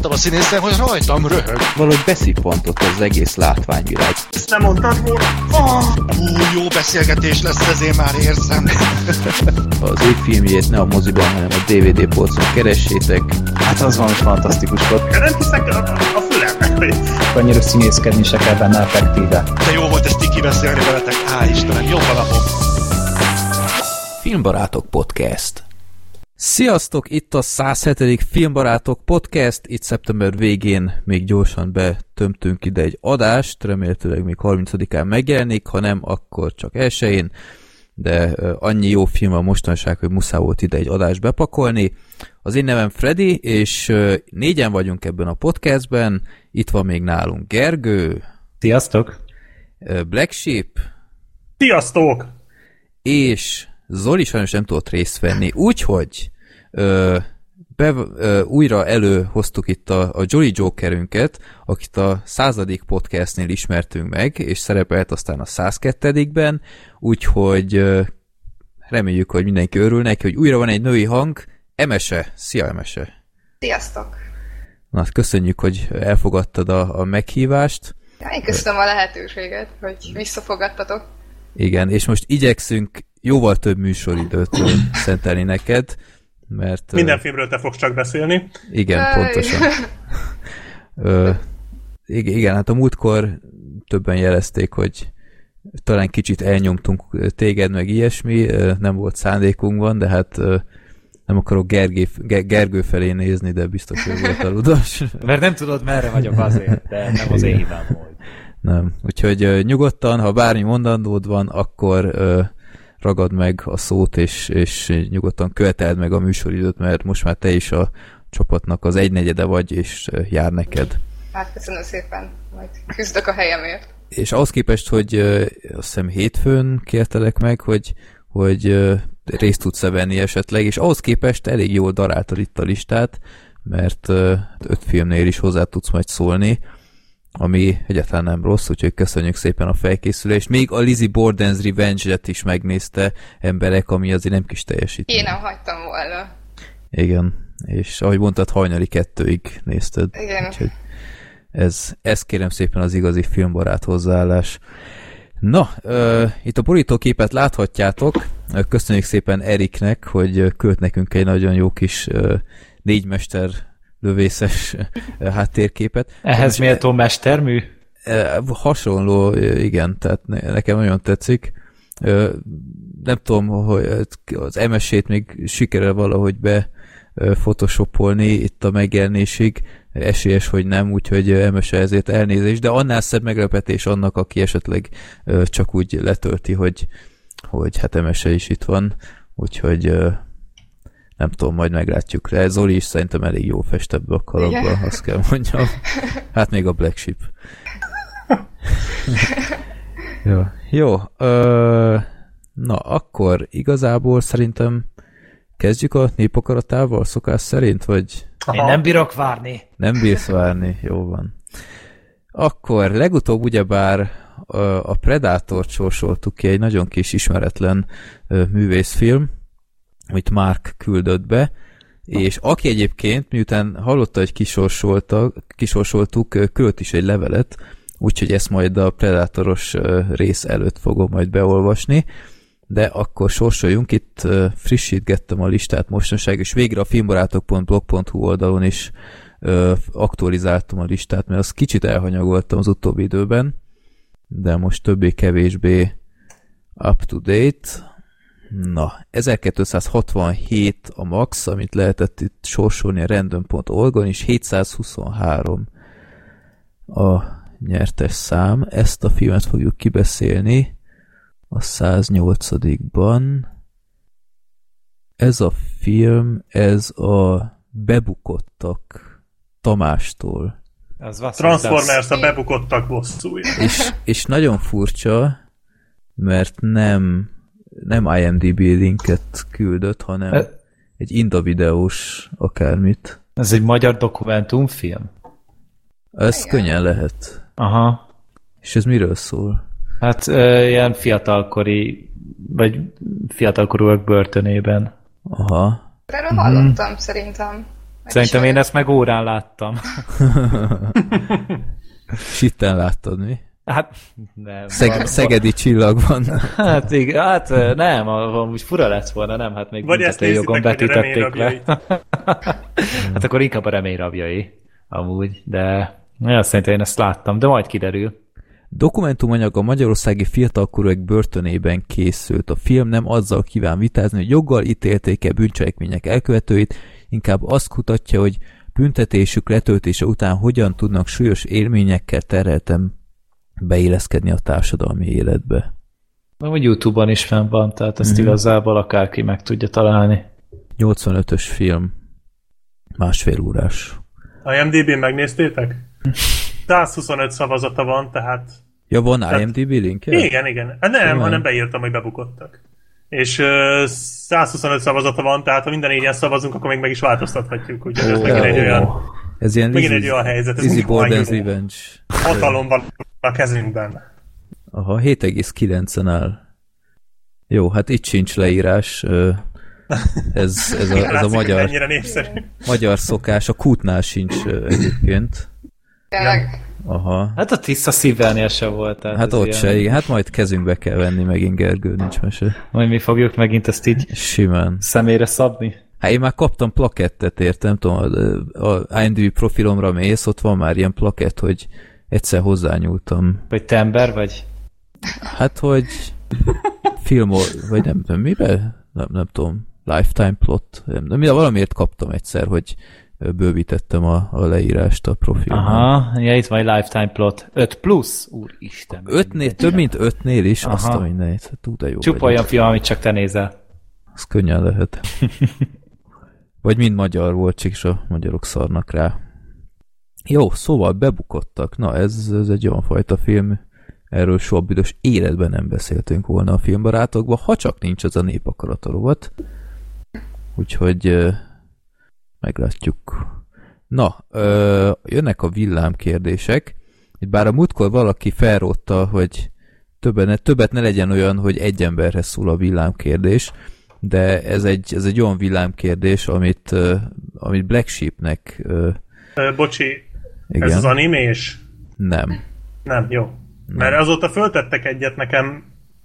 láttam a színészen, hogy rajtam röhög. Valahogy beszippantott az egész látványvilág. Ezt nem mondtad volna? Oh, ú, jó beszélgetés lesz, ezért már érzem. Az ő filmjét ne a moziban, hanem a DVD polcon keressétek. Hát az valami fantasztikus volt. Nem hiszek a, a fülemnek, hogy Annyira színészkedni se kell benne effektíve. De jó volt ezt tiki beszélni veletek. Á, Istenem, jó a napom. Filmbarátok Podcast. Sziasztok, itt a 107. Filmbarátok Podcast, itt szeptember végén még gyorsan betömtünk ide egy adást, remélhetőleg még 30-án megjelenik, ha nem, akkor csak elsőjén, de annyi jó film van mostanság, hogy muszáj volt ide egy adást bepakolni. Az én nevem Freddy, és négyen vagyunk ebben a podcastben, itt van még nálunk Gergő, Sziasztok! Black Sheep, sziasztok! és Zoli sajnos nem tudott részt venni, úgyhogy ö, be, ö, újra előhoztuk itt a, a Jolly Jokerünket, akit a századik podcastnél ismertünk meg, és szerepelt aztán a 102-ben, úgyhogy ö, reméljük, hogy mindenki örül neki, hogy újra van egy női hang. Emese! Szia, Emese! Sziasztok! Na, köszönjük, hogy elfogadtad a, a meghívást. Ja, én köszönöm a lehetőséget, hogy visszafogadtatok. Igen, és most igyekszünk jóval több műsoridőt szentelni neked, mert... Minden filmről te fogsz csak beszélni. Igen, pontosan. Ö, igen, hát a múltkor többen jelezték, hogy talán kicsit elnyomtunk téged, meg ilyesmi, nem volt szándékunkban, de hát nem akarok Gergé, Ge- Gergő felé nézni, de biztos, hogy volt a ludas. Mert nem tudod, merre vagyok azért, de nem az én hibám volt. Nem. Úgyhogy nyugodtan, ha bármi mondandód van, akkor ragad meg a szót, és, és nyugodtan követeld meg a műsoridőt, mert most már te is a csapatnak az egynegyede vagy, és jár neked. Hát köszönöm szépen, majd küzdök a helyemért. És ahhoz képest, hogy azt hiszem hétfőn kértelek meg, hogy, hogy részt tudsz-e venni esetleg, és ahhoz képest elég jól daráltad itt a listát, mert öt filmnél is hozzá tudsz majd szólni, ami egyáltalán nem rossz, úgyhogy köszönjük szépen a felkészülést. Még a Lizzie Borden's Revenge-et is megnézte emberek, ami azért nem kis teljesítmény. Én nem hagytam volna. Igen, és ahogy mondtad, hajnali kettőig nézted. Igen. Úgyhogy ez, ez kérem szépen az igazi filmbarát hozzáállás. Na, ö, itt a borítóképet láthatjátok. Köszönjük szépen Eriknek, hogy költ nekünk egy nagyon jó kis ö, négymester lövészes ö, háttérképet. Ehhez méltó mestermű? Ö, Hasonló, ö, igen, tehát ne- nekem nagyon tetszik. Nem tudom, hogy az MS-ét még sikerül valahogy be photoshopolni itt a megjelenésig, esélyes, hogy nem, úgyhogy ö, MS ezért elnézés, de annál szebb meglepetés annak, aki esetleg csak úgy letölti, hogy, hogy hát MS is itt van, úgyhogy nem tudom, majd meglátjuk. De Zoli is szerintem elég jó fest ebbe a kalapba, Igen. azt kell mondjam. Hát még a Black Sheep. jó. Jó. Ö, na, akkor igazából szerintem kezdjük a népakaratával szokás szerint, vagy Én nem bírok várni. nem bírsz várni? Jó van. Akkor legutóbb ugyebár a Predator sorsoltuk ki, egy nagyon kis ismeretlen művészfilm, amit Mark küldött be, és aki egyébként, miután hallotta, hogy kisorsoltuk, küldött is egy levelet, úgyhogy ezt majd a Predatoros ö, rész előtt fogom majd beolvasni, de akkor sorsoljunk, itt frissítgettem a listát mostanság, és végre a filmbarátok.blog.hu oldalon is aktualizáltam a listát, mert azt kicsit elhanyagoltam az utóbbi időben, de most többé-kevésbé up to date. Na, 1267 a max, amit lehetett itt sorsolni a random.org-on, és 723 a nyertes szám. Ezt a filmet fogjuk kibeszélni a 108-ban. Ez a film, ez a bebukottak Tamástól. Was Transformers a bebukottak bosszúja. És, és nagyon furcsa, mert nem, nem IMDB linket küldött, hanem E- egy Inda videós akármit. Ez egy magyar dokumentumfilm? Ez Igen. könnyen lehet. Aha. És ez miről szól? Hát ö, ilyen fiatalkori, vagy fiatalkorúak börtönében. Aha. Erről hallottam szerintem. Szerintem én ezt meg órán láttam. Sitten láttad, mi? Hát nem. Szeg- szegedi csillag van. Hát igen, hát nem, amúgy fura lett volna, nem, hát még Vagy ezt büntetőjogon betítették le. hát akkor inkább a remélyrabjai, amúgy, de ja, szerintem én ezt láttam, de majd kiderül. Dokumentumanyag a magyarországi fiatalkorúak börtönében készült. A film nem azzal kíván vitázni, hogy joggal ítélték-e bűncselekmények elkövetőit, inkább azt kutatja, hogy büntetésük letöltése után hogyan tudnak súlyos élményekkel terheltem beilleszkedni a társadalmi életbe. Vagy Youtube-on is fenn van, tehát ezt Mhm. igazából akárki meg tudja találni. 85-ös film. Másfél órás. A IMDb-n megnéztétek? 125 szavazata van, tehát... Ja, van Tehát- IMDb linkje? Igen, igen. Hát nem, Nem. hanem beírtam, hogy bebukottak. És ö, 125 szavazata van, tehát ha minden négyen szavazunk, akkor még meg is változtathatjuk. Úgyhogy ez Ó. megint egy olyan, Ez ilyen megint egy olyan helyzet. Ez van Borden's. Revenge. Hatalom van a kezünkben. Aha, 7,9-en áll. Jó, hát itt sincs leírás. Ez, ez, a, ez a Látszik, magyar, magyar szokás. A kútnál sincs egyébként. Tényleg. Aha. Hát a tiszta szívvelnél se volt. Tehát Hát ott ilyen- se, igen. Hát majd kezünkbe kell venni megint Gergő, nincs mese. Majd mi fogjuk megint ezt így Simán. személyre szabni. Hát én már kaptam plakettet, értem, tudom, a, a IMDb profilomra mész, ott van már ilyen plakett, hogy egyszer hozzányúltam. Vagy te ember vagy? Hát, hogy film, vagy nem tudom, miben? Nem, nem tudom, lifetime plot. Nem, nem, valamiért kaptam egyszer, hogy bővítettem a, a leírást a profilomra. Aha, ja, itt van egy lifetime plot. 5 plusz? Úristen. Ötnél, több mint ötnél is, Aha. azt a mindenit. Hát, ú, de jó Csupa olyan film, amit csak te nézel. Az könnyen lehet. Vagy mind magyar volt, csak is a magyarok szarnak rá. Jó, szóval bebukottak. Na, ez, ez egy olyan fajta film, erről soha büdös életben nem beszéltünk volna a filmbarátokban, ha csak nincs az a népakarata rovat. Úgyhogy meglátjuk. Na, ö, jönnek a villám kérdések. Bár a múltkor valaki felrótta, hogy többet, többet ne legyen olyan, hogy egy emberhez szól a villámkérdés, de ez egy, ez egy olyan villámkérdés, amit, amit Black Sheepnek Ö, Bocsi, igen, ez az animés? nem. Nem, jó. Mert azóta föltettek egyet nekem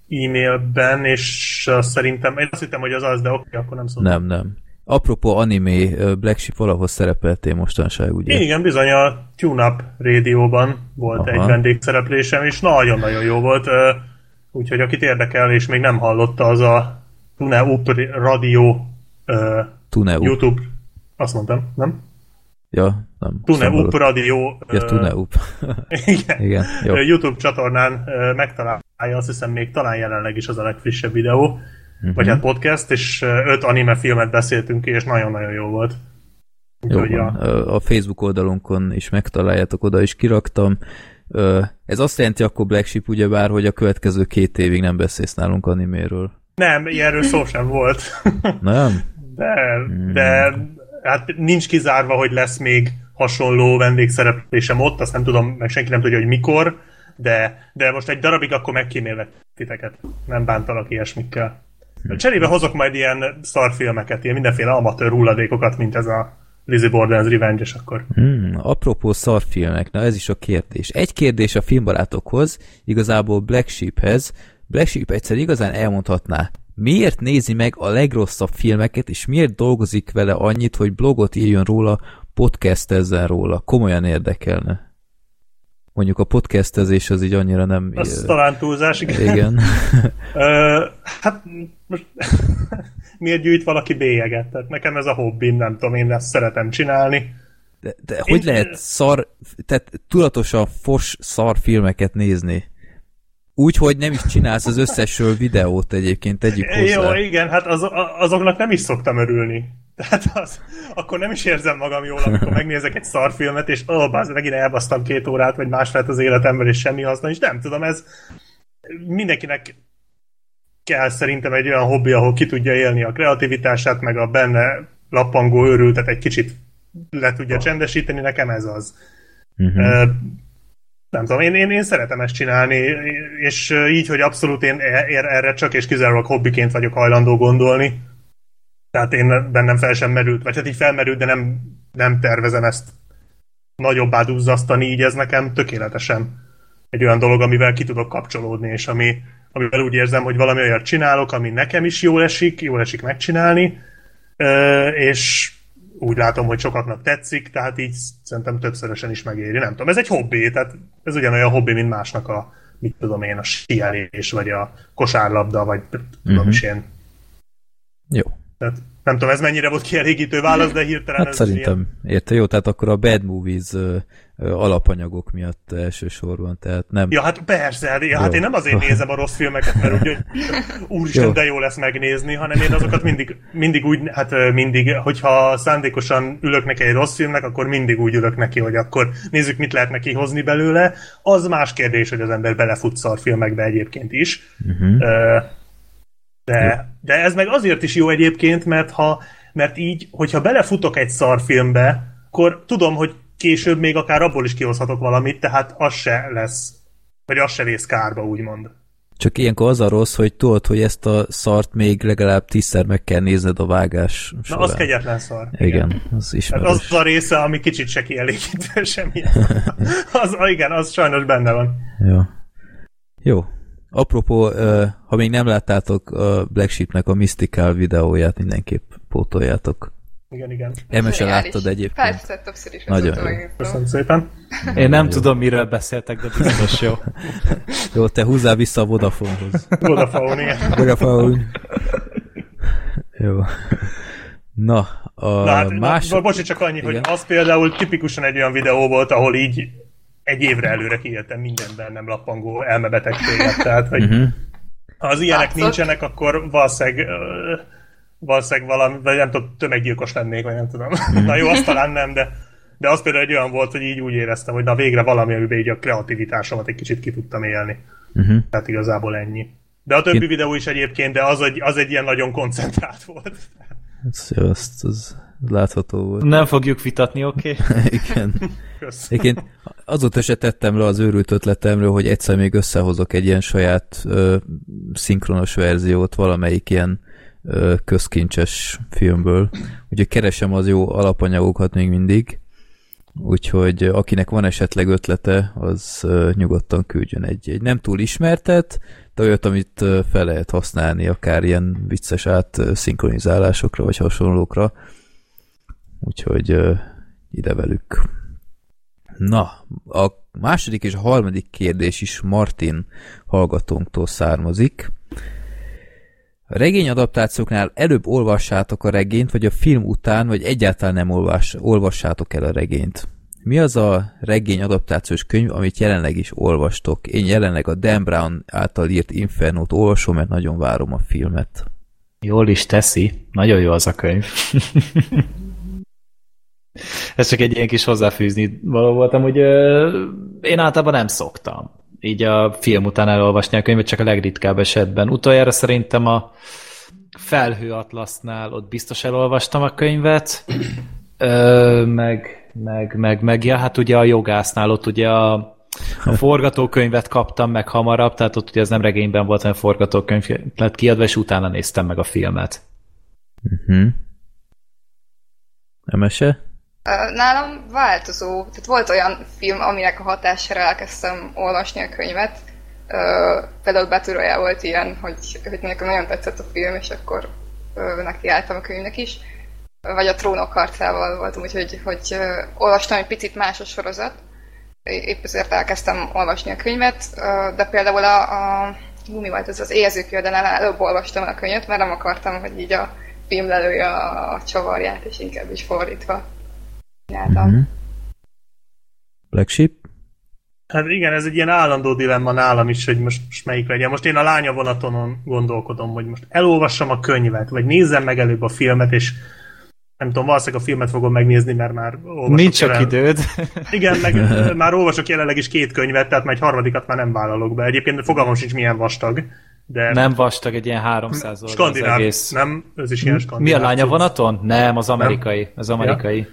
e-mailben, és szerintem, én azt hittem, hogy az az, de oké, akkor nem szóltam. Nem, nem. Apropó animé, ö, Black Sheep valahol szerepeltél mostanság, ugye? Igen, bizony a Tune Up rádióban volt Aha. egy vendégszereplésem, és nagyon-nagyon jó volt. Úgyhogy akit érdekel, és még nem hallotta, az a Tune Up Radio Tune Up. YouTube, azt mondtam, nem? Ja, nem. Tune szavarod. Up Radio Ja, ö, Tune Up. igen. Igen, jó. YouTube csatornán megtalálja, azt hiszem még talán jelenleg is az a legfrissebb videó, Mhm. vagy hát podcast, és öt anime filmet beszéltünk ki, és nagyon-nagyon jó volt. Jó van. a, Facebook oldalunkon is megtaláljátok, oda is kiraktam. Ez azt jelenti akkor Black Sheep ugyebár, hogy a következő két évig nem beszélsz nálunk animéről. nem, ilyenről szó sem volt. Nem? De, de hát nincs kizárva, hogy lesz még hasonló vendégszereplésem ott, azt nem tudom, meg senki nem tudja, hogy mikor, de, de most egy darabig akkor megkímélek titeket. Nem bántalak ilyesmikkel. Cserébe hozok majd ilyen szarfilmeket, ilyen mindenféle amatőr hulladékokat, mint ez a Lizzie Borden's Revenge, és akkor Hmm, apropó szarfilmek, na ez is a kérdés. Egy kérdés a filmbarátokhoz, igazából Black Sheephez. Black Sheep egyszer igazán elmondhatná, miért nézi meg a legrosszabb filmeket, és miért dolgozik vele annyit, hogy blogot írjon róla, podcastezzen róla. Komolyan érdekelne. Mondjuk a podcastezés az így annyira nem... az talán túlzás, igen. Igen. Ö, hát most miért gyűjt valaki bélyeget? Tehát nekem ez a hobbim, nem tudom, én ezt szeretem csinálni. De, de hogy Én- lehet szar, tehát tudatosan fos szar filmeket nézni? Úgy, hogy nem is csinálsz az összesről videót egyébként, tegyük Jó, hozzá. igen, hát az, azoknak nem is szoktam örülni. Tehát az, akkor nem is érzem magam jól, amikor megnézek egy szarfilmet, és ó, oh, megint elbasztam két órát, vagy másfélt az életemben, és semmi haszna, és nem tudom, ez mindenkinek kell szerintem egy olyan hobbi, ahol ki tudja élni a kreativitását, meg a benne lappangó őrültet egy kicsit le tudja csendesíteni, nekem ez az. Ö, nem tudom, én, én, én szeretem ezt csinálni, és így, hogy abszolút én e- er- erre csak és kizárólag hobbiként vagyok hajlandó gondolni. Tehát én bennem fel sem merült, vagy hát így felmerült, de nem nem tervezem ezt nagyobbá duzzasztani, így ez nekem tökéletesen egy olyan dolog, amivel ki tudok kapcsolódni, és ami, amivel úgy érzem, hogy valami olyat csinálok, ami nekem is jól esik, jól esik megcsinálni, és úgy látom, hogy sokaknak tetszik, tehát így szerintem többszörösen is megéri. Nem tudom, ez egy hobbi, tehát ez ugyanolyan hobbi, mint másnak a, mit tudom én, a síelés, vagy a kosárlabda, vagy tudom uh-huh. is én. Jó. Tehát nem tudom, ez mennyire volt kielégítő válasz, de hirtelen hát ez szerintem ilyen... érte jó, tehát akkor a Bad Movies ö, ö, alapanyagok miatt elsősorban, tehát nem... Ja, hát persze, ja, hát én nem azért nézem a rossz filmeket, mert úgy, úristen, jó. de jó lesz megnézni, hanem én azokat mindig, mindig úgy, hát mindig, hogyha szándékosan ülök neki egy rossz filmnek, akkor mindig úgy ülök neki, hogy akkor nézzük, mit lehet neki hozni belőle. Az más kérdés, hogy az ember belefut szarfilmekbe egyébként is. Uh-huh. De, de ez meg azért is jó egyébként, mert ha mert így, hogyha belefutok egy szarfilmbe, akkor tudom, hogy később még akár abból is kihozhatok valamit, tehát az se lesz, vagy az se vész kárba, úgymond. Csak ilyenkor az a rossz, hogy tudod, hogy ezt a szart még legalább tízszer meg kell nézned a vágás során. Na, az kegyetlen szar. Igen, igen az is. Hát az a része, ami kicsit se kielégítő semmi. az, igen, az sajnos benne van. Jó. Jó, Apropó, ha még nem láttátok a Black Sheepnek a Mystical videóját, mindenképp pótoljátok. Igen, igen. Emese láttad egyébként. Persze, többször is Nagyon jó. Köszönöm szépen. Én nem tudom, miről beszéltek, de biztos jó. jó, te húzzál vissza a Vodafone-hoz. Vodafone, igen. Vodafone. jó. Na, a Na, hát, más... Na, bocsi, csak annyi, igen. hogy az például tipikusan egy olyan videó volt, ahol így egy évre előre kiéltem mindenben nem lappangó elmebetegséget. Tehát, hogy uh-huh. ha az ilyenek Látszott. nincsenek, akkor valószínűleg, valószínűleg valami, vagy nem tudom, tömeggyilkos lennék, vagy nem tudom. Uh-huh. na jó, azt talán nem, de, de az például egy olyan volt, hogy így úgy éreztem, hogy na végre valami, amiben így a kreativitásomat egy kicsit ki tudtam élni. Uh-huh. Tehát igazából ennyi. De a többi Én... videó is egyébként, de az egy, az egy ilyen nagyon koncentrált volt. Ez jó, azt, az látható volt. Nem fogjuk vitatni, oké? Okay? Igen. Egyébként azóta se tettem le az őrült ötletemről, hogy egyszer még összehozok egy ilyen saját ö, szinkronos verziót valamelyik ilyen ö, közkincses filmből. Úgyhogy keresem az jó alapanyagokat még mindig, úgyhogy akinek van esetleg ötlete, az ö, nyugodtan küldjön egy, egy nem túl ismertet, de olyat, amit fel lehet használni akár ilyen vicces át szinkronizálásokra vagy hasonlókra. Úgyhogy ö, ide velük. Na, a második és a harmadik kérdés is Martin hallgatónktól származik. A regény adaptációknál előbb olvassátok a regényt, vagy a film után, vagy egyáltalán nem olvas, olvassátok el a regényt. Mi az a regény adaptációs könyv, amit jelenleg is olvastok? Én jelenleg a Dan Brown által írt Infernót olvasom, mert nagyon várom a filmet. Jól is teszi. Nagyon jó az a könyv. Ez csak egy ilyen kis hozzáfűzni való voltam, hogy ö, én általában nem szoktam így a film után elolvasni a könyvet, csak a legritkább esetben. Utoljára szerintem a Felhő Atlasznál ott biztos elolvastam a könyvet, ö, meg, meg, meg, meg, ja, hát ugye a jogásznál ott ugye a, a forgatókönyvet kaptam meg hamarabb, tehát ott ugye ez nem regényben volt, hanem forgatókönyv lett kiadva, és utána néztem meg a filmet. Uh-huh. Emese? Nálam változó, tehát volt olyan film, aminek a hatására elkezdtem olvasni a könyvet. Például Betűroja volt ilyen, hogy, hogy nekem nagyon tetszett a film, és akkor nekiálltam a könyvnek is. Vagy a Trónok harcával voltam, úgyhogy hogy olvastam egy picit más a sorozat. Épp ezért elkezdtem olvasni a könyvet, de például a, a mi volt ez az éjezőkiadánál előbb olvastam a könyvet, mert nem akartam, hogy így a film lelője a csavarját, és inkább is fordítva csináltam. Mm-hmm. Black Sheep? Hát igen, ez egy ilyen állandó dilemma nálam is, hogy most, most melyik legyen. Most én a lánya vonatonon gondolkodom, hogy most elolvassam a könyvet, vagy nézzem meg előbb a filmet, és nem tudom, valószínűleg a filmet fogom megnézni, mert már olvasok Nincs csak jelen... időd. Igen, meg már olvasok jelenleg is két könyvet, tehát már egy harmadikat már nem vállalok be. Egyébként fogalmam sincs milyen vastag. De... Nem vastag, egy ilyen 300 oldal Skandináv, az egész. nem? Ez is ilyen skandináv. Mi a lánya vonaton? Nem, az amerikai. Nem? Az amerikai. Ja.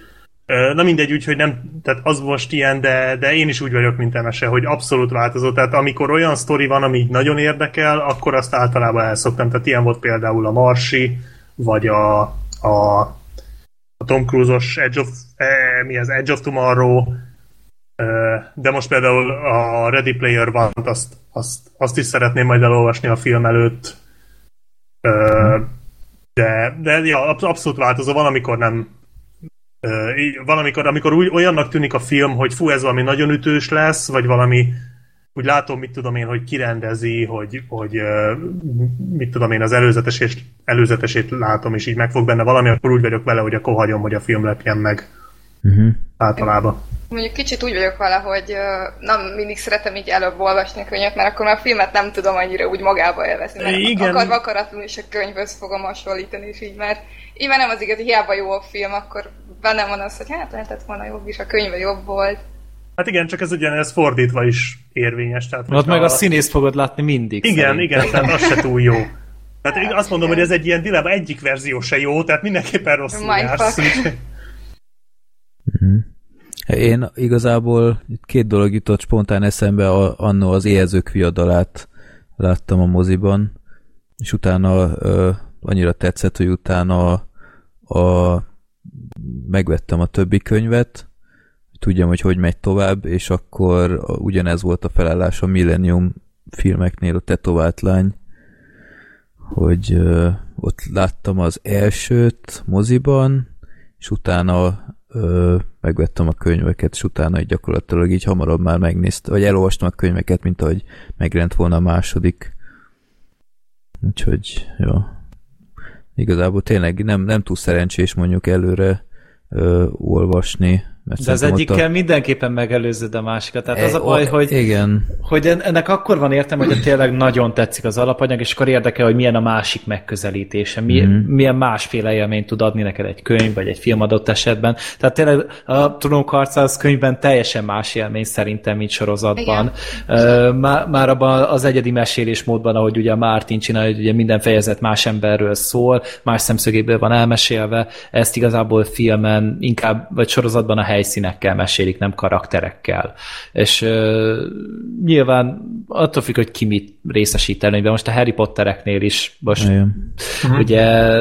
Na mindegy, úgyhogy nem, tehát az most ilyen, de, de én is úgy vagyok, mint Emese, hogy abszolút változó. Tehát amikor olyan sztori van, ami így nagyon érdekel, akkor azt általában elszoktam. Tehát ilyen volt például a Marsi, vagy a, a a Tom Cruise-os Edge of, eh, mi az Edge of Tomorrow, de most például a Ready Player One-t azt, azt, azt is szeretném majd elolvasni a film előtt. Eh, de, de ja, abszolút változó. Van, amikor nem van, amikor, amikor úgy, olyannak tűnik a film, hogy fú, ez valami nagyon ütős lesz, vagy valami úgy látom, mit tudom én, hogy kirendezi, hogy, hogy mit tudom én, az előzetesét, előzetesét látom, és így megfog benne valami, akkor úgy vagyok vele, hogy akkor hagyom, hogy a film lepjen meg. Uh-huh. Általában. Mondjuk kicsit úgy vagyok vele, hogy nem mindig szeretem így előbb olvasni a könyvet, mert akkor már a filmet nem tudom annyira úgy magába élvezni, mert Igen. akarva akaratlanul is a könyvhöz fogom hasonlítani, és így mert már nem az igaz, hogy hiába jó a film, akkor bennem van az, hogy hát lehetett volna jobb is, a könyve jobb volt. Hát igen, csak ez ugyanez fordítva is érvényes. Tehát, Ott meg a, a színészt fogod látni mindig. Igen, szerintem. igen, tehát az se túl jó. Tehát azt mondom, hogy ez egy ilyen dilemma, egyik verzió se jó, tehát mindenképpen rosszul jársz. Mhm. Én igazából két dolog jutott spontán eszembe, annó az éhezők viadalát láttam a moziban, és utána ö, annyira tetszett, hogy utána a, a, megvettem a többi könyvet, tudjam, hogy hogy megy tovább, és akkor ugyanez volt a felállás a Millennium filmeknél, a tetovált lány, hogy ö, ott láttam az elsőt moziban, és utána ö, megvettem a könyveket, és utána így gyakorlatilag így hamarabb már megnéztem, vagy elolvastam a könyveket, mint ahogy megjelent volna a második. Úgyhogy, jó. Igazából tényleg nem, nem túl szerencsés mondjuk előre ö, olvasni mert De az egyikkel a... mindenképpen megelőzöd a másikat. Tehát e, az a baj, hogy, igen. hogy ennek akkor van értem, hogy tényleg nagyon tetszik az alapanyag, és akkor érdekel, hogy milyen a másik megközelítése, milyen, mm. milyen másféle élményt tud adni neked egy könyv, vagy egy film adott esetben. Tehát tényleg a Trónok az könyvben teljesen más élmény szerintem, mint sorozatban. Már, már abban az egyedi mesélés módban, ahogy ugye Martin csinálja, hogy ugye minden fejezet más emberről szól, más szemszögéből van elmesélve, ezt igazából filmen, inkább, vagy sorozatban a helyszínekkel mesélik, nem karakterekkel. És uh, nyilván attól függ, hogy ki mit részesít előnyben. Most a Harry Pottereknél is most Igen. ugye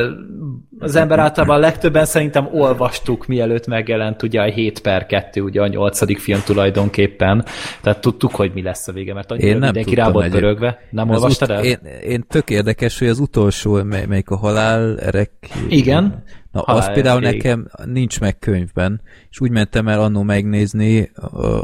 az ember általában a legtöbben szerintem olvastuk, mielőtt megjelent ugye a 7 per 2, ugye a nyolcadik film tulajdonképpen. Tehát tudtuk, hogy mi lesz a vége, mert annyira én nem mindenki rá volt pörögve. Nem az olvastad el? Én, én tök érdekes, hogy az utolsó, mely, melyik a halál erek... Igen. Na, Halál az például ég. nekem nincs meg könyvben, és úgy mentem el annó megnézni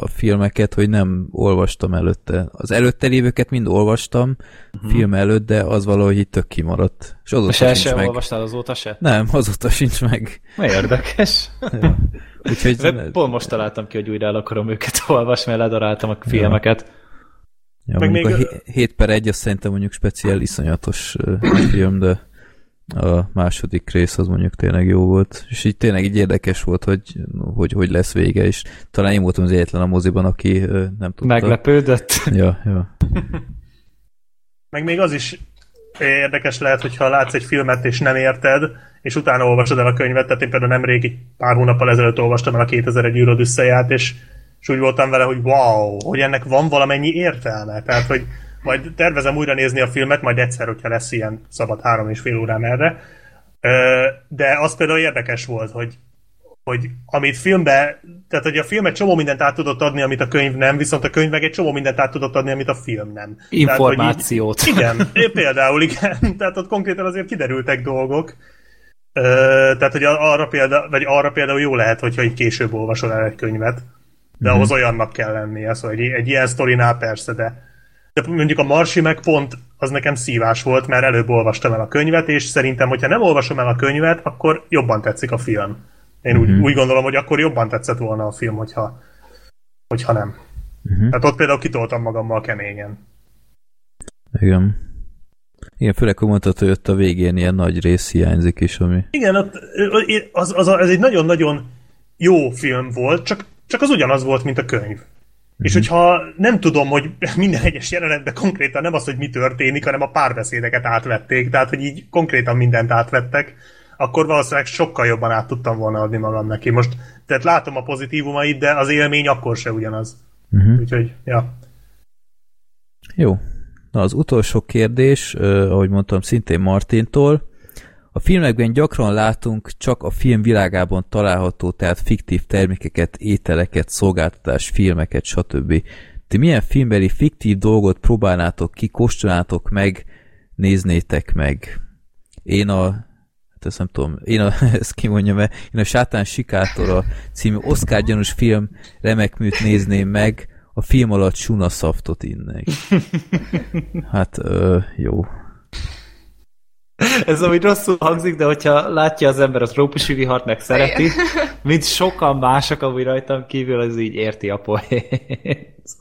a filmeket, hogy nem olvastam előtte. Az előtte lévőket mind olvastam uh-huh. film előtt, de az valahogy itt tök kimaradt. És azóta se sincs meg. olvastál azóta se? Nem, azóta sincs meg. Mi érdekes. ja. Úgyhogy... Pont most találtam ki, hogy újra el akarom őket olvasni, mert ledaráltam a filmeket. Ja, meg még a 7 per 1 az szerintem mondjuk speciál iszonyatos film, de a második rész az mondjuk tényleg jó volt, és így tényleg így érdekes volt, hogy hogy, hogy lesz vége, és talán én voltam az egyetlen a moziban, aki nem tudta. Meglepődött? Ja, ja. Meg még az is érdekes lehet, hogyha látsz egy filmet és nem érted, és utána olvasod el a könyvet, tehát én például nemrég egy pár hónappal ezelőtt olvastam el a 2001 űröd összeját, és, és úgy voltam vele, hogy wow, hogy ennek van valamennyi értelme. Tehát, hogy majd tervezem újra nézni a filmet, majd egyszer, hogyha lesz ilyen szabad három és fél órám erre. De az például érdekes volt, hogy, hogy amit filmbe, tehát hogy a film egy csomó mindent át tudott adni, amit a könyv nem, viszont a könyv meg egy csomó mindent át tudott adni, amit a film nem. Információt. Tehát, így, igen, például igen, tehát ott konkrétan azért kiderültek dolgok. Tehát, hogy arra például, vagy arra például jó lehet, hogyha így később olvasol el egy könyvet, de mm-hmm. ahhoz olyannak kell lennie, szóval egy, egy ilyen sztorinál persze, de de mondjuk a Marsi meg pont az nekem szívás volt, mert előbb olvastam el a könyvet, és szerintem, hogyha nem olvasom el a könyvet, akkor jobban tetszik a film. Én mm-hmm. úgy, mhm. úgy gondolom, hogy akkor jobban tetszett volna a film, hogyha, hogyha nem. Mm-hmm. Tehát ott például kitoltam magammal keményen. Igen. Igen, főleg mondtad, hogy ott a végén ilyen nagy rész hiányzik is, ami... Igen, ott, az, az, az egy nagyon-nagyon jó film volt, csak, csak az ugyanaz volt, mint a könyv. És mhm. hogyha nem tudom, hogy minden egyes jelenetben konkrétan nem az, hogy mi történik, hanem a párbeszédeket átvették, tehát hogy így konkrétan mindent átvettek, akkor valószínűleg sokkal jobban át tudtam volna adni magam neki. Most, tehát látom a pozitívumait, de az élmény akkor se ugyanaz. Uh-huh. Úgyhogy, ja. Jó. Na az utolsó kérdés, ahogy mondtam, szintén Martintól. A filmekben gyakran látunk csak a film világában található, tehát fiktív termékeket, ételeket, szolgáltatás, filmeket, stb. Ti milyen filmbeli fiktív dolgot próbálnátok ki, kóstolnátok meg, néznétek meg? Én a hát ezt nem tudom, én a, ezt kimondjam én a Sátán Sikátora című Oscar gyanús film remek műt nézném meg, a film alatt Suna szaftot innek. Hát, ö, jó. Ez amúgy rosszul hangzik, de hogyha látja az ember a trópusi vihart, meg szereti, mint sokan mások amúgy rajtam kívül, az így érti a poént.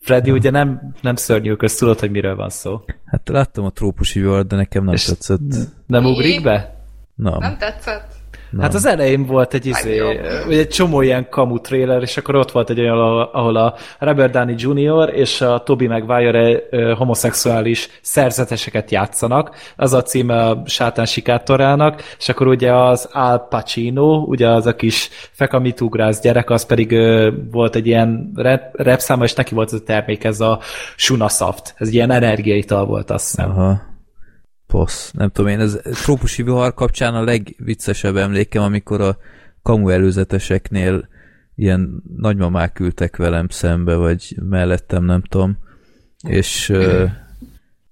Freddy ugye nem, nem szörnyűköz, tudod, hogy miről van szó. Hát láttam a trópusi vihart, de nekem nem És tetszett. Nem ugrik be? Nem, Nem tetszett? Nem. Hát az elején volt egy, izé, vagy egy csomó ilyen kamu trailer, és akkor ott volt egy olyan, ahol- a Robert Downey Jr. és a Toby Maguire homoszexuális szerzeteseket játszanak. Az a címe a Sátán sikátorának, és akkor ugye az Al Pacino, ugye az a kis fekamitugrász gyerek, az pedig volt egy ilyen rep, repszáma, és neki volt ez a termék, ez a Suna Soft. Ez egy ilyen energiaital volt, azt hiszem. Aha. Passz. Nem tudom én, ez trópusi vihar kapcsán a legviccesebb emlékem, amikor a kamu előzeteseknél ilyen nagymamák ültek velem szembe, vagy mellettem, nem tudom, és,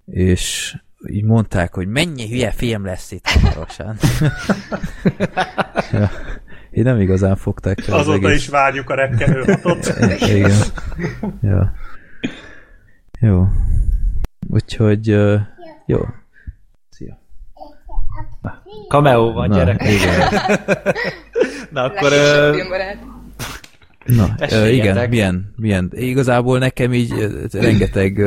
és így mondták, hogy mennyi hülye film lesz itt hamarosan. ja. Én nem igazán fogták fel az Azóta egész. is várjuk a rekkenő hatot. Igen. Ja. Jó. Úgyhogy, jó. Cameo van, Na, gyerek. igen. Na akkor... Ö. Na, ö, Esélyetek. igen, milyen, milyen. Igazából nekem így rengeteg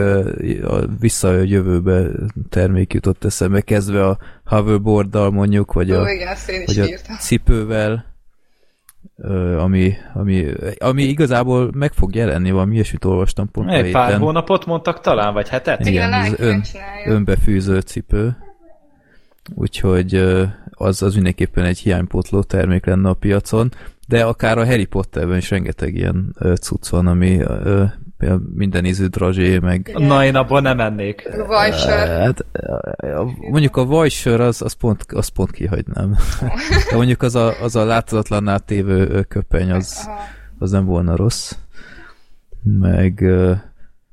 a vissza a jövőbe termék jutott eszembe, kezdve a hoverboarddal mondjuk, vagy Ó, a, igen, is vagy a írtam. cipővel, ami, ami, ami igazából meg fog jelenni, valami ilyesmit olvastam pont a egy pár hónapot mondtak talán, vagy hetet? Igen, Igen, a ez Nike ön- önbefűző cipő. Úgyhogy az, az mindenképpen egy hiánypótló termék lenne a piacon, de akár a Harry Potterben is rengeteg ilyen cucc van, ami minden ízű drazsé, meg Na, én abból nem mennék. Vajsör. Hát, mondjuk a vajsör, az, az, pont, az pont kihagynám. De mondjuk az a, az a láthatatlanná tévő köpeny, az, az nem volna rossz. Meg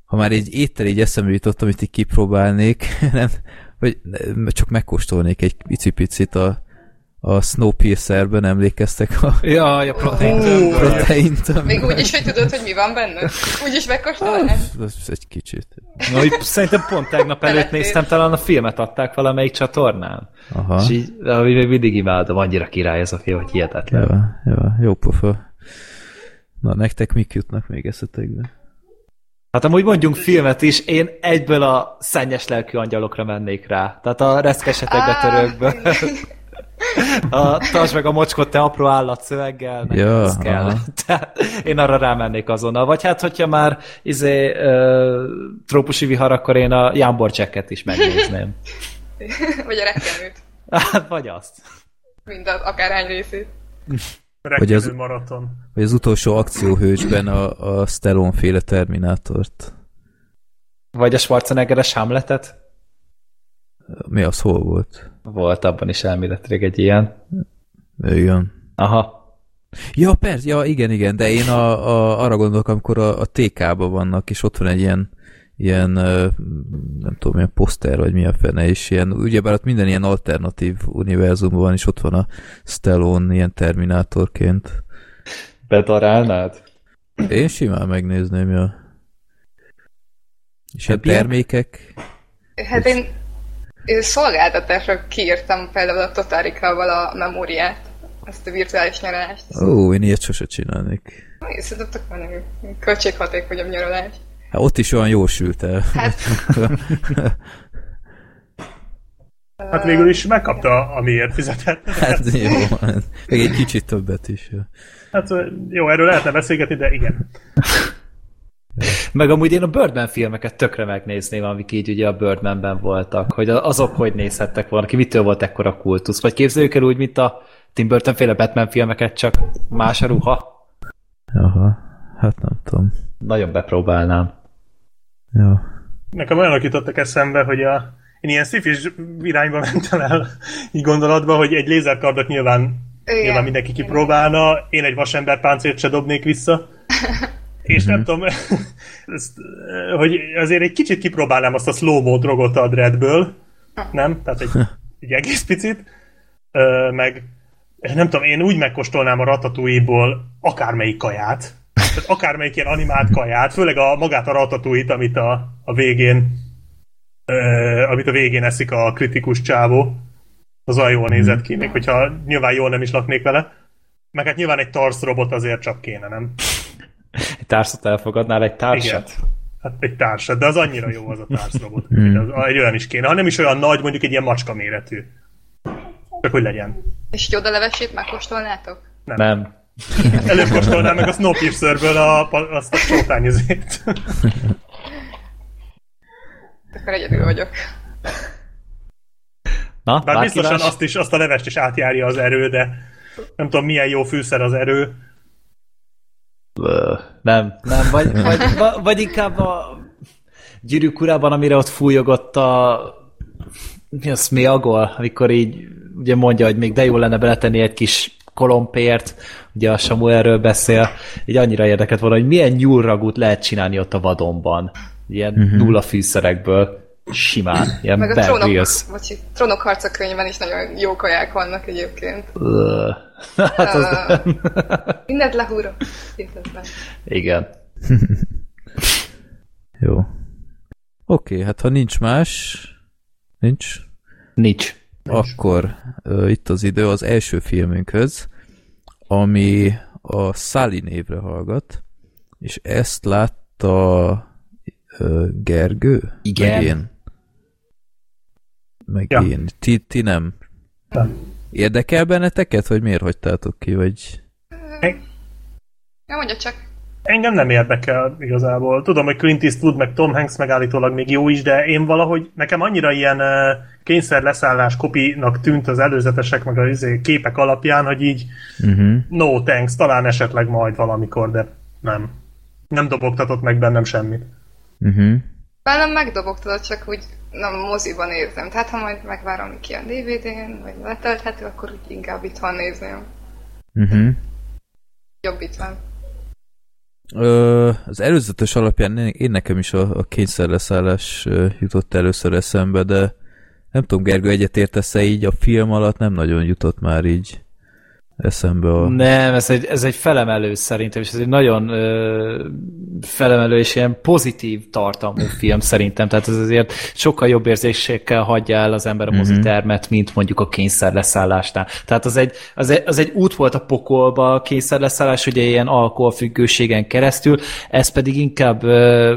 ha már egy étel így eszembe jutott, amit így kipróbálnék, nem, vagy csak megkóstolnék egy picit a, a Snowpiercerben, emlékeztek a Ja, a protein. proteint? ami- Még úgy is, hogy tudod, hogy mi van benne? Úgy is megkóstolnád? Az egy kicsit. Na, így szerintem pont tegnap előtt néztem, talán a filmet adták valamelyik csatornán. Aha. És így, ahogy még mindig imádom, annyira király ez a film, hogy hihetetlen. Jó, jó, jó pofa. Na, nektek mik jutnak még eszetekbe? Hát amúgy mondjunk filmet is, én egyből a szennyes lelkű angyalokra mennék rá. Tehát a reszkesetek betörőkből. A tartsd meg a mocskot, te apró állat szöveggel, nekem Ja, ez kell. aha. Tehát én arra rámennék azonnal. Vagy hát, hogyha már izé, ö, trópusi vihar, akkor én a Jambor Jacket is megnézném. Vagy a rekkenőt. Hát, vagy azt. Mind az akárhány részét. Rekkenő az- maraton. Vagy az utolsó akcióhősben a, a Stallone féle Terminátort. Vagy a Schwarzeneggeres Hamletet. Mi az, hol volt? Volt abban is elméletileg egy ilyen. Igen. Aha. Ja, persze, ja, igen, igen, de én a, a, arra gondolok, amikor a, a TK-ba vannak, és ott van egy ilyen, ilyen nem tudom, milyen poszter, vagy mi a fene, és ilyen, ugyebár ott minden ilyen alternatív univerzumban van, és ott van a Stallone ilyen terminátorként. Bedarálnád? Én simán megnézném, ja. És ilyen Happy End? termékek? Hát én, én szolgáltatásra kiírtam például a Totarikával a memóriát. Ezt a virtuális nyaralást. Ó, én ilyet sose csinálnék. Én Szerintem tök menő. Költséghatékonyabb nyaralás. Hát ott is olyan jól sült el. Hát, Hát végül is megkapta, amiért fizetett. Hát jó, hát meg egy kicsit többet is. Hát jó, erről lehetne beszélgetni, de igen. Meg amúgy én a Birdman filmeket tökre megnézném, amik így ugye a Birdmanben voltak, hogy azok hogy nézhettek volna, ki mitől volt ekkora kultusz. Vagy képzeljük el úgy, mint a Tim Burton féle Batman filmeket, csak más a ruha. Aha, hát nem tudom. Nagyon bepróbálnám. Ja. Nekem olyanok jutottak eszembe, hogy a én ilyen szifis irányba mentem el így gondolatba, hogy egy lézerkardot nyilván, Igen. nyilván mindenki kipróbálna, én egy vasember páncélt se dobnék vissza. És nem tudom, ezt, hogy azért egy kicsit kipróbálnám azt a slow-mo drogot a Dreadből, nem? Tehát egy, egy egész picit. Ö, meg nem tudom, én úgy megkóstolnám a ratatouille-ból akármelyik kaját, tehát akármelyik ilyen animált kaját, főleg a magát a ratatouille amit a, a végén ö, amit a végén eszik a kritikus csávó. Az olyan jól nézett ki, még hogyha nyilván jól nem is laknék vele. Meg hát nyilván egy tarsz robot azért csak kéne, nem? Egy társat elfogadnál, egy társat? Igen. Hát egy társat, de az annyira jó az a társrobot. hogy az, egy olyan is kéne. Ha nem is olyan nagy, mondjuk egy ilyen macska méretű. Csak hogy legyen. És egy odalevesét megkóstolnátok? Nem. Előbb kóstolnám meg a Snowpiercerből a, azt a sótányozét. Akkor egyedül vagyok. Na, Bár biztosan más? azt is, azt a levest is átjárja az erő, de nem tudom milyen jó fűszer az erő. Nem, nem, vagy, vagy, vagy, inkább a gyűrűk urában, amire ott fújogott a mi az, Smeagol, amikor így ugye mondja, hogy még de jó lenne beletenni egy kis kolompért, ugye a Samuelről beszél, így annyira érdekelt volna, hogy milyen nyúlragút lehet csinálni ott a vadonban. Ilyen uh-huh. nulla fűszerekből. Simán. Ilyen Meg a trónok, vagy trónok harca könyvben is nagyon jó kaják vannak egyébként. Hát az nem. Mindent lehúrok. Hihetetlen. Igen. Jó. Oké, hát ha nincs más, nincs, Nincs. Akkor uh, itt az idő az első filmünkhöz, ami a Sally névre hallgat, és ezt látta uh, Gergő? Igen. Meg én. Meg Ja. én. Ti, ti nem. Nem. Érdekel benneteket, vagy miért hagytátok ki, vagy... Ja, mondja csak. Engem nem érdekel igazából. Tudom, hogy Clint Eastwood meg Tom Hanks megállítólag még jó is, de én valahogy nekem annyira ilyen kényszer leszállás kopinak tűnt az előzetesek meg a izé, képek alapján, hogy így Uh-huh. no thanks, talán esetleg majd valamikor, de nem. Nem dobogtatott meg bennem semmit. Uh-huh. Bennem megdobogtad, csak úgy nem moziban nézem. Tehát ha majd megvárom ki a DVD-n, vagy letölthető, akkor úgy inkább itthon nézném. Uh-huh. Jobb itt van. Ö, az előzetes alapján én én nekem is a, a kényszerleszállás jutott először eszembe, de nem tudom, Gergő, egyetértesz-e így? A film alatt nem nagyon jutott már így eszembe a... Nem, ez egy, ez egy felemelő szerintem, és ez egy nagyon ö, felemelő és ilyen pozitív tartalmú film szerintem, tehát ez azért sokkal jobb érzésekkel hagyja el az ember a mozitermet, mint mondjuk a kényszerleszállásnál. Tehát az egy, az, egy, az egy út volt a pokolba a kényszerleszállás, ugye ilyen alkoholfüggőségen keresztül, ez pedig inkább ö,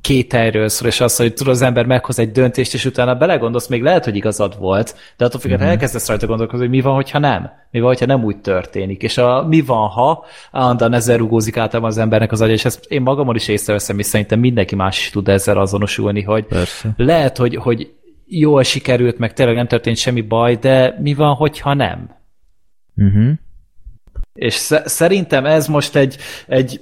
két helyről szól, és az, hogy tudod, az ember meghoz egy döntést, és utána belegondolsz, még lehet, hogy igazad volt, de attól függetlenül elkezdesz rajta gondolkozni, hogy mi van, hogyha nem. Mi van, hogyha nem úgy történik. És a mi van, ha állandóan ezzel rugózik általában az embernek az agya, és ezt én magamon is észreveszem, és szerintem mindenki más is tud ezzel azonosulni, hogy Persze. lehet, hogy, hogy jól sikerült, meg tényleg nem történt semmi baj, de mi van, hogyha nem? Uh-huh. És sze- szerintem ez most egy, egy,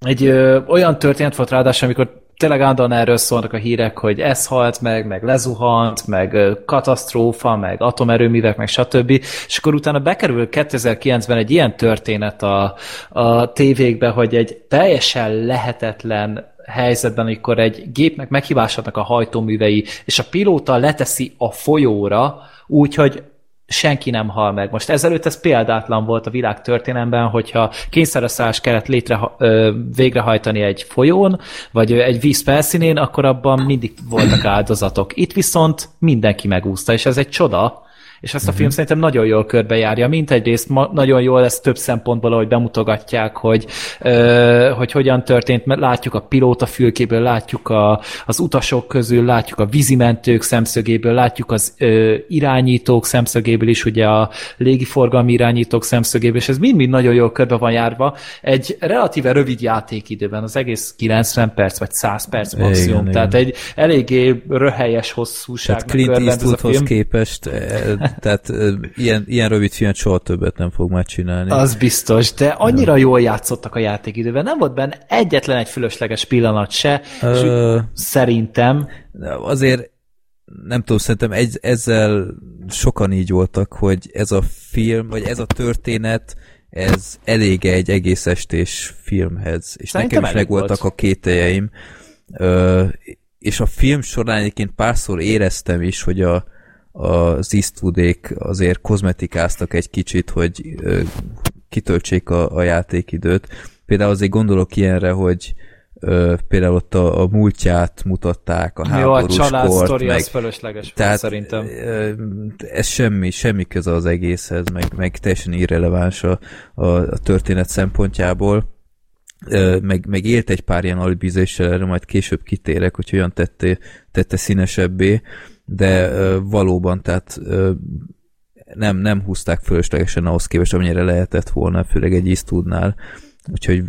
egy ö, olyan történet volt ráadásul, amikor tényleg állandóan erről szólnak a hírek, hogy ez halt meg, meg lezuhant, meg ö, katasztrófa, meg atomerőművek, meg stb. És akkor utána bekerül 2009-ben egy ilyen történet a, a tévékbe, hogy egy teljesen lehetetlen helyzetben, amikor egy gépnek meghibásodnak a hajtóművei, és a pilóta leteszi a folyóra, úgyhogy senki nem hal meg. Most ezelőtt ez példátlan volt a világ történelemben, hogyha kényszereszállás kellett létre, ö, végrehajtani egy folyón, vagy egy víz felszínén, akkor abban mindig voltak áldozatok. Itt viszont mindenki megúszta, és ez egy csoda, és ezt a film szerintem nagyon jól körbejárja. Mint egyrészt ma, nagyon jól ezt több szempontból, ahogy bemutogatják, hogy, ö, hogy hogyan történt, mert látjuk a pilóta fülkéből, látjuk a, az utasok közül, látjuk a vízimentők szemszögéből, látjuk az ö, irányítók szemszögéből is, ugye a légiforgalmi irányítók szemszögéből, és ez mind-mind nagyon jól körbe van járva. Egy relatíve rövid játékidőben, az egész 90 perc, vagy 100 perc maximum, Igen, tehát igen. egy eléggé röhelyes hosszúságnak Tehát Clint Eastwoodhoz képest, eh, tehát eh, ilyen, ilyen rövid filmet soha többet nem fog már csinálni. Az biztos, de annyira jól játszottak a játékidőben. Nem volt benne egyetlen egy fölösleges pillanat se, és Ö, szerintem azért nem tudom, szerintem egy, ezzel sokan így voltak, hogy ez a film, vagy ez a történet, ez elég egy egész estés filmhez. És Szerintem nekem is megvoltak volt. a kételjeim. Ö, és a film során egyébként párszor éreztem is, hogy a, az Eastwoodék azért kozmetikáztak egy kicsit, hogy ö, kitöltsék a, a játékidőt. Például azért gondolok ilyenre, hogy ö, például ott a, a múltját mutatták, a Jó, a háborús család kort, sztori meg, az fölösleges tehát szerintem. ö, ez semmi, semmi köze az egészhez, meg, meg teljesen irreleváns a, a, a történet szempontjából. Ö, meg, meg élt egy pár ilyen alibizéssel, erre majd később kitérek, hogy olyan tette, tette színesebbé, de ö, valóban, tehát ö, nem, nem húzták fölöslegesen ahhoz képest, amennyire lehetett volna, főleg egy Eastwoodnál. Úgyhogy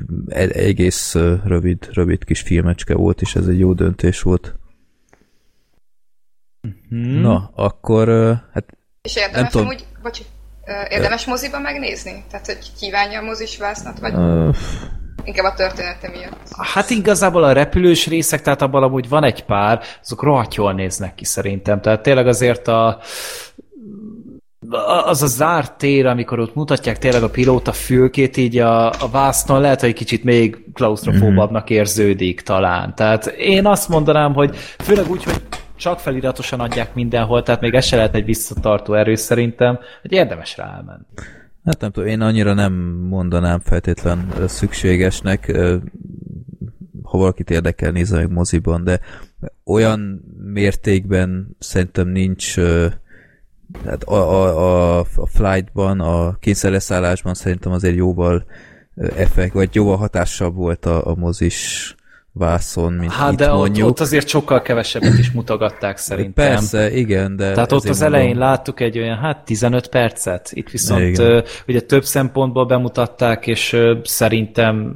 egész rövid, rövid kis filmecske volt, és ez egy jó döntés volt. Hmm. Na, akkor hát És érdemes tudom. amúgy, bocsi, ö, érdemes moziba megnézni? Tehát, hogy kívánja a mozis vásznat, vagy ö, inkább a története miatt? Hát igazából a repülős részek, tehát abban amúgy van egy pár, azok rohadt jól néznek ki szerintem. Tehát tényleg azért a az a zárt tér, amikor ott mutatják tényleg a pilóta fülkét így a, a vásznon, lehet, hogy egy kicsit még klaustrofóbabbnak érződik talán. Tehát én azt mondanám, hogy főleg úgy, hogy csak feliratosan adják mindenhol, tehát még ez se lehet egy visszatartó erő szerintem, hogy érdemes rá elmenni. Hát nem tudom, én annyira nem mondanám feltétlen szükségesnek, ha valakit érdekel, nézze meg moziban, de olyan mértékben szerintem nincs hát a, a, a, a flightban, a kényszerleszállásban szerintem azért jóval effekt, vagy jóval hatásabb volt a, a mozis vászon, mint Hát itt de ott, mondjuk. ott azért sokkal kevesebbet is mutogatták szerintem. Persze, igen, de Tehát ott az elején mondom, láttuk egy olyan, hát 15 percet. Itt viszont Igen. ugye több szempontból bemutatták, és szerintem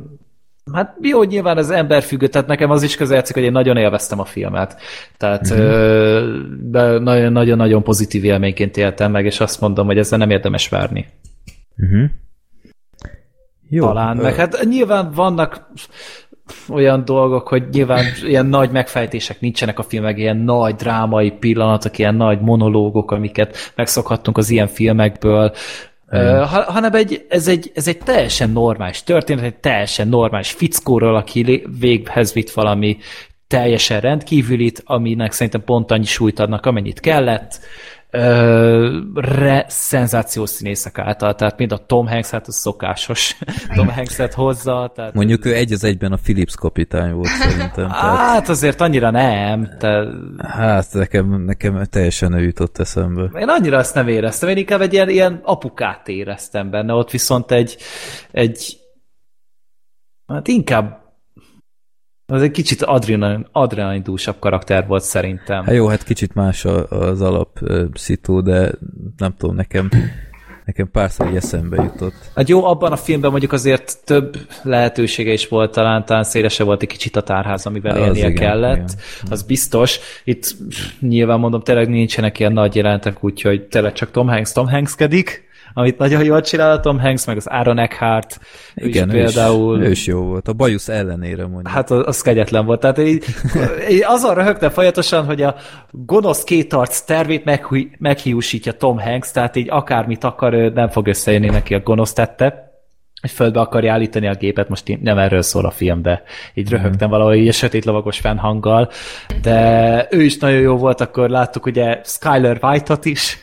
Hát jó, nyilván az ember függő, tehát nekem az is közeljátszik, hogy én nagyon élveztem a filmet. Tehát Mhm. nagyon-nagyon pozitív élményként éltem meg, és azt mondom, hogy ezzel nem érdemes várni. Uh-huh. Jó, Talán, ö, meg hát nyilván vannak olyan dolgok, hogy nyilván ilyen nagy megfejtések nincsenek a filmek, ilyen nagy drámai pillanatok, ilyen nagy monológok, amiket megszokhattunk az ilyen filmekből, ha, hanem egy, ez, egy, ez egy teljesen normális történet, egy teljesen normális fickóról, aki véghez vitt valami teljesen rendkívülit, aminek szerintem pont annyi súlyt adnak, amennyit kellett. Ö, re, szenzációs színészek által, tehát mind a Tom Hanks, hát az szokásos Tom Hanks-et hozza. Tehát, Mondjuk ő egy az egyben a Philips kapitány volt szerintem. Tehát, Hát azért annyira nem. Te, hát nekem, nekem teljesen ő jutott eszembe. én annyira ezt nem éreztem, én inkább egy ilyen, ilyen apukát éreztem benne, ott viszont egy, egy hát inkább az egy kicsit adrenalin, adrenalinidúsabb karakter volt szerintem. Hát jó, hát kicsit más az alap ö, szitu, de nem tudom, nekem nekem párszor így eszembe jutott. Hát jó, abban a filmben mondjuk azért több lehetősége is volt, talán, talán szélesebb volt egy kicsit a tárház, amivel Az élnie igen, kellett. igen. Az biztos. Itt nyilván mondom, tényleg nincsenek ilyen nagy jelentek, úgyhogy tényleg csak Tom Hanks Tom Hankskedik, amit nagyon jól csinál Tom Hanks, meg az Aaron Eckhart, ő Igen, is ő is, ő is jó volt. A bajusz ellenére mondjuk. Hát az, az kegyetlen volt. Tehát így, így azon röhögtem folyamatosan, hogy a gonosz kétarc tervét meghi, meghiúsítja Tom Hanks, tehát így akármit akar, ő nem fog összejönni neki a gonosz tette hogy földbe akarja állítani a gépet, most nem erről szól a film, de így röhögtem valahogy így a sötét lovagos fennhanggal, de ő is nagyon jó volt, akkor láttuk ugye Skyler White-ot is,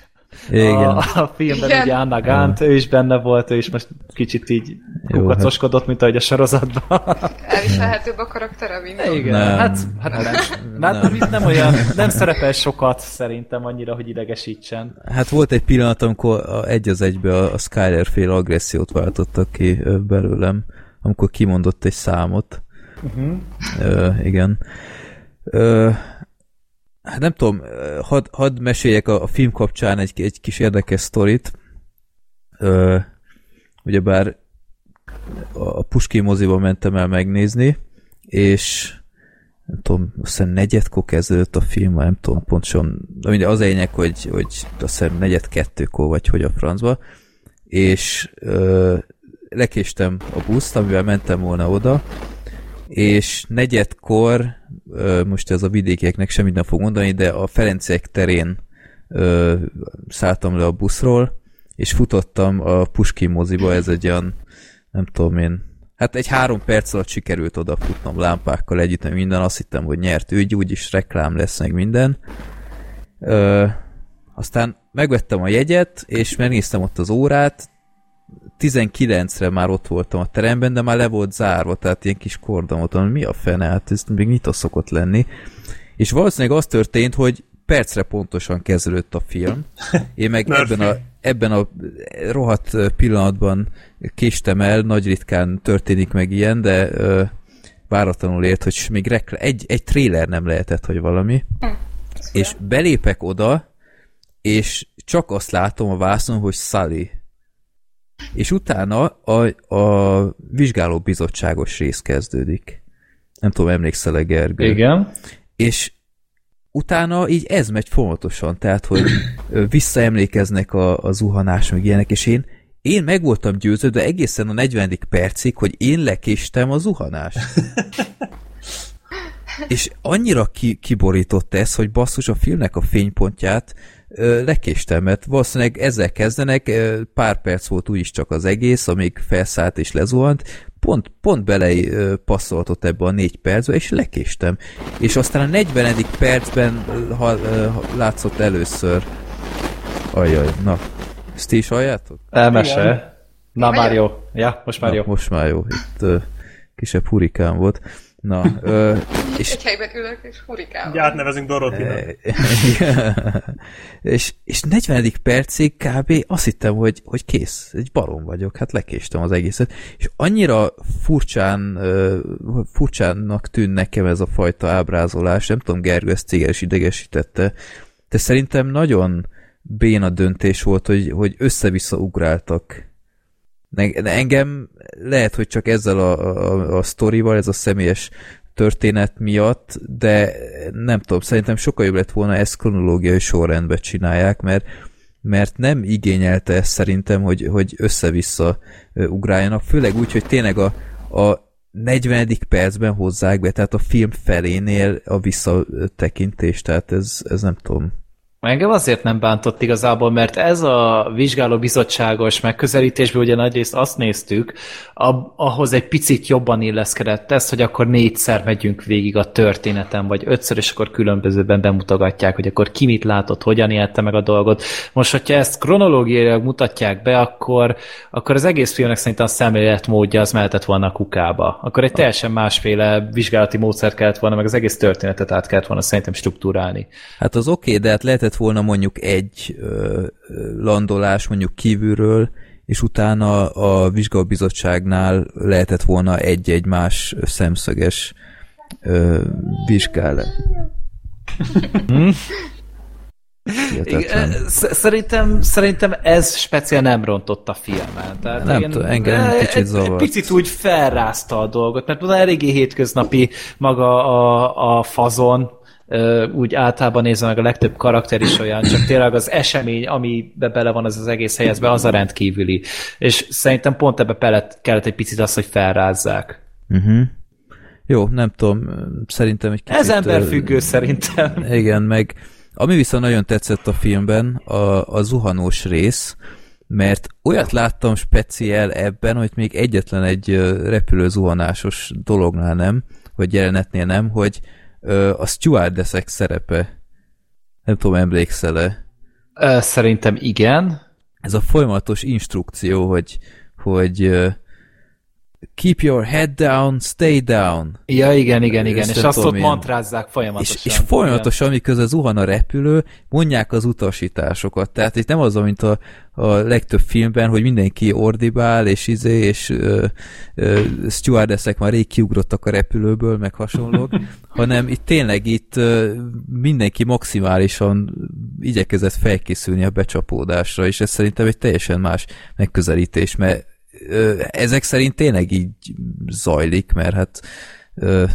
Igen. a, a filmben Igen. ugye Anna Gant, ő is benne volt, ő is most kicsit így Jó, kukacoskodott, mint ahogy a sorozatban. Elviselhetőbb a karaktere, mint Igen, Nem. hát, hát nem, nem. Hát nem. nem olyan, nem szerepel sokat szerintem annyira, hogy idegesítsen. Hát volt egy pillanat, amikor a, egy az egybe a, Skyler fél agressziót váltottak ki belőlem, amikor kimondott egy számot. Uh-huh. Ö, igen. Ö, hát nem tudom, hadd had meséljek a, a film kapcsán egy, egy kis érdekes sztorit. Ö, ugyebár a Puskin moziban mentem el megnézni, és nem tudom, azt hiszem negyedkor kezdődött a film, nem tudom pontosan, de az a lényeg, hogy, hogy azt hiszem negyed kettőkor, vagy hogy a francba, és ö, lekéstem a buszt, amivel mentem volna oda, és negyedkor, most ez a vidékieknek semmit nem fog mondani, de a Ferenciek terén szálltam le a buszról, és futottam a Puskin moziba, ez egy olyan, nem tudom én, hát egy három perc alatt sikerült odafutnom lámpákkal együtt, meg minden, azt hittem, hogy nyert ügy, úgyis reklám lesz, meg minden. Ö, aztán megvettem a jegyet, és megnéztem ott az órát, 19-re már ott voltam a teremben, de már le volt zárva, tehát ilyen kis kordon voltam, mi a fene, hát ez még nyitva szokott lenni. És valószínűleg az történt, hogy percre pontosan kezdődött a film. Én meg ebben a, ebben a rohadt pillanatban késtem el, nagy ritkán történik meg ilyen, de ö, váratlanul ért, hogy még rekl- egy, egy trailer nem lehetett, hogy valami. És belépek oda, és csak azt látom a vászon, hogy Sully. És utána a, a vizsgálóbizottságos rész kezdődik. Nem tudom, emlékszel-e Gergő? Igen. És utána így ez megy folyamatosan, tehát, hogy visszaemlékeznek a, a zuhanás, meg ilyenek, és én, én meg voltam győződve egészen a 40. percig, hogy én lekéstem a zuhanást. és annyira ki, kiborított ez, hogy basszus a filmnek a fénypontját lekéstem, mert valószínűleg ezzel kezdenek, pár perc volt úgyis csak az egész, amíg felszállt és lezuhant, pont, pont bele passzoltott ebbe a négy percbe, és lekéstem. És aztán a 40. percben ha, ha, látszott először. Ajaj, na. Ezt ti is halljátok? Elmese. Na már jó. Ja, most már Na, jó. Most már jó. Itt kisebb hurikán volt. Na, ö, és Egy helyben ülök, és hurikál. Így átnevezünk Dorotinak. és, és 40. percig kb. azt hittem, hogy, hogy kész, egy barom vagyok, hát lekéstem az egészet, és annyira furcsán, ö, furcsának tűn nekem ez a fajta ábrázolás, nem tudom, Gergő ezt téged is idegesítette, de szerintem nagyon béna döntés volt, hogy, hogy össze-vissza ugráltak. Engem lehet, hogy csak ezzel a, a, a sztorival, ez a személyes történet miatt, de nem tudom, szerintem sokkal jobb lett volna ezt kronológiai sorrendben csinálják, mert mert nem igényelte ezt szerintem, hogy, hogy össze-vissza ugráljanak, főleg úgy, hogy tényleg a, a 40. percben hozzák be, tehát a film felénél a visszatekintés, tehát ez, ez nem tudom. Engem azért nem bántott igazából, mert ez a vizsgálóbizottságos megközelítésből ugye nagyrészt azt néztük, ahhoz egy picit jobban illeszkedett ez, hogy akkor négyszer megyünk végig a történeten, vagy ötször, és akkor különbözőben bemutogatják, hogy akkor ki mit látott, hogyan élte meg a dolgot. Most, hogyha ezt kronológiailag mutatják be, akkor, akkor az egész filmnek szerintem a szemléletmódja az mehetett volna a kukába. Akkor egy teljesen másféle vizsgálati módszert kellett volna, meg az egész történetet át kellett volna szerintem struktúrálni. Hát az oké, okay, de hát lehetett volna mondjuk egy ö, landolás mondjuk kívülről, és utána a vizsgálóbizottságnál lehetett volna egy-egy más szemszöges ö, vizsgálat. Igen, sz- Szerintem, szerintem ez speciál nem rontott a filmen. Tehát Nem én- tudom, engem egy- kicsit zavart. picit úgy felrázta a dolgot, mert mondom, eléggé hétköznapi maga a, a fazon, úgy általában nézve meg a legtöbb karakter is olyan, csak tényleg az esemény, amibe bele van az az egész helyezve, az a rendkívüli. És szerintem pont ebbe kellett, kellett egy picit az, hogy felrázzák. Uh-huh. Jó, nem tudom, szerintem egy kicsit... Ez ember ö, függő szerintem. Igen, meg ami viszont nagyon tetszett a filmben, a, a zuhanós rész, mert olyat láttam speciál ebben, hogy még egyetlen egy repülő zuhanásos dolognál nem, vagy jelenetnél nem, hogy a stewardessek szerepe. Nem tudom, emlékszel-e? Szerintem igen. Ez a folyamatos instrukció, hogy, hogy keep your head down, stay down. Ja, igen, igen, igen. És azt ott mantrázzák folyamatosan. És, és folyamatosan, miközben zuhan a repülő, mondják az utasításokat. Tehát itt nem az, mint a, a legtöbb filmben, hogy mindenki ordibál, és izé, és ö, ö, stewardessek már rég kiugrottak a repülőből, meg hasonlók, hanem itt tényleg itt ö, mindenki maximálisan igyekezett felkészülni a becsapódásra, és ez szerintem egy teljesen más megközelítés, mert ezek szerint tényleg így zajlik, mert hát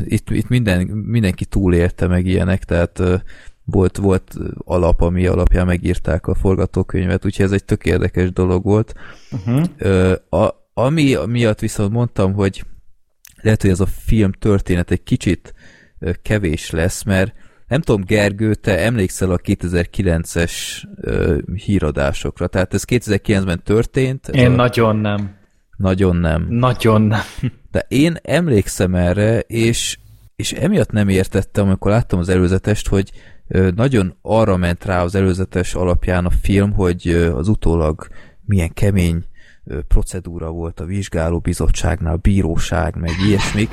itt, itt minden, mindenki túlélte meg ilyenek, tehát volt, volt alap, ami alapján megírták a forgatókönyvet, úgyhogy ez egy tök érdekes dolog volt. Uh-huh. A, ami miatt viszont mondtam, hogy lehet, hogy ez a film történet egy kicsit kevés lesz, mert nem tudom, Gergő, te emlékszel a 2009-es uh, híradásokra? Tehát ez 2009-ben történt? Én a... nagyon nem. Nagyon nem. Nagyon nem. De én emlékszem erre, és, és emiatt nem értettem, amikor láttam az előzetest, hogy nagyon arra ment rá az előzetes alapján a film, hogy az utólag milyen kemény procedúra volt a vizsgáló bizottságnál, bíróság, meg ilyesmik,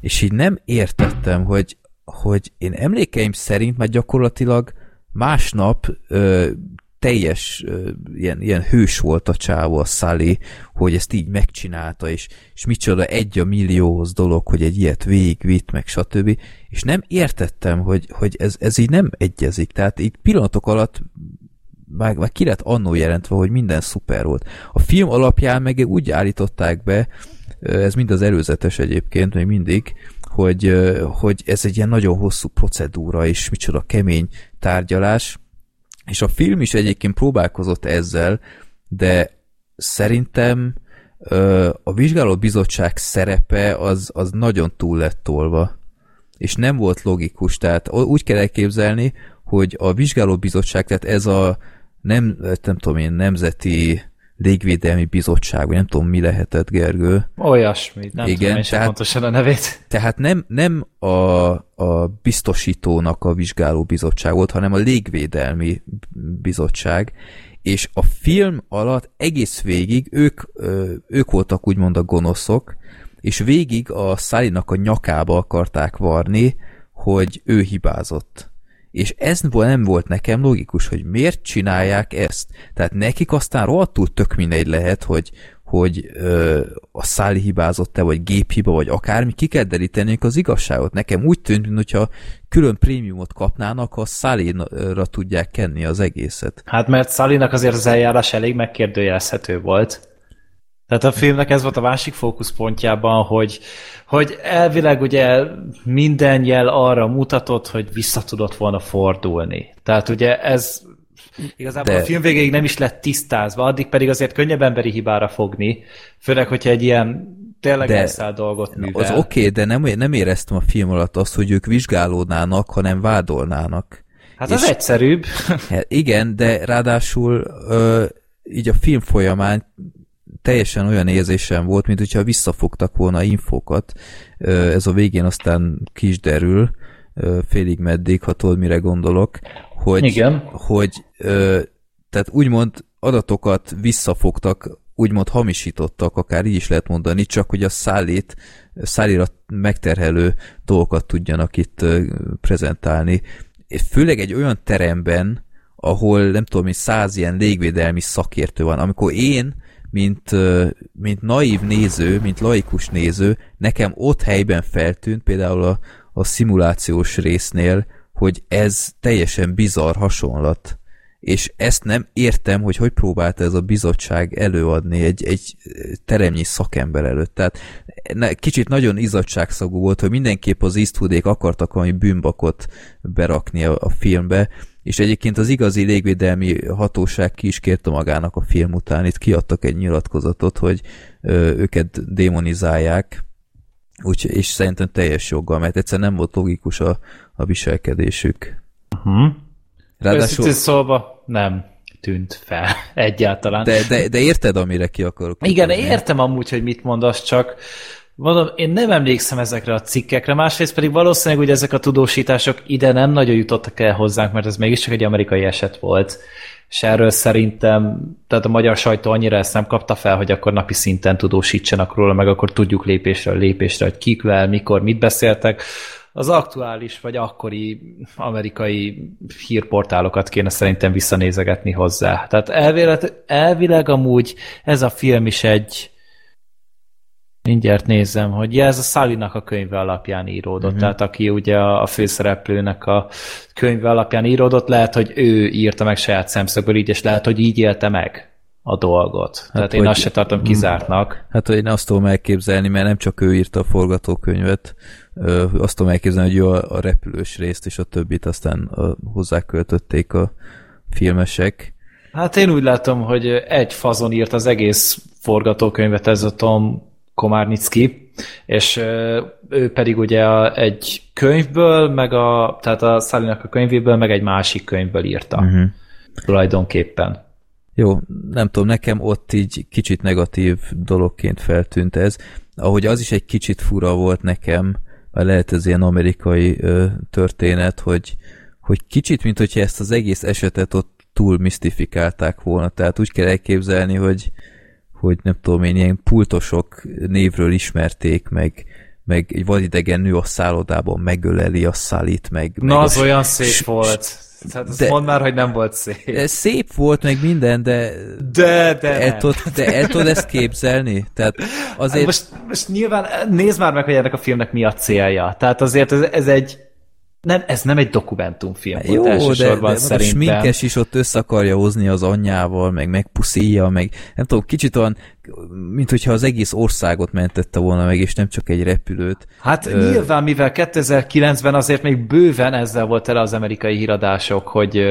és így nem értettem, hogy, hogy én emlékeim szerint már gyakorlatilag másnap ö, teljes ö, ilyen, ilyen hős volt a csávó, a Sally, hogy ezt így megcsinálta, és, és micsoda egy a millióhoz dolog, hogy egy ilyet végigvitt, meg stb. És nem értettem, hogy, hogy ez, ez így nem egyezik. Tehát így pillanatok alatt már, már ki lett annó jelentve, hogy minden szuper volt. A film alapján meg úgy állították be, ez mind az előzetes egyébként, még mindig, hogy, hogy ez egy ilyen nagyon hosszú procedúra, és micsoda kemény tárgyalás, és a film is egyébként próbálkozott ezzel, de szerintem a vizsgáló bizottság szerepe az, az nagyon túl lett tolva, és nem volt logikus, tehát úgy kell elképzelni, hogy a vizsgáló bizottság, tehát ez a nem, nem tudom én, nemzeti légvédelmi bizottság, vagy nem tudom, mi lehetett, Gergő. Olyasmi, nem Igen, tudom én tehát, pontosan a nevét. Tehát nem, nem a, a biztosítónak a vizsgáló bizottság volt, hanem a légvédelmi bizottság, és a film alatt egész végig ők, ők voltak úgymond a gonoszok, és végig a Szálinak a nyakába akarták varni, hogy ő hibázott. És ez nem volt nekem logikus, hogy miért csinálják ezt. Tehát nekik aztán rohadtul tök mindegy lehet, hogy, hogy ö, a száli hibázott-e, vagy géphiba, vagy akármi, ki kell deríteni az igazságot. Nekem úgy tűnt, mintha külön prémiumot kapnának, ha szálira tudják kenni az egészet. Hát mert Szálinak azért az eljárás elég megkérdőjelezhető volt. Tehát a filmnek ez volt a másik fókuszpontjában, hogy, hogy elvileg ugye minden jel arra mutatott, hogy vissza tudott volna fordulni. Tehát ugye ez igazából de... a film végéig nem is lett tisztázva, addig pedig azért könnyebb emberi hibára fogni, főleg, hogyha egy ilyen tényleg de, elszáll dolgot művel. Az oké, okay, de nem, nem éreztem a film alatt azt, hogy ők vizsgálódnának, hanem vádolnának. Hát az egyszerűbb. Hát igen, de ráadásul ö, így a film folyamán teljesen olyan érzésem volt, mint hogyha visszafogtak volna infókat. Ez a végén aztán kis derül, félig meddig, ha tudod, mire gondolok, hogy, Igen. hogy tehát úgymond adatokat visszafogtak, úgymond hamisítottak, akár így is lehet mondani, csak hogy a szállít, szállira megterhelő dolgokat tudjanak itt prezentálni. Főleg egy olyan teremben, ahol nem tudom, hogy száz ilyen légvédelmi szakértő van. Amikor én mint, mint naív néző, mint laikus néző, nekem ott helyben feltűnt, például a, a szimulációs résznél, hogy ez teljesen bizarr hasonlat. És ezt nem értem, hogy hogy próbálta ez a bizottság előadni egy, egy teremnyi szakember előtt. Tehát kicsit nagyon izzadságszagú volt, hogy mindenképp az Eastwoodék akartak valami bűnbakot berakni a, a filmbe, és egyébként az igazi légvédelmi hatóság ki is kérte magának a film után, itt kiadtak egy nyilatkozatot, hogy ö, őket démonizálják, úgy, és szerintem teljes joggal, mert egyszer nem volt logikus a, a viselkedésük. Uh-huh. Ráadásul... szólva nem tűnt fel egyáltalán. De, de, de érted, amire ki akarok? Igen, értem amúgy, hogy mit mondasz, csak Mondom, én nem emlékszem ezekre a cikkekre, másrészt pedig valószínűleg hogy ezek a tudósítások ide nem nagyon jutottak el hozzánk, mert ez mégiscsak egy amerikai eset volt. És erről szerintem, tehát a magyar sajtó annyira ezt nem kapta fel, hogy akkor napi szinten tudósítsanak róla, meg akkor tudjuk lépésről lépésre, hogy kikvel, mikor, mit beszéltek. Az aktuális vagy akkori amerikai hírportálokat kéne szerintem visszanézegetni hozzá. Tehát elvileg, elvileg amúgy ez a film is egy, Mindjárt nézem, hogy ja, ez a Salinak a könyve alapján íródott, uh-huh. tehát aki ugye a, a főszereplőnek a könyve alapján íródott, lehet, hogy ő írta meg saját szemszögből így, és lehet, hogy így élte meg a dolgot. Hát, Tehát én hogy, azt se tartom kizártnak. Hát, hogy én azt tudom elképzelni, mert nem csak ő írta a forgatókönyvet, azt tudom elképzelni, hogy ő a, a repülős részt és a többit aztán a, hozzáköltötték a filmesek. Hát én úgy látom, hogy egy fazon írt az egész forgatókönyvet, ez a Tom Komárnicki, és ő pedig ugye a, egy könyvből, meg a, tehát a Szálinak a könyvéből, meg egy másik könyvből írta. Uh-huh. Tulajdonképpen. Jó, nem tudom, nekem ott így kicsit negatív dologként feltűnt ez. Ahogy az is egy kicsit fura volt nekem, mert lehet ez ilyen amerikai ö, történet, hogy, hogy kicsit, mint hogyha ezt az egész esetet ott túl misztifikálták volna. Tehát úgy kell elképzelni, hogy, hogy nem tudom én, ilyen pultosok névről ismerték, meg, meg egy vadidegen nő a szállodában megöleli a szálit, meg... Na, meg az a, olyan szép volt. Tehát azt de, mondd már, hogy nem volt szép. Szép volt meg minden, de... De, de el tud, De el tudod ezt képzelni? Tehát azért... Most, most nyilván nézd már meg, hogy ennek a filmnek mi a célja. Tehát azért ez, ez egy nem, ez nem egy dokumentumfilm Jó, volt elsősorban de, de szerintem. a sminkes is ott össze akarja hozni az anyjával, meg megpuszíja, meg nem tudom, kicsit olyan, mint hogyha az egész országot mentette volna meg, és nem csak egy repülőt. Hát Ö... nyilván, mivel 2009-ben azért még bőven ezzel volt el az amerikai híradások, hogy,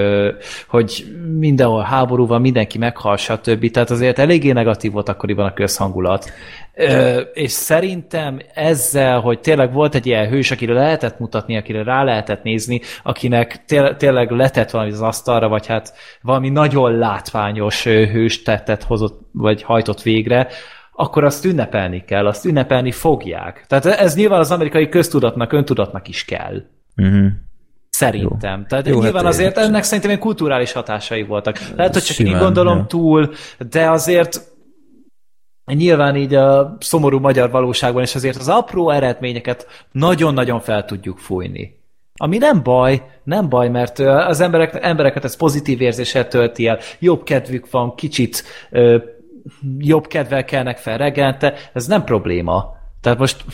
hogy mindenhol háború van, mindenki meghal, stb. Tehát azért eléggé negatív volt akkoriban a közhangulat. Ö, és szerintem ezzel, hogy tényleg volt egy ilyen hős, akire lehetett mutatni, akire rá lehetett nézni, akinek té- tényleg letett valami az asztalra, vagy hát valami nagyon látványos hős tettet hozott, vagy hajtott végre, akkor azt ünnepelni kell, azt ünnepelni fogják. Tehát ez nyilván az amerikai köztudatnak, öntudatnak is kell. Uh-huh. Szerintem. Jó. Tehát Jó, nyilván hát azért ennek szerintem egy kulturális hatásai voltak. Lehet, hogy csak Simán, én gondolom ja. túl, de azért nyilván így a szomorú magyar valóságban is azért az apró eredményeket nagyon-nagyon fel tudjuk fújni. Ami nem baj, nem baj, mert az emberek, embereket ez pozitív érzéssel tölti el, jobb kedvük van, kicsit jobb kedvel kelnek fel reggelente, ez nem probléma. Tehát most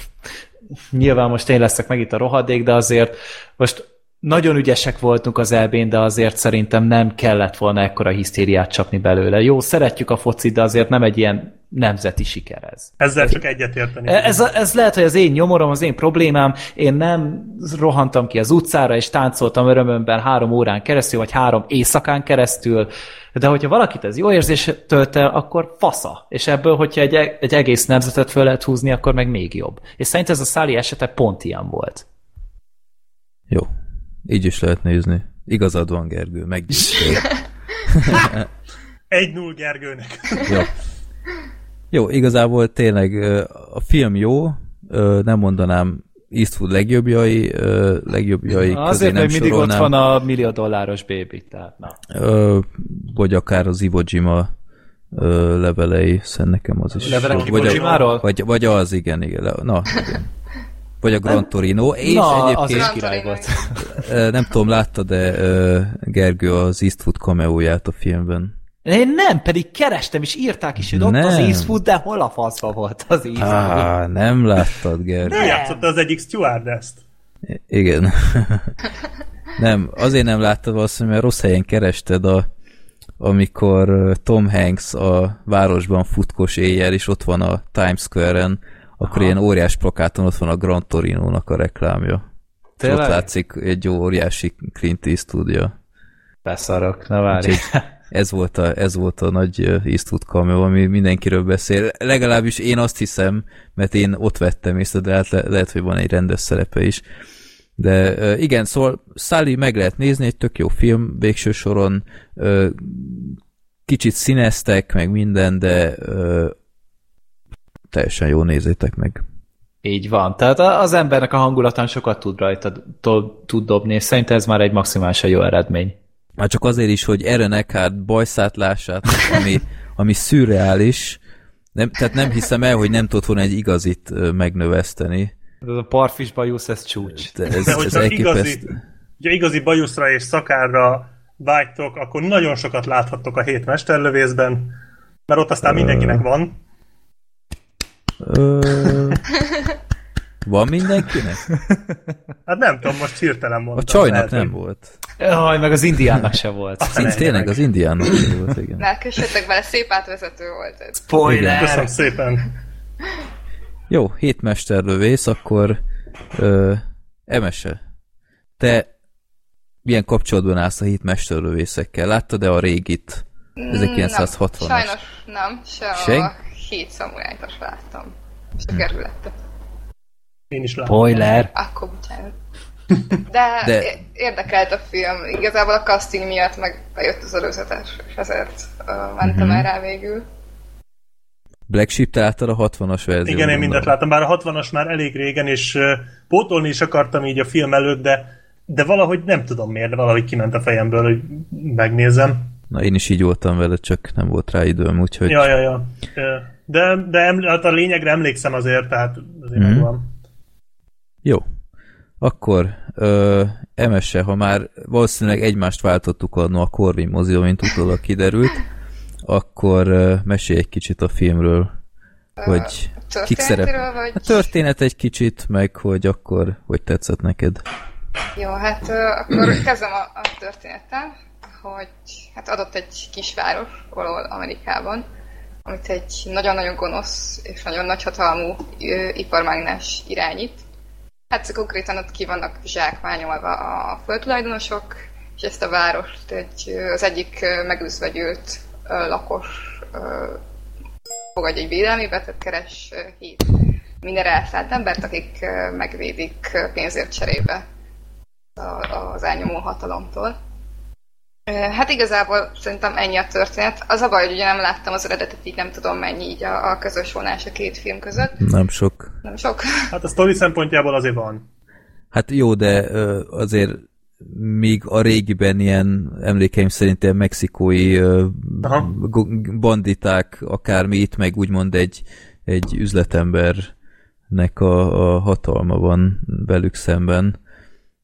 nyilván most én leszek meg itt a rohadék, de azért most nagyon ügyesek voltunk az elbén, de azért szerintem nem kellett volna ekkora hisztériát csapni belőle. Jó, szeretjük a focit, de azért nem egy ilyen nemzeti siker ez. Ezzel csak egyetérteni. Ez, ez lehet, hogy az én nyomorom, az én problémám. Én nem rohantam ki az utcára, és táncoltam örömömben három órán keresztül, vagy három éjszakán keresztül, de hogyha valakit ez jó érzés tölt el, akkor fasza. És ebből, hogyha egy, egy egész nemzetet föl lehet húzni, akkor meg még jobb. És szerintem ez a Száli esete pont ilyen volt. Jó, így is lehet nézni. Igazad van, Gergő, meggyőztél. Egy null Gergőnek. Jó. Jó, igazából tényleg a film jó, nem mondanám Eastwood legjobbjai, legjobbjai Azért, hogy mindig ott van a millió dolláros baby, tehát na. Vagy akár az Iwo Jima levelei, szerintem nekem az is. Levelek vagy, vagy, vagy az, igen, igen. Na, igen. Vagy a Gran Torino. És Na, egyébként, az király volt. Nem tudom, láttad de Gergő az Eastwood cameóját a filmben? Én nem, pedig kerestem, és írták is, hogy ott nem. az Eastwood, de hol a faszba volt az Eastwood? Á, nem láttad, Gergő. Nem játszott az egyik stewardess Igen. nem, azért nem láttad azt, mert rossz helyen kerested a amikor Tom Hanks a városban futkos éjjel, és ott van a Times Square-en, akkor Aha. ilyen óriás plakáton ott van a Grand Torino-nak a reklámja. Tényleg? ott látszik egy óriási Clint Eastwoodja. Beszarok, na várj. ez volt, a, ez volt a nagy Eastwood cameo, ami mindenkiről beszél. Legalábbis én azt hiszem, mert én ott vettem észre, de hát le, lehet, hogy van egy rendes szerepe is. De igen, szóval Sally meg lehet nézni, egy tök jó film végső soron, kicsit színeztek, meg minden, de teljesen jó nézzétek meg. Így van. Tehát az embernek a hangulatán sokat tud rajta tud dobni, és szerintem ez már egy maximálisan jó eredmény. Már csak azért is, hogy Eren Eckhart bajszátlását, ami, ami szürreális, nem, tehát nem hiszem el, hogy nem tudott volna egy igazit megnöveszteni. Ez a parfis bajusz, ez csúcs. De, ez, De ez igazi, ugye igazi bajuszra és szakárra vágytok, akkor nagyon sokat láthattok a hét mesterlövészben, mert ott aztán mindenkinek van. Ö... Van mindenkinek? Hát nem tudom, most hirtelen mondtam. A csajnak nem volt. Jaj, meg az indiának se volt. Az tényleg, az indiának sem volt, igen. Lelkessetek bele, szép átvezető volt ez. Spoiler! Köszönöm szépen. Jó, hétmesterlövész, akkor ö, Emese, te milyen kapcsolatban állsz a hétmesterlövészekkel? Láttad-e a régit? 1960-as? Nem, sajnos nem, se, se? A hét szamurájt láttam. és a kerületet. Én is látom. Spoiler! Akkor bocsánat. De, De- De érdekelt a film. Igazából a casting miatt meg bejött az előzetes, és ezért uh, mentem el rá végül. Black Sheep te láttad a 60-as verziót. Igen, én mindent láttam, bár a 60-as már elég régen, és uh, pótolni is akartam így a film előtt, de, de valahogy nem tudom miért, de valahogy kiment a fejemből, hogy megnézem. Na én is így voltam vele, csak nem volt rá időm, úgyhogy... Ja, ja, ja. De, de eml- hát a lényegre emlékszem azért, tehát azért mm. megvan. Jó. Akkor ö, Emese, ha már valószínűleg egymást váltottuk annó a Corvin mozió, mint utólag kiderült, akkor ö, mesélj egy kicsit a filmről, hogy kik szerep... Történetéről, vagy... A történet egy kicsit, meg hogy akkor hogy tetszett neked. Jó, hát ö, akkor kezdem a, a történettel, hogy hát adott egy kisváros valahol Amerikában, amit egy nagyon-nagyon gonosz és nagyon nagyhatalmú ö, iparmágnás irányít. Hát konkrétan ott ki vannak zsákmányolva a földtulajdonosok, és ezt a várost egy, az egyik megüzvegyült lakos fogadja egy védelmébe, tehát keres hét mindenre elszállt embert, akik megvédik pénzért cserébe az elnyomó hatalomtól. Hát igazából szerintem ennyi a történet. Az a baj, hogy ugye nem láttam az eredetet, így nem tudom mennyi így a, a közös vonás a két film között. Nem sok. Nem sok. Hát a sztori szempontjából azért van. Hát jó, de azért míg a régiben ilyen emlékeim szerint ilyen mexikói Aha. banditák, akármi itt meg úgymond egy, egy üzletembernek a, a hatalma van velük szemben.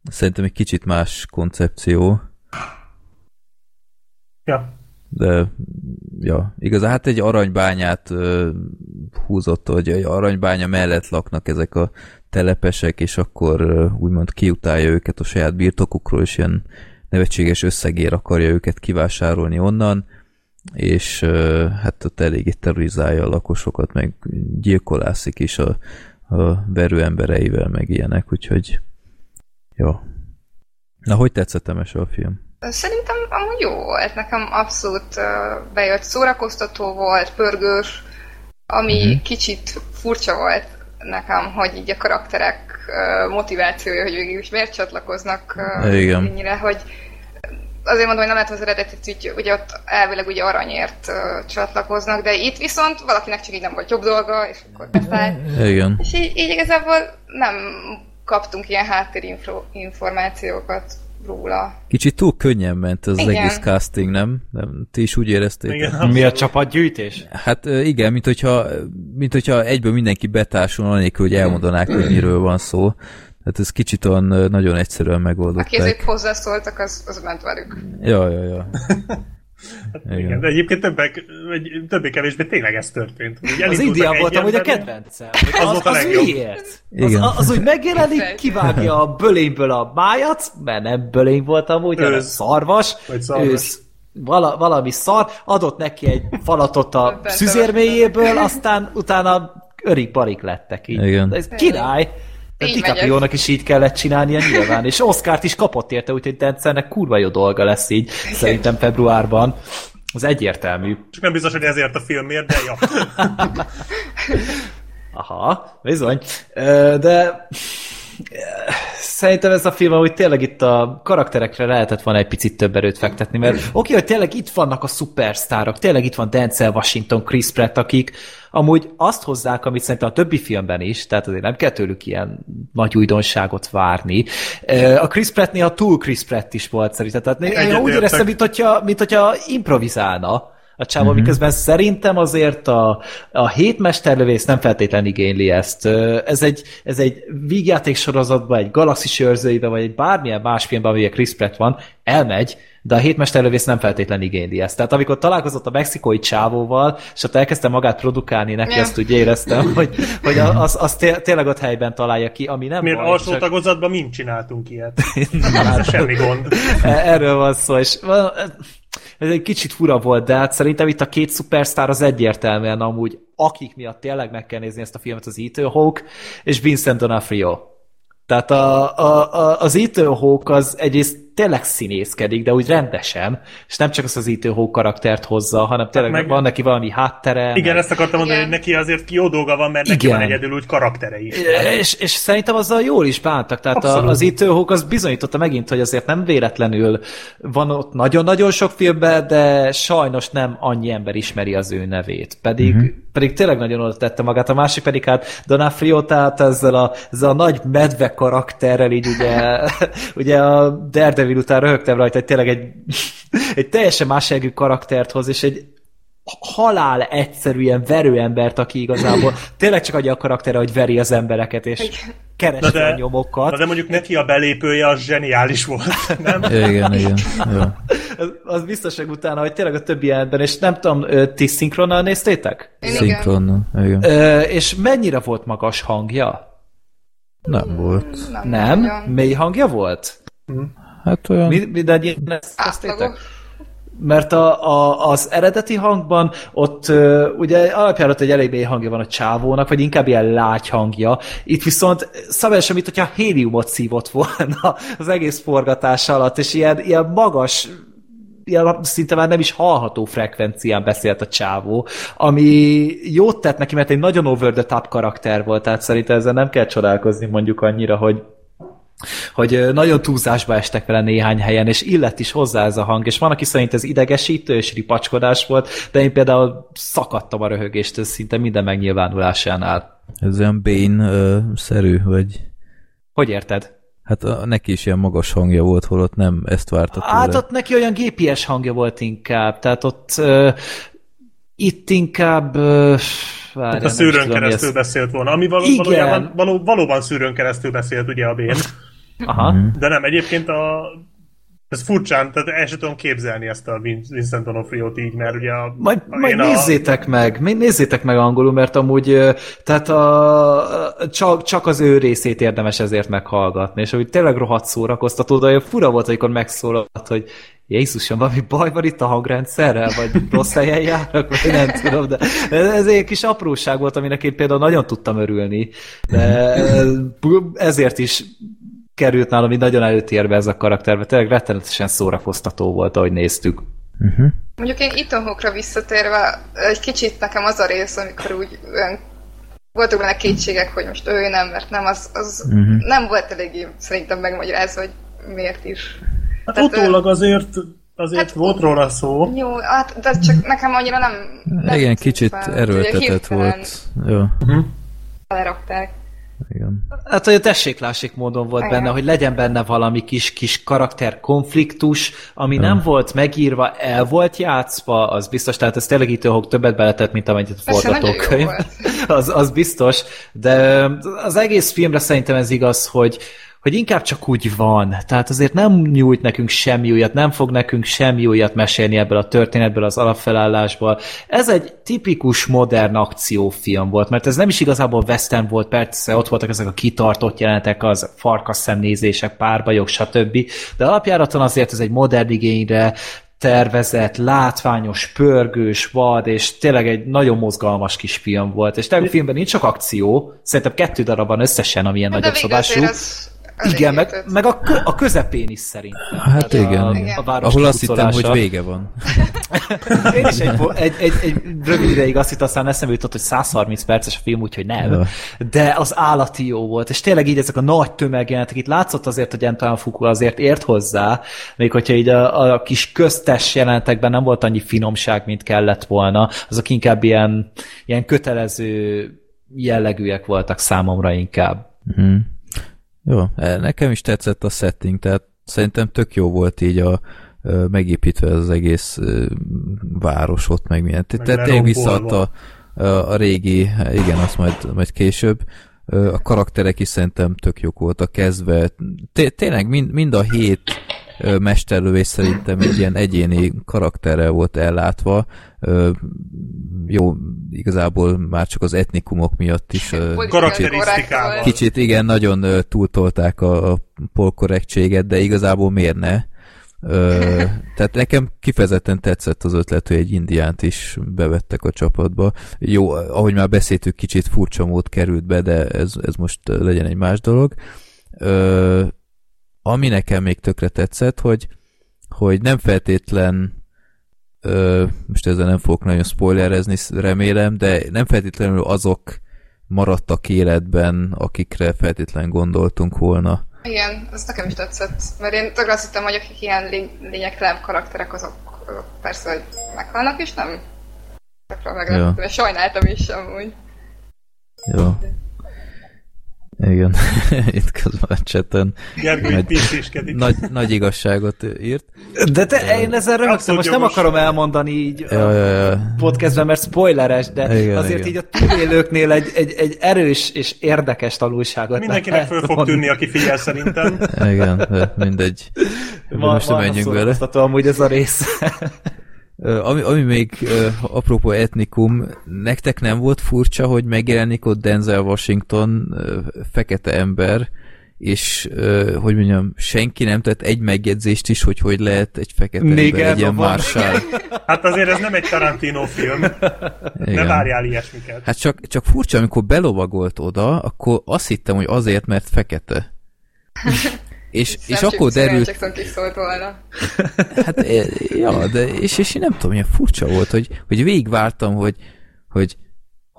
Szerintem egy kicsit más koncepció, Ja. de ja, igazán hát egy aranybányát ö, húzott, hogy egy aranybánya mellett laknak ezek a telepesek, és akkor ö, úgymond kiutálja őket a saját birtokukról, és ilyen nevetséges összegér akarja őket kivásárolni onnan, és ö, hát ott eléggé terrorizálja a lakosokat, meg gyilkolászik is a, a verő embereivel, meg ilyenek, úgyhogy jó. Na, hogy tetszett Emese a film? Szerintem amúgy jó volt. Nekem abszolút bejött, szórakoztató volt, pörgős, ami Mhm. uh-huh. kicsit furcsa volt nekem, hogy így a karakterek motivációja, hogy végül is miért csatlakoznak ö, Igen. ennyire, hogy azért mondom, hogy nem lehet az eredetit, hogy ugye ott elvileg ugye aranyért csatlakoznak, de itt viszont valakinek csak így nem volt jobb dolga, és akkor beszáll. Igen. És így, így igazából nem kaptunk ilyen háttérinformációkat róla. Kicsit túl könnyen ment az Igen. egész casting, nem? nem? Ti is úgy éreztétek? Igen, Mi a csapatgyűjtés? Hát igen, mint hogyha, mint hogyha egyből mindenki betársul, anélkül, hogy elmondanák, hogy miről van szó. Tehát ez kicsit olyan nagyon egyszerűen Aki ezért megoldották. hozzászóltak, az, az ment velük. Ja, ja, ja. Igen. Igen. De egyébként többek, vagy többé-kevésbé tényleg ez történt. Az egy voltam, hogy a kedvencem. Az Az, volt a az miért? Az, Igen. az, az úgy megjelenik, kivágja a bölényből a májat, mert nem bölény voltam úgy, hanem szarvas. Vagy szarvas. Ősz. Vala, valami szar, adott neki egy falatot a szüzérméjéből, aztán utána örik-barik lettek így. Igen. De ez király. DiCaprio-nak is így kellett csinálnia nyilván, és Oscárt is kapott érte, úgyhogy Dencernek kurva jó dolga lesz így, szerintem februárban. Az egyértelmű. Csak nem biztos, hogy ezért a filmért, de ja. Aha, bizony. De szerintem ez a film, hogy tényleg itt a karakterekre lehetett volna egy picit több erőt fektetni, mert oké, okay, hogy tényleg itt vannak a szupersztárok, tényleg itt van Denzel Washington, Chris Pratt, akik amúgy azt hozzák, amit szerintem a többi filmben is, tehát azért nem kell tőlük ilyen nagy újdonságot várni. A Chris Pratt néha túl Chris Pratt is volt szerintem, tehát én úgy éreztem, mint hogyha, mint hogyha improvizálna a csávó, mm-hmm. miközben szerintem azért a, a hétmesterlövész nem feltétlen igényli ezt. Ez egy, ez egy vígjáték sorozatban, egy galaxis őrzőiben, vagy egy bármilyen más filmben, ahol Chris Pratt van, elmegy, de a hétmesterlövész nem feltétlen igényli ezt. Tehát amikor találkozott a mexikói csávóval, és ott elkezdte magát produkálni neki, Ja. azt úgy éreztem, hogy, hogy az, az té- tényleg ott helyben találja ki, ami nem Miért baj, alsó csak- tagozatban mind csináltunk ilyet. Ez semmi gond. E- Erről van szó, és van- ez egy kicsit fura volt, de hát szerintem itt a két szupersztár az egyértelműen amúgy, akik miatt tényleg meg kell nézni ezt a filmet, az Ethan Hawke és Vincent D'Onofrio. Tehát a, a, a, az Ethan Hawke az egyrészt tényleg színészkedik, de úgy rendesen, és nem csak az az Ethan karaktert hozza, hanem tényleg meg... van neki valami háttere. Igen, meg... ezt akartam mondani, Igen. hogy neki azért jó dolga van, mert neki Igen. van egyedül úgy karaktere is. És, és szerintem azzal jól is bántak. Tehát a, Abszolút. az Ethan Hawke az bizonyította megint, hogy azért nem véletlenül van ott nagyon-nagyon sok filmben, de sajnos nem annyi ember ismeri az ő nevét. Pedig, uh-huh. pedig tényleg nagyon oda tette magát. A másik pedig hát Donofrio, tehát ezzel a, ezzel a nagy medve karakterrel így ugye, ugye a Daredevil után röhögtem rajta, hogy tényleg egy, egy teljesen más karaktert hoz, és egy halál egyszerű ilyen verőembert, aki igazából tényleg csak adja a karaktere, hogy veri az embereket, és keresi Na de- a nyomokat. Na de mondjuk neki a belépője az zseniális volt, nem? Igen, igen. Jó. Az, az biztos, hogy utána, hogy tényleg a többi ember, és nem tudom, ti szinkronnal néztétek? Én igen. Szinkronnal. Igen. Ö, és mennyire volt magas hangja? Nem volt. Nem? Nem? Mély hangja volt? Hát olyan... Mi, mindannyian ezt kezdtétek? Átlagos. Mert a, a, az eredeti hangban ott ö, ugye alapjárat egy elég mély hangja van a csávónak, vagy inkább ilyen lágy hangja. Itt viszont szabályosan, mint hogyha héliumot szívott volna az egész forgatás alatt, és ilyen, ilyen magas ilyen szinte már nem is hallható frekvencián beszélt a csávó, ami jót tett neki, mert egy nagyon over the top karakter volt, tehát szerintem ezzel nem kell csodálkozni mondjuk annyira, hogy hogy nagyon túlzásba estek vele néhány helyen, és illett is hozzá ez a hang, és van, aki szerint ez idegesítő és ripacskodás volt, de én például szakadtam a röhögéstől szinte minden megnyilvánulásánál. Ez olyan Bane-szerű, vagy... Hogy érted? Hát a, neki is ilyen magas hangja volt, holott nem ezt várta tőle. Hát ott neki olyan GPS hangja volt inkább, tehát ott ö, itt inkább ö, várjál, A szűrőn tudom, keresztül ez. beszélt volna, ami való, Igen. valójában, való, valóban szűrőn keresztül beszélt ugye a Bén. Aha. De nem, egyébként a... Ez furcsán, tehát el sem tudom képzelni ezt a Vin- Vincent D'Onofriót így, mert ugye a, Majd, a- majd én a- nézzétek meg, nézzétek meg angolul, mert amúgy tehát a, csak, csak az ő részét érdemes ezért meghallgatni, és úgy tényleg rohadt szórakoztató, de fura volt, amikor megszólalt, hogy Jézusom, valami baj van itt a hangrendszerrel, vagy rossz helyen járok, vagy nem tudom, de ez, ez egy kis apróság volt, aminek én például nagyon tudtam örülni, de ezért is került nálam így nagyon előtérbe ez a karakter, mert tényleg rettenetesen szórakoztató volt, ahogy néztük. Uh-huh. Mondjuk én Ethan Hawke-ra visszatérve, egy kicsit nekem az a rész, amikor úgy olyan voltak benne kétségek, hogy most ő nem, mert nem, az, az uh-huh. nem volt eléggé szerintem megmagyarázva, hogy miért is. Hát Tehát, utólag azért, azért Hát- volt róla szó. Jó, hát, de csak nekem annyira nem... nem Igen, kicsit fel. Ugye erőltetett hirtelen volt. Jó, Lerakták. Igen. Hát, hogy a tessék-lássék módon volt Igen. benne, hogy legyen benne valami kis, kis karakter konfliktus, ami nem volt megírva, el volt játszva, az biztos, tehát ez tényleg itt többet beletett, mint amennyit a forgatókönyv. az, az biztos, de az egész filmre szerintem ez igaz, hogy hogy inkább csak úgy van. Tehát azért nem nyújt nekünk semmi újat, nem fog nekünk semmi újat mesélni ebből a történetből, az alapfelállásból. Ez egy tipikus modern akciófilm volt, mert ez nem is igazából western volt, persze ott voltak ezek a kitartott jelenetek, az farkas szemnézések, párbajok, stb. De alapjáraton azért ez egy modern igényre tervezett, látványos, pörgős, vad, és tényleg egy nagyon mozgalmas kis film volt. És tényleg a filmben nincs sok akció, szerintem kettő darab van összesen, amilyen De nagyobb azért az elég Igen, meg, meg a, kö, a közepén is szerintem. Hát igen. A, igen. a város Ahol azt hittem, hogy vége van. Én is egy, egy, egy, egy rövid ideig azt hittem, aztán eszembe jutott, hogy 130 perces a film, úgyhogy nem. Ja. De az állati jó volt, és tényleg így ezek a nagy tömegjelenetek, itt látszott azért, hogy Antoine Fuqua azért ért hozzá, még hogyha így a, a kis köztes jelenetekben nem volt annyi finomság, mint kellett volna, azok inkább ilyen, ilyen kötelező jellegűek voltak számomra inkább. Mhm. Jó, e, nekem is tetszett a setting, tehát szerintem tök jó volt így a ö, megépítve ez az egész ö, város ott, meg milyen. Meg Tehát tényleg visszaadta a, a régi, igen, azt majd, majd később. A karakterek is szerintem tök jók voltak kezdve. Té- Tényleg mind, mind a hét mesterlövész szerintem egy ilyen egyéni karakterrel volt ellátva. Jó, igazából már csak az etnikumok miatt is volt. Kicsit igen, nagyon túltolták a, a polkorrektséget, de igazából miért ne? Ö, tehát nekem kifejezetten tetszett az ötlet, hogy egy indiánt is bevettek a csapatba. Jó, ahogy már beszéltük, kicsit furcsa mód került be, de ez, ez most legyen egy más dolog. Ö, ami nekem még tökre tetszett, hogy, hogy nem feltétlen ö, most ezzel nem fogok nagyon spoilerezni, remélem, de nem feltétlenül azok maradtak életben, akikre feltétlen gondoltunk volna. Igen, ez nekem is tetszett, mert én tökre azt hittem, hogy akik ilyen lény- karakterek, azok, azok persze, hogy meghalnak, és nem. Tökre meglepő, ja. sajnáltam is amúgy. Jó. Igen, itt közben a chaten Gergő Nagy- nagy, nagy igazságot írt. De te, én ezzel Abszolút most nem akarom elmondani így Ja, ja, ja. podcastben, mert spoileres, de Igen, azért igen. így a túlélőknél egy, egy, egy erős és érdekes tanulságot Mindenkinek föl fog mondani. tűnni, aki figyel szerintem. Igen, de mindegy. Ma, most nem menjünk szórakoztató amúgy ez a rész. Ami, ami még apropó etnikum, nektek nem volt furcsa, hogy megjelenik ott Denzel Washington, fekete ember, és hogy mondjam, senki nem tett egy megjegyzést is, hogy hogy lehet egy fekete ember, Négerben egy ilyen marshal. Hát azért ez nem egy Tarantino film. Ne Igen. várjál ilyesmiket. Hát csak, csak furcsa, amikor belovagolt oda, akkor azt hittem, hogy azért, mert fekete. És, és akkor derült, Jackson kiszólt volna. Hát, eh, ja, de és, és én nem tudom, milyen furcsa volt, hogy, hogy végigvártam, hogy, hogy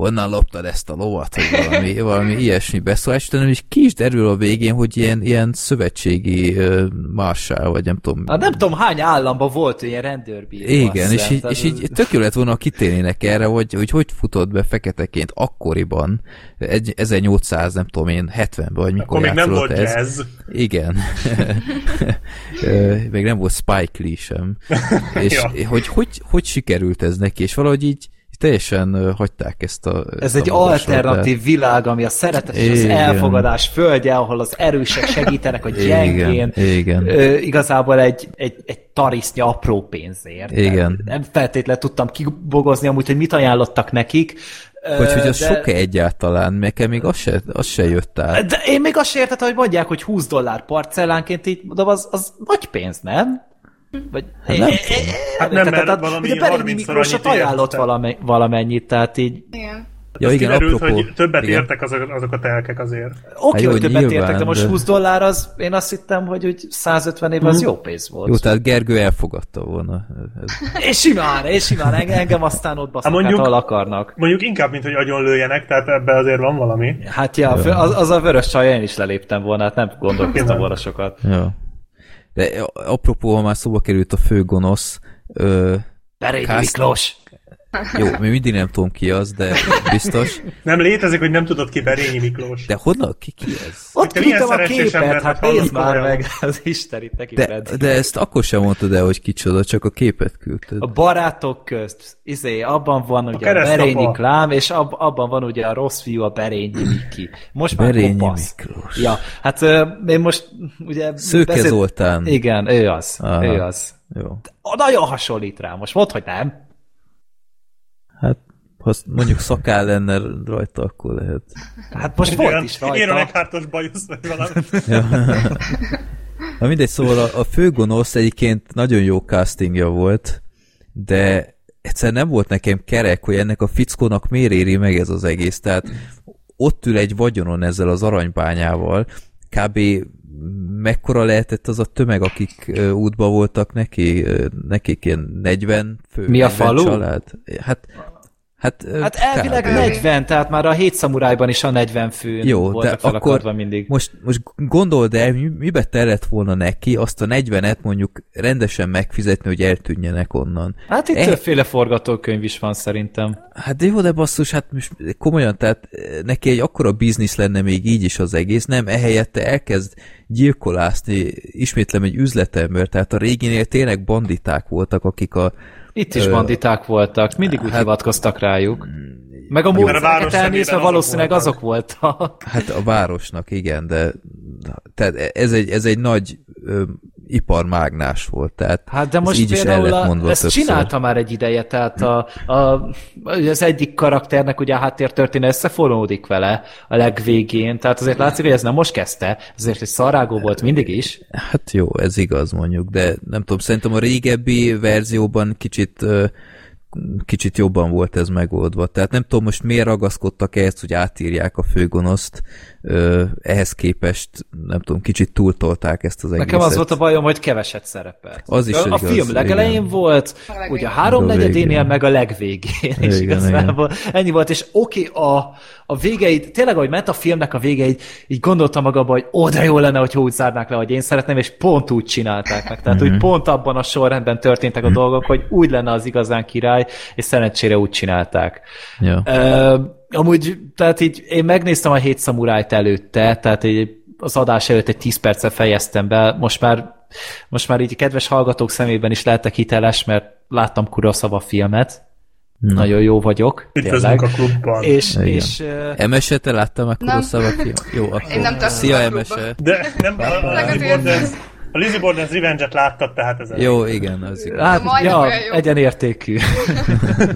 honnan loptad ezt a lovat, hogy valami, valami ilyesmi beszólás, de nem is ki is derül a végén, hogy ilyen, ilyen szövetségi uh, marsál, vagy nem tudom. Hát nem tudom, hány államban volt ilyen rendőrbíró. Igen, és így, Tehát és így tök jó lett volna, kitérnének erre, hogy, hogy hogy futott be feketeként akkoriban, egy- 1800, nem tudom én, 70-ben, vagy mikor Akkor még nem volt ez. jazz. Igen. Még nem volt Spike Lee sem. És Ja. hogy, hogy hogy sikerült ez neki, és valahogy így teljesen hagyták ezt a Ez ezt egy a alternatív világ, ami a szeretet és az elfogadás földje, ahol az erősek segítenek a gyengén. Igen, igen. Ö, igazából egy, egy, egy tarisznya apró pénzért. Igen. Nem feltétlenül tudtam kibogozni amúgy, hogy mit ajánlottak nekik. Ö, Hogy, az de- sok-e egyáltalán, nekem még az se, az se jött át. De én még azt sem értettem, hogy mondják, hogy 20 dollár parcellánként, így mondom, az, az nagy pénz, nem? Vagy, Hát nem Hát nem, mert tehát valami ugye Berényi 30-szor Miklósot annyit ajánlott ért. valame, valamennyit, tehát így Igen. Ja, Az igen, kiderült, apropó. hogy többet igen. értek azok, azok a telkek azért. Oké, Hát okay, jó, hogy többet nyilván, értek, de most de- 20 dollár az, én azt hittem, hogy úgy 150 év az jó pénz volt. Jó, tehát Gergő elfogadta volna. Ez, És simán, és simán, engem, aztán ott basznak, Hát hát mondjuk- ahol akarnak. Mondjuk inkább, mint hogy agyon lőjenek, tehát ebbe azért van valami. Hát ja, az, az a vörös csaj, én is leléptem volna, hát nem gondolkoztam volna sokat. ja. De apropó, ha már szóba került a főgonosz, ö, Berényi Kász- Miklós! Jó, még mindig nem tudom ki az, de biztos. Nem létezik, hogy nem tudod ki Berényi Miklós. De honnan, ki ki ez? Ott küldtem a képet, ember, hát nézd már komolyan. meg, az Isten itt neki De, de ezt akkor sem mondtad el, hogy kicsoda, csak a képet küldted. A barátok közt, izé, abban van ugye a, keresztapa. Berényi Klám, és ab, abban van ugye a rossz fiú, a Berényi Miki. Most már Berényi kopasz. Miklós. Ja, hát ö, én most ugye... Szőke beszélt- Zoltán. Igen, ő az, Aha. ő az. Jó. Nagyon hasonlít rá, most mondd, hogy nem. Hát, ha mondjuk szakál lenne rajta, akkor lehet. Hát most volt is rajta. Eckhartos bajusz, vagy valami. Na mindegy, szóval a, a főgonosz egyébként nagyon jó castingja volt, de egyszer nem volt nekem kerek, hogy ennek a fickónak miért éri meg ez az egész. Tehát ott ül egy vagyonon ezzel az aranybányával, kb. mekkora lehetett az a tömeg, akik útba voltak neki, nekik ilyen 40 fő, Mi a 40 falu? család. Hát, hát, Hát elvileg kb. 40, tehát már a hét szamurájban is a 40 főn Jó, de akkor mindig. most, most gondold el, mi, mibe tellett volna neki azt a 40-et mondjuk rendesen megfizetni, hogy eltűnjenek onnan. Hát itt Eh. többféle forgatókönyv is van szerintem. Hát de jó, de basszus, hát most komolyan, tehát eh, neki egy akkora biznisz lenne még így is az egész, nem, ehelyette elkezd gyilkolászni, ismétlem egy üzletember, tehát a réginél tényleg banditák voltak, akik a Itt is banditák voltak, mindig úgy hát- hivatkoztak rájuk. Meg a város elnézve valószínűleg azok azok voltak. Hát a városnak, igen, de tehát ez egy, ez egy nagy ö, iparmágnás volt, tehát Hát de most így is el a, ezt többször. csinálta már egy ideje, tehát a, a, az egyik karakternek ugye a háttértörténet összefonódik vele a legvégén, tehát azért látszik, hogy ez nem most kezdte, azért egy szarágó volt mindig is. Hát jó, ez igaz mondjuk, de nem tudom, szerintem a régebbi verzióban kicsit ö, kicsit jobban volt ez megoldva. Tehát nem tudom most miért ragaszkodtak ehhez, hogy átírják a főgonoszt, ehhez képest, nem tudom, kicsit túltolták ezt az egészet. Nekem az volt a bajom, hogy keveset szerepelt. Az is a, a igaz, film legelején igen. volt, A ugye a háromnegyedénél, meg a legvégén. És Igen, igazából ennyi volt, és oké, okay, a, a végeid, tényleg, ahogy ment a filmnek a végeid, így gondoltam magamba, hogy ó, de jó lenne, hogy úgy zárnák le, hogy én szeretném, és pont úgy csinálták meg. Tehát, Mhm. hogy pont abban a sorrendben történtek a dolgok, hogy úgy lenne az igazán király, és szerencsére úgy csinálták. Ja. Ö, amúgy, tehát így én megnéztem a hét szamurájt előtte, tehát így az adás előtt egy 10 percet fejeztem be, most már most már így kedves hallgatók szemében is lehetek hiteles, mert láttam Kurosawa filmet, Na. nagyon jó vagyok, Üdvözlünk a klubban. És, Igen. és ö, Emese, te láttam a. Kurosawa film? Jó, akkor Én nem szia a. Emese. De nem, a, a, Legalább Lizzie ilyen- Borden, a Lizzie Borden's Revenge-et láttad, tehát ez. Jó, igen, az igaz. Hát, ja, egyenértékű.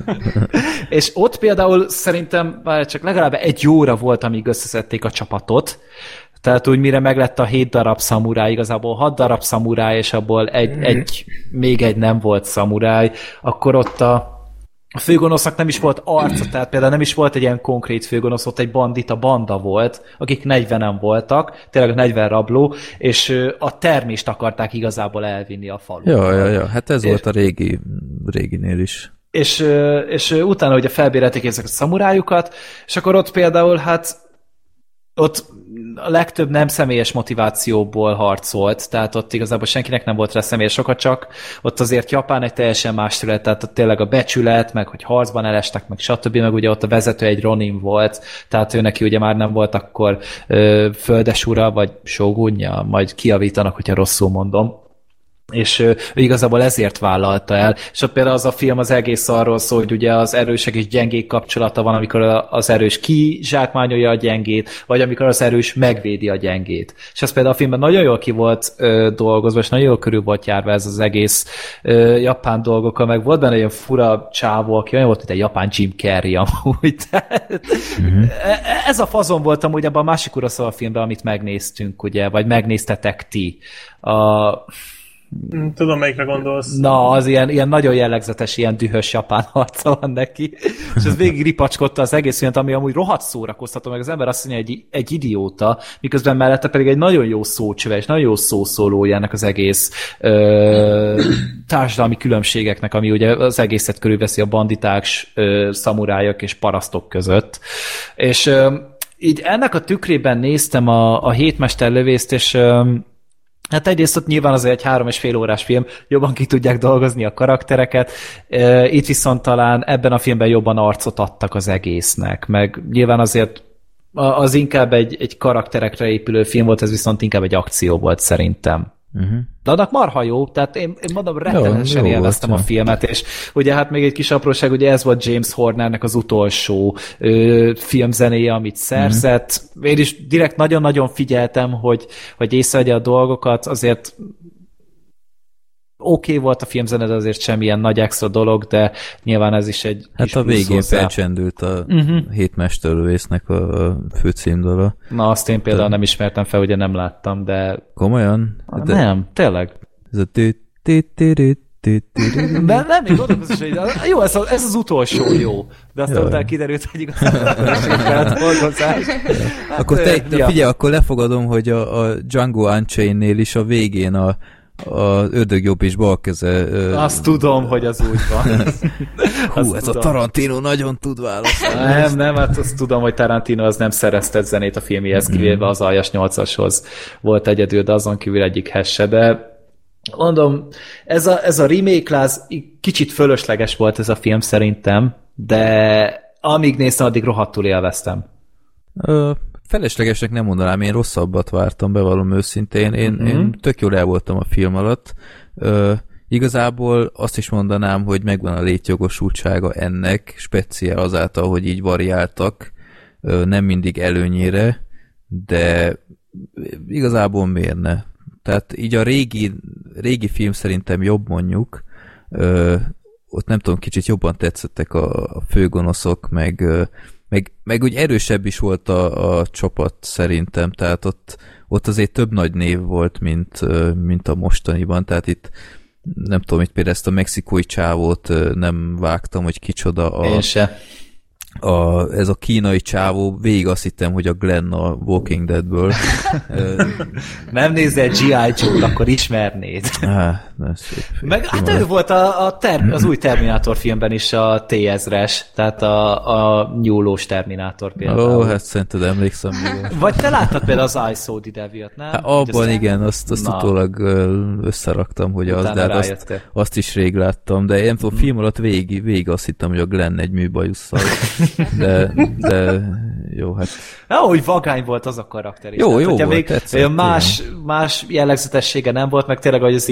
és ott például szerintem már csak legalább egy óra volt, amíg összeszedték a csapatot, tehát úgy mire meglett a hét darab szamuráj, igazából hat darab szamuráj, és abból egy, egy, még egy nem volt szamuráj, akkor ott a a főgonosznak nem is volt arca, tehát például nem is volt egy ilyen konkrét főgonosz, ott egy bandita banda volt, akik 40-en voltak, tényleg 40 rabló, és a termést akarták igazából elvinni a falu. Ja, ja, ja, hát ez És- volt a régi, réginél is. És, és utána ugye felbérelték ezeket a szamurájukat, és akkor ott például hát ott a legtöbb nem személyes motivációból harcolt, tehát ott igazából senkinek nem volt rá személyes oka, csak ott azért Japán egy teljesen más terület, tehát ott tényleg a becsület, meg hogy harcban elestek, meg stb., meg ugye ott a vezető egy Ronin volt, tehát ő neki ugye már nem volt akkor földesura, vagy sógunja, majd kiavítanak, hogyha rosszul mondom és ő, ő igazából ezért vállalta el. És ott például az a film az egész arról szól, hogy ugye az erősek és gyengék kapcsolata van, amikor az erős kizsákmányolja a gyengét, vagy amikor az erős megvédi a gyengét. És ez például a filmben nagyon jól ki volt ö, dolgozva, és nagyon jól körül volt járva ez az egész ö, japán dolgokkal, meg volt benne egy olyan fura csávó, aki olyan volt, mint egy japán Jim Carrey amúgy. E- Ez a fazon volt amúgy abban a másik Kurosawa filmben, amit megnéztünk, ugye, vagy megnéztetek ti. A, Tudom, melyikre gondolsz. Na, az ilyen, ilyen nagyon jellegzetes, ilyen dühös japán arca van neki. És ez végig ripacskodta az egész filmet, ami amúgy rohadt szórakoztató, meg az ember azt mondja, egy, egy idióta, miközben mellette pedig egy nagyon jó szócsöve, és nagyon jó szószólója ennek az egész ö, társadalmi különbségeknek, ami ugye az egészet körülveszi a banditák, ö, szamurájok és parasztok között. És ö, így ennek a tükrében néztem a, a hétmester lövészt, és ö, Hát egyrészt ott nyilván azért egy három és fél órás film, jobban ki tudják dolgozni a karaktereket, itt viszont talán ebben a filmben jobban arcot adtak az egésznek, meg nyilván azért az inkább egy, egy karakterekre épülő film volt, ez viszont inkább egy akció volt szerintem. Uh-huh. De annak marha jó, tehát én, én mondom, rettenetesen jó élveztem volt, a filmet, és ugye hát még egy kis apróság, ugye ez volt James Hornernek az utolsó ö, filmzenéje, amit szerzett. Mm. Én is direkt nagyon-nagyon figyeltem, hogy, hogy észrevegye a dolgokat, azért oké okay volt a filmzene, de azért semmilyen nagy extra dolog, de nyilván ez is egy Hát a végén hozzá. felcsendült a Mhm. uh-huh. hétmesterlövésznek a a főcímdala. Na, azt én például nem ismertem fel, ugye nem láttam, de... Komolyan? de... Nem, tényleg. Ez a tü- tü- tü- De nem, még gondolkozom, hogy jó, ez, a, ez az utolsó jó. De aztán Jó. utána kiderült, hogy egy feldolgozás. Hát, Akkor te, te figyelj, akkor lefogadom, hogy a, a Django Unchained-nél is a végén a, a ördög jobb és bal keze. ö, Azt tudom, hogy az úgy van. Hú, azt ez tudom. a Tarantino nagyon tud válaszolni. Nem, nem, hát azt tudom, hogy Tarantino az nem szereztet zenét a filmjéhez, kivéve az aljas 8-ashoz volt egyedül, de azon kívül egyikhez se, de mondom, ez a, ez a remake láz kicsit fölösleges volt ez a film szerintem, de amíg néztem, addig rohadtul élveztem. Ö, feleslegesnek nem mondanám, én rosszabbat vártam, bevallom őszintén. Én, Mhm. mm-hmm. én tök jól el voltam a film alatt. Ö, igazából azt is mondanám, hogy megvan a létjogosultsága ennek, speciál azáltal, hogy így variáltak, ö, nem mindig előnyére, de igazából miért ne? Tehát így a régi, régi film szerintem jobb mondjuk, ö, ott nem tudom, kicsit jobban tetszettek a, a főgonoszok, meg, meg, meg úgy erősebb is volt a, a csapat szerintem, tehát ott, ott azért több nagy név volt, mint, mint a mostaniban, tehát itt nem tudom, itt például ezt a mexikói csávót nem vágtam, hogy kicsoda a, Én se. a, ez a kínai csávó, végig azt hittem, hogy a Glenn a Walking Deadből. Nem nézel G.I. Joe, akkor ismernéd. Na, szép. Meg hát ő volt a, a ter, az új Terminátor filmben is a T-ezres, tehát a, a nyúlós Terminátor például. Ó, hát szerinted emlékszem. Vagy te láttad például az I Saw the Devil-t, nem? Hát abban azt- igen, azt, azt Na. utólag összeraktam, hogy az, de hát azt, azt is rég láttam, de én nem tudom, film alatt végig, végig azt hittem, hogy a Glenn egy műbajusszal, de, de jó, hát Ja, hogy vagány volt az a karakter is. Jó, Tehát, jó volt, még tetszett, más, más jellegzetessége nem volt, meg tényleg, hogy az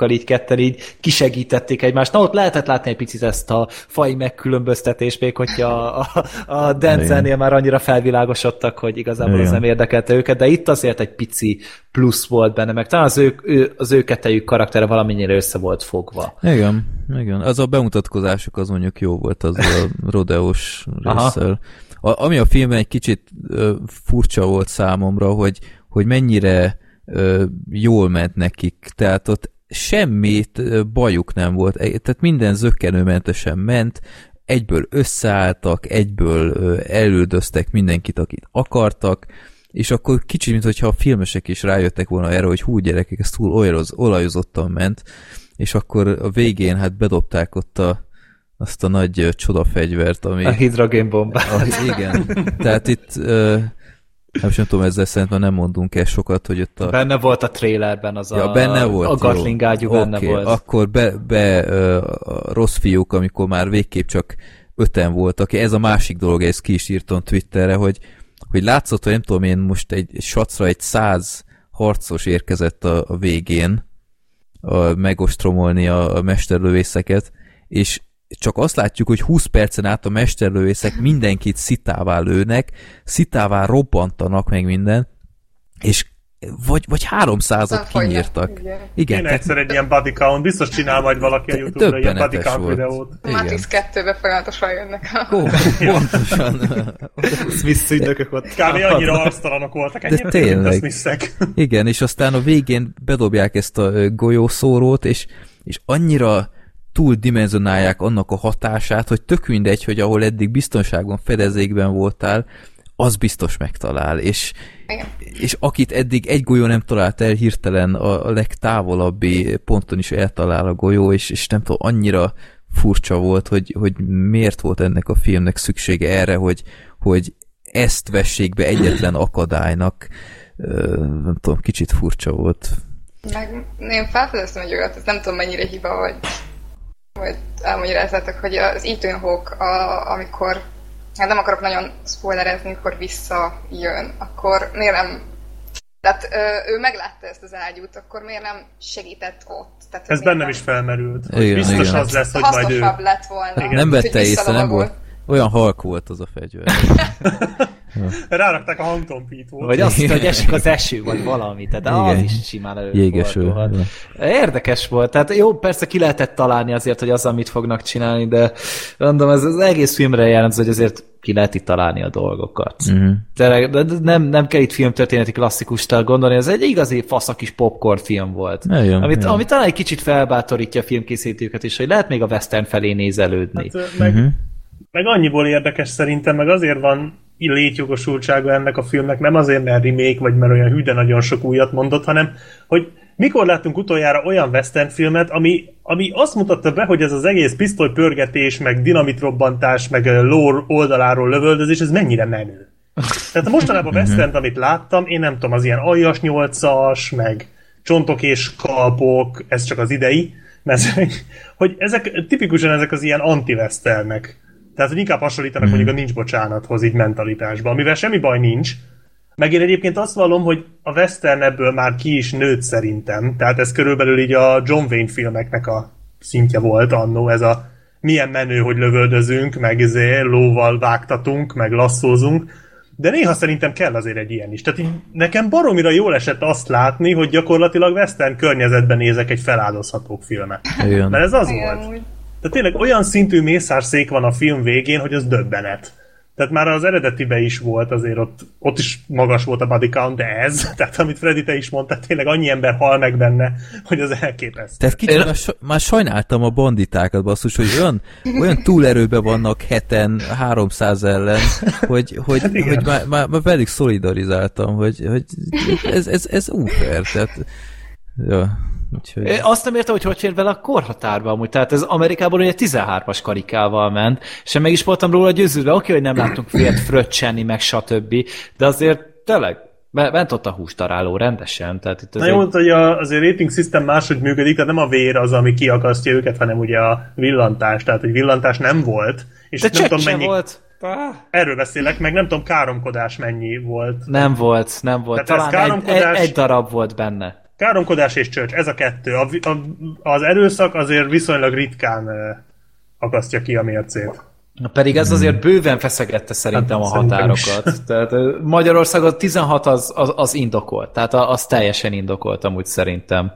ítőhokkal így ketten így kisegítették egymást. Na, ott lehetett látni egy picit ezt a fai megkülönböztetést, még hogyha a, a, a Denzelnél már annyira felvilágosodtak, hogy igazából az Igen. nem érdekelte őket, de itt azért egy pici plusz volt benne, meg talán az ő, ő, az ő kettejük karaktere valamennyire össze volt fogva. igen, igen. Az a bemutatkozások az mondjuk jó volt, az a rodeós Aha. résszel. A, ami a filmben egy kicsit ö, furcsa volt számomra, hogy, hogy mennyire ö, jól ment nekik. Tehát ott semmit bajuk nem volt. E- Tehát minden zöggenőmentesen ment, egyből összeálltak, egyből elüldöztek mindenkit, akit akartak, és akkor kicsit, mintha a filmesek is rájöttek volna erre, hogy hú gyerekek, ez túl olajoz, olajozottan ment, és akkor a végén hát bedobták ott a, azt a nagy csodafegyvert, ami... A hidrogénbombát. Igen. Tehát itt, ö, nem is nem tudom, ezzel szerintem nem mondunk el sokat, hogy ott a... Benne volt a trailerben az ja, a, benne volt. a Gatling ágyú jó. benne volt. Akkor be, be a rossz fiúk, amikor már végképp csak öten voltak. Ez a másik dolog, ezt ki is írtam Twitterre, hogy, hogy látszott, hogy nem tudom én most egy, egy sacra egy száz harcos érkezett a, a végén a, megostromolni a, a mesterlövészeket, és csak azt látjuk, hogy 20 percen át a mesterlövészek mindenkit szitává lőnek, szitává robbantanak meg minden, és vagy, vagy 300-at Aztán kinyírtak. igen. Igen, Kéne tehát egyszer egy ilyen body count, biztos csinál majd valaki a Youtube-ra ilyen body count volt. videót. A Matrix 2-be folyamatosan jönnek a... Ó, pontosan. Smith ügynökök ott. Kb. annyira arctalanok voltak, ennyire tényleg. Igen, és aztán a végén bedobják ezt a golyószórót, és, és annyira túldimenzionálják annak a hatását, hogy tök mindegy, hogy ahol eddig biztonságban, fedezékben voltál, az biztos megtalál, és, Igen. és akit eddig egy golyó nem talált el, hirtelen a, a legtávolabbi ponton is eltalál a golyó, és, és nem tudom, annyira furcsa volt, hogy, hogy miért volt ennek a filmnek szüksége erre, hogy, hogy ezt vessék be egyetlen akadálynak. Nem tudom, kicsit furcsa volt. Meg én felfedeztem egy olyat, ez nem tudom mennyire hiba, vagy, vagy elmagyarázzátok, hogy az Ethan Hawke, a, amikor, hát nem akarok nagyon spoilerezni, amikor visszajön, akkor miért nem tehát ö, ő meglátta ezt az ágyút, akkor miért nem segített ott? Tehát, hogy Ez bennem nem- is felmerült. hogy Igen, biztos igen. az lesz, hogy majd ő... hasznosabb lett volna. Igen. Nem hogy vette észre, nem volt. Olyan halk volt az a fegyver. Rárakták a hangtompít volt. Vagy azt hogy esik az eső, vagy valami, tehát az Igen. is simán Jégeső. előfordulhat. Érdekes volt, tehát jó, persze ki lehetett találni azért, hogy azzal mit fognak csinálni, de mondom, ez az egész filmre jellemző, hogy azért ki lehet itt találni a dolgokat. Mhm. De, de, nem, nem kell itt filmtörténeti klasszikustól gondolni, ez egy igazi fasz a kis popcorn film volt. Igen, amit, igen. amit talán egy kicsit felbátorítja a filmkészítőket is, hogy lehet még a western felé nézelődni. Hát, meg, Mhm. meg annyiból érdekes szerintem, meg azért van létjogosultsága ennek a filmnek, nem azért, mert remake, vagy mert olyan hű, de nagyon sok újat mondott, hanem, hogy mikor láttunk utoljára olyan western filmet, ami, ami azt mutatta be, hogy ez az egész pisztolypörgetés, meg dinamitrobbantás, meg lore oldaláról lövöldözés, ez mennyire menő. Tehát mostanában a western amit láttam, én nem tudom, az ilyen aljas nyolcas, meg csontok és kalpok, ez csak az idei, mert hogy ezek tipikusan ezek az ilyen anti-westernek. Tehát, hogy inkább hasonlítanak mm. mondjuk a nincs bocsánathoz így mentalitásban, amivel semmi baj nincs. Meg én egyébként azt vallom, hogy a western ebből már ki is nőtt szerintem. Tehát ez körülbelül így a John Wayne filmeknek a szintje volt annó, ez a milyen menő, hogy lövöldözünk, meg izé, lóval vágtatunk, meg lasszózunk. De néha szerintem kell azért egy ilyen is. Tehát így nekem baromira jól esett azt látni, hogy gyakorlatilag western környezetben nézek egy feláldozható filmet. Igen. Mert ez az Igen, volt. úgy. Tehát tényleg olyan szintű mészárszék van a film végén, hogy az döbbenet. Tehát már az eredetibe is volt, azért ott, ott is magas volt a body count, de ez, tehát amit Freddy te is mondta, tényleg annyi ember hal meg benne, hogy az elképesztő. Tehát kicsit Én... már, már sajnáltam a banditákat, basszus, hogy olyan, olyan túlerőben vannak heten 300 ellen, hogy, hogy, hát hogy már, már, már velük szolidarizáltam, hogy, hogy ez, ez, ez unfair, tehát ja. Úgyhogy... Azt nem értem, hogy hogy fér vele a korhatárba amúgy. Tehát ez Amerikában ugye 13-as karikával ment, és meg is voltam róla győződve, oké, hogy nem láttunk fiat fröccsenni, meg stb. De azért tényleg bent ott a hústaráló rendesen. Tehát itt Na jó, hogy a, azért rating system máshogy működik, tehát nem a vér az, ami kiakasztja őket, hanem ugye a villantás, tehát hogy villantás nem volt. És De nem tudom, mennyi... volt. Erről beszélek, meg nem tudom, káromkodás mennyi volt. Nem volt, nem volt. Tehát Talán káromkodás... egy, egy darab volt benne. Káromkodás és csörcs, ez a kettő. A, a, az erőszak azért viszonylag ritkán akasztja ki a mércét. Na pedig ez azért bőven feszegette szerintem hát, a határokat. Is. Tehát Magyarország a 16 az, az, az indokolt, tehát az teljesen indokolt amúgy szerintem.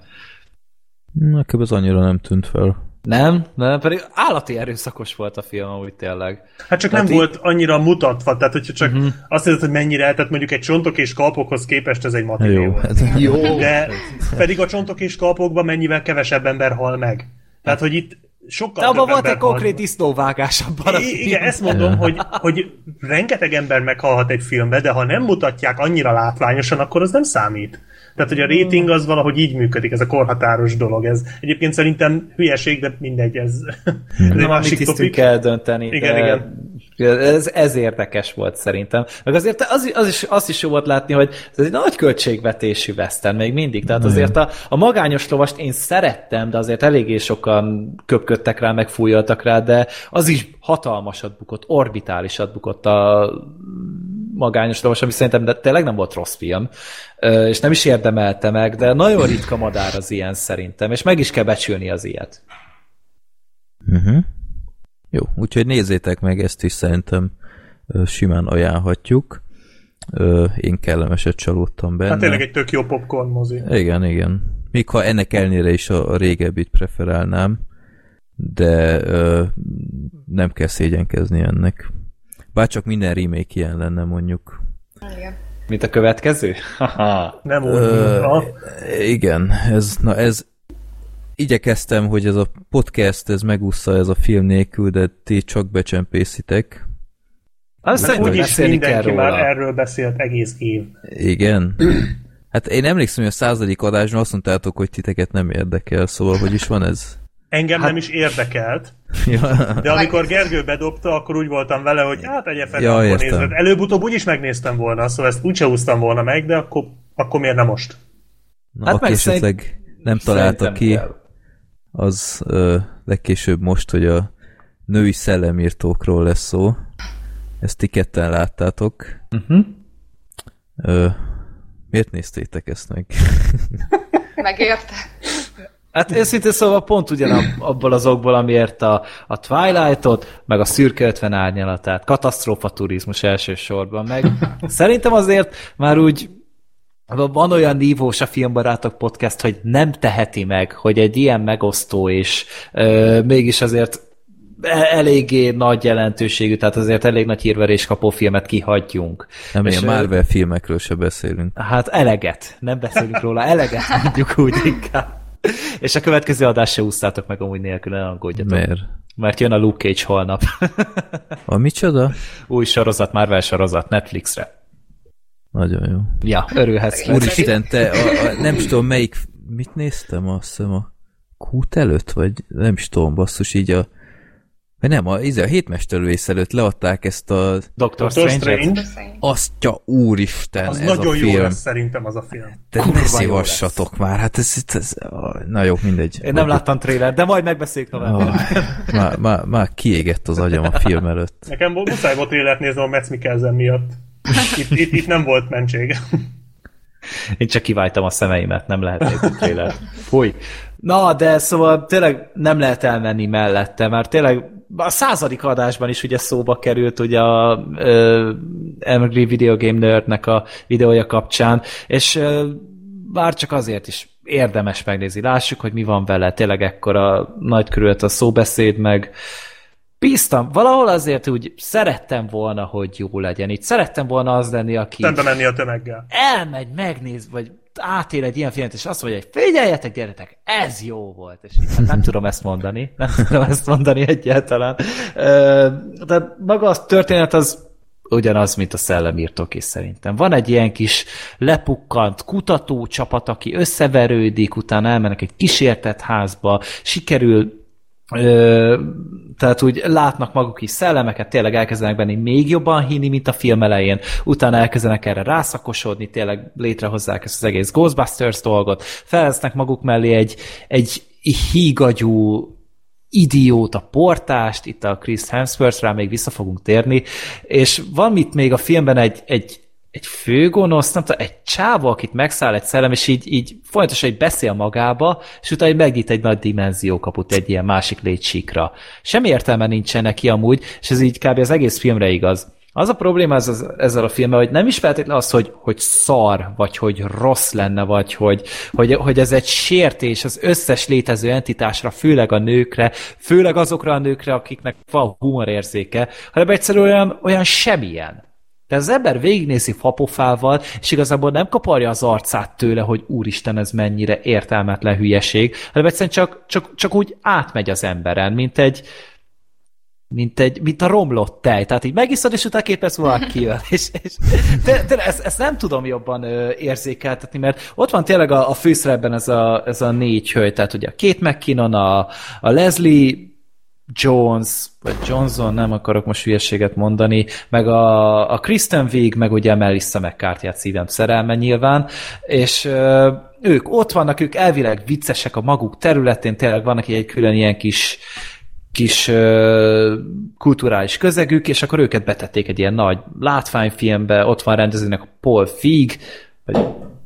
Nekem ez annyira nem tűnt fel. Nem, nem, pedig állati erőszakos volt a film amúgy tényleg. Hát csak tehát nem í- volt annyira mutatva, tehát hogyha csak uh-huh. azt hiszed, hogy mennyire, tehát mondjuk egy csontok és kalpokhoz képest ez egy matiné Jó. Jó. De pedig a csontok és kalpokban mennyivel kevesebb ember hal meg. Tehát, hogy itt sokkal De abban volt egy konkrét disznóvágás abban I- Igen, ezt mondom, hogy, hogy rengeteg ember meghalhat egy filmbe, de ha nem mutatják annyira látványosan, akkor az nem számít. Tehát, hogy a rating az valahogy így működik, ez a korhatáros dolog. Ez egyébként szerintem hülyeség, de mindegy, ez, ez egy másik topik. kell dönteni. Igen, igen. Ez, ez érdekes volt szerintem. Meg azért az, az is, azt is jó volt látni, hogy ez egy nagy költségvetésű western még mindig. Tehát azért a, a magányos lovast én szerettem, de azért eléggé sokan köpködtek rá, meg fújoltak rá, de az is hatalmasat bukott, orbitálisat bukott a magányos lovas, ami szerintem de tényleg nem volt rossz film, és nem is érdemelte meg, de nagyon ritka madár az ilyen szerintem, és meg is kell becsülni az ilyet. Uh-huh. Jó, úgyhogy nézzétek meg, ezt is szerintem simán ajánlhatjuk. Én kellemeset csalódtam benne. Hát tényleg egy tök jó popcorn mozi. Igen, igen. Még ha ennek elnére is a régebbit preferálnám, de nem kell szégyenkezni ennek. Bár csak minden remake ilyen lenne mondjuk. Igen. Mint a következő? nem úgy. Ö, igen, ez, na ez igyekeztem, hogy ez a podcast ez megúszza ez a film nélkül, de ti csak becsempészitek. Azt úgyis mindenki már erről beszélt egész év. Igen. Hát én emlékszem, hogy a századik adásban azt mondtátok, hogy titeket nem érdekel, szóval hogy is van ez? Engem hát... nem is érdekelt, ja. de amikor Gergő bedobta, akkor úgy voltam vele, hogy hát egy fel, ja, akkor nézed. Előbb-utóbb úgyis megnéztem volna, szóval ezt úgyse húztam volna meg, de akkor, akkor miért nem most? Na, hát aki esetleg szerint... nem találta ki, kell. Az ö, legkésőbb most, hogy a női szellemírtókról lesz szó. Ezt ti ketten láttátok. Uh-huh. Ö, miért néztétek ezt meg? Megérte. Hát őszintén szóval pont ugyanabból az okból, amiért a, a Twilight-ot, meg a szürke 50 árnyalatát, katasztrófa turizmus elsősorban, meg szerintem azért már úgy van olyan nívós a Filmbarátok podcast, hogy nem teheti meg, hogy egy ilyen megosztó és ö, mégis azért e, eléggé nagy jelentőségű, tehát azért elég nagy hírverés kapó filmet kihagyjunk. Nem, ilyen Marvel filmekről se beszélünk. Hát eleget, nem beszélünk róla, eleget mondjuk úgy inkább. És a következő adás se úsztátok meg amúgy nélkül, ne aggódjatok. Miért? Mert jön a Luke Cage holnap. a micsoda? Új sorozat, Marvel sorozat, Netflixre. Nagyon jó. Ja, örülhetsz. Úristen, te, a, a, nem is tudom melyik, mit néztem, azt hiszem a kút előtt, vagy nem is tudom, basszus, így a nem, a, a hétmesterlővész előtt leadták ezt a... Dr. Strange. Aztja úristen, az ez nagyon a film. jó lesz szerintem az a film. De ne szívassatok már, hát ez, ez, ez, na jó, mindegy. Én nem láttam trailer, de majd megbeszéljük tovább. Oh, már, már, már kiégett az agyam a film előtt. Nekem muszáj volt trailert nézni a Metz Mikkelzen miatt. Itt, itt, itt nem volt mentség. Én csak kiváltam a szemeimet, nem lehet trailer. Fúj. Na, de szóval tényleg nem lehet elmenni mellette, mert tényleg a századik adásban is ugye szóba került ugye a uh, Angry Video Game Nerdnek a videója kapcsán, és uh, bár csak azért is érdemes megnézni. Lássuk, hogy mi van vele. Tényleg ekkora nagy körült a szóbeszéd, meg bíztam, valahol azért úgy szerettem volna, hogy jó legyen. Itt szerettem volna az lenni, aki Szembe menni a tömeggel. elmegy, megnéz, vagy átél egy ilyen filmet, és azt mondja, hogy figyeljetek, gyeretek, ez jó volt. És így, hát nem tudom ezt mondani, nem tudom ezt mondani egyáltalán. De maga a történet az ugyanaz, mint a szellemírtók is szerintem. Van egy ilyen kis lepukkant kutatócsapat, aki összeverődik, utána elmennek egy kísértett házba, sikerül Ö, tehát úgy látnak maguk is szellemeket, tényleg elkezdenek benni még jobban hinni, mint a film elején, utána elkezdenek erre rászakosodni, tényleg létrehozzák ezt az egész Ghostbusters dolgot, felvesznek maguk mellé egy, egy hígagyú idióta portást, itt a Chris Hemsworth, rá még vissza fogunk térni, és van itt még a filmben egy, egy, egy főgonosz, nem tudom, egy csávó, akit megszáll egy szellem, és így, így folyamatosan így beszél magába, és utána így megnyit egy nagy dimenziókaput egy ilyen másik létsíkra. Semmi értelme nincsen neki amúgy, és ez így kb. az egész filmre igaz. Az a probléma ez, az, ezzel a filmmel, hogy nem is feltétlenül az, hogy, hogy szar, vagy hogy rossz lenne, vagy hogy, hogy, hogy ez egy sértés az összes létező entitásra, főleg a nőkre, főleg azokra a nőkre, akiknek van humorérzéke, hanem egyszerűen olyan, olyan semmilyen. De az ember végignézi fapofával, és igazából nem kaparja az arcát tőle, hogy úristen, ez mennyire értelmetlen hülyeség, hanem egyszerűen csak, csak, csak úgy átmegy az emberen, mint egy, mint, egy, mint a romlott tej. Tehát így megiszod, és utána két perc múlva kijön. És, és, de, de ezt, ezt, nem tudom jobban ö, érzékeltetni, mert ott van tényleg a, a főszerepben ez a, ez a négy hölgy, tehát ugye a Kate McKinnon, a, a Leslie Jones, vagy Johnson, nem akarok most hülyeséget mondani, meg a, a Kristen Wiig, meg ugye Melissa McCarthy szívem szerelme nyilván, és ö, ők ott vannak, ők elvileg viccesek a maguk területén, tényleg vannak egy külön ilyen kis kis uh, kulturális közegük, és akkor őket betették egy ilyen nagy látványfilmbe, ott van rendezőnek Paul Feig, vagy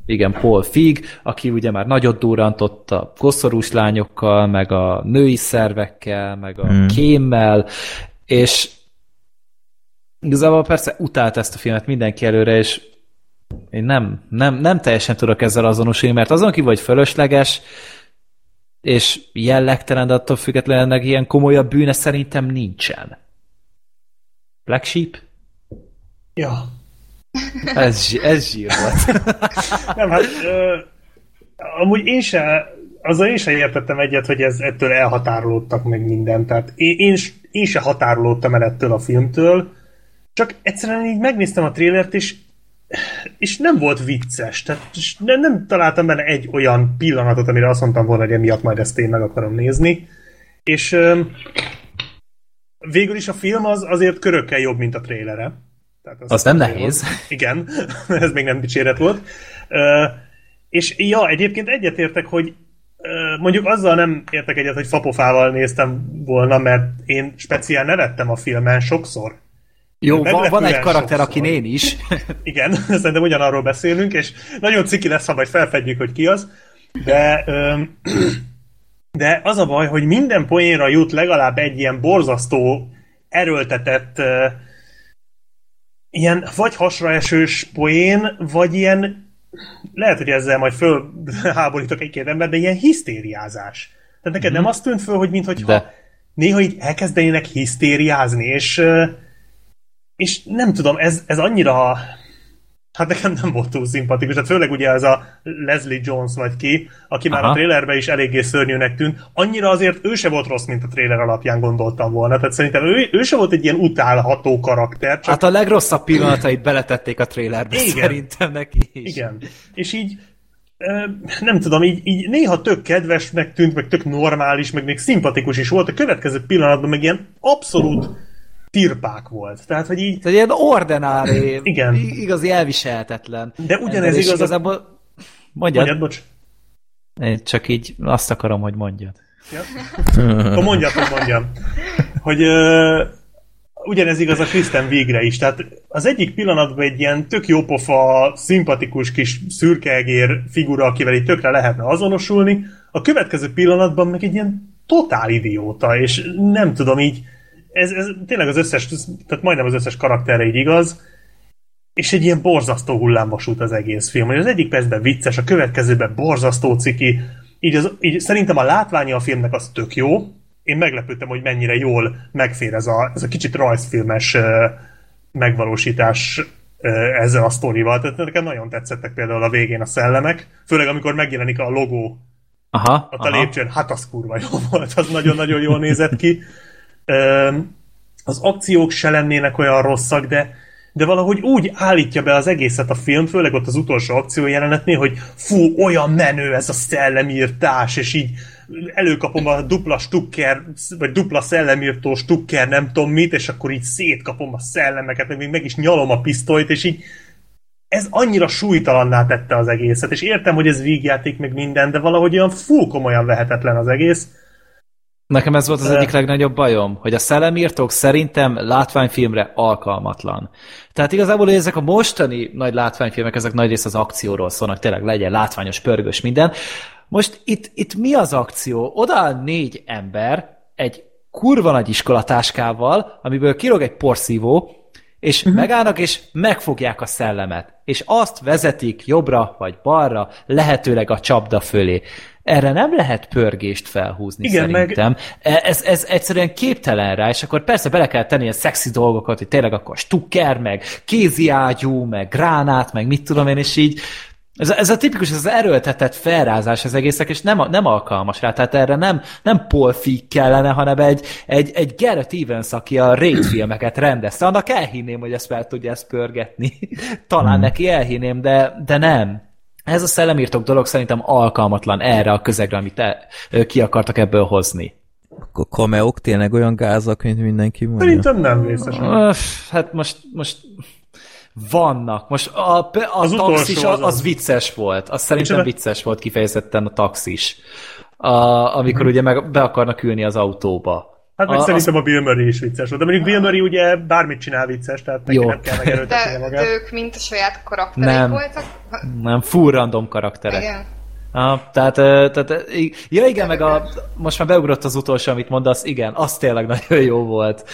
igen, Paul Feig, aki ugye már nagyot durrantott a koszorús lányokkal, meg a női szervekkel, meg a hmm. kémmel, és igazából persze utált ezt a filmet mindenki előre, és én nem, nem, nem teljesen tudok ezzel azonosulni, mert azon ki vagy fölösleges, és jellegtelen, de attól függetlenül ennek ilyen komolyabb bűne szerintem nincsen. Black Sheep? Ja. Ez, ez zsír volt. Nem, hát ö, amúgy én se, azzal én se értettem egyet, hogy ez ettől elhatárolódtak meg minden. Tehát én, én, én se határolódtam el ettől a filmtől, csak egyszerűen így megnéztem a trélert, és és nem volt vicces, tehát és nem, nem találtam benne egy olyan pillanatot, amire azt mondtam volna, hogy emiatt majd ezt én meg akarom nézni. És ö, végül is a film az azért körökkel jobb, mint a trélere. Tehát az, az nem nehéz. Volt. Igen, ez még nem dicséret volt. És ja, egyébként egyetértek, hogy mondjuk azzal nem értek egyet, hogy fapofával néztem volna, mert én speciál nevettem a filmen sokszor. Jó, van, van egy karakter, sokszor. aki én is. Igen, szerintem ugyanarról beszélünk, és nagyon ciki lesz, ha majd felfedjük, hogy ki az. De, de az a baj, hogy minden poénra jut legalább egy ilyen borzasztó, erőltetett, ilyen vagy hasraesős poén, vagy ilyen lehet, hogy ezzel majd fölháborítok egy-két ember, de ilyen hisztériázás. Tehát neked mm-hmm. nem azt tűnt föl, hogy mintha de... néha így elkezdenének hisztériázni, és és nem tudom, ez, ez annyira hát nekem nem volt túl szimpatikus, hát főleg ugye ez a Leslie Jones vagy ki, aki Aha. már a trailerben is eléggé szörnyűnek tűnt, annyira azért ő se volt rossz, mint a trailer alapján gondoltam volna, tehát szerintem ő, ő se volt egy ilyen utálható karakter. Csak... Hát a legrosszabb pillanatait beletették a trailerbe Igen. szerintem neki is. Igen, és így nem tudom, így, így néha tök kedvesnek tűnt, meg tök normális, meg még szimpatikus is volt, a következő pillanatban meg ilyen abszolút tirpák volt. Tehát, hogy így... Tehát ilyen ordinári, Igen. igazi elviselhetetlen. De ugyanez igaz... Igazából... Mondjad. Mondjad, bocs. Én csak így azt akarom, hogy mondjad. Ja? Akkor mondjad, hogy mondjam. Hogy uh, ugyanez igaz a Kristen végre is. Tehát az egyik pillanatban egy ilyen tök jópofa, szimpatikus kis szürkeegér figura, akivel így tökre lehetne azonosulni, a következő pillanatban meg egy ilyen totál idióta, és nem tudom így, ez, ez tényleg az összes, tehát majdnem az összes karakterre így igaz, és egy ilyen borzasztó hullámvasút az egész film. Az egyik percben vicces, a következőben borzasztó ciki, így, az, így szerintem a látványa a filmnek az tök jó, én meglepődtem, hogy mennyire jól megfér ez a, ez a kicsit rajzfilmes megvalósítás ezzel a sztorival. Tehát nekem nagyon tetszettek például a végén a szellemek, főleg amikor megjelenik a logó Aha, ott a aha. lépcsőn, hát az kurva jó volt, az nagyon-nagyon jól nézett ki. Az akciók se lennének olyan rosszak, de, de valahogy úgy állítja be az egészet a film, főleg ott az utolsó akció jelenetnél, hogy fú, olyan menő ez a szellemírtás, és így előkapom a dupla stukker, vagy dupla szellemírtó stukker, nem tudom mit, és akkor így szétkapom a szellemeket, meg még meg is nyalom a pisztolyt, és így ez annyira súlytalanná tette az egészet, és értem, hogy ez vígjáték meg minden, de valahogy olyan full komolyan vehetetlen az egész. Nekem ez volt az egyik legnagyobb bajom, hogy a szellemírtók szerintem látványfilmre alkalmatlan. Tehát igazából ezek a mostani nagy látványfilmek, ezek nagy rész az akcióról szólnak, tényleg legyen látványos, pörgős minden. Most itt, itt mi az akció? Oda áll négy ember egy kurva nagy iskolatáskával, amiből kirog egy porszívó, és uh-huh. megállnak, és megfogják a szellemet. És azt vezetik jobbra vagy balra, lehetőleg a csapda fölé. Erre nem lehet pörgést felhúzni Igen, meg- szerintem. Meg... Ez, ez egyszerűen képtelen rá, és akkor persze bele kell tenni a szexi dolgokat, hogy tényleg akkor stukker, meg kézi ágyú, meg gránát, meg mit tudom én, és így ez, a- ez a tipikus, ez az erőltetett felrázás az egészek, és nem, nem alkalmas rá, tehát erre nem, nem Paul Feig kellene, hanem egy, egy, egy Garrett Evans, aki a Raid filmeket rendezte, annak elhinném, hogy ezt fel tudja ezt pörgetni. Talán hmm. neki elhinném, de, de nem. Ez a szellemírtók dolog szerintem alkalmatlan erre a közegre, amit el, ki akartak ebből hozni. Akkor kameók tényleg olyan gázak, mint mindenki mondja? Szerintem nem vészesen. Öff, Hát most, most vannak. Most a, a Az taxis az, az az az. vicces volt. Az szerintem Micsoda? vicces volt kifejezetten a taxis. A, amikor ugye meg be akarnak ülni az autóba. Hát meg a, szerintem a Bill Murray is vicces volt. De mondjuk Bill Murray ugye bármit csinál vicces, tehát neki Jó. nem kell megerőltetnie magát. de ők mind a saját karakterek Nem. voltak? nem, full random karakterek. Igen. Ah, tehát, tehát, ja igen, meg a, most már beugrott az utolsó, amit mondasz, igen, az tényleg nagyon jó volt,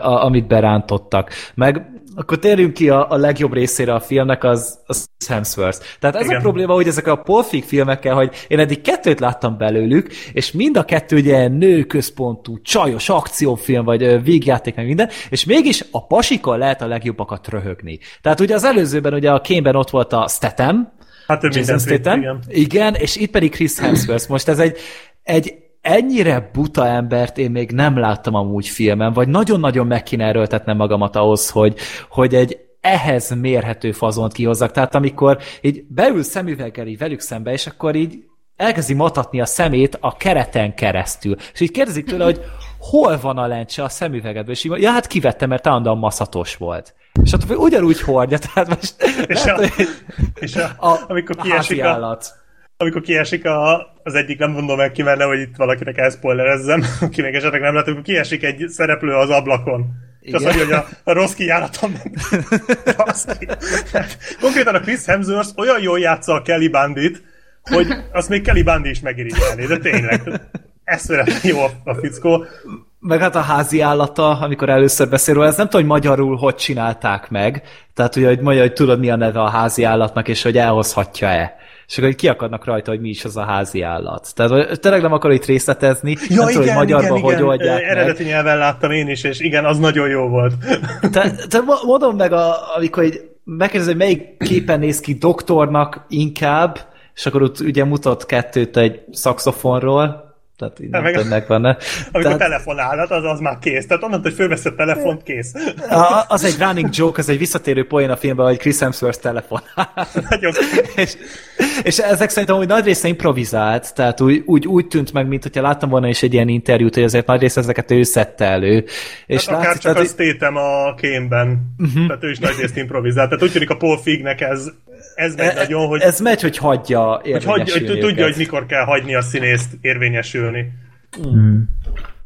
a, amit berántottak. Meg akkor térjünk ki a, a legjobb részére a filmnek, az, az Hemsworth. Tehát ez Igen. a probléma, hogy ezek a polfik filmekkel, hogy én eddig kettőt láttam belőlük, és mind a kettő ugye nőközpontú, csajos akciófilm, vagy ö, vígjáték, meg minden, és mégis a pasikon lehet a legjobbakat röhögni. Tehát ugye az előzőben, ugye a Kane-ben ott volt a Statham, Hát ő Jason Statham. igen. Igen, és itt pedig Chris Hemsworth. Most ez egy, egy ennyire buta embert én még nem láttam amúgy filmen, vagy nagyon-nagyon meg kéne erőltetnem magamat ahhoz, hogy, hogy egy ehhez mérhető fazont kihozzak. Tehát amikor így beül szemüveggel így velük szembe, és akkor így elkezdi matatni a szemét a kereten keresztül. És így kérdezik tőle, hogy hol van a lencse a szemüvegedből, és így, ja, hát kivettem, mert állandóan maszatos volt. És attól ugyanúgy hordja, tehát most És, lehet, a, és a, a, amikor kiesik, a. amikor kiesik a, az egyik, nem mondom meg ki, mert nehogy itt valakinek elszpoilerezzem, aki még esetleg nem amikor kiesik egy szereplő az ablakon. És azt Igen. mondja, hogy a, a rossz kijáratom. Tehát Konkrétan a Chris Hemsworth olyan jól játsza a Kelly Bandit, hogy azt még Kelly Bandi is megirigyelni, de tényleg. Eszméletlen jó a, a fickó. Meg hát a házi állata, amikor először beszél róla, ez nem tudom, hogy magyarul hogy csinálták meg. Tehát ugye, hogy mondja, hogy tudod, mi a neve a házi állatnak, és hogy elhozhatja-e. És akkor kiakadnak rajta, hogy mi is az a házi állat. Tehát tényleg nem akar itt részletezni, Ja, nem tudom, igen, hogy magyarban igen, hogy igen. oldják meg. Eredeti nyelven láttam én is, és igen, az nagyon jó volt. Te, te mo- mondom meg, a, amikor így megkérdezed, hogy melyik képen néz ki doktornak inkább, és akkor ott ugye mutat kettőt egy szakszofonról, tehát így nem meg a- tudom, megvan-e. Amikor Tehát- telefonálhat, az, az már kész. Tehát onnantól, hogy fölvesz a telefont, kész. A- Az egy running joke, az egy visszatérő poén a filmben, hogy Chris Hemsworth telefonál. Nagyon és, és ezek szerintem úgy nagy része improvizált, tehát úgy, úgy, úgy tűnt meg, mint hogyha láttam volna is egy ilyen interjút, hogy azért nagy része ezeket ő szedte elő. És Hát akár csak tehát, azt tétem a kémben. Uh-huh. Tehát ő is nagy részt improvizált. Tehát úgy tűnik a Paul Fignek ez, ez megy nagyon, hogy, ez megy, hogy hagyja hogy, hagy, hogy tudja, őket. hogy mikor kell hagyni a színészt érvényesülni.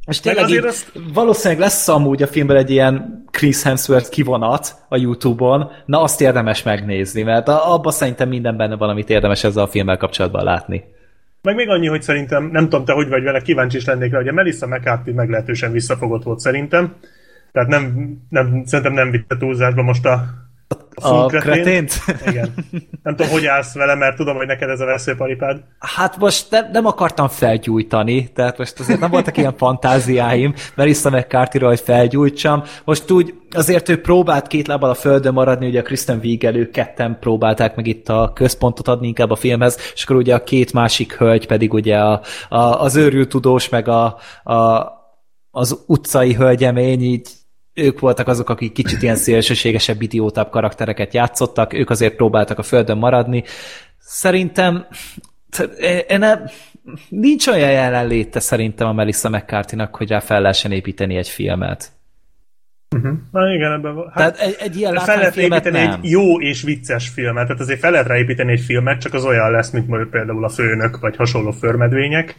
És tényleg azért így, azt- valószínűleg lesz amúgy a filmben egy ilyen Chris Hemsworth kivonat a Youtube-on, na azt érdemes megnézni, mert abban szerintem minden benne van, amit érdemes ezzel a filmmel kapcsolatban látni. Meg még annyi, hogy szerintem, nem tudom te hogy vagy vele, kíváncsi is lennék rá, hogy a Melissa McCarthy meglehetősen visszafogott volt szerintem. Tehát nem, nem, szerintem nem vitte túlzásba most a, A kretén. kretént? Igen. Nem tudom, hogy állsz vele, mert tudom, hogy neked ez a veszőparipád. Hát most nem, nem akartam felgyújtani, tehát most azért nem voltak ilyen fantáziáim, Melissa mccarthy hogy felgyújtsam. Most úgy azért ő próbált két lábbal a földön maradni, ugye a Kristen Wiig ők ketten próbálták meg itt a központot adni inkább a filmhez, és akkor ugye a két másik hölgy pedig ugye a, a, az őrült tudós, meg a, a, az utcai hölgyemény így ők voltak azok, akik kicsit ilyen szélsőségesebb, idiótább karaktereket játszottak, ők azért próbáltak a földön maradni. Szerintem én nem, nincs olyan jelenléte szerintem a Melissa mccarthy hogy rá fel lehessen építeni egy filmet. Uh-huh. Na igen, ebben van. Hát Tehát egy, egy ilyen fel lehet építeni nem. egy jó és vicces filmet, tehát azért fel lehet rá építeni egy filmet, csak az olyan lesz, mint mondjuk például a főnök, vagy hasonló förmedvények.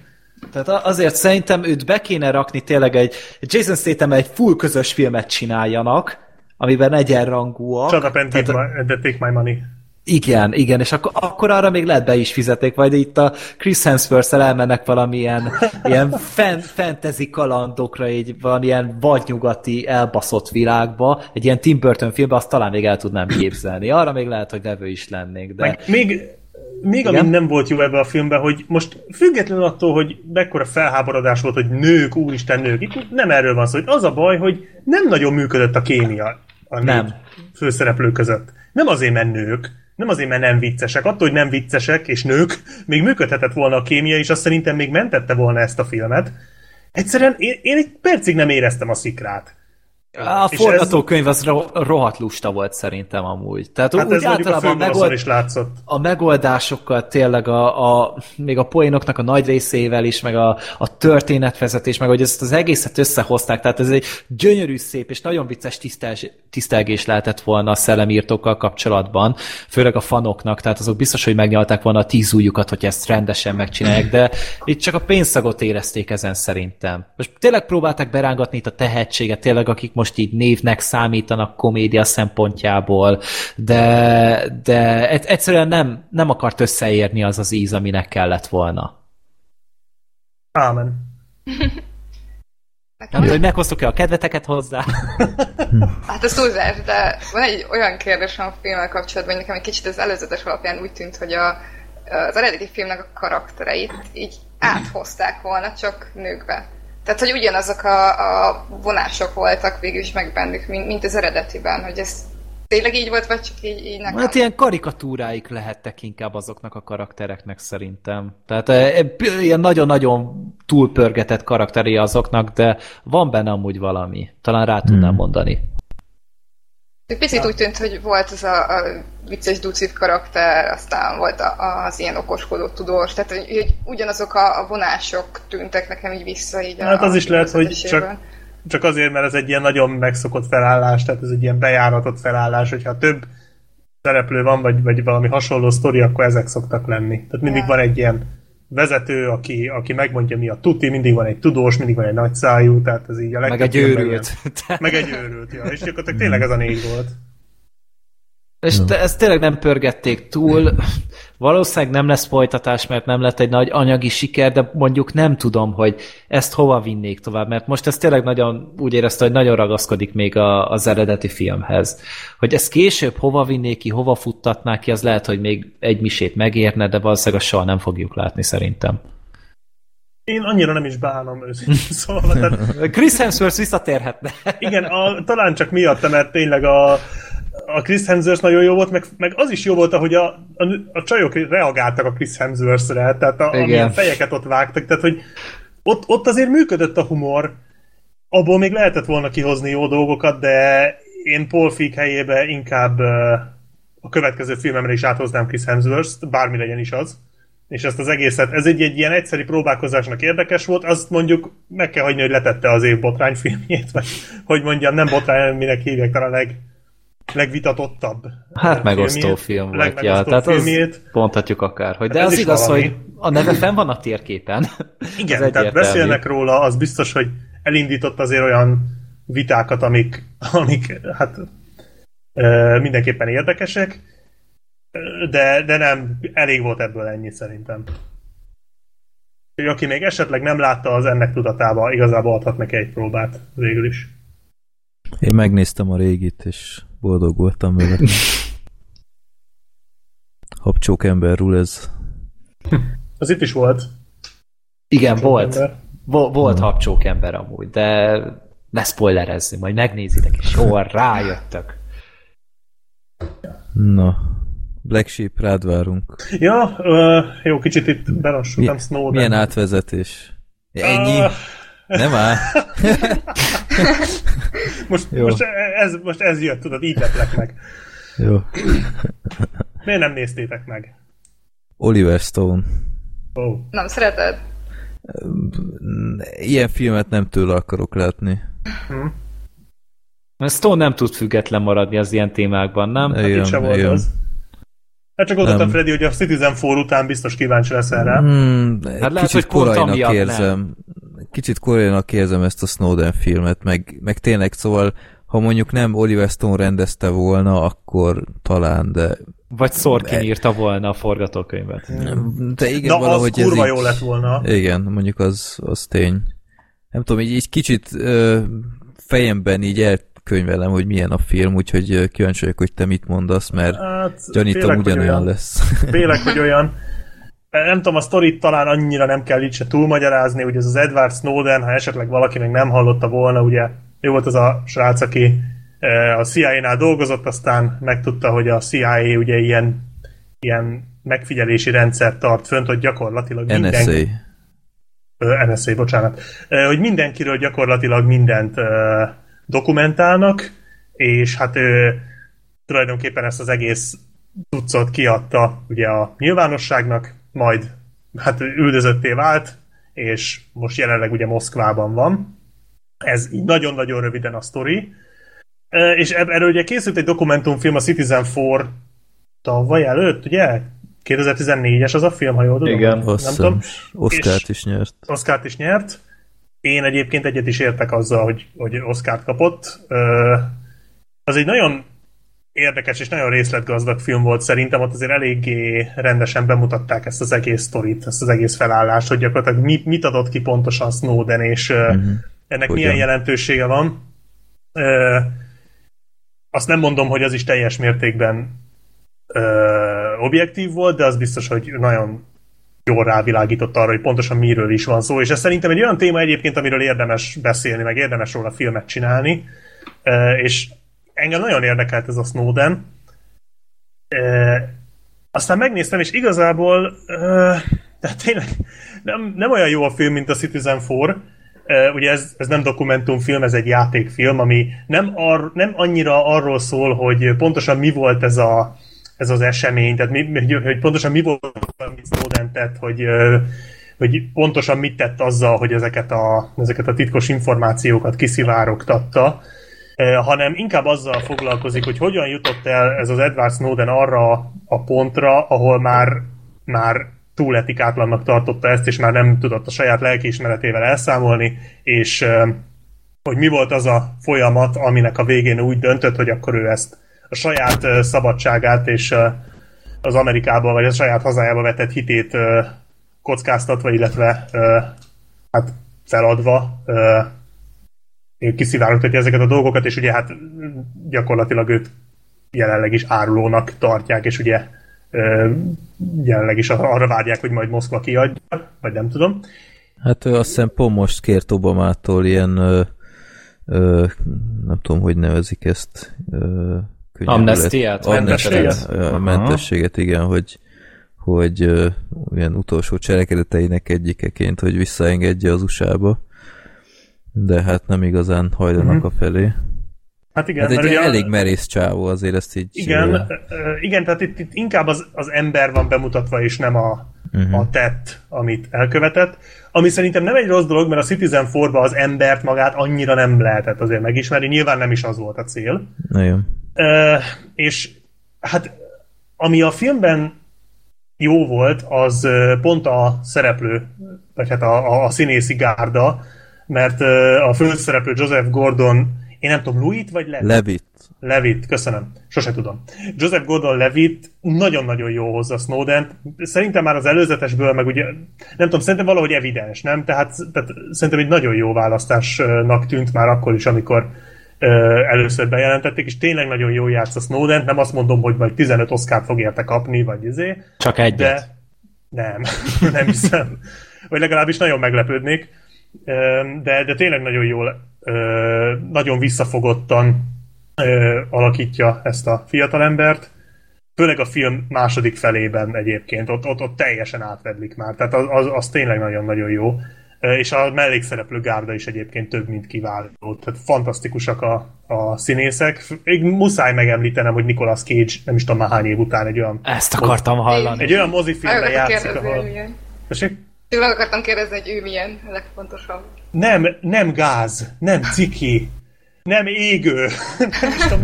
Tehát azért szerintem őt be kéne rakni tényleg egy Jason Statham egy full közös filmet csináljanak, amiben egyenrangúak. Shut up and, take my, and take my money. Igen, igen, és akkor, akkor arra még lehet be is fizeték, vagy itt a Chris hemsworth elmennek valamilyen ilyen fan, fantasy kalandokra, így valamilyen vadnyugati elbaszott világba, egy ilyen Tim Burton filmbe, azt talán még el tudnám képzelni. Arra még lehet, hogy levő is lennék, de... Meg még, még Igen? ami nem volt jó ebbe a filmben, hogy most függetlenül attól, hogy mekkora felháborodás volt, hogy nők, úristen nők, itt nem erről van szó, itt az a baj, hogy nem nagyon működött a kémia a Nem. főszereplő között. Nem azért, mert nők, nem azért, mert nem viccesek. Attól, hogy nem viccesek és nők, még működhetett volna a kémia, és azt szerintem még mentette volna ezt a filmet. Egyszerűen én, én egy percig nem éreztem a szikrát. A forgatókönyv az ro- rohadt lusta volt szerintem amúgy. Tehát Hát úgy ez általában a, megold, is látszott. a megoldásokkal tényleg a, a, még a poénoknak a nagy részével is, meg a, a történetvezetés, meg hogy ezt az egészet összehozták, tehát ez egy gyönyörű, szép és nagyon vicces tisztelgés, tisztelgés lehetett volna a szellemírtókkal kapcsolatban, főleg a fanoknak, tehát azok biztos, hogy megnyalták volna a tíz ujjukat, hogy ezt rendesen megcsinálják, de itt csak a pénzszagot érezték ezen szerintem. Most tényleg próbálták berángatni itt a tehetséget, tényleg akik most így névnek számítanak komédia szempontjából, de, de egy- egyszerűen nem, nem akart összeérni az az íz, aminek kellett volna. Ámen. Nem, hogy meghoztuk-e a kedveteket hozzá? Hát ez túlzás, de van egy olyan kérdésem a filmmel kapcsolatban, hogy nekem egy kicsit az előzetes alapján úgy tűnt, hogy a, az eredeti filmnek a karaktereit így áthozták volna csak nőkbe. Tehát, hogy ugyanazok a, a vonások voltak végül is meg bennük, mint, mint az eredetiben, hogy ez tényleg így volt, vagy csak így, így nekem? Hát ilyen karikatúráik lehettek inkább azoknak a karaktereknek szerintem. Tehát eh, ilyen nagyon-nagyon túlpörgetett karakteri azoknak, de van benne amúgy valami. Talán rá tudnám mondani. Picit úgy tűnt, hogy volt az a, a vicces ducit karakter, aztán volt a, az ilyen okoskodó tudós, tehát hogy, hogy ugyanazok a, a vonások tűntek nekem így vissza. Így Hát a, az is lehet, hogy csak, csak azért, mert ez egy ilyen nagyon megszokott felállás, tehát ez egy ilyen bejáratott felállás, hogyha több szereplő van, vagy, vagy valami hasonló sztori, akkor ezek szoktak lenni. Tehát mindig Ja. van egy ilyen vezető, aki, aki megmondja mi a tuti, mindig van egy tudós, mindig van egy nagyszájú, tehát ez így a Meg legtöbb egy filmben őrült. Meg egy őrült, ja. És akkor tényleg ez a négy volt. És te, ezt tényleg nem pörgették túl. Valószínűleg nem lesz folytatás, mert nem lett egy nagy anyagi siker, de mondjuk nem tudom, hogy ezt hova vinnék tovább, mert most ez tényleg nagyon úgy érezte, hogy nagyon ragaszkodik még a, az eredeti filmhez. Hogy ezt később hova vinnék ki, hova futtatnák ki, az lehet, hogy még egy misét megérne, de valószínűleg azt soha nem fogjuk látni szerintem. Én annyira nem is bánom őszintén. Szóval, tehát Chris Hemsworth visszatérhetne. Igen, a, talán csak miatta, mert tényleg a, a Chris Hemsworth nagyon jó volt, meg, meg az is jó volt, ahogy a, a, a csajok reagáltak a Chris Hemsworth-re, tehát a, Igen. amilyen fejeket ott vágtak, tehát hogy ott, ott azért működött a humor, abból még lehetett volna kihozni jó dolgokat, de én Paul Feig helyébe inkább a következő filmemre is áthoznám Chris Hemsworth, bármi legyen is az. És ezt az egészet, ez egy, egy ilyen egyszeri próbálkozásnak érdekes volt, azt mondjuk meg kell hagyni, hogy letette az év botrányfilmjét, vagy hogy mondjam, nem botrány, minek hívják, talán a leg, legvitatottabb. Hát megosztó film volt, ja. Tehát az filmjét. mondhatjuk akár. Hogy, de Hát ez az igaz, valami. hogy a neve fenn van a térképen. Igen, tehát egyértelmű. beszélnek róla, az biztos, hogy elindított azért olyan vitákat, amik, amik hát mindenképpen érdekesek, de, de nem, elég volt ebből ennyi szerintem. Aki még esetleg nem látta, az ennek tudatába igazából adhat neki egy próbát végül is. Én megnéztem a régit, és boldog voltam vele. Habcsók ember rule ez. Az itt is volt. Igen, volt. ember. Vo- volt habcsók ember amúgy, de ne spoilerezni, majd megnézitek, és jól rájöttök. Na, Black Sheep, rád várunk. Ja, jó, kicsit itt belassultam Snowden. milyen átvezetés? Ennyi? Ah, Nem áll? most, Jó. most, ez, most ez jött, tudod, így letlek meg. Jó. Miért nem néztétek meg? Oliver Stone. Ó, Nem szereted? Ilyen filmet nem tőle akarok látni. Mert Stone nem tud független maradni az ilyen témákban, nem? hát itt sem volt igen. az. Hát csak gondoltam, Nem. Freddy, hogy a Citizen 4 után biztos kíváncsi leszel rá. Hmm, Hát lehet, kicsit korainak érzem. Kicsit korainak érzem ezt a Snowden filmet, meg, meg tényleg, szóval ha mondjuk nem Oliver Stone rendezte volna, akkor talán, de, Vagy Sorkin írta volna a forgatókönyvet. de igen, Na, az valahogy kurva ez jó így, lett volna. Igen, mondjuk az, az tény. Nem tudom, így, így kicsit ö, fejemben így elkönyvelem, hogy milyen a film, úgyhogy kíváncsi vagyok, hogy te mit mondasz, mert Hát, gyanítom félek, ugyanolyan olyan. lesz. Félek, hogy olyan. Nem tudom, a sztorit talán annyira nem kell itt se túlmagyarázni, ugye ez az Edward Snowden, ha esetleg valaki még nem hallotta volna, ugye ő volt az a srác, aki a CIA-nál dolgozott, aztán megtudta, hogy a CIA ugye ilyen, ilyen megfigyelési rendszert tart fönt, hogy gyakorlatilag minden, NSA. Ö, NSA, bocsánat, Ö, hogy mindenkiről gyakorlatilag mindent dokumentálnak, és hát ő tulajdonképpen ezt az egész tucot kiadta ugye a nyilvánosságnak, majd hát üldözötté vált, és most jelenleg ugye Moszkvában van. Ez így nagyon-nagyon röviden a sztori. És erről ugye készült egy dokumentumfilm a Citizen 4 tavaly előtt, ugye? 2014-es az a film, ha jól tudom. Igen. Nem tudom. Oscárt is nyert. Oscárt is nyert. Én egyébként egyet is értek azzal, hogy, hogy Oscárt kapott. Az egy nagyon érdekes és nagyon részletgazdag film volt szerintem, ott azért eléggé rendesen bemutatták ezt az egész sztorit, ezt az egész felállást, hogy gyakorlatilag mit, mit adott ki pontosan Snowden, és uh-huh. ennek Hogyan? milyen jelentősége van. Ö, Azt nem mondom, hogy az is teljes mértékben ö, objektív volt, de az biztos, hogy nagyon jól rávilágított arra, hogy pontosan miről is van szó, és ez szerintem egy olyan téma egyébként, amiről érdemes beszélni, meg érdemes róla filmet csinálni, és engem nagyon érdekelt ez a Snowden. Aztán megnéztem, és igazából tehát tényleg nem, nem olyan jó a film, mint a Citizen 4, Uh, ugye ez, ez nem dokumentumfilm, ez egy játékfilm, ami nem, ar, nem annyira arról szól, hogy pontosan mi volt ez, a, ez az esemény, tehát mi, hogy, hogy pontosan mi volt, amit Snowden tett, hogy, hogy pontosan mit tett azzal, hogy ezeket a, ezeket a titkos információkat kiszivárogtatta, hanem inkább azzal foglalkozik, hogy hogyan jutott el ez az Edward Snowden arra a pontra, ahol már, már túl etikátlannak tartotta ezt, és már nem tudott a saját lelkiismeretével elszámolni, és hogy mi volt az a folyamat, aminek a végén úgy döntött, hogy akkor ő ezt a saját szabadságát és az Amerikába, vagy a saját hazájába vetett hitét kockáztatva, illetve hát feladva kiszivárogtatja ezeket a dolgokat, és ugye hát gyakorlatilag őt jelenleg is árulónak tartják, és ugye jelenleg is arra várják, hogy majd Moszkva kiadja, vagy nem tudom. Hát azt hiszem pont most kért Obamától ilyen, ö, ö, nem tudom, hogy nevezik ezt. Ö, Amnestiát? Amnestiát, Mentességet? mentességet, igen, hogy hogy ö, olyan utolsó cselekedeteinek egyikeként, hogy visszaengedje az USA-ba. De hát nem igazán hajlanak Mhm. a felé. Hát igen, Hát egy mert ugye- elég merész csávó, azért ezt így... Igen, ö, igen tehát itt, itt inkább az, az ember van bemutatva, és nem a, Mhm. a tett, amit elkövetett. Ami szerintem nem egy rossz dolog, mert a Citizen 4 az embert magát annyira nem lehetett azért megismerni, nyilván nem is az volt a cél. Nagyon. És hát ami a filmben jó volt, az pont a szereplő, vagy hát a, a, a színészi gárda, mert a főszereplő Joseph Gordon, én nem tudom, Louis vagy Levitt? Levit. Levitt, köszönöm. Sose tudom. Joseph Gordon Levitt nagyon-nagyon jó hozza snowden Szerintem már az előzetesből, meg ugye, nem tudom, szerintem valahogy evidens, nem? Tehát, tehát szerintem egy nagyon jó választásnak tűnt már akkor is, amikor először bejelentették, és tényleg nagyon jól játsz a Snowden, nem azt mondom, hogy majd 15 Oscar fog érte kapni, vagy izé. Csak egyet. De nem, nem hiszem. Vagy legalábbis nagyon meglepődnék. De, de tényleg nagyon jól, nagyon visszafogottan alakítja ezt a fiatalembert. Főleg a film második felében egyébként, ott, ott, ott teljesen átvedlik már. Tehát az, az, az tényleg nagyon-nagyon jó és a mellékszereplő gárda is egyébként több, mint kiváló. Tehát fantasztikusak a, a színészek. Még muszáj megemlítenem, hogy Nicolas Cage nem is tudom már hány év után egy olyan... Ezt akartam hallani. Egy olyan mozifilmben játszik, ahol... Meg akartam kérdezni, hogy ő milyen a legfontosabb. Nem, nem gáz, nem ciki, nem égő. nem is tudom,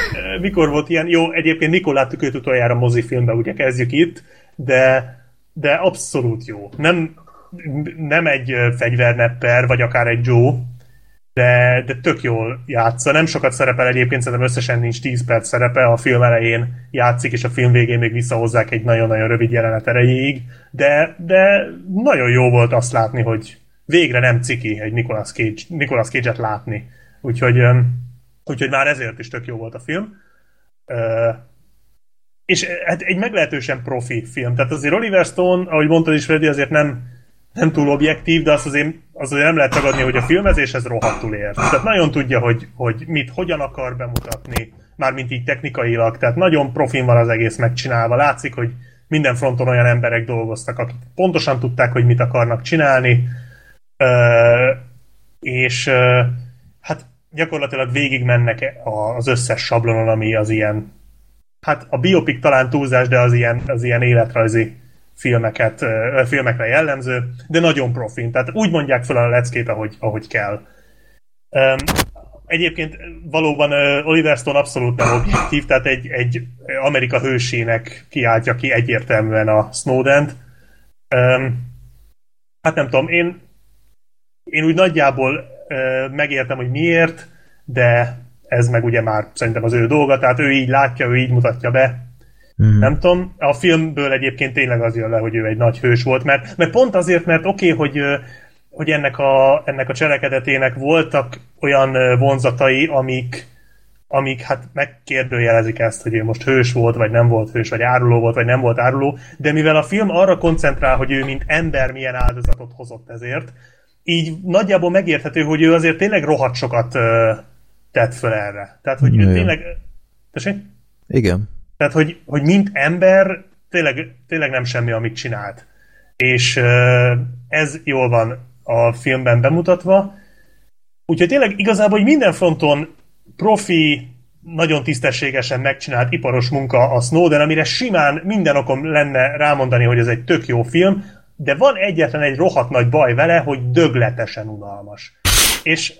mikor volt ilyen. Jó, egyébként Nikol láttuk őt utoljára mozifilmben, ugye kezdjük itt, de, de abszolút jó. Nem, nem egy fegyvernepper, vagy akár egy Joe, de, de tök jól játsza. Nem sokat szerepel egyébként, szerintem összesen nincs 10 perc szerepe, a film elején játszik, és a film végén még visszahozzák egy nagyon-nagyon rövid jelenet erejéig, de, de nagyon jó volt azt látni, hogy végre nem ciki egy Nicolas, Cage, Nicolas Cage-et látni. Úgyhogy, úgyhogy már ezért is tök jó volt a film. És hát egy meglehetősen profi film. Tehát azért Oliver Stone, ahogy mondtad is, Freddy, azért nem, nem túl objektív, de azt azért, az azért nem lehet tagadni, hogy a filmezéshez rohadtul ér. Tehát nagyon tudja, hogy, hogy mit, hogyan akar bemutatni, mármint így technikailag, tehát nagyon profin van az egész megcsinálva. Látszik, hogy minden fronton olyan emberek dolgoztak, akik pontosan tudták, hogy mit akarnak csinálni, és hát gyakorlatilag végig mennek az összes sablonon, ami az ilyen, hát a biopik talán túlzás, de az ilyen, az ilyen életrajzi filmeket, filmekre jellemző, de nagyon profin. Tehát úgy mondják fel a leckét, ahogy, ahogy kell. Egyébként valóban Oliver Stone abszolút nem objektív, tehát egy, egy Amerika hősének kiáltja ki egyértelműen a Snowden-t. Hát nem tudom, én, én úgy nagyjából megértem, hogy miért, de ez meg ugye már szerintem az ő dolga, tehát ő így látja, ő így mutatja be, Mm. Nem tudom, a filmből egyébként tényleg az jön le, hogy ő egy nagy hős volt, mert, mert pont azért, mert oké, okay, hogy, hogy ennek, a, ennek a cselekedetének voltak olyan vonzatai, amik, amik hát megkérdőjelezik ezt, hogy ő most hős volt, vagy nem volt hős, vagy áruló volt, vagy nem volt áruló, de mivel a film arra koncentrál, hogy ő mint ember milyen áldozatot hozott ezért, így nagyjából megérthető, hogy ő azért tényleg rohadt sokat uh, tett föl erre. Tehát, hogy ő tényleg... Tessék? Igen. Tehát, hogy, hogy mint ember tényleg, tényleg nem semmi, amit csinált. És ez jól van a filmben bemutatva. Úgyhogy tényleg igazából, hogy minden fronton profi, nagyon tisztességesen megcsinált iparos munka a Snowden, amire simán minden okom lenne rámondani, hogy ez egy tök jó film, de van egyetlen egy rohadt nagy baj vele, hogy dögletesen unalmas. És,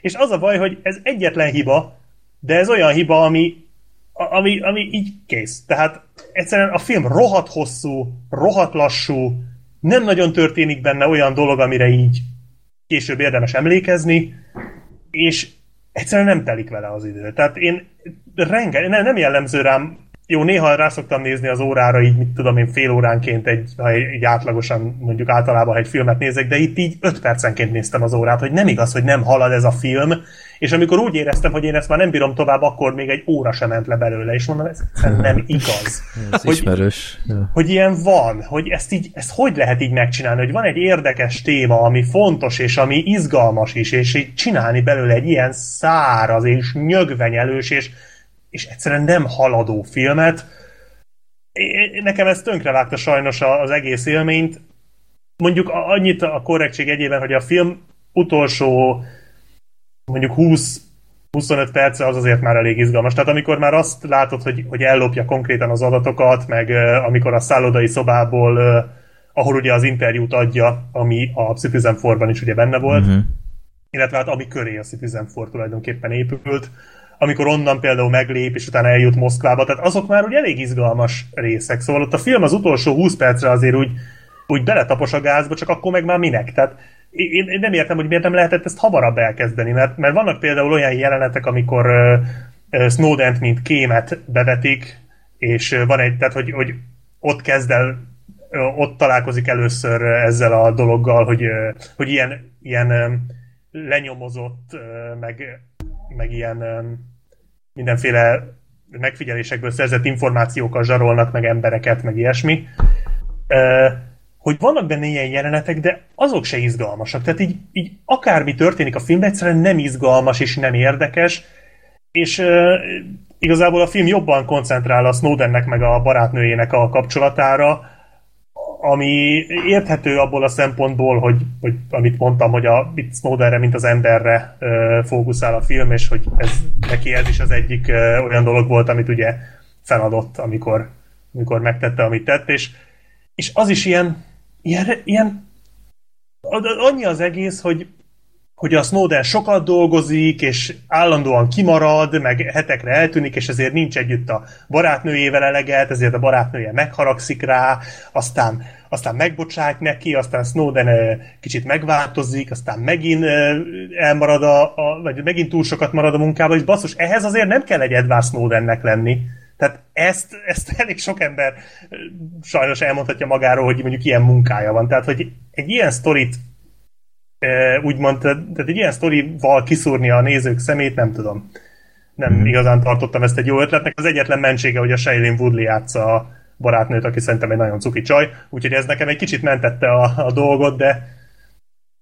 és az a baj, hogy ez egyetlen hiba, de ez olyan hiba, ami ami, ami így kész. Tehát egyszerűen a film rohadt hosszú, rohadt lassú, nem nagyon történik benne olyan dolog, amire így később érdemes emlékezni, és egyszerűen nem telik vele az idő. Tehát én renge, nem, nem jellemző rám jó, néha rá szoktam nézni az órára, így mit tudom én fél óránként egy, egy átlagosan mondjuk általában egy filmet nézek, de itt így öt percenként néztem az órát, hogy nem igaz, hogy nem halad ez a film, és amikor úgy éreztem, hogy én ezt már nem bírom tovább, akkor még egy óra sem ment le belőle, és mondom, ez nem igaz. ez hogy, ismerős. Hogy ilyen van, hogy ezt, így, ezt hogy lehet így megcsinálni, hogy van egy érdekes téma, ami fontos, és ami izgalmas is, és így csinálni belőle egy ilyen száraz, és nyögvenyelős, és és egyszerűen nem haladó filmet. Nekem ez vágta sajnos az egész élményt. Mondjuk annyit a korrektség egyében, hogy a film utolsó mondjuk 20 25 perce az azért már elég izgalmas. Tehát amikor már azt látod, hogy, hogy ellopja konkrétan az adatokat, meg uh, amikor a szállodai szobából, uh, ahol ugye az interjút adja, ami a Citizen 4 is ugye benne volt, uh-huh. illetve hát ami köré a Citizen 4 tulajdonképpen épült, amikor onnan például meglép, és utána eljut Moszkvába, tehát azok már úgy elég izgalmas részek. Szóval ott a film az utolsó 20 percre azért úgy, úgy beletapos a gázba, csak akkor meg már minek. Tehát én, én nem értem, hogy miért nem lehetett ezt hamarabb elkezdeni, mert, mert vannak például olyan jelenetek, amikor uh, uh, mint kémet bevetik, és uh, van egy, tehát hogy, hogy ott kezd el, ott találkozik először ezzel a dologgal, hogy, hogy ilyen, ilyen lenyomozott, meg meg ilyen mindenféle megfigyelésekből szerzett információkkal zsarolnak meg embereket, meg ilyesmi. Hogy vannak benne ilyen jelenetek, de azok se izgalmasak. Tehát így, így akármi történik a filmben, egyszerűen nem izgalmas és nem érdekes, és igazából a film jobban koncentrál a Snowdennek meg a barátnőjének a kapcsolatára, ami érthető abból a szempontból, hogy, hogy amit mondtam, hogy a itt Snowdenre, mint az emberre uh, fókuszál a film, és hogy ez neki ez is az egyik uh, olyan dolog volt, amit ugye feladott, amikor, amikor megtette, amit tett, és, és az is ilyen, ilyen, ilyen annyi az egész, hogy hogy a Snowden sokat dolgozik, és állandóan kimarad, meg hetekre eltűnik, és ezért nincs együtt a barátnőjével eleget, ezért a barátnője megharagszik rá, aztán, aztán megbocsák neki, aztán Snowden kicsit megváltozik, aztán megint elmarad, a, a, vagy megint túl sokat marad a munkában, és basszus, ehhez azért nem kell egy Edward Snowdennek lenni. Tehát ezt, ezt elég sok ember sajnos elmondhatja magáról, hogy mondjuk ilyen munkája van. Tehát, hogy egy ilyen sztorit úgymond, tehát egy ilyen sztorival kiszúrni a nézők szemét, nem tudom. Nem mm. igazán tartottam ezt egy jó ötletnek. Az egyetlen mentsége, hogy a Shailene Woodley játsza a barátnőt, aki szerintem egy nagyon cuki csaj, úgyhogy ez nekem egy kicsit mentette a, a dolgot, de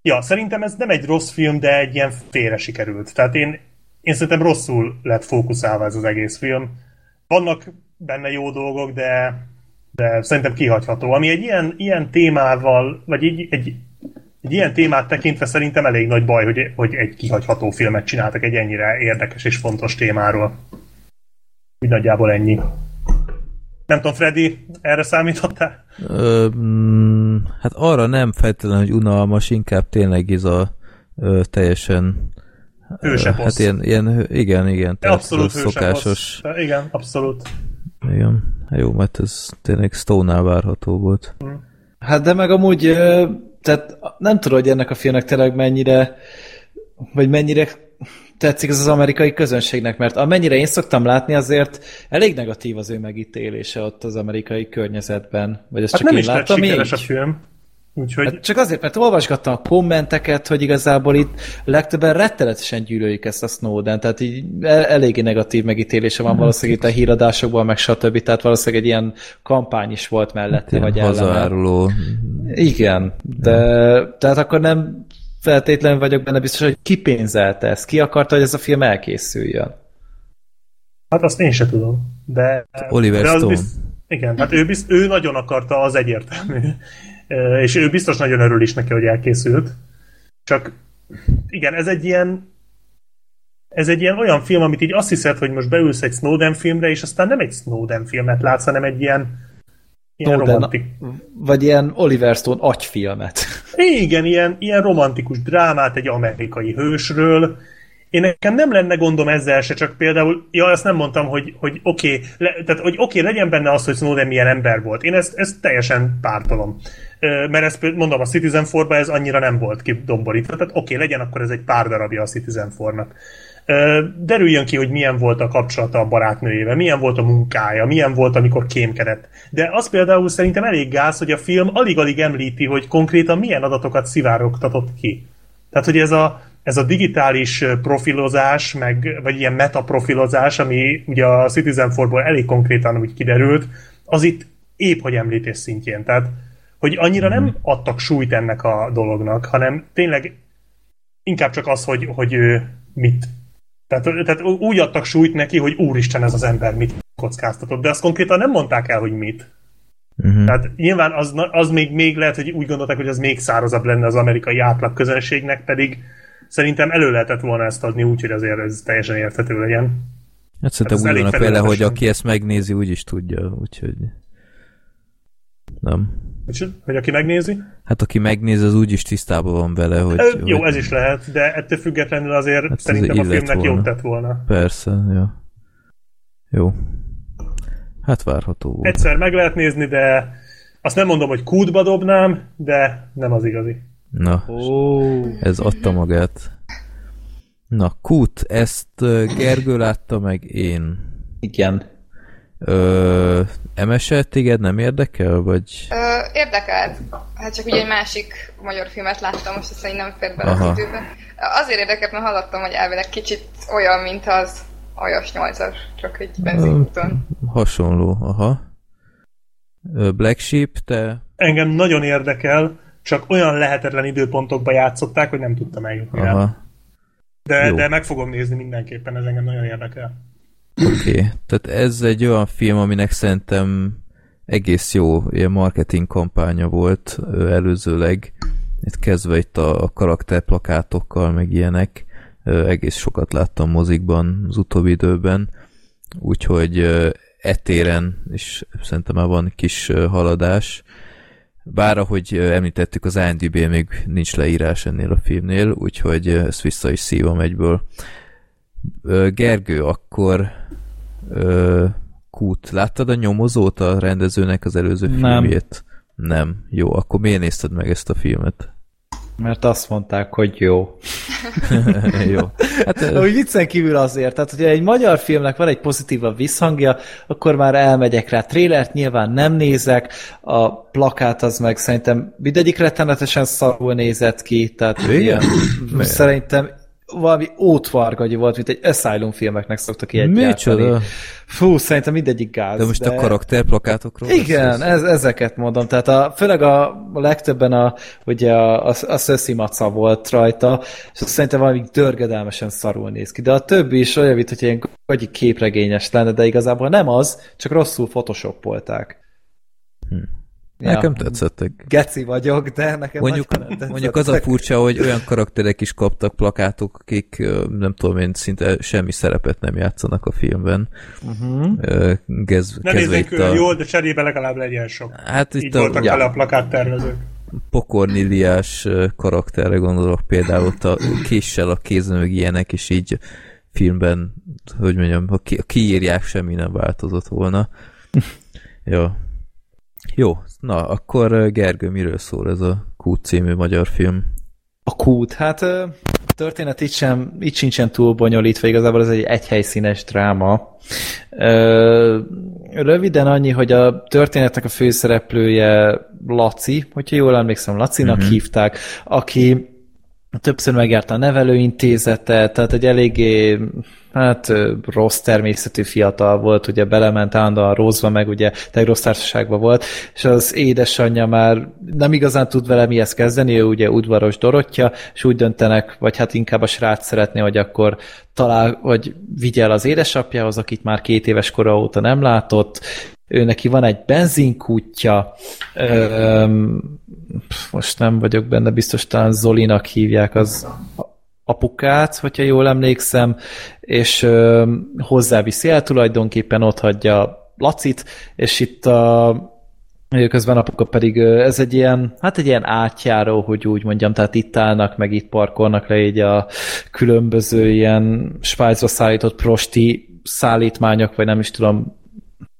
ja, szerintem ez nem egy rossz film, de egy ilyen félre sikerült. Tehát én, én szerintem rosszul lett fókuszálva ez az egész film. Vannak benne jó dolgok, de, de szerintem kihagyható. Ami egy ilyen, ilyen témával, vagy egy, egy egy ilyen témát tekintve szerintem elég nagy baj, hogy, hogy egy kihagyható filmet csináltak egy ennyire érdekes és fontos témáról. Úgy nagyjából ennyi. Nem tudom, Freddy, erre számítottál? Ö, mm, hát arra nem feltétlenül, hogy unalmas, inkább tényleg ez a ö, teljesen Hőseposz. Hát ilyen, ilyen, igen, igen. Tehát abszolút szokásos. Igen, abszolút. Igen, hát jó, mert ez tényleg Stone-nál várható volt. Hát de meg amúgy tehát nem tudom, hogy ennek a filmnek tényleg mennyire, vagy mennyire tetszik ez az amerikai közönségnek, mert amennyire én szoktam látni, azért elég negatív az ő megítélése ott az amerikai környezetben. Vagy ezt hát csak nem én is láttam lett így? a film. Úgyhogy... Hát csak azért, mert olvasgattam a kommenteket, hogy igazából itt legtöbben rettenetesen gyűlölik ezt a Snowden, tehát így el- eléggé negatív megítélése van valószínűleg itt a híradásokban, meg stb. Tehát valószínűleg egy ilyen kampány is volt mellette, Hát vagy ellene. hazáruló. Igen, de tehát akkor nem feltétlenül vagyok benne biztos, hogy ki pénzelte ezt, ki akarta, hogy ez a film elkészüljön. Hát azt én se tudom. De, Oliver de Stone. Bizt, igen, hát ő, bizt, ő nagyon akarta, az egyértelmű. És ő biztos nagyon örül is neki, hogy elkészült. Csak igen, ez egy ilyen ez egy ilyen olyan film, amit így azt hiszed, hogy most beülsz egy Snowden filmre, és aztán nem egy Snowden filmet látsz, hanem egy ilyen, ilyen Snowden, romantik... vagy ilyen Oliver Stone agyfilmet. Igen, ilyen, ilyen romantikus drámát egy amerikai hősről. Én nekem nem lenne gondom ezzel se, csak például, ja, ezt nem mondtam, hogy, hogy oké, okay, tehát hogy oké, okay, legyen benne az, hogy Snowden milyen ember volt. Én ezt, ezt teljesen pártolom. Mert ezt mondom, a Citizen Forba ez annyira nem volt kidomborítva, tehát oké, okay, legyen akkor ez egy pár darabja a Citizen Fornak. Derüljön ki, hogy milyen volt a kapcsolata a barátnőjével, milyen volt a munkája, milyen volt, amikor kémkedett. De az például szerintem elég gáz, hogy a film alig-alig említi, hogy konkrétan milyen adatokat szivárogtatott ki. Tehát, hogy ez a, ez a digitális profilozás, meg, vagy ilyen metaprofilozás, ami ugye a Citizen Forból elég konkrétan úgy kiderült, az itt épp hogy említés szintjén. Tehát, hogy annyira nem adtak súlyt ennek a dolognak, hanem tényleg inkább csak az, hogy, hogy mit tehát, tehát úgy adtak súlyt neki, hogy úristen ez az ember mit kockáztatott, de azt konkrétan nem mondták el, hogy mit. Uh-huh. Tehát nyilván az, az még, még lehet, hogy úgy gondolták, hogy az még szárazabb lenne az amerikai átlag közönségnek, pedig szerintem elő lehetett volna ezt adni úgy, hogy azért ez teljesen érthető legyen. Hát szerintem úgy vannak vele, hogy aki ezt megnézi, úgy is tudja, úgyhogy nem. Hogy, hogy aki megnézi? Hát aki megnézi, az úgy is tisztában van vele, hogy... Ö, jó, hogy ez is lehet, de ettől függetlenül azért Hát szerintem a ez illet filmnek volna. jót tett volna. Persze, jó. Jó. Hát várható volt. Egyszer meg lehet nézni, de azt nem mondom, hogy kútba dobnám, de nem az igazi. Na, Ó, ez adta magát. Na, Kút, ezt Gergő látta meg én. igen. Ö, MSL téged nem érdekel, vagy... Ö, érdekelt. Hát csak ugye egy másik magyar filmet láttam, most azt nem fér bele Aha. az időben. Azért érdekelt, mert hallottam, hogy elvileg kicsit olyan, mint az Ajas 8-as, csak egy benzinúton. Hasonló, aha. Black Sheep, te... Engem nagyon érdekel, csak olyan lehetetlen időpontokba játszották, hogy nem tudtam eljutni. Aha, De, Jó. de meg fogom nézni mindenképpen, ez engem nagyon érdekel. oké. Okay. Tehát ez egy olyan film, aminek szerintem egész jó ilyen marketing kampánya volt előzőleg. Itt kezdve itt a, a karakterplakátokkal, meg ilyenek. Egész sokat láttam mozikban az utóbbi időben. Úgyhogy etéren is szerintem már van kis haladás. Bár ahogy említettük, az IMDb még nincs leírás ennél a filmnél, úgyhogy ezt vissza is szívom egyből. Gergő, akkor Kút, láttad a nyomozót a rendezőnek az előző Nem. filmjét? Nem. Jó, akkor miért nézted meg ezt a filmet? Mert azt mondták, hogy jó. Jó. Hát, Úgy viccen kívül azért, tehát hogyha egy magyar filmnek van egy pozitívabb visszhangja, akkor már elmegyek rá. Trélert nyilván nem nézek, a plakát az meg szerintem mindegyik rettenetesen szarul nézett ki, tehát Igen? szerintem valami ótvargagyi volt, mint egy Asylum filmeknek szoktak ilyet. Micsoda? Fú, szerintem mindegyik gáz. De most a karakterplakátokról Igen, ez, ezeket mondom. Tehát a, főleg a, a legtöbben a, ugye a, a, a Szöszi Maca volt rajta, és szerintem valami dörgedelmesen szarul néz ki. De a többi is olyan, mint hogy ilyen gagyi képregényes lenne, de igazából nem az, csak rosszul photoshopolták. Hm. Ja. Nekem tetszettek. Geci vagyok, de nekem Mondjuk, nem mondjuk az a furcsa, hogy olyan karakterek is kaptak plakátok, akik nem tudom én, szinte semmi szerepet nem játszanak a filmben. Uh-huh. Gez, Ne kezdve nézzék a, jól, de cserébe legalább legyen sok. hát Így itt a, voltak vele a plakát tervezők. pokorniliás karakterre gondolok például ott a késsel a kézen meg ilyenek, és így filmben, hogy mondjam, ha ki, kiírják, semmi nem változott volna. Jó. Jó, na, akkor Gergő, miről szól ez a Kút című magyar film? A kút, hát történet itt, sem, itt sincsen túl bonyolítva, igazából ez egy egyhelyszínes dráma. Ö, Röviden annyi, hogy a történetnek a főszereplője Laci, hogyha jól emlékszem, Lacinak uh-huh. hívták, aki többször megjárta a nevelőintézetet, tehát egy eléggé hát rossz természetű fiatal volt, ugye belement állandóan rosszba, meg ugye tényleg rossz társaságban volt, és az édesanyja már nem igazán tud vele mihez kezdeni, ő ugye udvaros Dorottya, és úgy döntenek, vagy hát inkább a srác szeretné, hogy akkor talál, vagy vigye el az édesapjához, akit már két éves kora óta nem látott, ő neki van egy benzinkútja, most nem vagyok benne, biztos talán Zolinak hívják az apukát, hogyha jól emlékszem, és ö, hozzáviszi el, tulajdonképpen ott hagyja Lacit, és itt a közben apuka pedig, ez egy ilyen, hát egy ilyen átjáró, hogy úgy mondjam, tehát itt állnak, meg itt parkolnak le így a különböző ilyen Svájcra szállított prosti szállítmányok, vagy nem is tudom,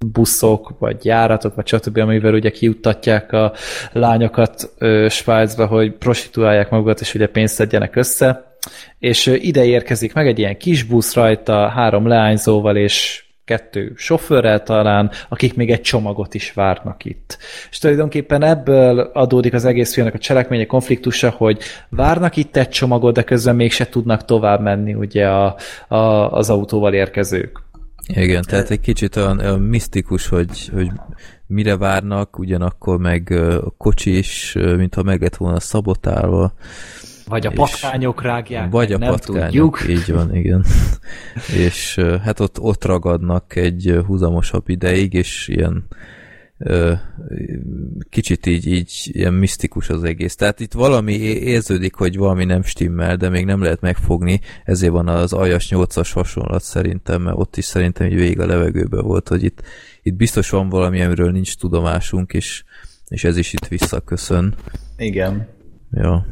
buszok, vagy járatok, vagy stb., amivel ugye kiuttatják a lányokat ö, Svájcba, hogy prostituálják magukat, és ugye pénzt szedjenek össze. És ide érkezik meg egy ilyen kis busz rajta, három leányzóval, és kettő sofőrrel talán, akik még egy csomagot is várnak itt. És tulajdonképpen ebből adódik az egész filmnek a cselekménye konfliktusa, hogy várnak itt egy csomagot, de közben mégse tudnak tovább menni ugye a, a, az autóval érkezők. Igen, tehát egy kicsit olyan, olyan misztikus, hogy, hogy mire várnak, ugyanakkor meg a kocsi is, mintha meg lett volna szabotálva. Vagy a És- patkányok rágják, Vagy a nem patkányok, tudjuk. így van, igen. és hát ott, ott ragadnak egy húzamosabb ideig, és ilyen kicsit így, így ilyen misztikus az egész. Tehát itt valami érződik, hogy valami nem stimmel, de még nem lehet megfogni, ezért van az aljas 8-as hasonlat szerintem, mert ott is szerintem így végig a levegőben volt, hogy itt, itt biztos van valami, amiről nincs tudomásunk, és, és ez is itt visszaköszön. Igen. Ja.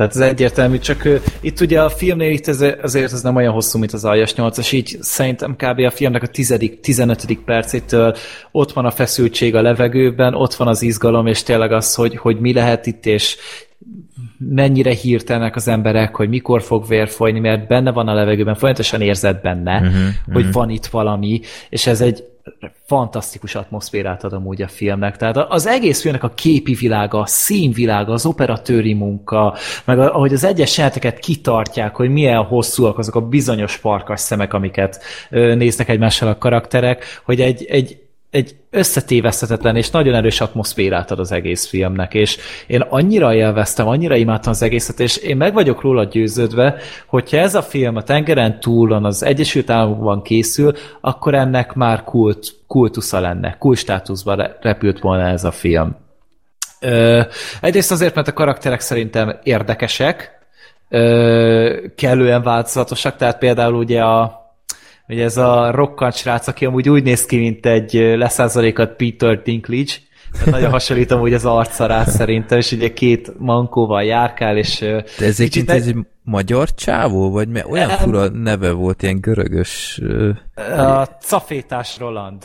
Tehát ez egyértelmű, csak uh, itt ugye a filmnél itt ez, azért ez nem olyan hosszú, mint az Aljas 8-as, így szerintem kb. a filmnek a 10.-15. percétől ott van a feszültség a levegőben, ott van az izgalom, és tényleg az, hogy, hogy mi lehet itt, és mennyire hirtelnek az emberek, hogy mikor fog vér folyni, mert benne van a levegőben, folyamatosan érzed benne, uh-huh, hogy uh-huh. van itt valami, és ez egy fantasztikus atmoszférát ad amúgy a filmnek. Tehát az egész filmnek a képi világa, a színvilága, az operatőri munka, meg ahogy az egyes jeleneteket kitartják, hogy milyen hosszúak azok a bizonyos farkas szemek, amiket néznek egymással a karakterek, hogy egy, egy egy összetéveszthetetlen és nagyon erős atmoszférát ad az egész filmnek, és én annyira élveztem, annyira imádtam az egészet, és én meg vagyok róla győződve, hogyha ez a film a tengeren túlon az Egyesült Államokban készül, akkor ennek már kult, kultusza lenne, kult státuszban repült volna ez a film. Ö, egyrészt azért, mert a karakterek szerintem érdekesek, ö, kellően változatosak, tehát például ugye a Ugye ez a rokkant srác, aki amúgy úgy néz ki, mint egy leszázalékat Peter Dinklage, nagyon hasonlítom úgy az arcra szerintem, és ugye két mankóval járkál, és... De ez egy, ne... ez egy magyar csávó, vagy mi? olyan fura neve volt, ilyen görögös... A Cafétás Roland.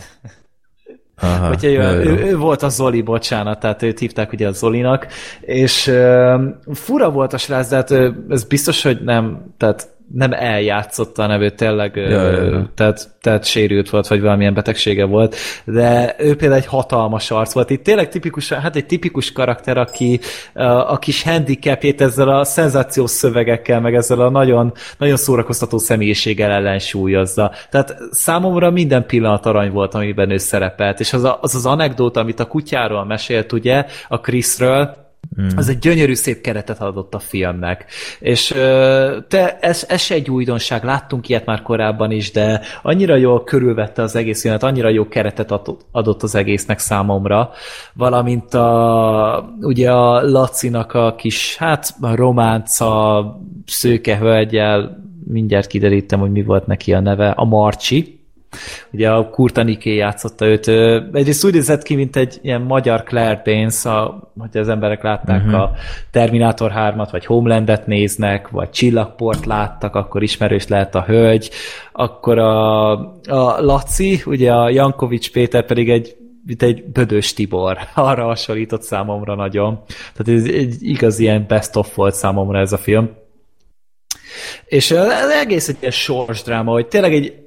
Aha, Úgyhogy ő, ő, ő volt a Zoli, bocsánat, tehát őt hívták ugye a Zolinak, és uh, fura volt a srác, de hát ez biztos, hogy nem, tehát nem eljátszotta a nevét, tényleg ja, ja, ja. Tehát, tehát sérült volt, vagy valamilyen betegsége volt, de ő például egy hatalmas arc volt. Itt tényleg tipikus, hát egy tipikus karakter, aki a kis handicapjét ezzel a szenzációs szövegekkel, meg ezzel a nagyon, nagyon szórakoztató személyiséggel ellensúlyozza. Tehát számomra minden pillanat arany volt, amiben ő szerepelt, és az a, az, az anekdóta, amit a kutyáról mesélt, ugye, a Chrisről, Mm. Az egy gyönyörű szép keretet adott a filmnek. És te, ez, ez se egy újdonság, láttunk ilyet már korábban is, de annyira jól körülvette az egész filmet, annyira jó keretet adott az egésznek számomra, valamint a, ugye a Lacinak a kis, hát a románca szőke hölgyel, mindjárt kiderítem, hogy mi volt neki a neve, a Marcsi, Ugye a Kurtaniké játszotta őt. Egyrészt úgy nézett ki, mint egy ilyen magyar Claire Danes, a, hogy az emberek látták uh-huh. a Terminator 3-at, vagy Homelandet néznek, vagy Csillagport láttak, akkor ismerős lehet a hölgy. Akkor a, a Laci, ugye a Jankovics Péter pedig egy mint egy Bödös Tibor. Arra hasonlított számomra nagyon. Tehát ez egy igaz ilyen best of volt számomra ez a film. És ez egész egy ilyen sorsdráma, hogy tényleg egy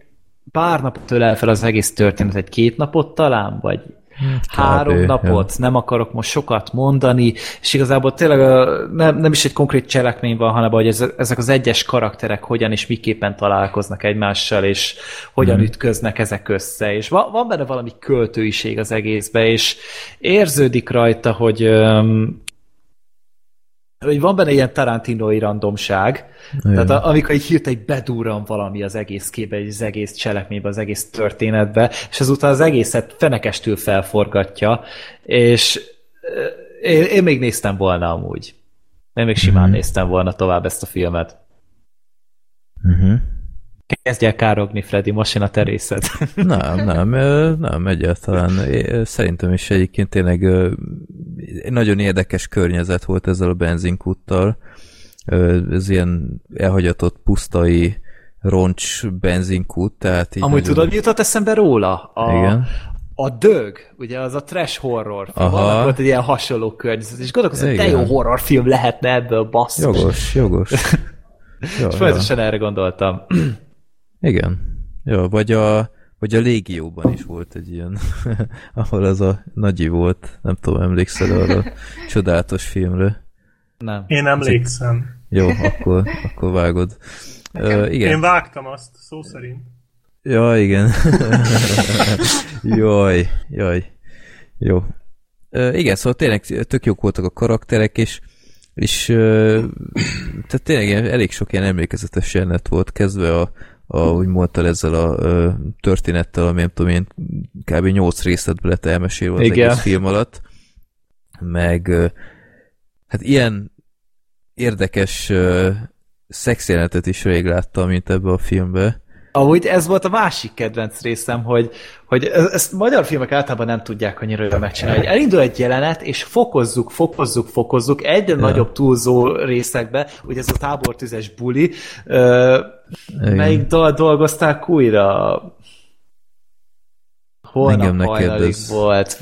pár napot ölel fel az egész történet, egy két napot talán, vagy három Kb. napot, ja. nem akarok most sokat mondani, és igazából tényleg nem, nem is egy konkrét cselekmény van, hanem hogy ez, ezek az egyes karakterek hogyan és miképpen találkoznak egymással, és hogyan hmm. ütköznek ezek össze, és van, van benne valami költőiség az egészbe, és érződik rajta, hogy hogy van benne ilyen tarantinoi randomság, Igen. tehát a, amikor egy hirtelen bedúran valami az egész képbe, az egész cselekménybe, az egész történetbe, és azután az egészet fenekestül felforgatja, és én, én még néztem volna amúgy. Én még simán uh-huh. néztem volna tovább ezt a filmet. Uh-huh. Kezdj el károgni, Freddy, most jön a terészed. Nem, nem, nem, egyáltalán. Szerintem is egyébként tényleg nagyon érdekes környezet volt ezzel a benzinkúttal. Ez ilyen elhagyatott pusztai roncs benzinkút, tehát így Amúgy nagyon... tudod, mi jutott eszembe róla? A, Igen. A Dög, ugye az a trash horror film, Aha. volt egy ilyen hasonló környezet, és gondolkozom, hogy de jó horrorfilm lehetne ebből, basszus. Jogos, jogos. Jó, és folyamatosan erre gondoltam. Igen. Jó, vagy a, vagy a Légióban is volt egy ilyen, ahol az a Nagyi volt, nem tudom, emlékszel arra a csodálatos filmre? Nem. Én emlékszem. Jó, akkor, akkor vágod. Uh, igen. Én vágtam azt, szó szerint. Ja, igen. jaj, jaj. Jó. Uh, igen, szóval tényleg tök jók voltak a karakterek, és és uh, tehát tényleg elég sok ilyen emlékezetes jelenet volt, kezdve a, ahogy mondtál ezzel a ö, történettel, ami nem tudom én, kb. 8 részletbe lett elmesélve az Igen. egész film alatt. Meg ö, hát ilyen érdekes ö, szexjelenetet is rég láttam, mint ebbe a filmbe. Ahogy ez volt a másik kedvenc részem, hogy, hogy ezt magyar filmek általában nem tudják annyira jól megcsinálni. Hogy elindul egy jelenet, és fokozzuk, fokozzuk, fokozzuk egyre ja. nagyobb túlzó részekbe, ugye ez a tábortüzes buli. Uh, melyik dal dolgozták újra? Holnap hajnalig ez... volt.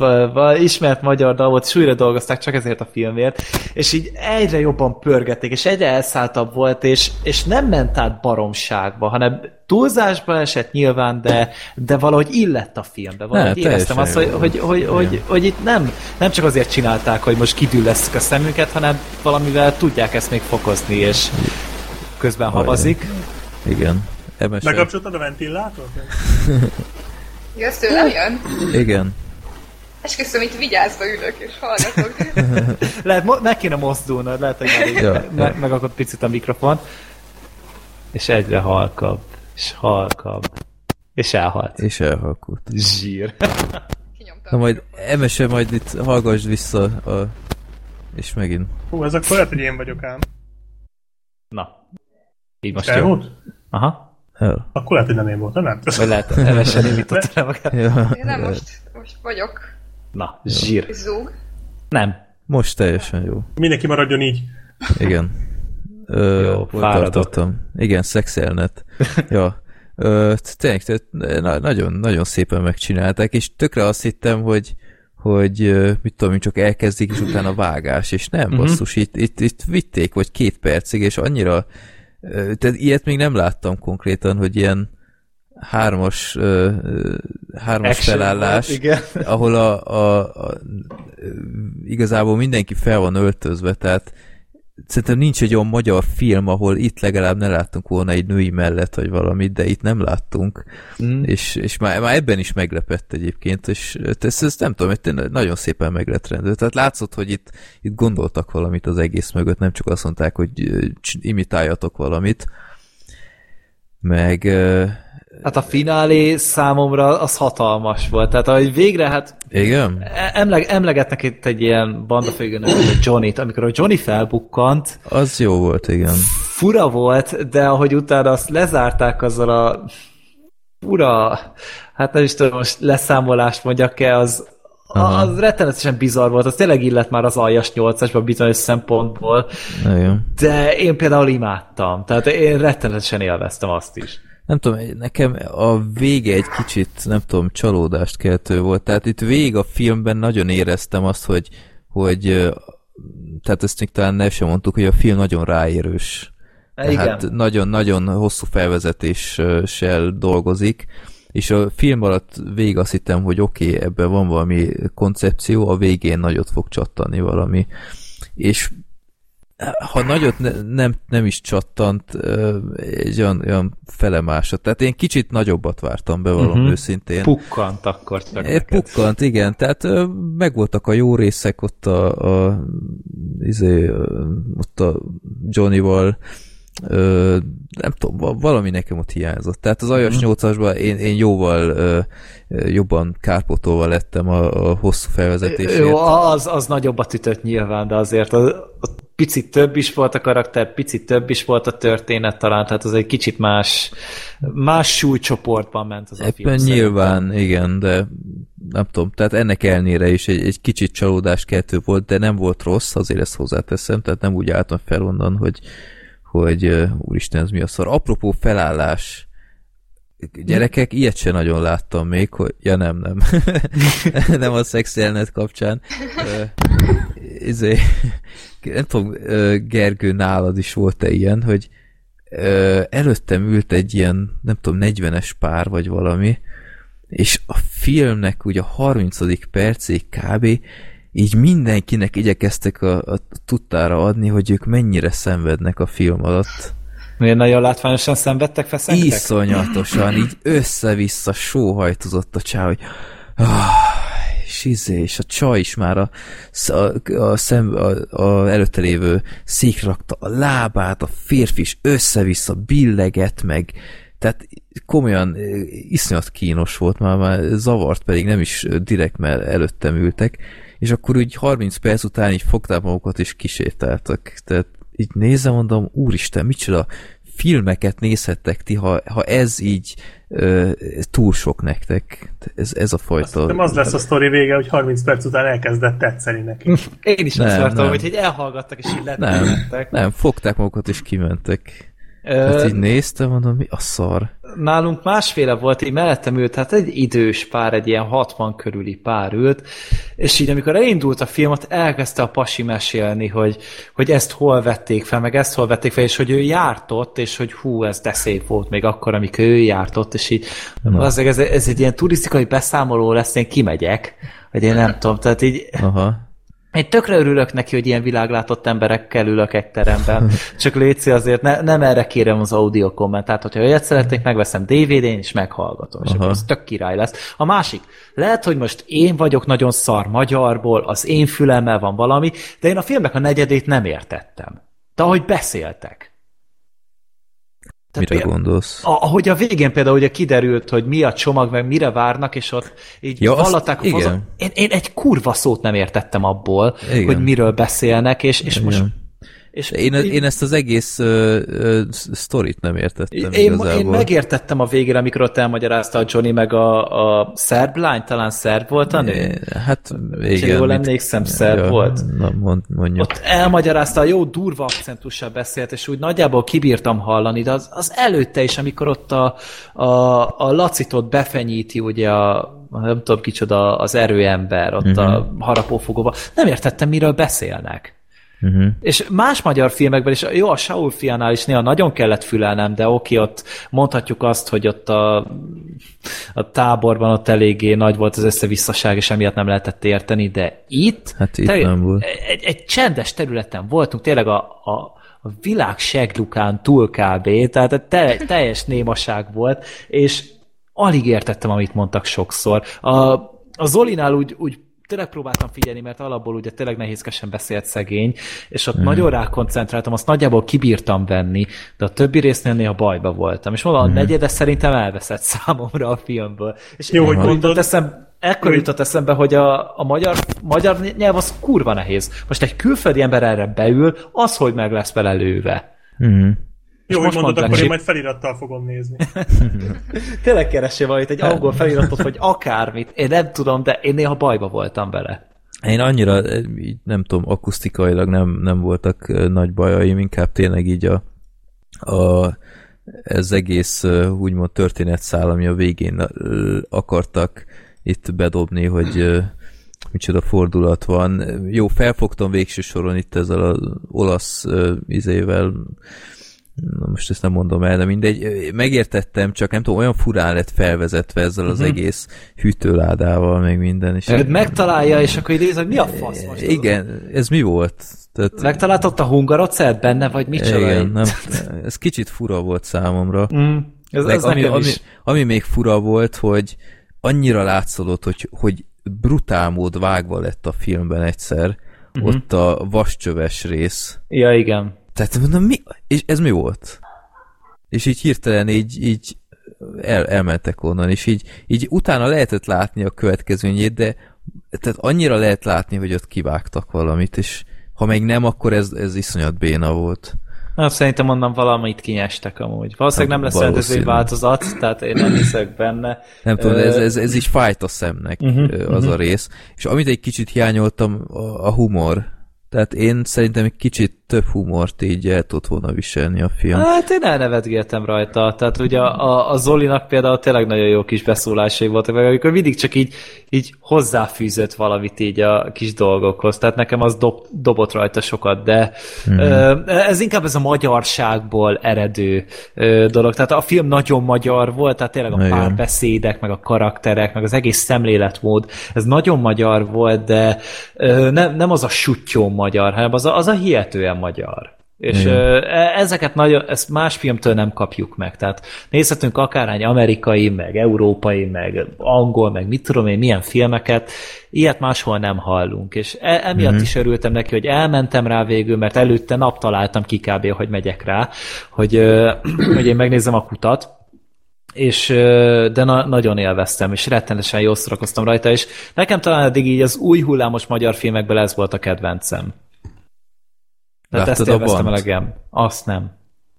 Ismert magyar dal volt, és újra dolgozták csak ezért a filmért, és így egyre jobban pörgették, és egyre elszálltabb volt, és, és nem ment át baromságba, hanem túlzásba esett nyilván, de, de valahogy illett a filmbe. Valahogy Ne, éreztem azt, hogy, hogy, hogy, hogy, hogy, itt nem, nem csak azért csinálták, hogy most kidüllesztük a szemünket, hanem valamivel tudják ezt még fokozni, és közben havazik. Igen. Emese. Megkapcsoltad a ventilátort? Ja, ez tőlem jön? Igen. Esküszöm, itt vigyázva ülök és hallgatok. Lehet, meg kéne mozdulnod, lehet, hogy már így Ja, me- ja. megakad picit a mikrofon. És egyre halkabb, és halkabb, és elhalt. És elhalkult. Zsír. Na majd emese majd itt hallgass vissza a... És megint. Hú, ez akkor lehet, hogy én vagyok ám. Na. Így most jó. Aha. El. Akkor lehet, hogy nem én voltam, nem. Vagy lehet, evesen indította le magát. Ja, Én nem most, most vagyok. Na, zsír. Zúg. Nem. Most teljesen jó. Mindenki maradjon így. Igen. Ö, Jó, tartottam? Igen, szexelnet. ja. Ö, tényleg, nagyon, nagyon szépen megcsinálták, és tökre azt hittem, hogy hogy mit tudom én, csak elkezdik, és utána vágás, és nem, Mhm. basszus, itt, itt, itt vitték, vagy két percig, és annyira, tehát ilyet még nem láttam konkrétan, hogy ilyen hármas, hármas Action felállás, igen. ahol a, a, a, igazából mindenki fel van öltözve, tehát szerintem nincs egy olyan magyar film, ahol itt legalább ne láttunk volna egy női mellett, vagy valamit, de itt nem láttunk, Mm. és, és már, már ebben is meglepett egyébként, és ezt, ezt nem tudom, hogy nagyon szépen meg lett rendezve. Tehát látszott, hogy itt, itt gondoltak valamit az egész mögött, nem csak azt mondták, hogy imitáljatok valamit, meg Hát a finálé számomra az hatalmas volt. Tehát ahogy végre, hát igen? e- emleg, emlegetnek itt egy ilyen bandafőgőnök, a Johnny-t, amikor a Johnny felbukkant, Az jó volt, igen. fura volt, de ahogy utána azt lezárták azzal a fura, hát nem is tudom, most leszámolást mondjak-e, az, Aha. az rettenetesen bizarr volt, az tényleg illet már az aljas 8-asban bizonyos szempontból, Igen. de én például imádtam, tehát én rettenetesen élveztem azt is. Nem tudom, nekem a vége egy kicsit, nem tudom, csalódást keltő volt. Tehát itt végig a filmben nagyon éreztem azt, hogy, hogy tehát ezt még talán ne sem mondtuk, hogy a film nagyon ráérős. Tehát Igen. nagyon-nagyon hosszú felvezetéssel dolgozik, és a film alatt végig azt hittem, hogy oké, okay, ebben van valami koncepció, a végén nagyot fog csattani valami. És ha nagyot ne, nem, nem is csattant, egy olyan, olyan felemásat. Tehát én kicsit nagyobbat vártam, bevallom Mhm. uh-huh. őszintén. Pukkant akkor neked. Pukkant, igen. Tehát megvoltak a jó részek ott a, a izé, ott a Johnny-val, ö, nem tudom, va- valami nekem ott hiányzott. Tehát az Ajas 8-asban én, én jóval ö, jobban kárpótolva lettem a, a hosszú felvezetésért. Jó, az, az nagyobbat ütött nyilván, de azért az, az picit több is volt a karakter, picit több is volt a történet talán, tehát az egy kicsit más, más súlycsoportban ment az a film. Ebben szerintem. nyilván, igen, de nem tudom, tehát ennek elnére is egy, egy kicsit csalódás keltő volt, de nem volt rossz, azért ezt hozzáteszem, tehát nem úgy álltam fel onnan, hogy, hogy úristen, ez mi a szar. Apropó felállás, gyerekek, ilyet sem nagyon láttam még, hogy, ja nem, nem, nem a szexelnet kapcsán. Izé, nem tudom, Gergő, nálad is volt-e ilyen, hogy előttem ült egy ilyen, nem tudom, 40-es pár vagy valami, és a filmnek ugye a 30. percig kb. így mindenkinek igyekeztek a, a tudtára adni, hogy ők mennyire szenvednek a film alatt. Miért nagyon látványosan szenvedtek, feszengtek? Iszonyatosan, így össze-vissza sóhajtozott a csá, hogy ah, és izé, és a csaj is már a, a, a, szem, a, a előtte lévő székre rakta a lábát, a férfi is össze-vissza billeget, meg tehát komolyan eh, iszonyat kínos volt, már, már zavart pedig nem is direkt, mert előttem ültek, és akkor úgy 30 perc után így fogták magukat és kisétáltak. Tehát így nézem, mondom, úristen, micsoda filmeket nézhettek ti, ha, ha ez így ö, túl sok nektek. Ez, ez a fajta... Nem az lesz a sztori vége, hogy 30 perc után elkezdett tetszeni neki. Én is Nem, azt vártam, hogy így elhallgattak, és így Nem, nem, fogták magukat és kimentek. Hát így néztem, mondom, mi a szar? nálunk másféle volt, így mellettem ült, hát egy idős pár, egy ilyen 60 körüli pár ült, és így amikor elindult a filmet, elkezdte a pasi mesélni, hogy, hogy ezt hol vették fel, meg ezt hol vették fel, és hogy ő járt ott, és hogy hú, ez de szép volt még akkor, amikor ő járt ott, és így az, ez, ez egy ilyen turisztikai beszámoló lesz, én kimegyek, vagy én nem tudom, tehát így Aha. Én tökre örülök neki, hogy ilyen világlátott emberekkel ülök egy teremben, csak létszi azért, ne, nem erre kérem az audio kommentát, hogyha olyat szeretnék, megveszem DVD-n és meghallgatom, és Aha. akkor az tök király lesz. A másik, lehet, hogy most én vagyok nagyon szar magyarból, az én fülemmel van valami, de én a filmnek a negyedét nem értettem. De ahogy beszéltek. Tehát Mire mi- gondolsz? ahogy a végén például ugye kiderült, hogy mi a csomag, meg mire várnak, és ott így Ja, azt- vallatták a igen. Én, én egy kurva szót nem értettem abból, Igen. hogy miről beszélnek, és, és most... És Én, én ezt az egész uh, uh, sztorit nem értettem én, én igazából. megértettem a végére, amikor ott elmagyarázta a Johnny meg a, a szerb lány, talán szerb volt a nő? Hát igen. jól mit- emlékszem, szerb volt. Na, mond, mondja. Ott elmagyarázta, a jó durva akcentussal beszélt, és úgy nagyjából kibírtam hallani, de az, az előtte is, amikor ott a, a, a Lacitot befenyíti, ugye a nem tudom kicsoda, az erőember ott uh-huh. a harapófogóba, nem értettem, miről beszélnek. Uh-huh. És más magyar filmekben is, jó, a Saul fiánál is néha nagyon kellett fülelnem, de oké, ott mondhatjuk azt, hogy ott a, a táborban ott eléggé nagy volt az összevisszaság, és emiatt nem lehetett érteni, de itt, Hát itt nem volt. Egy, egy csendes területen voltunk, tényleg a, a, a világ seglukán túl kb, tehát te, teljes némaság volt, és alig értettem, amit mondtak sokszor. A, a Zolinál úgy, úgy tényleg próbáltam figyelni, mert alapból ugye tényleg nehézkesen beszélt szegény, és ott mm. nagyon rákoncentráltam, azt nagyjából kibírtam venni, de a többi résznél néha bajba voltam. És mondom, a negyede szerintem elveszett számomra a filmből. És Jó, hogy mondod. eszem, ekkor jutott eszembe, hogy a, a magyar, magyar nyelv az kurva nehéz. Most egy külföldi ember erre beül, az, hogy meg lesz vele lőve. Uh-huh. Jó, hogy mondod, akkor én majd felirattal fogom nézni. Tényleg keressél valamit, egy angol feliratot, vagy akármit. Én nem tudom, de én néha bajba voltam vele. Én annyira, eh, nem tudom, akusztikailag nem, nem voltak eh, nagy bajaim, inkább tényleg így a, a ez egész eh, úgymond történetszál, ami a végén akartak itt bedobni, hogy micsoda fordulat van. Jó, felfogtam végső soron itt ezzel az olasz izével, na most ezt nem mondom el, de mindegy, megértettem, csak nem tudom, olyan furán lett felvezetve ezzel az egész hűtőládával, meg minden. És Őt megtalálja, és akkor így néz, hogy mi a fasz most? igen, ez mi volt? Tehát, Megtaláltott a hungarocelt benne, vagy micsoda? igen, nem, ez kicsit fura volt számomra. Mm, ez, ez ami, ami, is. ami még fura volt, hogy annyira látszódott, hogy, hogy brutál mód vágva lett a filmben egyszer, uh-huh. ott a vascsöves rész. Ja, igen. Tehát mondom, mi? És ez mi volt? És így hirtelen így, így el, elmentek onnan, és így, így utána lehetett látni a következőnyét, de tehát annyira lehet látni, hogy ott kivágtak valamit, és ha még nem, akkor ez, ez iszonyat béna volt. Na, szerintem onnan valamit kinyestek amúgy. Valószínűleg nem lesz rendezvény változat, tehát én nem hiszek benne. Nem tudom, ez, ez, ez így fájt a szemnek uh-huh, az uh-huh. a rész. És amit egy kicsit hiányoltam, a, a humor. Tehát én szerintem egy kicsit több humort így el tudott volna viselni a film. Hát én elnevetgéltem rajta. Tehát ugye a, a, Zolinak például tényleg nagyon jó kis beszólásai voltak, meg amikor mindig csak így, így hozzáfűzött valamit így a kis dolgokhoz. Tehát nekem az dob, dobott rajta sokat, de mm. ö, ez inkább ez a magyarságból eredő dolog. Tehát a film nagyon magyar volt, tehát tényleg a Igen. párbeszédek, meg a karakterek, meg az egész szemléletmód, ez nagyon magyar volt, de nem, nem az a sutyó magyar, hanem az a, az a hihetően magyar. És Igen. e- ezeket nagyon, ezt más filmtől nem kapjuk meg. Tehát nézhetünk akárhány amerikai, meg európai, meg angol, meg mit tudom én, milyen filmeket, ilyet máshol nem hallunk. És e- emiatt Mhm. is örültem neki, hogy elmentem rá végül, mert előtte nap találtam ki kb. hogy megyek rá, hogy, hogy én megnézem a kutat, és de na, nagyon élveztem, és rettenetesen jól szórakoztam rajta, és nekem talán eddig így az új hullámos magyar filmekben ez volt a kedvencem. Tehát Láttad ezt élveztem a legem. Azt nem.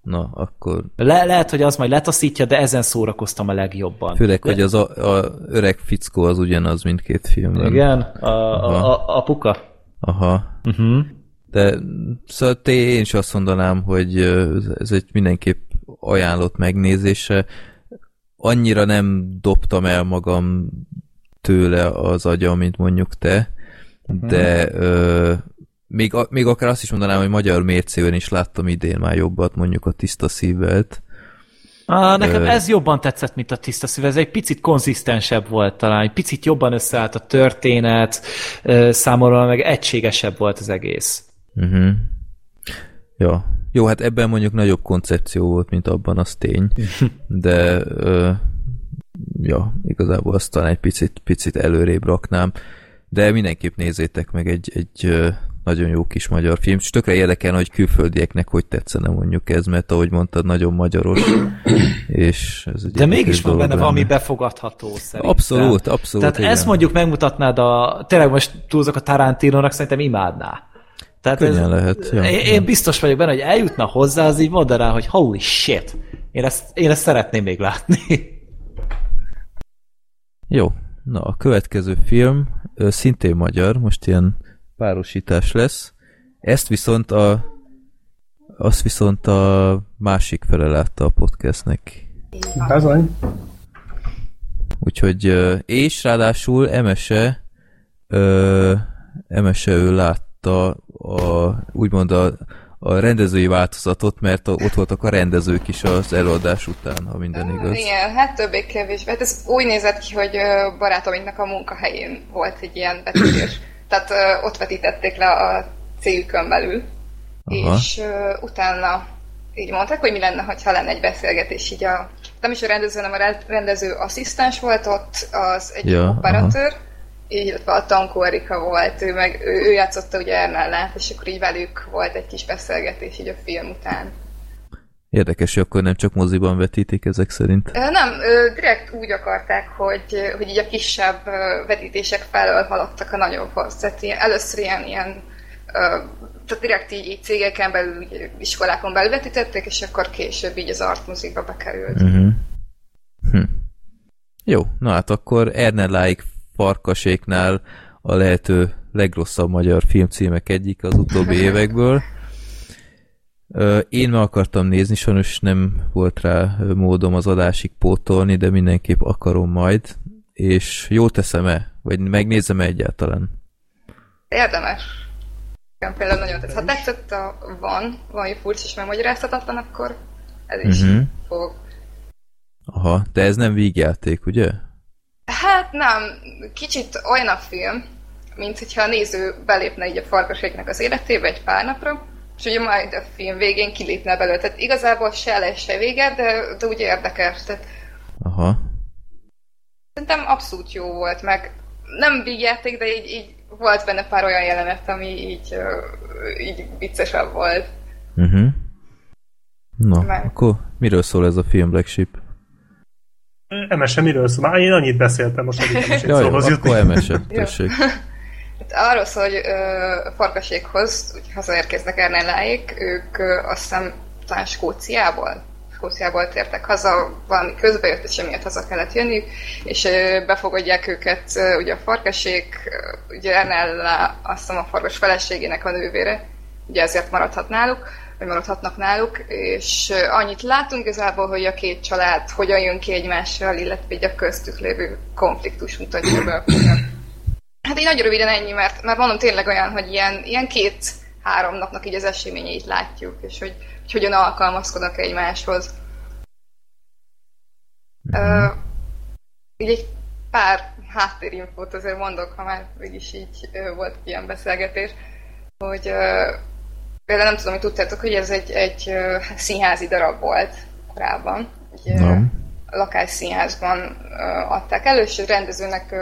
Na, akkor Le, lehet, hogy az majd letaszítja, de ezen szórakoztam a legjobban. főleg, de, hogy az a, a öreg fickó az ugyanaz mindkét filmben. Igen, a, a, a, a puka. Aha. Uh-huh. De szóval én is azt mondanám, hogy ez egy mindenképp ajánlott megnézése. Annyira nem dobtam el magam tőle az agyam, mint mondjuk te, de ö, még, még akár azt is mondanám, hogy magyar mércében is láttam idén már jobbat, mondjuk a tiszta szívvelt. Ah, nekem Ö. ez jobban tetszett, mint a tiszta szív. Ez egy picit konzisztensebb volt talán, egy picit jobban összeállt a történet, számomra meg egységesebb volt az egész. Uh-huh. Ja. Jó, hát ebben mondjuk nagyobb koncepció volt, mint abban, az tény. De ö, ja, igazából azt talán egy picit, picit előrébb raknám. De mindenképp nézzétek meg egy, egy ö, nagyon jó kis magyar film. És tökre érdekel, hogy külföldieknek hogy tetszene mondjuk ez, mert ahogy mondtad, nagyon magyaros. és ez egy De mégis van benne valami befogadható szerintem. Abszolút, abszolút. Tehát igen. ezt mondjuk megmutatnád a... Tényleg most túlzok a Tarantinónak, szerintem imádná. Tehát Könnyen lehet, ja. én, én biztos vagyok benne, hogy eljutna hozzá, az így mondaná, hogy holy shit, én ezt, én ezt szeretném még látni. Jó, na a következő film szintén magyar, most ilyen párosítás lesz. Ezt viszont a azt viszont a másik fele látta a podcastnek. Bizony. Úgyhogy, és ráadásul Emese ö, Emese ő látta a, úgymond a, a rendezői változatot, mert a, ott voltak a rendezők is az előadás után, ha minden igaz. Igen, hát többé-kevésbé. Hát ez úgy nézett ki, hogy ö, barátomiknak a munkahelyén volt egy ilyen vetítés. Tehát ö, ott vetítették le a cégükön belül. Aha. És ö, utána így mondták, hogy mi lenne, ha lenne egy beszélgetés így a... Nem is a rendező, hanem a re- rendező asszisztens volt ott, az egy Ja, operatőr, illetve a Tankó Erika volt, ő, meg, ő, ő játszotta ugye Ernellát, és akkor így velük volt egy kis beszélgetés így a film után. Érdekes, hogy akkor nem csak moziban vetítik ezek szerint. Nem, direkt úgy akarták, hogy, hogy így a kisebb vetítések felől haladtak a nagyobbhoz. Tehát ilyen, először ilyen, ilyen tehát direkt így, így cégeken belül, iskolákon belül vetítették, és akkor később így az artmozikba bekerült. Uh-huh. Hm. Jó, na hát akkor Ernelláig farkaséknál a lehető legrosszabb magyar filmcímek egyik az utóbbi évekből. Én meg akartam nézni, sajnos nem volt rá módom az adásig pótolni, de mindenképp akarom majd. És jó teszem-e? Vagy megnézem-e egyáltalán? Érdemes. Igen, például nagyon tetszett. Ha tetszett a van, valami furcsa és megmagyarázhatatlan, akkor ez is Mhm. fog. Aha, de ez nem vígjáték, ugye? Hát nem, kicsit olyan a film, mint hogyha a néző belépne így a farkaséknek az életébe egy pár napra, és ugye majd a film végén kilépne belőle. Tehát igazából se ele, se vége, de, de úgy érdekes. Tehát Aha. szerintem abszolút jó volt, meg nem vígjáték, de így, így volt benne pár olyan jelenet, ami így, így viccesebb volt. Uh-huh. Na, Meg. akkor miről szól ez a film, Black Sheep? Emese miről szól? Már én annyit beszéltem, most eddig nem is egy Ja, jó, szóhoz jutni. akkor emese, tessék. Hát arról szól, hogy ö, farkaséghoz, úgy hazaérkeznek Ernelláék, ők ö, azt hiszem talán Skóciából, Skóciából tértek haza, valami közbejött, és emiatt haza kellett jönni, és ö, befogadják őket, ö, ugye a farkasék, ö, ugye Ernella, azt hiszem a farkas feleségének a nővére, ugye ezért maradhat náluk, vagy maradhatnak náluk, és ö, annyit látunk igazából, hogy a két család hogyan jön ki egymással, illetve így a köztük lévő konfliktus mutatja be. Hát így nagyon röviden ennyi, mert, mert mondom tényleg olyan, hogy ilyen, ilyen két-három napnak így az eseményeit látjuk, és hogy, hogy hogyan alkalmazkodnak egymáshoz. Uh, így egy pár háttérinfót azért mondok, ha már mégis így ö, volt ilyen beszélgetés, hogy ö, például nem tudom, hogy tudtátok, hogy ez egy, egy színházi darab volt korábban. Ugye, Nem. lakásszínházban adták elő, és a rendezőnek,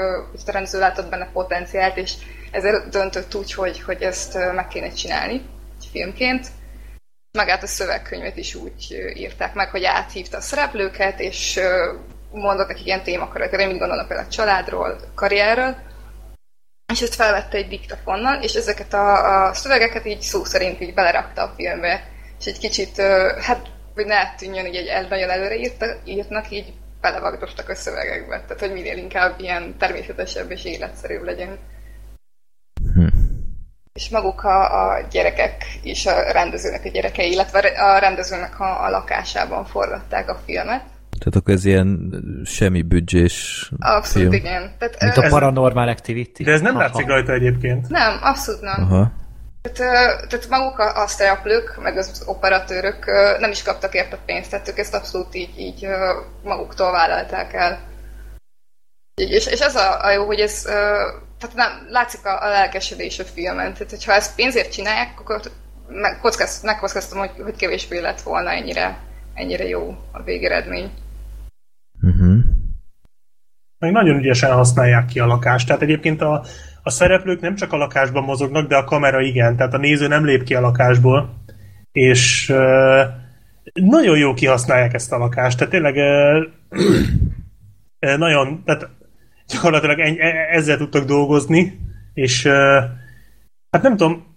a rendező látott benne potenciált, és ezért döntött úgy, hogy, hogy ezt meg kéne csinálni egy filmként. Magát a szövegkönyvet is úgy írták meg, hogy áthívta a szereplőket, és mondott nekik ilyen témakörökre, mit gondolnak például a családról, karrierről, és ezt felvette egy diktafonnal, és ezeket a, a szövegeket így szó szerint így belerakta a filmbe. És egy kicsit, hát, hogy ne tűnjön, így egy el, nagyon előre írta, írtnak, így belevagdostak a szövegekbe. Tehát, hogy minél inkább ilyen természetesebb és életszerűbb legyen. Hm. És maguk a, a gyerekek és a rendezőnek a gyerekei, illetve a rendezőnek a, a lakásában forgatták a filmet. Tehát akkor ez ilyen semmi büdzsés Abszolút film. igen. Tehát, Mint ö, a Paranormal Activity. De ez nem Aha. látszik rajta egyébként. Nem, abszolút nem. Aha. Tehát, tehát maguk a, szereplők, meg az operatőrök nem is kaptak érte pénzt, tehát ők ezt abszolút így, így maguktól vállalták el. És, és az a, a jó, hogy ez, tehát nem, látszik a, a lelkesedés a filmen, tehát hogyha ezt pénzért csinálják, akkor megkockázt, megkockáztam, hogy, hogy kevésbé lett volna ennyire, ennyire jó a végeredmény. Meg nagyon ügyesen használják ki a lakást. Tehát egyébként a, a szereplők nem csak a lakásban mozognak, de a kamera igen. Tehát a néző nem lép ki a lakásból. És uh, nagyon jó kihasználják ezt a lakást. Tehát tényleg uh, nagyon, tehát gyakorlatilag eny- e- ezzel tudtak dolgozni, és uh, hát nem tudom,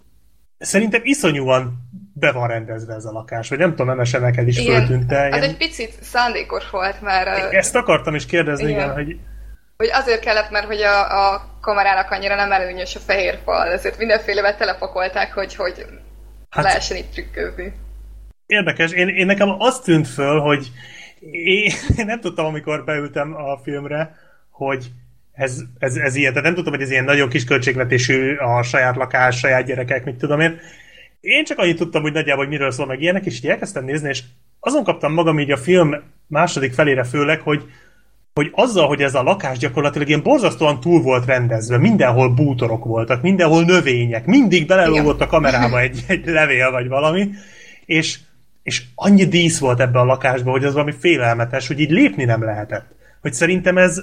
szerintem iszonyúan be van rendezve ez a lakás, vagy nem tudom, Emese neked is föltűnt, de az ilyen- egy picit szándékos volt, ö, ezt akartam is kérdezni, Igen. igen, hogy hogy azért kellett, mert hogy a, a kamerának annyira nem előnyös a fehér fal, ezért mindenfélevel telepakolták, hogy, hogy Hát- hát, lehessen itt trükközni. Érdekes, én, én nekem azt tűnt föl, hogy én, én nem tudtam, amikor beültem a filmre, hogy ez, ez, ez ilyen, tehát nem tudtam, hogy ez ilyen nagyon kis költségvetésű a saját lakás, saját gyerekek, mit tudom én. Én csak annyit tudtam, hogy nagyjából, hogy miről szól meg ilyenek, és így elkezdtem nézni, és azon kaptam magam így a film második felére főleg, hogy, hogy azzal, hogy ez a lakás gyakorlatilag ilyen borzasztóan túl volt rendezve, mindenhol bútorok voltak, mindenhol növények, mindig belelógott a kamerába egy, egy levél vagy valami, és, és annyi dísz volt ebbe a lakásba, hogy az valami félelmetes, hogy így lépni nem lehetett. Hogy szerintem ez,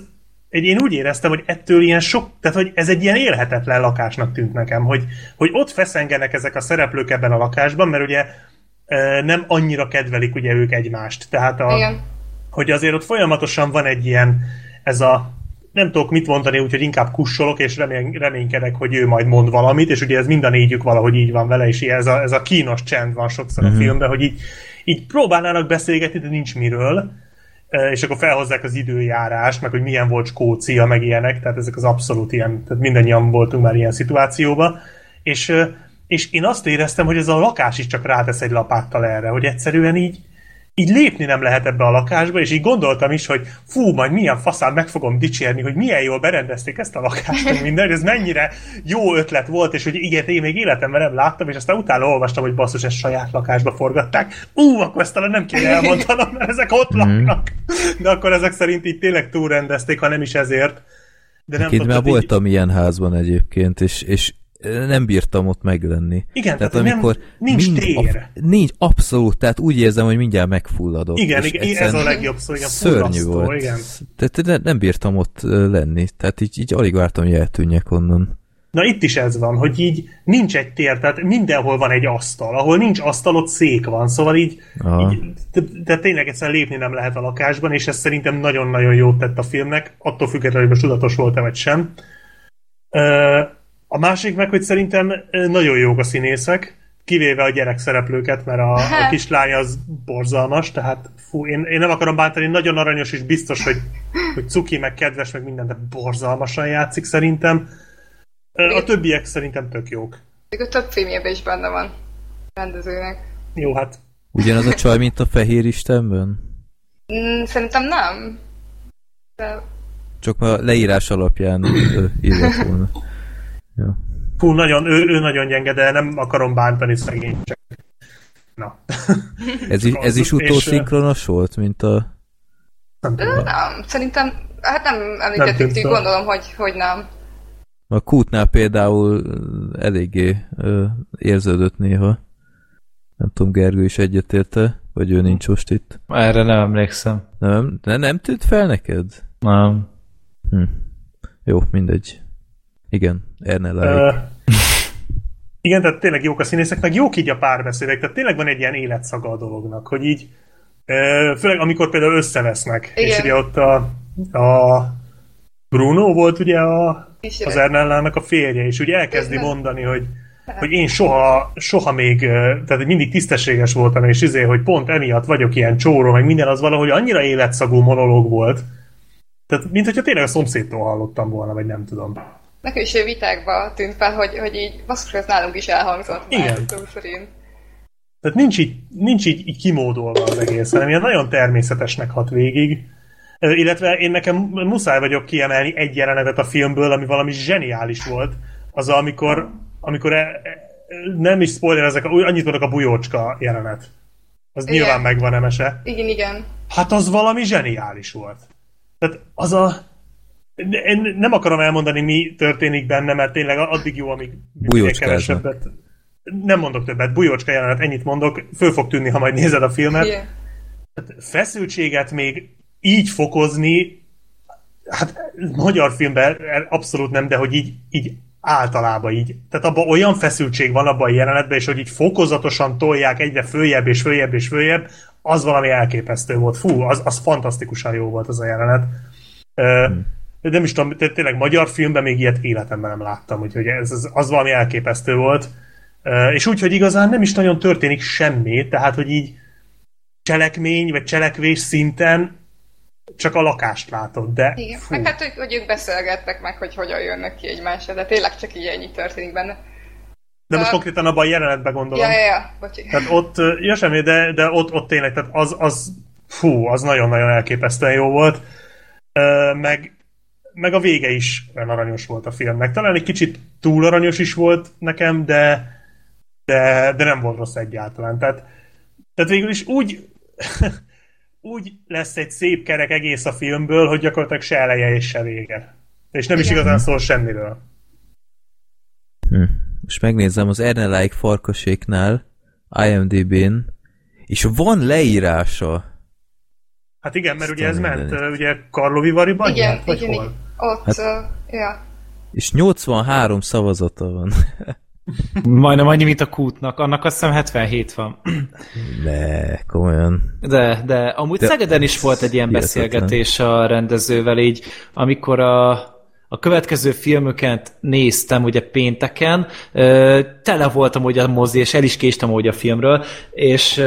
egy, én úgy éreztem, hogy ettől ilyen sok, tehát hogy ez egy ilyen élhetetlen lakásnak tűnt nekem, hogy, hogy ott feszengenek ezek a szereplők ebben a lakásban, mert ugye nem annyira kedvelik ugye ők egymást. Tehát a, Igen. hogy azért ott folyamatosan van egy ilyen, ez a nem tudok mit mondani, úgyhogy inkább kussolok, és remény, reménykedek, hogy ő majd mond valamit, és ugye ez mind a négyük valahogy így van vele, és ez a, ez a kínos csend van sokszor a filmben, hogy így, így próbálnának beszélgetni, de nincs miről, és akkor felhozzák az időjárást, meg hogy milyen volt Skócia, meg ilyenek, tehát ezek az abszolút ilyen, tehát mindannyian voltunk már ilyen szituációban, és, és én azt éreztem, hogy ez a lakás is csak rátesz egy lapáttal erre, hogy egyszerűen így, így lépni nem lehet ebbe a lakásba, és így gondoltam is, hogy fú, majd milyen faszán meg fogom dicsérni, hogy milyen jól berendezték ezt a lakást, minden, ez mennyire jó ötlet volt, és hogy igen, én még életemben nem láttam, és aztán utána olvastam, hogy basszus, ezt saját lakásba forgatták. Ú, akkor ezt talán nem kéne elmondanom, mert ezek ott laknak. De akkor ezek szerint így tényleg túlrendezték, ha nem is ezért. De nem Én már tehát így- voltam ilyen házban egyébként, és, és nem bírtam ott meglenni. Igen, tehát tehát nem- amikor nincs tér. A, nincs, abszolút, tehát úgy érzem, hogy mindjárt megfulladok. Igen, igen, ez a legjobb szó, igen, Szörnyű volt. igen. Tehát ne, nem bírtam ott lenni, tehát így, így alig vártam, hogy eltűnjek onnan. Na itt is ez van, hogy így nincs egy tér, tehát mindenhol van egy asztal. Ahol nincs asztal, ott szék van, szóval így, Aha. így de, de tényleg egyszerűen lépni nem lehet a lakásban, és ez szerintem nagyon-nagyon jót tett a filmnek, attól függetlenül, hogy most tudatos volt-e vagy sem. Ö, A másik meg, hogy szerintem nagyon jók a színészek, kivéve a gyerek szereplőket, mert a, a kislány az borzalmas, tehát fú, én, én nem akarom bántani, nagyon aranyos és biztos, hogy, hogy cuki, meg kedves, meg minden, de borzalmasan játszik szerintem. A többiek szerintem tök jók. Még a több filmjében is benne van rendezőnek. Jó, hát Ugyanaz a csaj, mint a Fehér Istenben? Mm, szerintem nem. De Csak a leírás alapján írott volna. Ja. fú, nagyon, ő, ő nagyon gyenge, de nem akarom bántani szegény, csak na. Ez, is, ez is utószinkronos volt, mint a... Nem de tudom. nem, szerintem, hát nem Nem említettük, fel. gondolom, hogy, hogy nem. A kútnál például eléggé ö, érződött néha. Nem tudom, Gergő is egyetérte, vagy ő nincs most itt. Erre nem emlékszem. Nem, ne, nem tűnt fel neked? Nem. Hm. Jó, mindegy. Igen, Ernel Ö, igen, tehát tényleg jók a színészek, meg jók így a párbeszédek, tehát tényleg van egy ilyen életszaga a dolognak, hogy így, ö, főleg amikor például összevesznek, Igen. és ugye ott a, a Bruno volt ugye a, az Ernellának a férje, és ugye elkezdi mondani, hogy hogy én soha, soha még, tehát mindig tisztességes voltam, és izé, hogy pont emiatt vagyok ilyen csóró, meg minden az valahogy annyira életszagú monológ volt, tehát mint hogyha tényleg a szomszédtól hallottam volna, vagy nem tudom. Nekem is vitákba tűnt fel, hogy, hogy így basszus, ez nálunk is elhangzott. már, Igen. szó szerint. Tehát nincs így, nincs így, így kimódolva az egész, hanem ilyen nagyon természetesnek hat végig. Illetve én nekem muszáj vagyok kiemelni egy jelenetet a filmből, ami valami zseniális volt. Az, amikor, amikor e, e, nem is spoilerezek, úgy- annyit mondok a bujócska jelenet. Az Igen. nyilván megvan emese. Igen, igen. Hát az valami zseniális volt. Tehát az a... Én nem akarom elmondani, mi történik benne, mert tényleg addig jó, amíg kevesebbet. Nem mondok többet, bujócska jelenet, ennyit mondok, föl fog tűnni, ha majd nézed a filmet. Igen. Feszültséget még így fokozni, hát magyar filmben abszolút nem, de hogy így, így általában így. Tehát abban olyan feszültség van abban a jelenetben, és hogy így fokozatosan tolják egyre följebb és följebb és följebb, az valami elképesztő volt. Fú, az, az fantasztikusan jó volt az a jelenet. Ö, de nem is tudom, té- tényleg magyar filmben még ilyet életemben nem láttam, úgyhogy ez, az, az valami elképesztő volt. És úgy, hogy igazán nem is nagyon történik semmi, tehát, hogy így cselekmény, vagy cselekvés szinten csak a lakást látod, de Igen. fú, Meg hát, hogy, hogy ők beszélgettek meg, hogy hogyan jönnek ki egymásra, de tényleg csak így ennyi történik benne. de most konkrétan abban a jelenetben gondolom. Ja, ja, ja, bocsi. Tehát ott, ja semmi, de, de ott, ott tényleg, tehát az, az, fú, az nagyon-nagyon elképesztően jó volt. Meg, meg a vége is olyan aranyos volt a filmnek. Talán egy kicsit túl aranyos is volt nekem, de, de, de nem volt rossz egyáltalán. Tehát, tehát végül is úgy, úgy lesz egy szép kerek egész a filmből, hogy gyakorlatilag se eleje és se vége. És nem is Igen. igazán szól semmiről. Hm. Most megnézem az Erne Like farkaséknál, IMDb-n, és van leírása. Hát igen, mert Aztán ugye ez ment, ugye Karlovi Variban Igen, igen, hol? igen. Ott, Hát- uh, ja. És 83 szavazata van. Majdnem annyi, mint a kútnak. Annak azt hiszem 77 van. Ne, komolyan. De, de amúgy De- de Szegeden is volt egy ilyen Hihetetlen. beszélgetés a rendezővel, így amikor a, a következő filmöket néztem ugye pénteken, tele voltam ugye a mozi, és el is késtem ugye a filmről, és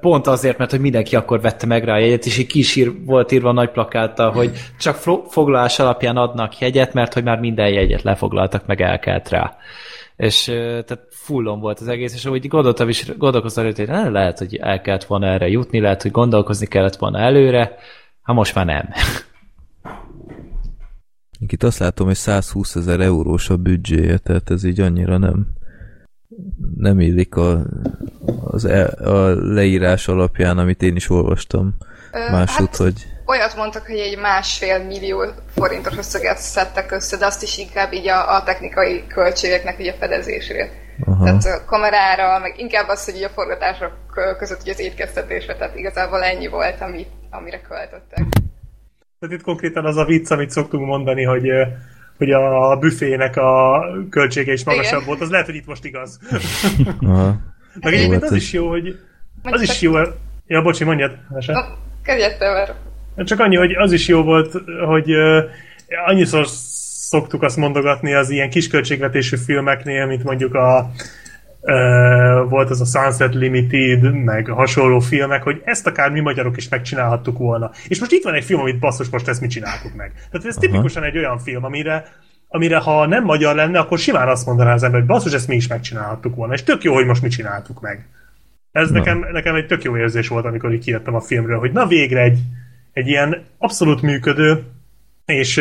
pont azért, mert hogy mindenki akkor vette meg rá a jegyet, és így kis ír, volt írva nagy plakáttal, hogy csak foglalás alapján adnak jegyet, mert hogy már minden jegyet lefoglaltak, meg elkelt rá. És tehát fullon volt az egész, és úgy gondoltam is, gondolkoztam, hogy eh, lehet, hogy el kellett volna erre jutni, lehet, hogy gondolkozni kellett volna előre, ha most már nem. Itt azt látom, hogy 120 ezer eurós a büdzséje, tehát ez így annyira nem nem illik a, az e, a leírás alapján, amit én is olvastam Ö, másút, hát, hogy Olyat mondtak, hogy egy másfél millió forintos összeget szedtek össze, de azt is inkább így a, a technikai költségeknek így a fedezésére. aha, Tehát a kamerára, meg inkább az, hogy így a forgatások között így az étkeztetésre, tehát igazából ennyi volt, ami, amire költöttek. Tehát itt konkrétan az a vicc, amit szoktunk mondani, hogy, hogy a büfének a költsége is magasabb Igen. volt, az lehet, hogy itt most igaz. aha. Meg egyébként hát az is jó, hogy az is jó, ja, bocsi, mondjad, Mese. Na, kezdjed te, mert Csak annyi, hogy az is jó volt, hogy uh, annyiszor szoktuk azt mondogatni az ilyen kisköltségvetésű filmeknél, mint mondjuk a volt az a Sunset Limited, meg hasonló filmek, hogy ezt akár mi magyarok is megcsinálhattuk volna. És most itt van egy film, amit basszus, most ezt mi csináltuk meg. Tehát ez Aha. tipikusan egy olyan film, amire amire ha nem magyar lenne, akkor simán azt mondaná az ember, hogy basszus, ezt mi is megcsinálhattuk volna. És tök jó, hogy most mi csináltuk meg. Ez Na. nekem, nekem egy tök jó érzés volt, amikor így kijöttem a filmről, hogy na végre egy, egy ilyen abszolút működő, és,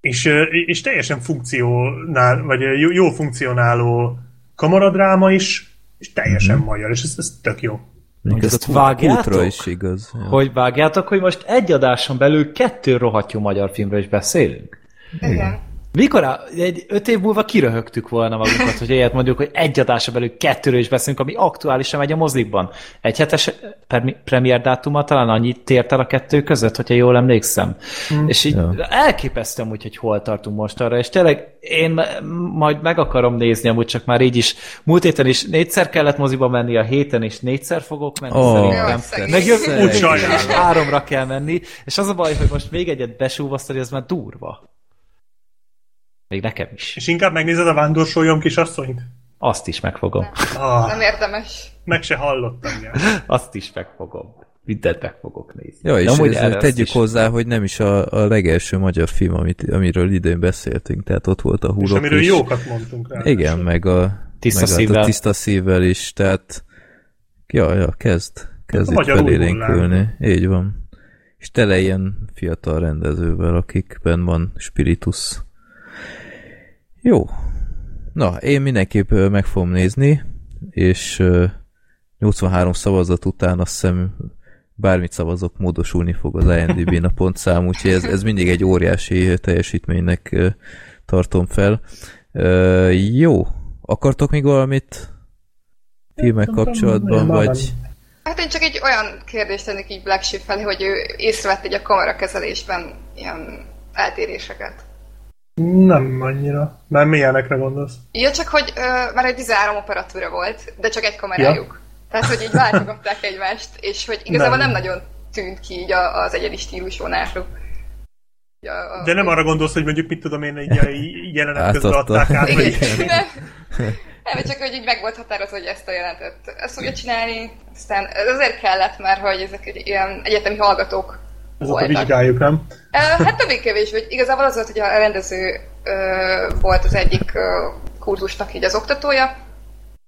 és, és teljesen funkcionál, vagy jó, jó funkcionáló kamaradráma is, és teljesen Mhm. magyar, és ez, ez tök jó. Ez ezt vágjátok? is igaz. Ja. Hogy vágjátok, hogy most egy adáson belül kettő rohadt jó magyar filmről is beszélünk? igen. Mikor egy öt év múlva kiröhögtük volna magunkat, hogy ilyet mondjuk, hogy egy adása belül kettőről is beszélünk, ami aktuálisan megy a mozikban. Egy hetes per- premier dátuma talán annyit tért el a kettő között, hogyha jól emlékszem. Mm. És így Ja. elképesztem úgy, hogy hol tartunk most arra, és tényleg én majd meg akarom nézni, amúgy csak már így is. Múlt héten is négyszer kellett moziba menni, a héten is négyszer fogok menni Ó, szerintem. Szegény. Meg jövő háromra kell menni, és az a baj, hogy most még egyet besúvasztani, az már durva. Még nekem is. És inkább megnézed a vándorsolyom kisasszonyt? Azt is megfogom. Ah, Nem érdemes. meg se hallottam. Ja. Azt is megfogom. Mindent meg fogok nézni. Ja, és amúgy ez, erre tegyük is- hozzá, hogy nem is a, a legelső magyar film, amit, amiről idén beszéltünk, tehát ott volt a És hurok amiről is. jókat mondtunk rá. Igen, meg a Tiszta meg szívvel. a tiszta szívvel is, tehát Ja, ja, kezd. Kezd A itt felélénkülni. Így van. És tele ilyen fiatal rendezővel, akikben van spiritus. Jó. Na, én mindenképp meg fogom nézni, és ö, 83 szavazat után azt hiszem bármit szavazok, módosulni fog az IMDb-n a pontszám, úgyhogy ez, ez mindig egy óriási teljesítménynek tartom fel. Jó. Akartok még valamit filmek kapcsolatban, vagy... Hát én csak egy olyan kérdést tennék így Black Sheep felé, hogy ő észrevett egy a kamerakezelésben ilyen eltéréseket. Nem annyira. Nem milyenekre gondolsz? Ja, csak hogy ö, már egy 13 operatőre volt, de csak egy kamerájuk. Tehát, hogy így váltogatták egymást, és hogy igazából nem, Nem. nagyon tűnt ki így a- az egyedi stílusú náluk. Ja, a- De nem arra gondolsz, hogy mondjuk mit tudom én, így a jelenet közben Átadta. adták át, Igen, vagy... nem. Nem, csak hogy így meg volt határozva, hogy ezt a jelentet ezt fogja csinálni, aztán ez azért kellett, mert hogy ezek egy ilyen egyetemi hallgatók Azóta voltak. vizsgáljuk, nem? Hát többé kevésbé. hogy Igazából az volt, hogy a rendező ö, volt az egyik ö, kurzusnak így az oktatója,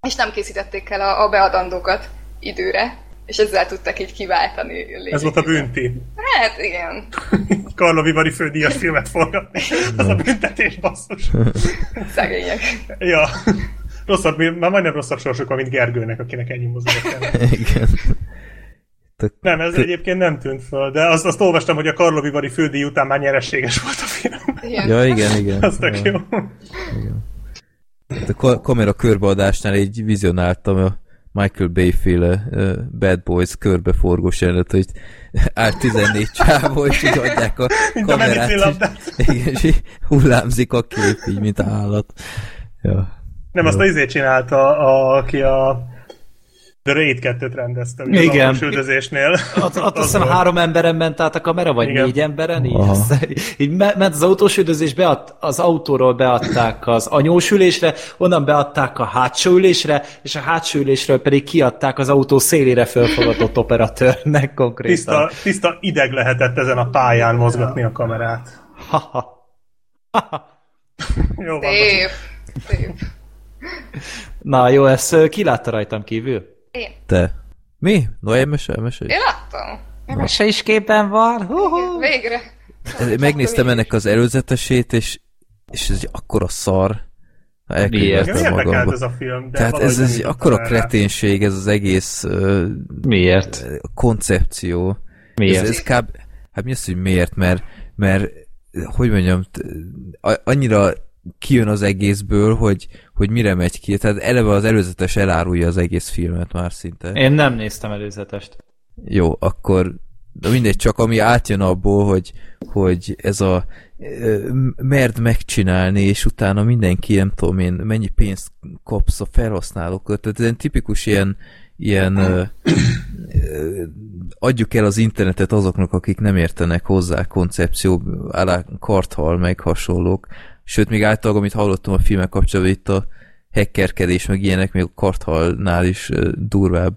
és nem készítették el a, a beadandókat időre, és ezzel tudtak így kiváltani. Ez volt a bünti. Hát igen. Karlo Vivari fődíjas filmet forgatni. Az a büntetés, basszus. Szegények. Ja. Rosszabb, már majdnem rosszabb sorsok van, mint Gergőnek, akinek ennyi mozgott el. Igen. Nem, ez egyébként nem tűnt föl, de azt, azt olvastam, hogy a Karlo Vivari fődíj után már nyereséges volt a film. Igen. Ja, igen, igen. Az tök Ja. jó. A ka- kamera körbeadásnál így vizionáltam a Michael Bay-féle uh, Bad Boys körbeforgós jelenet, hogy áll 14 csávó, és így adják a Mint a kamerát. és- Igen, és így hullámzik a kép, így, mint állat. Ja. Nem, azt az izét csinálta, a, aki a The Raid 2-t rendezte, ugye Igen. az üldözésnél. Ott, ott azt hiszem három emberen ment át a kamera, vagy Igen. négy emberen, így, aztán így me- ment az autós üldözés, bead, az autóról beadták az anyós ülésre, onnan beadták a hátsó ülésre, és a hátsó ülésről pedig kiadták az autó szélére fölfogatott operatőrnek konkrétan. Tiszta, tiszta ideg lehetett ezen a pályán mozgatni a kamerát. Ha-ha. Ha-ha. Jó van, Szép. Szép. Na jó, ezt ki látta rajtam kívül? Én. Te. Mi? No, mesélj, mesélj. Én láttam. Se is képen van. Hú-hú. Végre. Megnéztem ennek az előzetesét, és, és ez egy akkora szar. Elkönyveltem érdekelt magamba. ez a film, de Tehát ez, egy akkora erre. kreténség, ez az egész uh, Miért? koncepció. Miért? Ez, ez kb... Hát mi az, hogy miért? Mert, mert hogy mondjam, annyira kijön az egészből, hogy, hogy mire megy ki. Tehát eleve az előzetes elárulja az egész filmet már szinte. Én nem néztem előzetest. Jó, akkor de mindegy, csak ami átjön abból, hogy, hogy ez a merd megcsinálni, és utána mindenki, nem tudom én, mennyi pénzt kapsz a felhasználókat. Tehát ez egy tipikus ilyen, ilyen ö, ö, adjuk el az internetet azoknak, akik nem értenek hozzá koncepció, alá karthal, meg hasonlók. Sőt, még általában, amit hallottam a filmek kapcsolatban, itt a hackerkedés, meg ilyenek, még a karthalnál is durvább.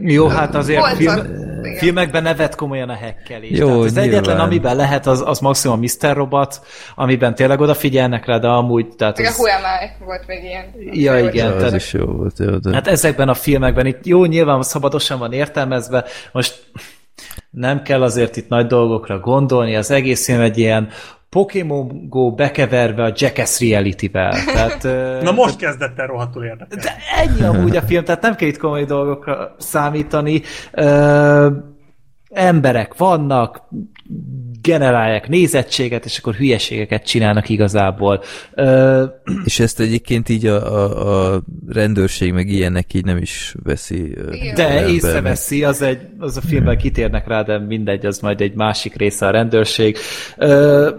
Jó, hát azért film, Igen. filmekben nevet komolyan a hekkelés. Jó, Tehát az nyilván. egyetlen, amiben lehet, az, az maximum Mr. Robot, amiben tényleg odafigyelnek rá, de amúgy, tehát Meg a az, Who Am I volt még ilyen. Ja, igen, Ja, az tehát- is jó volt, jó, de... Hát ezekben a filmekben itt jó, nyilván szabadosan van értelmezve, most nem kell azért itt nagy dolgokra gondolni, az egész film egy ilyen Pokémon Go bekeverve a Jackass Reality-vel. Tehát, Na most kezdett el rohadtul érdekelni. de ennyi amúgy a film, tehát nem kell itt komoly dolgokra számítani. Ö, emberek vannak, generálják nézettséget, és akkor hülyeségeket csinálnak igazából. Ö, És ezt egyébként így a, a, a rendőrség meg ilyenek így nem is veszi. De észreveszi, az, egy, az a filmben kitérnek rá, de mindegy, az majd egy másik része a rendőrség. Ö,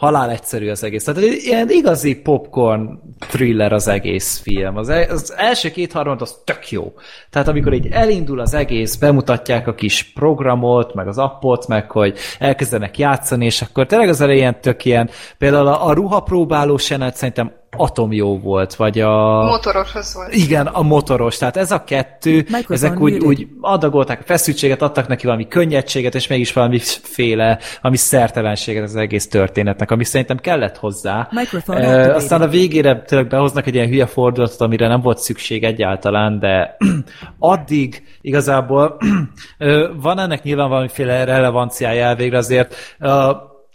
halál egyszerű az egész. Tehát egy ilyen igazi popcorn thriller az egész film. Az, e- az első két harmad az tök jó. Tehát amikor így elindul az egész, bemutatják a kis programot, meg az appot, meg hogy elkezdenek játszani, és akkor tényleg az elején tök ilyen, például a, a ruhapróbálós jelenet szerintem Atomjó volt, vagy a... Motoroshoz volt. Igen, a motoros. Tehát ez a kettő, Microphone ezek úgy, úgy adagolták a feszültséget, adtak neki valami könnyedséget, és mégis valamiféle, ami szertelenséget az egész történetnek, ami szerintem kellett hozzá. Microphone E, aztán a végére tényleg behoznak egy ilyen hülye fordulatot, amire nem volt szükség egyáltalán, de addig igazából van ennek nyilván valamiféle relevanciája elvégre, azért,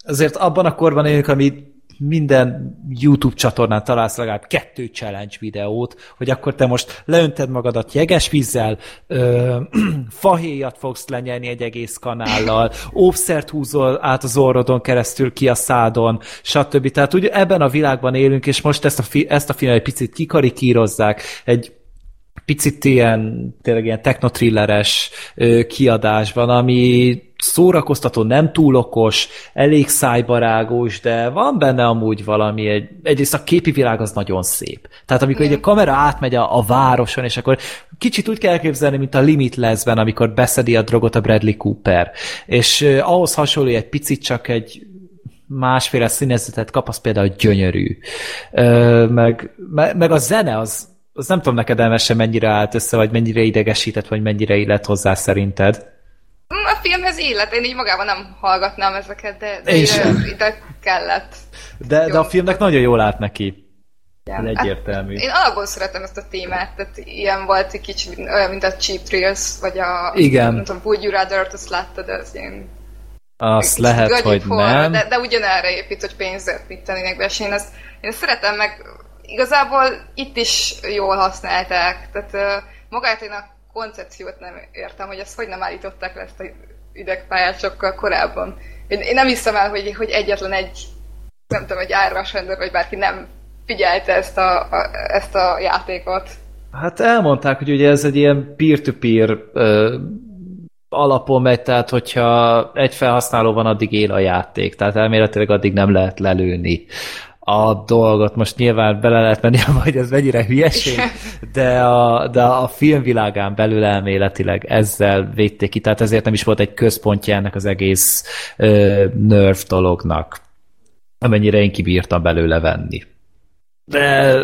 azért abban a korban élünk, ami minden YouTube csatornán találsz legalább kettő challenge videót, hogy akkor te most leönted magadat jeges vízzel, ö, fahéjat fogsz lenyelni egy egész kanállal, óvszert húzol át az orrodon keresztül ki a szádon, stb. Tehát ugye ebben a világban élünk, és most ezt a, fi- ezt a filmet egy picit kikarikírozzák, egy picit ilyen, tényleg ilyen technotrilleres kiadásban, ami szórakoztató, nem túl okos, elég szájbarágos, de van benne amúgy valami, egy, egyrészt a képi világ az nagyon szép. Tehát amikor egy a kamera átmegy a, a városon, és akkor kicsit úgy kell elképzelni, mint a Limitlessben, amikor beszedi a drogot a Bradley Cooper. És ö, ahhoz hasonló, egy picit csak egy másféle színezetet kap, az például gyönyörű. Ö, meg, meg, meg a zene az, az nem tudom neked elmesen mennyire állt össze, vagy mennyire idegesített, vagy mennyire illet hozzá szerinted. Mm, A filmhez illet, én így magában nem hallgatnám ezeket, de, de Én ide, kellett. De, de a filmnek nagyon jól állt neki. Igen. Ez egyértelmű. Hát, én alapból szeretem ezt a témát, tehát ilyen volt egy kicsit olyan, mint a Cheap Thrills, vagy a... Igen. Nem tudom, Would You Rather-t, azt láttad, az ilyen... Azt lehet, hogy horror, nem. De, de ugyanerre épít, hogy pénzért mit tennének be, és én ezt, én ezt szeretem, meg igazából itt is jól használták, tehát magát én a koncepciót nem értem, hogy ezt hogy nem állították le ezt a idegpályát sokkal korábban. Én, én nem hiszem el, hogy, hogy egyetlen egy, nem tudom, egy árvasrendőr, vagy bárki nem figyelte ezt a, a, ezt a játékot. Hát elmondták, hogy ugye ez egy ilyen peer-to-peer ö, alapon megy, tehát hogyha egy felhasználó van, addig él a játék, tehát elméletileg addig nem lehet lelőni a dolgot. Most nyilván bele lehet menni, hogy ez mennyire hülyeség, de a, de a filmvilágán belül elméletileg ezzel védték ki, tehát ezért nem is volt egy központja ennek az egész ö, nerf dolognak, amennyire én kibírtam belőle venni. De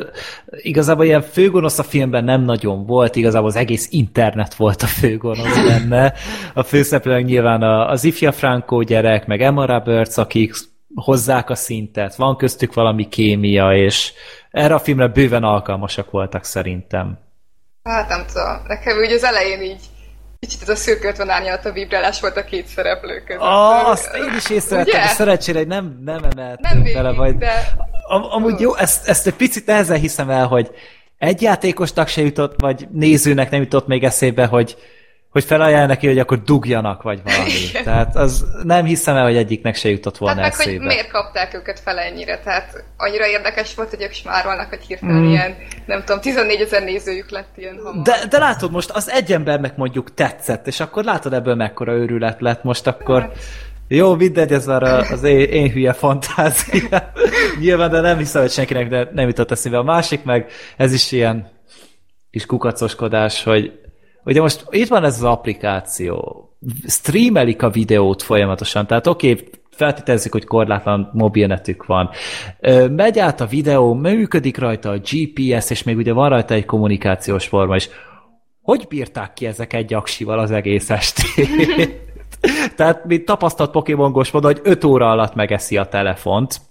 igazából ilyen főgonosz a filmben nem nagyon volt, igazából az egész internet volt a főgonosz benne. A főszereplők nyilván az ifja Franco gyerek, meg Emma Roberts, akik hozzák a szintet, van köztük valami kémia, és erre a filmre bőven alkalmasak voltak szerintem. Hát nem tudom, nekem úgy az elején így kicsit ez a szürke 50 árnyalata vibrálás volt a két szereplő között. Ah, azt én is észrevettem, de szerencsére hogy nem, nem emeltünk Nem bele, vagy... de... Am- amúgy jó, ezt, ezt egy picit nehezen hiszem el, hogy egy játékosnak se jutott, vagy nézőnek nem jutott még eszébe, hogy, hogy felajánl neki, hogy akkor dugjanak, vagy valami. Tehát az nem hiszem el, hogy egyiknek se jutott volna Hát meg, hogy eszébe. miért kapták őket fel ennyire, tehát annyira érdekes volt, hogy ők smárolnak, hogy hirtelen Mm. ilyen, nem tudom, 14 ezer nézőjük lett ilyen hamar. De, de látod, most az egy embernek mondjuk tetszett, és akkor látod ebből mekkora őrület lett most akkor... Hát. Jó, mindegy, ez arra az én, én hülye fantázia. Nyilván, de nem hiszem, hogy senkinek de nem jutott eszébe. A másik meg, ez is ilyen kis kukacoskodás, hogy ugye most itt van ez az applikáció, streamelik a videót folyamatosan, tehát oké, okay, feltételezzük, hogy korlátlan mobilnetük van. Megy át a videó, működik rajta a GPS, és még ugye van rajta egy kommunikációs forma is. Hogy bírták ki ezek egy aksival az egész estét? Tehát, mint tapasztalt Pokémon-gos módon, hogy 5 óra alatt megeszi a telefont,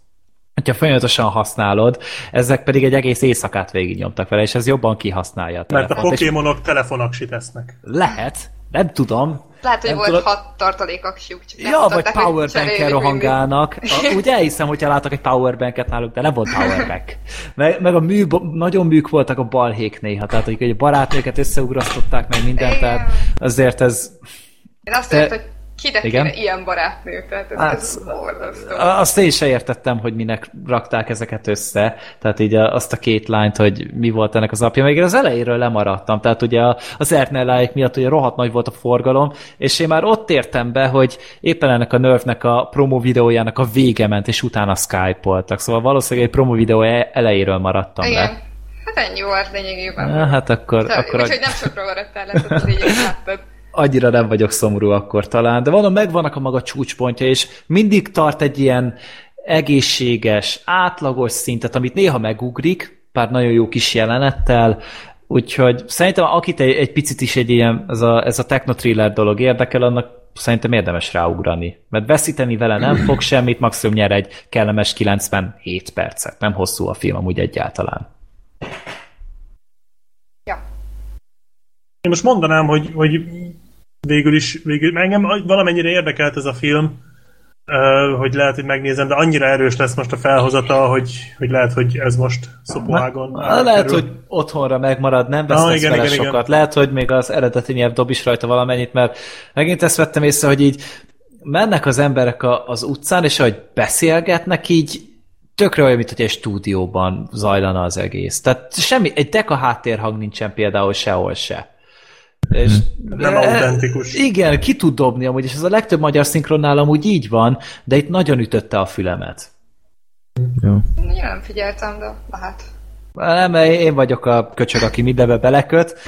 hogyha folyamatosan használod, ezek pedig egy egész éjszakát végignyomtak vele, és ez jobban kihasználja a Mert a telefont. És pokémonok telefonaksit esznek. lehet, nem tudom. Lehet, hogy nem volt tudod- hat nem Ja, vagy mindig. rohangálnak. A- Úgy elhiszem, hogyha látok egy powerbanket náluk, de nem volt powerbank. Meg, meg a mű, nagyon műk voltak a balhék néha, tehát hogy a barátnőket összeugrasztották meg mindent, tehát azért ez Én azt Te- értem, hogy kinek Igen? kéne ilyen barátnő, tehát ez, Hát, ez borzasztó. Azt én se értettem, hogy minek rakták ezeket össze, tehát így a- azt a két lányt, hogy mi volt ennek az apja. Még az elejéről lemaradtam, tehát ugye a- az Ernelláik miatt ugye rohadt nagy volt a forgalom, és én már ott értem be, hogy éppen ennek a Nerfnek a promo videójának a vége ment, és utána Skype-oltak, szóval valószínűleg egy promo videó e- elejéről maradtam Igen. le. Hát ennyi volt lényegében. Ah, Hát akkor, Szóval, akkor Úgyhogy nem sokra maradtál a lényeget láttad. Annyira nem vagyok szomorú akkor talán, de mondom, megvannak a maga csúcspontja, és mindig tart egy ilyen egészséges, átlagos szintet, amit néha megugrik, pár nagyon jó kis jelenettel, úgyhogy szerintem akit egy, egy picit is egy ilyen, ez a, ez a technotriller dolog érdekel, annak szerintem érdemes ráugrani. Mert veszíteni vele nem fog semmit, maximum nyer egy kellemes 97 percet. Nem hosszú a film amúgy egyáltalán. Ja. Én most mondanám, hogy, hogy végül is, végül, engem valamennyire érdekelt ez a film, hogy lehet, hogy megnézem, de annyira erős lesz most a felhozata, hogy, hogy lehet, hogy ez most szopóágon. Lehet, kerül. hogy otthonra megmarad, nem vesznek ah, igen, vele igen, sokat. Igen. Lehet, hogy még az eredeti nyelv dob is rajta valamennyit, mert megint ezt vettem észre, hogy így mennek az emberek a, az utcán, és ahogy beszélgetnek, így tökre olyan, mint hogy egy stúdióban zajlana az egész. Tehát semmi, egy deka háttérhang nincsen például sehol se. És nem autentikus. Igen, ki tud dobni amúgy, és ez a legtöbb magyar szinkronnál amúgy így van, de itt nagyon ütötte a fülemet. Jó. Én nem figyeltem, de lehet. Nem, én vagyok a köcsög, aki mindenbe beleköt.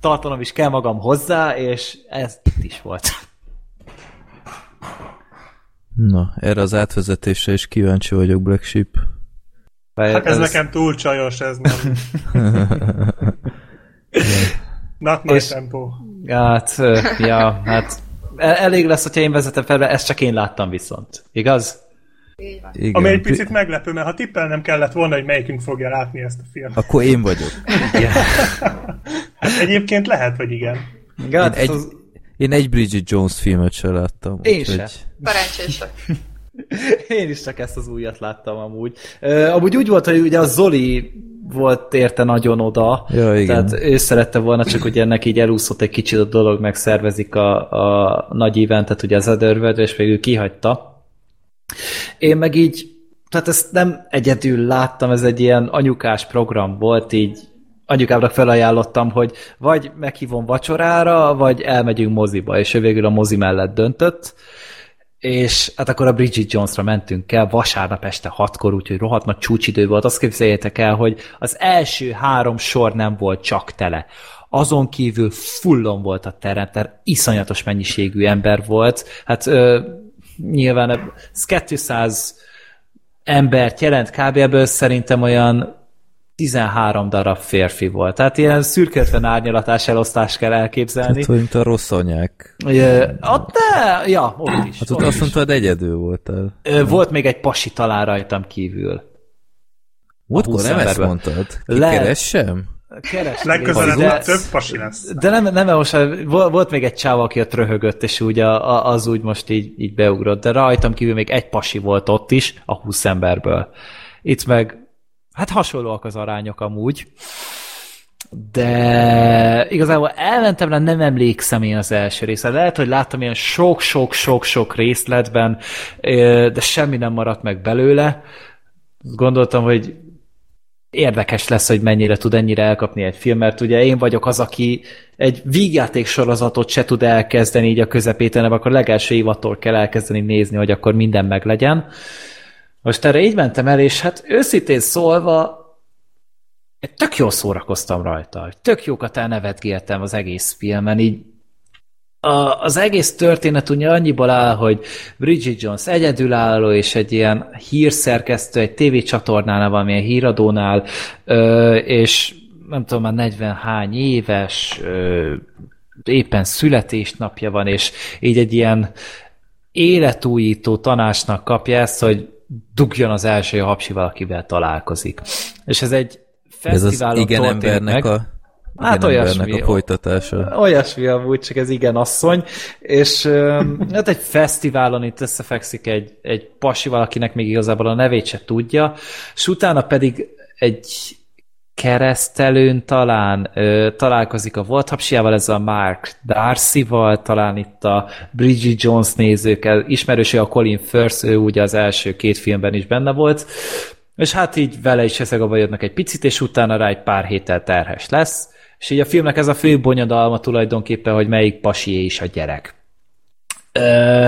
Tartanom is kell magam hozzá, és ez itt is volt. Na, erre az átvezetésre is kíváncsi vagyok, Black Sheep. Hát ez, ez nekem túl csajos, ez nem. Not my és, tempo. Hát, ja, hát elég lesz, hogyha én vezetem fel, ezt csak én láttam viszont. Igaz? Igen. Ami egy picit meglepő, mert ha tippel nem kellett volna, hogy melyikünk fogja látni ezt a filmet. Akkor én vagyok. Igen. hát egyébként lehet, hogy igen. én, egy, az... én egy Bridget Jones filmet sem láttam. Én úgy, sem. Hogy... Szerencsések. Én is csak ezt az újat láttam amúgy. Uh, amúgy úgy volt, hogy ugye a Zoli volt érte nagyon oda, ja, igen. tehát ő szerette volna, csak hogy ennek így elúszott egy kicsit a dolog, megszervezik a, a nagy eventet, ugye az Otherworld, és végül kihagyta. Én meg így, tehát ezt nem egyedül láttam, ez egy ilyen anyukás program volt, így anyukámnak felajánlottam, hogy vagy meghívom vacsorára, vagy elmegyünk moziba, és ő végül a mozi mellett döntött, és hát akkor a Bridget Jonesra mentünk el vasárnap este hatkor, úgyhogy rohadt nagy csúcsidő volt. Azt képzeljétek el, hogy az első három sor nem volt csak tele. Azon kívül fullon volt a terem, tehát iszonyatos mennyiségű ember volt. Hát ö, nyilván ez 200 embert jelent kb. ebből szerintem olyan 13 darab férfi volt. Tehát ilyen szürketlen árnyalatás elosztást kell elképzelni. Hát, mint a rossz anyák. Ja, ott, de, ja, ott is. Hát ott, ott azt mondtad, egyedül voltál. Volt még egy pasi talán rajtam kívül. Múltkor nem ezt mondtad? Kikeressem? Keresni. Legközelebb de, több pasi lesz. De nem, nem most volt még egy csáv, aki ott röhögött, és úgy a, az úgy most így, így beugrott, de rajtam kívül még egy pasi volt ott is, a 20 emberből. Itt meg Hát hasonlóak az arányok amúgy, de igazából elmentem nem emlékszem én az első részre. Lehet, hogy láttam ilyen sok-sok-sok-sok részletben, de semmi nem maradt meg belőle. Gondoltam, hogy érdekes lesz, hogy mennyire tud ennyire elkapni egy film, mert ugye én vagyok az, aki egy vígjáték sorozatot se tud elkezdeni így a közepéten, akkor legelső évattól kell elkezdeni nézni, hogy akkor minden meglegyen. legyen most erre így mentem el, és hát őszintén szólva tök jól szórakoztam rajta. Tök jókat elnevetgéltem az egész filmen, így a, az egész történet ugye annyiból áll, hogy Bridget Jones egyedülálló, és egy ilyen hírszerkesztő, egy tévécsatornánál, valamilyen híradónál, ö, és nem tudom, már 40 hány éves, ö, éppen születésnapja van, és így egy ilyen életújító tanácsnak kapja ezt, hogy dugjon az első hapsival, akivel találkozik. És ez egy fesztiválon ez az igen embernek meg. a Hát olyasmi, a folytatása. Olyasmi amúgy, csak ez igen asszony. És hát egy fesztiválon itt összefekszik egy, egy pasival, akinek még igazából a nevét se tudja, és utána pedig egy keresztelőn talán ö, találkozik a volt hapsiával, ez a Mark Darcy-val, talán itt a Bridget Jones nézők, ismerős a Colin Firth, ő ugye az első két filmben is benne volt, és hát így vele is ezek a bajodnak egy picit, és utána rá egy pár héttel terhes lesz, és így a filmnek ez a fő bonyodalma tulajdonképpen, hogy melyik pasié is a gyerek. Ö,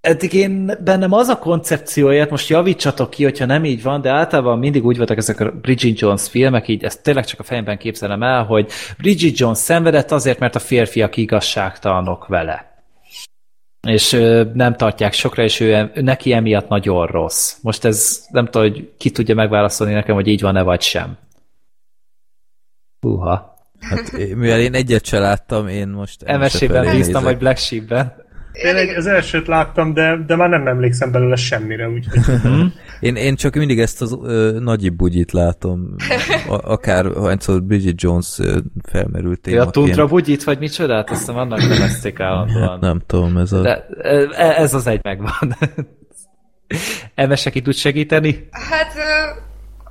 eddig én bennem az a koncepcióját, most javítsatok ki, hogyha nem így van, de általában mindig úgy voltak ezek a Bridget Jones filmek, így ezt tényleg csak a fejemben képzelem el, hogy Bridget Jones szenvedett azért, mert a férfiak igazságtalanok vele. és nem tartják sokra, és ő, neki emiatt nagyon rossz. Most ez nem tudom, hogy ki tudja megválaszolni nekem, hogy így van-e vagy sem. Húha. Hát, mivel én egyet se láttam, én most... MSC-ben bíztam, vagy Black Sheep-ben. Tényleg az elsőt láttam, de, de már nem emlékszem belőle semmire, úgyhogy... én, én csak mindig ezt az ö, nagyi bugyit látom, a, akár hányszor Bridget Jones ö, felmerült Ja, a Tundra bugyit, vagy micsodát? Azt hiszem annak nevezték állandóan. Hát nem tudom, ez a... De, ez az egy megvan. Emese ki tud segíteni? Hát ö,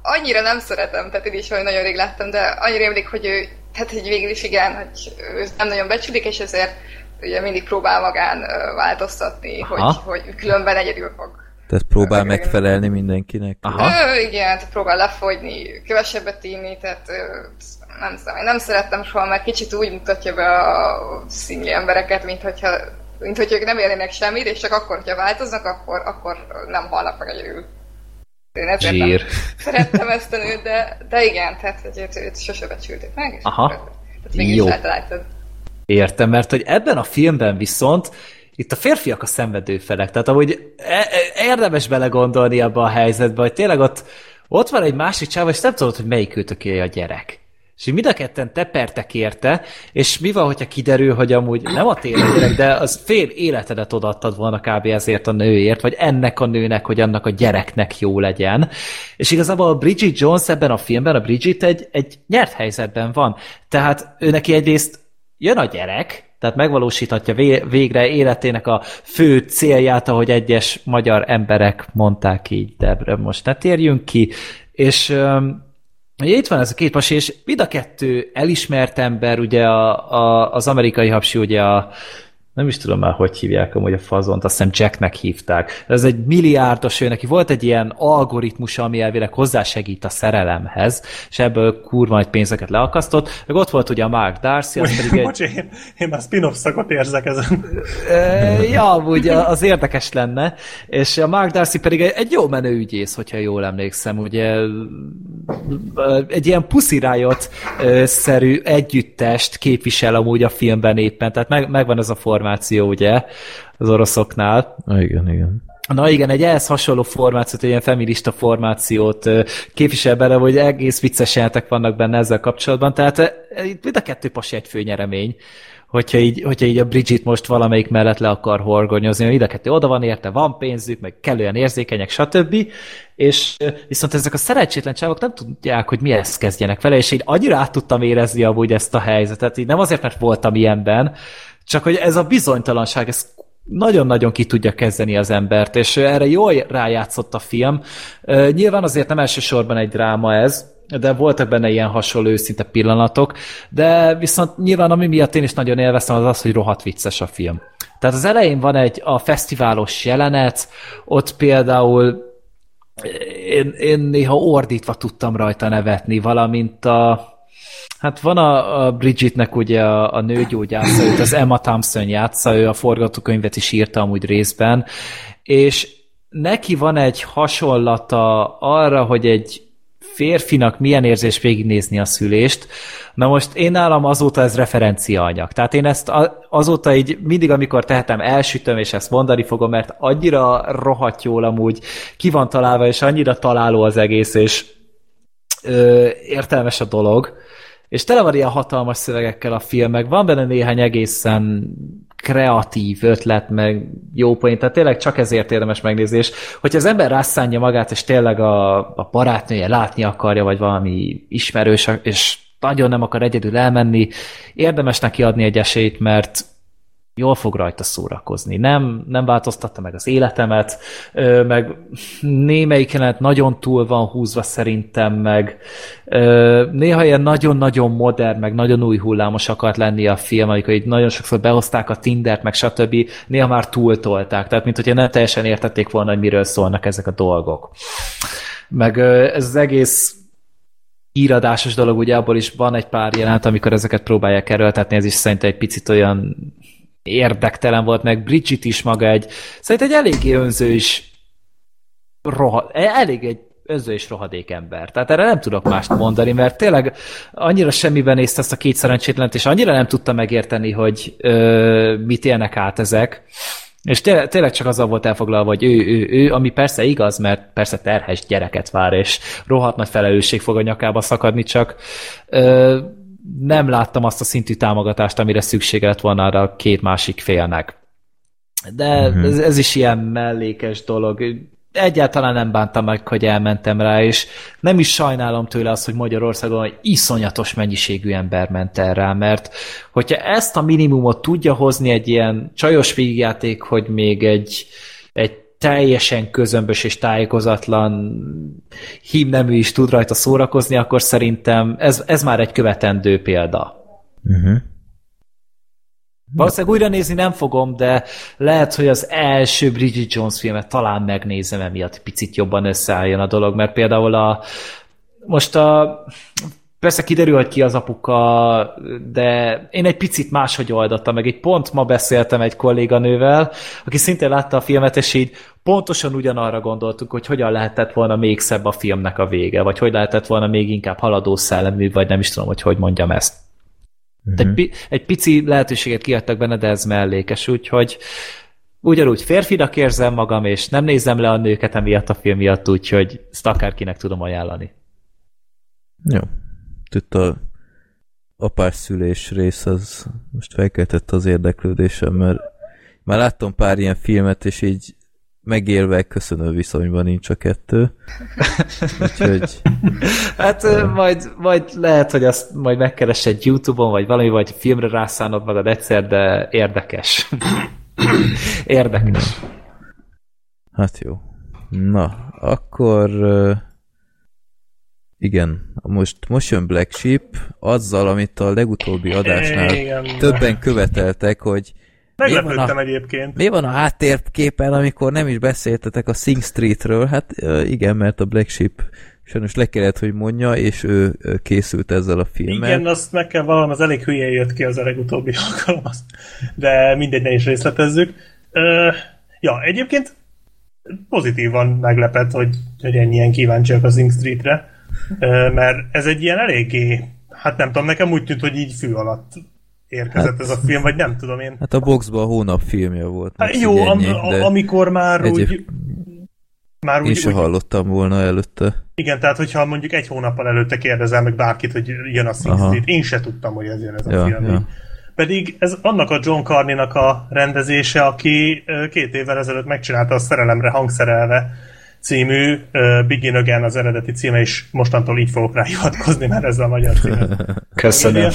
annyira nem szeretem, tehát én is olyan nagyon rég láttam, de annyira emlék, hogy ő, tehát hogy végül is igen, hogy ő nem nagyon becsülik, és ezért ugye mindig próbál magán változtatni, hogy, hogy különben egyedül fog. Tehát próbál meg megfelelni mindenkinek. Aha. Ő, igen, tehát próbál lefogyni, kevesebbet inni, tehát nem, nem szerettem soha, mert kicsit úgy mutatja be a szingli embereket, mint hogyha mint hogy ők nem érnének semmit, és csak akkor, hogyha változnak, akkor, akkor nem halnak meg egyedül. Én ezért Zsír. nem szerettem ezt a nőt, de, de igen, tehát hogy őt, őt sose becsülték meg, és Aha. Akkor, tehát mégis Jó. eltaláltad. Értem, mert hogy ebben a filmben viszont itt a férfiak a szenvedő felek, tehát amúgy e- e- érdemes belegondolni abba a helyzetbe, hogy tényleg ott, ott van egy másik csáv, és nem tudod, hogy melyik őtöké a gyerek. És mind a ketten tepertek érte, és mi van, hogyha kiderül, hogy amúgy nem a tényleg gyerek, de az fél életedet odaadtad volna kb. ezért a nőért, vagy ennek a nőnek, hogy annak a gyereknek jó legyen. És igazából a Bridget Jones ebben a filmben, a Bridget egy, egy nyert helyzetben van. Tehát ő neki egyrészt jön a gyerek, tehát megvalósíthatja végre életének a fő célját, ahogy egyes magyar emberek mondták így, de most ne térjünk ki, és Ugye itt van ez a két pasi, és mind a kettő elismert ember, ugye a, a, az amerikai hapsi, ugye a, nem is tudom már, hogy hívják amúgy a fazont, azt hiszem Jacknek hívták. Ez egy milliárdos, ő neki volt egy ilyen algoritmus, ami elvileg hozzásegít a szerelemhez, és ebből kurva nagy pénzeket leakasztott. Meg ott volt ugye a Mark Darcy, az pedig egy... Bocs, én, én már spin-off szakot érzek ezen. ja, úgy az érdekes lenne, és a Mark Darcy pedig egy jó menő ügyész, hogyha jól emlékszem, ugye egy ilyen Pussy Riot-szerű együttest képvisel amúgy a filmben éppen, tehát meg, megvan ez a formáció, ugye, az oroszoknál. Igen, igen. Na igen, egy ehhez hasonló formációt, egy ilyen feminista formációt képvisel bele, hogy egész vicces jelentek vannak benne ezzel kapcsolatban, tehát itt mind a kettő pasi egy főnyeremény hogyha így, hogyha így a Bridget most valamelyik mellett le akar horgonyozni, hogy ide kettő oda van érte, van pénzük, meg kellően érzékenyek, stb. És viszont ezek a szerencsétlen csávok nem tudják, hogy mihez kezdjenek vele, és én annyira át tudtam érezni amúgy ezt a helyzetet, így nem azért, mert voltam ilyenben, csak hogy ez a bizonytalanság, ez nagyon-nagyon ki tudja kezdeni az embert, és erre jól rájátszott a film. Nyilván azért nem elsősorban egy dráma ez, de voltak benne ilyen hasonló őszinte pillanatok, de viszont nyilván ami miatt én is nagyon élveztem az az, hogy rohadt vicces a film. Tehát az elején van egy a fesztiválos jelenet, ott például én, én néha ordítva tudtam rajta nevetni, valamint a Hát van a, a Bridgetnek ugye a, a nőgyógyásza, őt az Emma Thompson játsza, ő a forgatókönyvet is írta amúgy részben, és neki van egy hasonlata arra, hogy egy férfinak milyen érzés végignézni a szülést. Na most én nálam azóta ez referencia anyag. Tehát én ezt azóta így mindig, amikor tehetem, elsütöm, és ezt mondani fogom, mert annyira rohadt jól amúgy ki van találva, és annyira találó az egész, és ö, értelmes a dolog. És tele van ilyen hatalmas szövegekkel a film, meg van benne néhány egészen kreatív ötlet, meg jó poén, tehát tényleg csak ezért érdemes megnézni, és hogyha az ember rászánja magát, és tényleg a, a barátnője látni akarja, vagy valami ismerős, és nagyon nem akar egyedül elmenni, érdemes neki adni egy esélyt, mert jól fog rajta szórakozni. Nem, nem változtatta meg az életemet, meg némelyik jelenet nagyon túl van húzva szerintem, meg néha ilyen nagyon-nagyon modern, meg nagyon új hullámos akart lenni a film, amikor így nagyon sokszor behozták a Tindert, meg stb. Néha már túltolták, tehát mint hogyha nem teljesen értették volna, hogy miről szólnak ezek a dolgok. Meg ez az egész íradásos dolog, ugye abból is van egy pár jelent, amikor ezeket próbálják erőltetni, ez is szerintem egy picit olyan érdektelen volt, meg Bridget is maga egy, szerintem egy eléggé önző is roha, elég egy önző és rohadék ember. Tehát erre nem tudok mást mondani, mert tényleg annyira semmiben nézte ezt a két szerencsétlent, és annyira nem tudta megérteni, hogy ö, mit élnek át ezek. És tényleg, tényleg csak azzal volt elfoglalva, hogy ő, ő, ő, ami persze igaz, mert persze terhes gyereket vár, és rohadt nagy felelősség fog a nyakába szakadni, csak ö, nem láttam azt a szintű támogatást, amire szüksége lett volna arra a két másik félnek. De uh-huh. ez, ez is ilyen mellékes dolog egyáltalán nem bántam meg, hogy elmentem rá, és nem is sajnálom tőle azt, hogy Magyarországon egy iszonyatos mennyiségű ember ment el rá, mert hogyha ezt a minimumot tudja hozni egy ilyen csajos végjáték, hogy még egy, egy teljesen közömbös és tájékozatlan hímnemű is tud rajta szórakozni, akkor szerintem ez, ez már egy követendő példa. Uh-huh. Valószínűleg újra nézni nem fogom, de lehet, hogy az első Bridget Jones filmet talán megnézem, emiatt picit jobban összeálljon a dolog, mert például a most a Persze kiderül, hogy ki az apuka, de én egy picit máshogy oldottam meg. Egy pont ma beszéltem egy kolléganővel, aki szintén látta a filmet, és így pontosan ugyanarra gondoltuk, hogy hogyan lehetett volna még szebb a filmnek a vége, vagy hogy lehetett volna még inkább haladó szellemű, vagy nem is tudom, hogy hogy mondjam ezt. Uh-huh. Egy, egy pici lehetőséget kiadtak benne, de ez mellékes, úgyhogy ugyanúgy férfinak érzem magam, és nem nézem le a nőket emiatt a film miatt, úgyhogy ezt akárkinek tudom ajánlani. Jó. Itt a apás szülés rész az most felkeltette az érdeklődésem, mert már láttam pár ilyen filmet, és így megélve köszönő viszonyban nincs a kettő. Úgyhogy... hát majd, majd lehet, hogy azt majd megkeresed Youtube-on, vagy valami, vagy filmre rászánod magad egyszer, de érdekes. érdekes. Hát jó. Na, akkor igen, most, most jön Black Sheep azzal, amit a legutóbbi adásnál igen. többen követeltek, hogy Meglepődtem egyébként. Mi van a háttérképen, amikor nem is beszéltetek a Sing Streetről? Hát igen, mert a Black Sheep sajnos le kellett, hogy mondja, és ő készült ezzel a filmmel. Igen, azt meg kell valam, az elég hülye jött ki az a legutóbbi alkalom, de mindegy, ne is részletezzük. Ja, egyébként pozitívan meglepett, hogy, hogy ennyien kíváncsiak a Sing Streetre, mert ez egy ilyen eléggé, hát nem tudom, nekem úgy tűnt, hogy így fű alatt érkezett hát, ez a film, vagy nem tudom én. Hát a boxban a hónap filmje volt. Hát jó, am, ennyi, amikor már egyéb... úgy... Már úgy, én se úgy, hallottam volna előtte. Igen, tehát hogyha mondjuk egy hónappal előtte kérdezel meg bárkit, hogy jön a Street, én se tudtam, hogy ez jön ez a ja, film. Ja. Pedig ez annak a John Carney-nak a rendezése, aki két évvel ezelőtt megcsinálta a Szerelemre hangszerelve című uh, Begin Again az eredeti címe, és mostantól így fogok rá hivatkozni, mert ez a magyar címe. Köszönöm.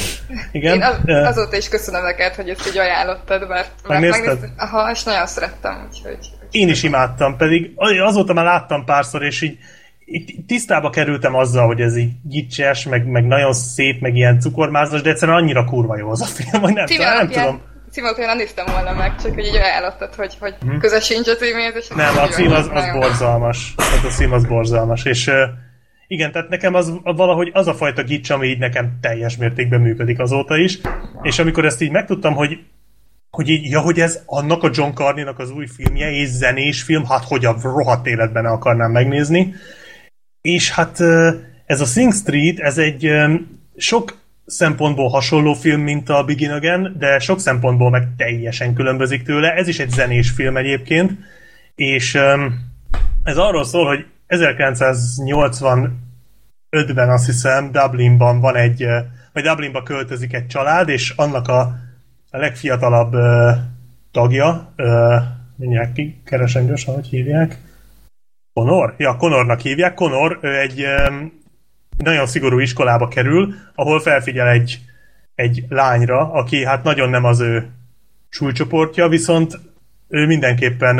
Igen? Én az, azóta is köszönöm neked, hogy ezt így ajánlottad, mert, megnézted? aha, és nagyon szerettem, úgyhogy... Én is imádtam, pedig azóta már láttam párszor, és így, így tisztába kerültem azzal, hogy ez így gicses, meg, meg nagyon szép, meg ilyen cukormázas, de egyszerűen annyira kurva jó az a film, hogy nem, tudom, nem tudom címot én nem néztem volna meg, csak hogy így ajánlottad, hogy, hogy hmm. közös sincs a címéhez. És nem, a cím az, az borzalmas. Hát a cím az borzalmas. És uh, igen, tehát nekem az valahogy az a fajta gics, ami így nekem teljes mértékben működik azóta is. És amikor ezt így megtudtam, hogy hogy így, ja, hogy ez annak a John Carney-nak az új filmje, és zenés film, hát hogy a rohadt életben akarnám megnézni. És hát ez a Sing Street, ez egy sok szempontból hasonló film, mint a Begin Again, de sok szempontból meg teljesen különbözik tőle. Ez is egy zenés film egyébként, és ez arról szól, hogy 1985-ben azt hiszem Dublinban van egy, vagy Dublinba költözik egy család, és annak a, a legfiatalabb tagja, mindjárt keresem gyorsan, hogy hívják, Conor? Ja, Conornak hívják. Conor egy nagyon szigorú iskolába kerül, ahol felfigyel egy, egy lányra, aki hát nagyon nem az ő súlycsoportja, viszont ő mindenképpen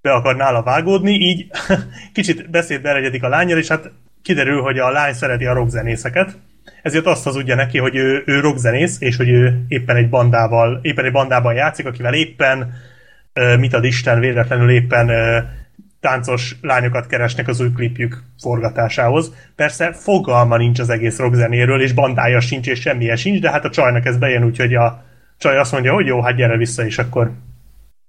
be akar nála vágódni, így kicsit beszédbe eregyedik a lányjal, és hát kiderül, hogy a lány szereti a rockzenészeket, ezért azt hazudja neki, hogy ő, ő rockzenész, és hogy ő éppen egy bandával, éppen egy bandában játszik, akivel éppen, mit ad Isten, véletlenül éppen táncos lányokat keresnek az új klipjük forgatásához. Persze fogalma nincs az egész rockzenéről, és bandája sincs, és semmilyen sincs, de hát a csajnak ez bejön, úgyhogy a csaj azt mondja, hogy jó, hát gyere vissza, és akkor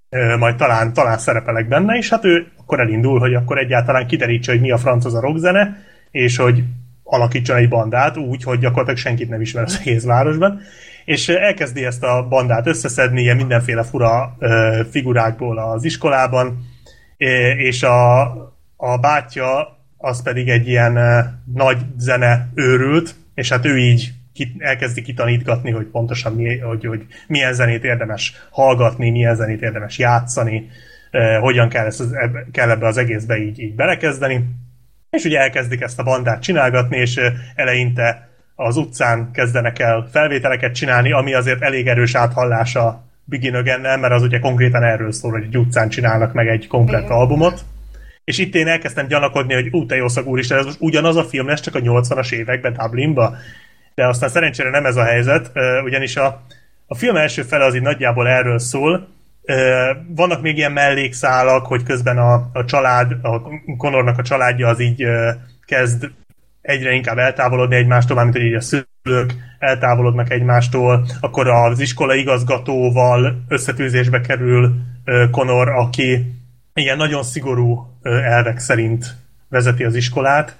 ö, majd talán, talán szerepelek benne, és hát ő akkor elindul, hogy akkor egyáltalán kiderítse, hogy mi a franc az a rockzene, és hogy alakítson egy bandát úgy, hogy gyakorlatilag senkit nem ismer az egész városban, és elkezdi ezt a bandát összeszedni ilyen mindenféle fura ö, figurákból az iskolában, és a, a bátyja az pedig egy ilyen nagy zene őrült, és hát ő így elkezdi kitanítgatni, hogy pontosan mi, hogy, hogy milyen zenét érdemes hallgatni, milyen zenét érdemes játszani, hogyan kell, ezt, kell ebbe az egészbe így, így belekezdeni. És ugye elkezdik ezt a bandát csinálgatni, és eleinte az utcán kezdenek el felvételeket csinálni, ami azért elég erős áthallása Begin again mert az ugye konkrétan erről szól, hogy egy utcán csinálnak meg egy komplet albumot. És itt én elkezdtem gyanakodni, hogy ú, te jó szag úristen, ez most ugyanaz a film lesz, csak a 80-as években Dublinba. De aztán szerencsére nem ez a helyzet, ugyanis a, a film első fele az így nagyjából erről szól, vannak még ilyen mellékszálak, hogy közben a, a család, a Conornak a családja az így kezd egyre inkább eltávolodni egymástól, mármint hogy így a szülők eltávolodnak egymástól, akkor az iskola igazgatóval összetűzésbe kerül Conor, aki ilyen nagyon szigorú elvek szerint vezeti az iskolát,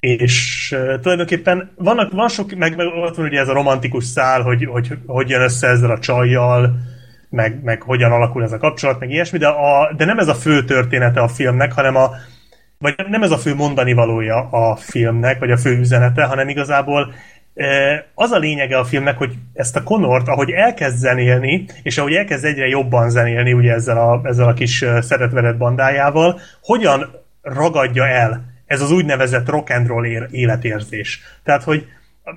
és tulajdonképpen vannak, van sok, meg, meg ott van ugye ez a romantikus szál, hogy, hogy hogy jön össze ezzel a csajjal, meg, meg hogyan alakul ez a kapcsolat, meg ilyesmi, de, a, de nem ez a fő története a filmnek, hanem a, vagy nem ez a fő mondani valója a filmnek, vagy a fő üzenete, hanem igazából az a lényege a filmnek, hogy ezt a Conort, ahogy elkezd zenélni, és ahogy elkezd egyre jobban zenélni, ugye ezzel a, ezzel a kis szeretvedett bandájával, hogyan ragadja el ez az úgynevezett rock and roll életérzés. Tehát, hogy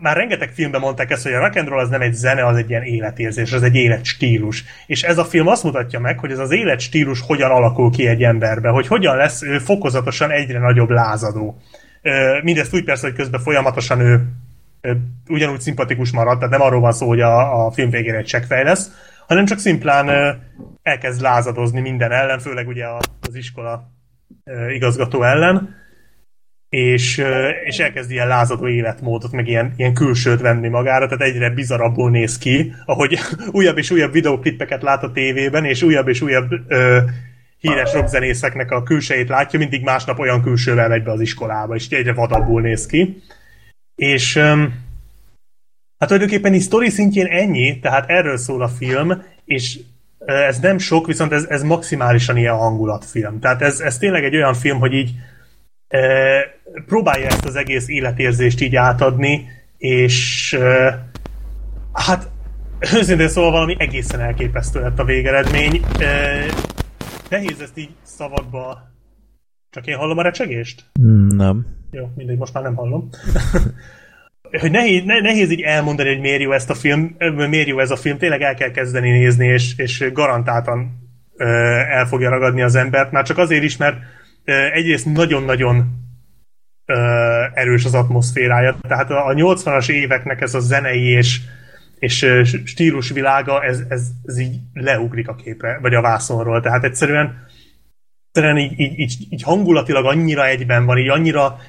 már rengeteg filmben mondták ezt, hogy a rock and roll az nem egy zene, az egy ilyen életérzés, az egy életstílus. És ez a film azt mutatja meg, hogy ez az életstílus hogyan alakul ki egy emberbe, hogy hogyan lesz ő fokozatosan egyre nagyobb lázadó. Mindezt úgy persze, hogy közben folyamatosan ő ugyanúgy szimpatikus marad, tehát nem arról van szó, hogy a, a film végére egy csekkfej lesz, hanem csak szimplán elkezd lázadozni minden ellen, főleg ugye az iskola igazgató ellen, és, és elkezd ilyen lázadó életmódot, meg ilyen, ilyen külsőt venni magára, tehát egyre bizarabbul néz ki, ahogy újabb és újabb videóklippeket lát a tévében, és újabb és újabb ö, híres rockzenészeknek a külsejét látja, mindig másnap olyan külsővel megy be az iskolába, és egyre vadabbul néz ki. És hát tulajdonképpen is sztori szintjén ennyi, tehát erről szól a film, és ez nem sok, viszont ez, ez maximálisan ilyen hangulatfilm. Tehát ez, ez tényleg egy olyan film, hogy így e, próbálja ezt az egész életérzést így átadni, és e, hát őszintén szóval valami egészen elképesztő lett a végeredmény. E, nehéz ezt így szavakba... Csak én hallom a recsegést? Nem. Jó, mindegy, most már nem hallom. hogy nehéz, nehéz így elmondani, hogy miért jó ezt a film, miért jó ez a film, tényleg el kell kezdeni nézni, és, és garantáltan el fogja ragadni az embert, már csak azért is, mert egyrészt nagyon-nagyon erős az atmoszférája, tehát a 80-as éveknek ez a zenei és, és stílusvilága, ez, ez, ez így leugrik a képre, vagy a vászonról, tehát egyszerűen, egyszerűen így, így, így, így hangulatilag annyira egyben van, így annyira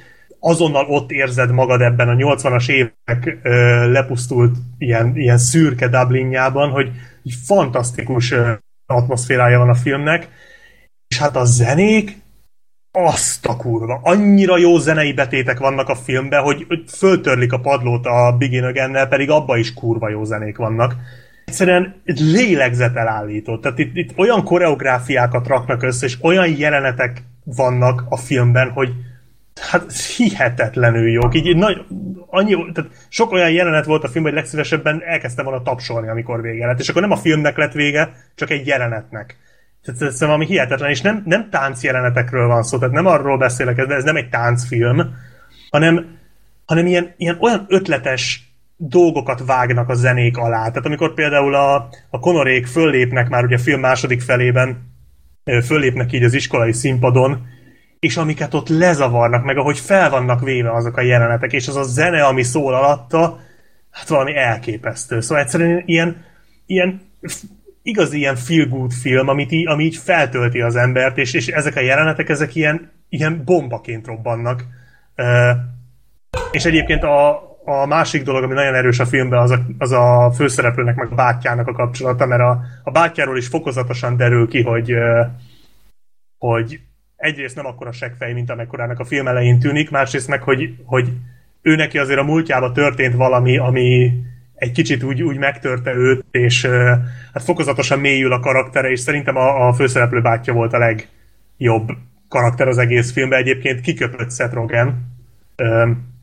azonnal ott érzed magad ebben a 80-as évek ö, lepusztult ilyen, ilyen szürke Dublinjában, hogy egy fantasztikus ö, atmoszférája van a filmnek, és hát a zenék, azt a kurva. Annyira jó zenei betétek vannak a filmben, hogy, föltörlik a padlót a Begin again pedig abba is kurva jó zenék vannak. Egyszerűen lélegzetelállító. Tehát itt, itt olyan koreográfiákat raknak össze, és olyan jelenetek vannak a filmben, hogy, hát hihetetlenül jók. Így nagy, annyi, tehát sok olyan jelenet volt a film, hogy legszívesebben elkezdtem volna tapsolni, amikor vége lett. És akkor nem a filmnek lett vége, csak egy jelenetnek. Tehát ez valami hihetetlen, és nem, nem tánc jelenetekről van szó, tehát nem arról beszélek, ez, ez nem egy táncfilm, hanem, hanem ilyen, ilyen olyan ötletes dolgokat vágnak a zenék alá. Tehát amikor például a, a konorék föllépnek már ugye a film második felében, föllépnek így az iskolai színpadon, és amiket ott lezavarnak, meg ahogy fel vannak véve azok a jelenetek, és az a zene, ami szól alatta, hát valami elképesztő. Szóval egyszerűen ilyen, ilyen igazi ilyen feel good film, amit így, ami így feltölti az embert, és, és ezek a jelenetek, ezek ilyen, ilyen bombaként robbannak. Uh, és egyébként a, a másik dolog, ami nagyon erős a filmben, az a, az a főszereplőnek, meg a bátyjának a kapcsolata, mert a, a bátyjáról is fokozatosan derül ki, hogy, hogy egyrészt nem akkora seggfej, mint amekkorának a film elején tűnik, másrészt meg, hogy, hogy ő neki azért a múltjában történt valami, ami egy kicsit úgy, úgy megtörte őt, és hát fokozatosan mélyül a karaktere, és szerintem a, a főszereplő bátyja volt a legjobb karakter az egész filmben. Egyébként kiköpött Seth Rogen,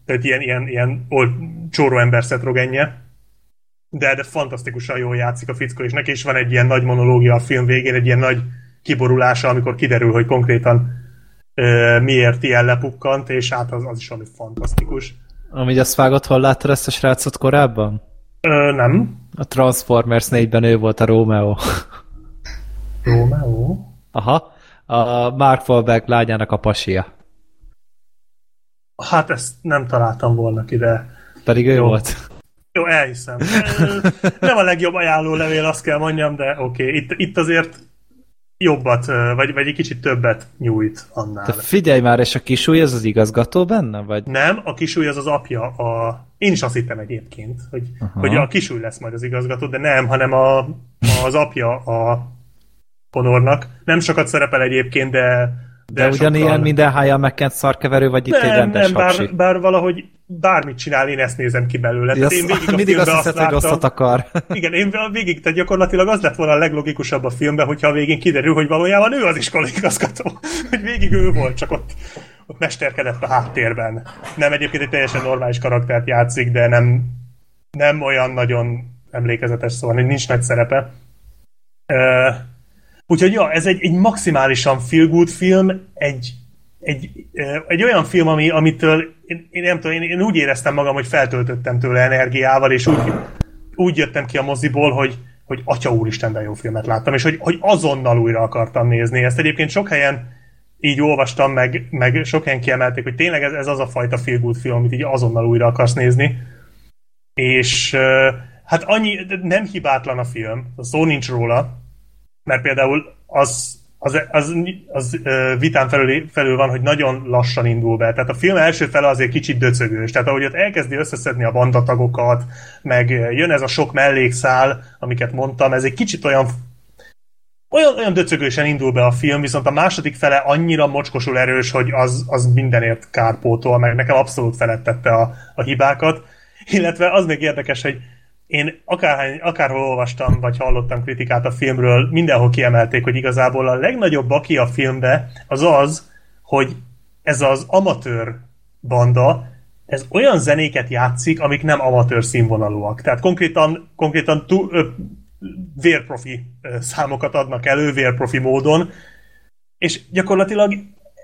tehát ilyen, ilyen, ilyen old, csóró ember Seth Rogenje, de, de fantasztikusan jól játszik a fickó, és neki is van egy ilyen nagy monológia a film végén, egy ilyen nagy kiborulása, amikor kiderül, hogy konkrétan ö, miért ilyen lepukkant, és hát az, az is valami fantasztikus. Amígy azt vágott, hol láttad ezt a srácot korábban? Ö, nem. A Transformers 4-ben ő volt a Romeo. Romeo? Aha. A Mark Wahlberg lányának a pasia. Hát ezt nem találtam volna ki, de... Pedig ő Jó. volt. Jó, elhiszem. Nem a legjobb ajánló levél, azt kell mondjam, de oké. Okay. Itt, itt azért jobbat, vagy, vagy egy kicsit többet nyújt annál. Te figyelj már, és a kisúly az az igazgató benne? Vagy? Nem, a kisúly az az apja. A... Én is azt hittem egyébként, hogy, Aha. hogy a kisúly lesz majd az igazgató, de nem, hanem a, az apja a Conornak. Nem sokat szerepel egyébként, de De, De ugyanilyen sokkal- minden High McKent szarkeverő, vagy itt egy nem, rendes nem, bár, bár valahogy bármit csinál, én ezt nézem ki belőle. Tehát én végig a mindig azt hiszed, hogy rosszat akar. Igen, én végig, tehát gyakorlatilag az lett volna a leglogikusabb a filmben, hogyha a végén kiderül, hogy valójában ő az iskolaigazgató. Hogy végig ő volt, csak ott, ott mesterkedett a háttérben. Nem egyébként egy teljesen normális karaktert játszik, de nem, nem olyan nagyon emlékezetes, szóval nincs nagy szerepe. Uh, úgyhogy ja, ez egy, egy maximálisan feel good film, egy, egy, egy olyan film, ami, amitől én, én nem tudom, én, én úgy éreztem magam, hogy feltöltöttem tőle energiával, és úgy, úgy jöttem ki a moziból, hogy, hogy atya úristen, de jó filmet láttam, és hogy, hogy azonnal újra akartam nézni. Ezt egyébként sok helyen így olvastam, meg, meg sok helyen kiemelték, hogy tényleg ez, ez az a fajta feel good film, amit így azonnal újra akarsz nézni. És hát annyi, nem hibátlan a film, szó nincs róla, mert például az, az, az, az vitán felül, felül van, hogy nagyon lassan indul be. Tehát a film első fele azért kicsit döcögős. Tehát ahogy ott elkezdi összeszedni a bandatagokat, meg jön ez a sok mellékszál, amiket mondtam, ez egy kicsit olyan olyan, olyan döcögősen indul be a film, viszont a második fele annyira mocskosul erős, hogy az, az mindenért kárpótol, meg nekem abszolút felettette a, a hibákat. Illetve az még érdekes, hogy én akárhány, akárhol olvastam, vagy hallottam kritikát a filmről, mindenhol kiemelték, hogy igazából a legnagyobb baki a filmbe az az, hogy ez az amatőr banda, ez olyan zenéket játszik, amik nem amatőr színvonalúak. Tehát konkrétan, konkrétan tú, ö, vérprofi ö, számokat adnak elő, vérprofi módon, és gyakorlatilag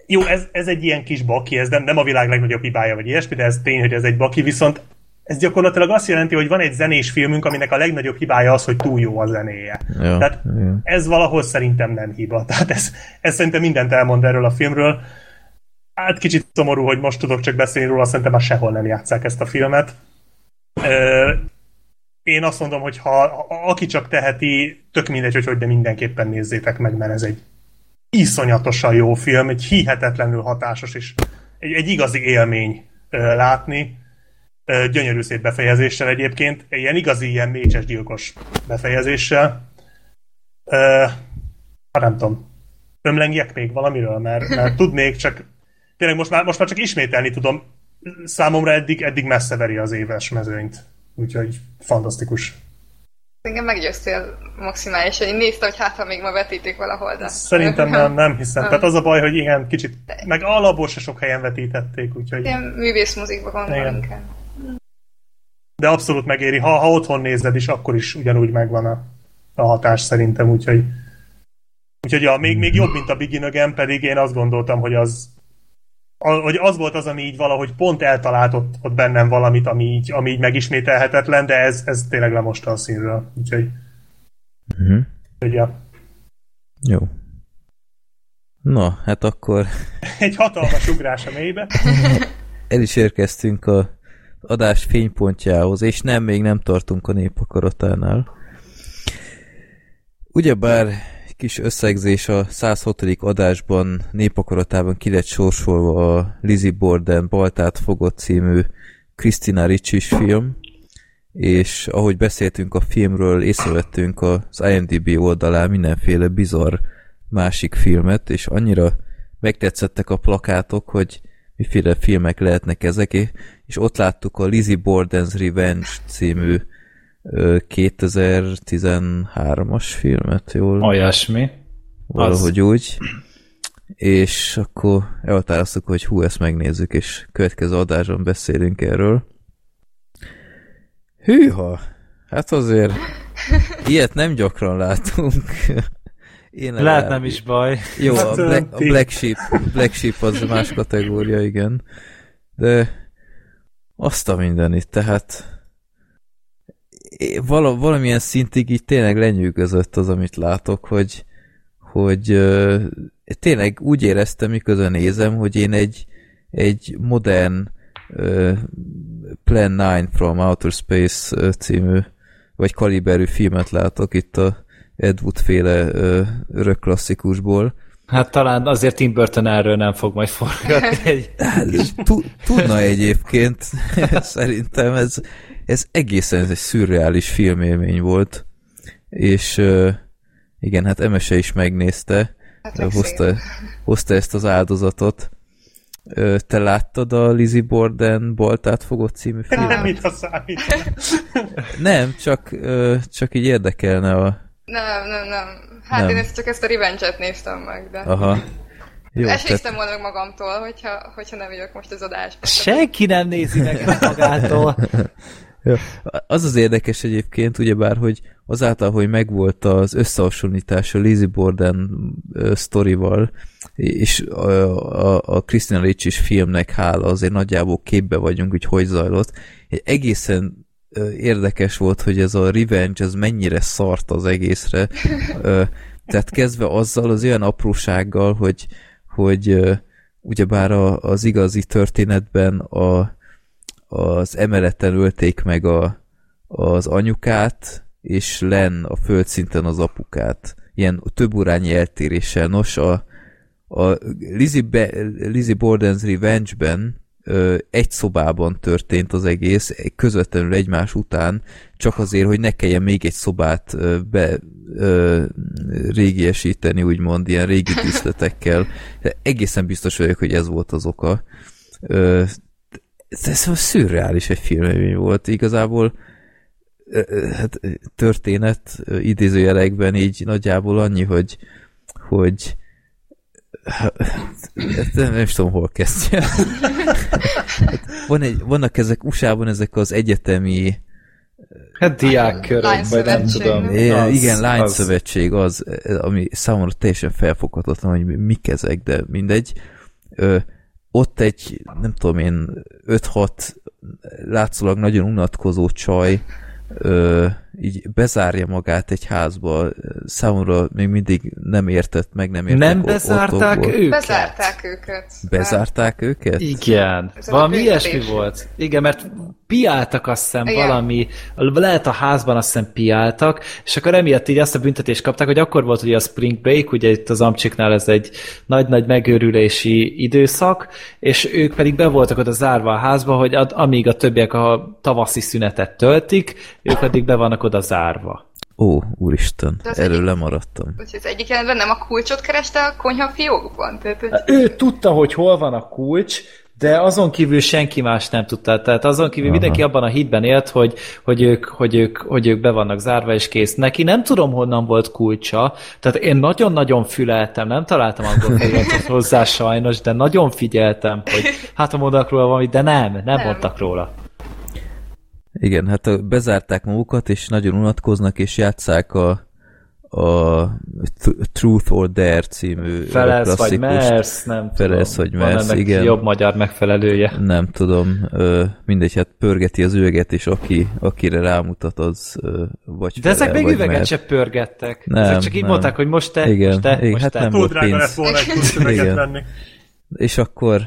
jó, ez, ez egy ilyen kis baki, ez nem, nem a világ legnagyobb hibája, vagy ilyesmi, de ez tény, hogy ez egy baki, viszont ez gyakorlatilag azt jelenti, hogy van egy zenés filmünk, aminek a legnagyobb hibája az, hogy túl jó a zenéje. Ja, Tehát ja. ez valahol szerintem nem hiba. Tehát ez, ez szerintem mindent elmond erről a filmről. Hát kicsit szomorú, hogy most tudok csak beszélni róla, szerintem már sehol nem játszák ezt a filmet. Ö, én azt mondom, hogy ha a- aki csak teheti, tök mindegy, hogy hogy, de mindenképpen nézzétek meg, mert ez egy iszonyatosan jó film, egy hihetetlenül hatásos, és egy, egy igazi élmény ö, látni. Gyönyörű szép befejezéssel egyébként, egy ilyen igazi, ilyen mécses gyilkos befejezéssel. Ö, hát nem tudom. Ömlengjek még valamiről, mert, mert tudnék, csak tényleg most már, most már csak ismételni tudom. Számomra eddig, eddig messze veri az éves mezőnyt. Úgyhogy fantasztikus. Engem meggyőztél maximálisan. Én néztem, hogy hát, ha még ma vetítik valahol, de... Szerintem nem, nem hiszem. Tehát az a baj, hogy igen, kicsit, meg alapból se sok helyen vetítették, úgyhogy... Ilyen művészmuzikba gondolom inkább. De abszolút megéri. Ha, ha otthon nézed is, akkor is ugyanúgy megvan a, a hatás szerintem, úgyhogy úgyhogy ja, még, még jobb, mint a Begin Again, pedig én azt gondoltam, hogy az a, hogy az volt az, ami így valahogy pont eltalált ott, ott bennem valamit, ami így, ami így megismételhetetlen, de ez, ez tényleg lemosta a színről. Úgyhogy, Mhm. úgyhogy ja. Jó. Na, hát akkor Egy hatalmas ugrás a mélybe. el is érkeztünk a adás fénypontjához, és nem, még nem tartunk a népakaratánál. Ugyebár kis összegzés a 106. adásban népakaratában ki lett sorsolva a Lizzie Borden Baltát fogott című Christina Riccis film, és ahogy beszéltünk a filmről, észrevettünk az IMDb oldalán mindenféle bizarr másik filmet, és annyira megtetszettek a plakátok, hogy miféle filmek lehetnek ezek, és ott láttuk a Lizzie Borden's Revenge című 2013-as filmet, jól? Olyasmi. Valahogy az... úgy. És akkor elhatároztuk, hogy hú, ezt megnézzük, és következő adásban beszélünk erről. Hűha! Hát azért ilyet nem gyakran látunk. Én Lehet nem is baj. Jó, a hát, Black, a Black Sheep, Black Sheep az más kategória, igen. De azt a mindenit, tehát vala, valamilyen szintig így tényleg lenyűgözött az, amit látok, hogy, hogy uh, tényleg úgy éreztem, miközben nézem, hogy én egy, egy modern uh, Plan 9 from Outer Space című, vagy kaliberű filmet látok itt a Ed Wood féle örök klasszikusból. Hát talán azért Tim Burton erről nem fog majd forgatni. Egy... Tudna egyébként, szerintem ez, ez egészen ez egy szürreális filmélmény volt, és igen, hát Emese is megnézte, hát hozta, hozta ezt az áldozatot. Te láttad a Lizzie Borden Boltát fogott című filmet? Nem, mit számít. nem, csak, csak így érdekelne a... Nem, nem, nem. Hát nem. én ezt csak ezt a Revenge-et néztem meg, de... Aha. Jó, Esélyztem tehát... volna meg magamtól, hogyha, hogyha nem vagyok most az adásban. Senki nem nézi meg magától. Ja. Az az érdekes egyébként, ugyebár, hogy azáltal, hogy megvolt az összehasonlítás a Lizzie Borden uh, sztorival, és a, a, a Christina Ricci filmnek hála, azért nagyjából képbe vagyunk, hogy hogy zajlott. Egy egészen érdekes volt, hogy ez a Revenge, ez mennyire szart az egészre. Tehát kezdve azzal, az olyan aprósággal, hogy, hogy ugyebár a, az igazi történetben a az emeleten ölték meg a, az anyukát, és len a földszinten az apukát. Ilyen több urányi eltéréssel. Nos, a, a Lizzie, Be, Lizzie Borden's Revenge-ben egy szobában történt az egész, közvetlenül egymás után, csak azért, hogy ne kelljen még egy szobát be ö, régiesíteni, úgymond, ilyen régi díszletekkel. De egészen biztos vagyok, hogy ez volt az oka. Ö, ez szóval szürreális egy film volt. Igazából hát, történet idézőjelekben így nagyjából annyi, hogy hogy nem is tudom, hol kezdje. Hát, van egy, vannak ezek USA-ban ezek az egyetemi Hát diákkörök, vagy nem tudom. É, az, igen, lányszövetség az, ami számomra teljesen felfoghatatlan, hogy mik ezek, de mindegy. Ö, ott egy, nem tudom én, 5-6 látszólag nagyon unatkozó csaj ö, így bezárja magát egy házba. Számomra még mindig nem értett, meg nem értett. Nem bezárták okokból. őket? Bezárták őket. Bezárták őket? Igen. Ez Valami ilyesmi volt. Igen, mert piáltak azt hiszem Igen. valami, lehet a házban azt hiszem piáltak, és akkor emiatt így azt a büntetést kapták, hogy akkor volt ugye a Spring Break, ugye itt az Amcsiknál ez egy nagy-nagy megőrülési időszak, és ők pedig be voltak oda zárva a házba, hogy ad, amíg a többiek a tavaszi szünetet töltik, ők pedig be vannak oda zárva. Ó, úristen, erről egyik, lemaradtam. Úgyhogy az egyik jelenben nem a kulcsot kereste a konyha fiókban? Tehát. Ő tudta, hogy hol van a kulcs, de azon kívül senki más nem tudta. Tehát azon kívül Aha. mindenki abban a hitben élt, hogy, hogy, ők, hogy, ők, hogy ők be vannak zárva és kész. Neki nem tudom, honnan volt kulcsa. Tehát én nagyon-nagyon füleltem, nem találtam angol feliratot hozzá sajnos, de nagyon figyeltem, hogy hát a mondanak róla valamit, de nem, nem, nem. mondtak róla. Igen, hát bezárták magukat, és nagyon unatkoznak, és játszák a, a Truth or Dare című Felesz vagy Mersz, nem Felesz vagy Mersz, igen. jobb magyar megfelelője. Nem tudom, mindegy, hát pörgeti az üveget, és aki, akire rámutat, az vagy De ezek még üveget mer. se pörgettek. Nem, ezek csak így nem. mondták, hogy most te, igen, most te, igen, most hát te. nem volt pénz. volna egy venni. És akkor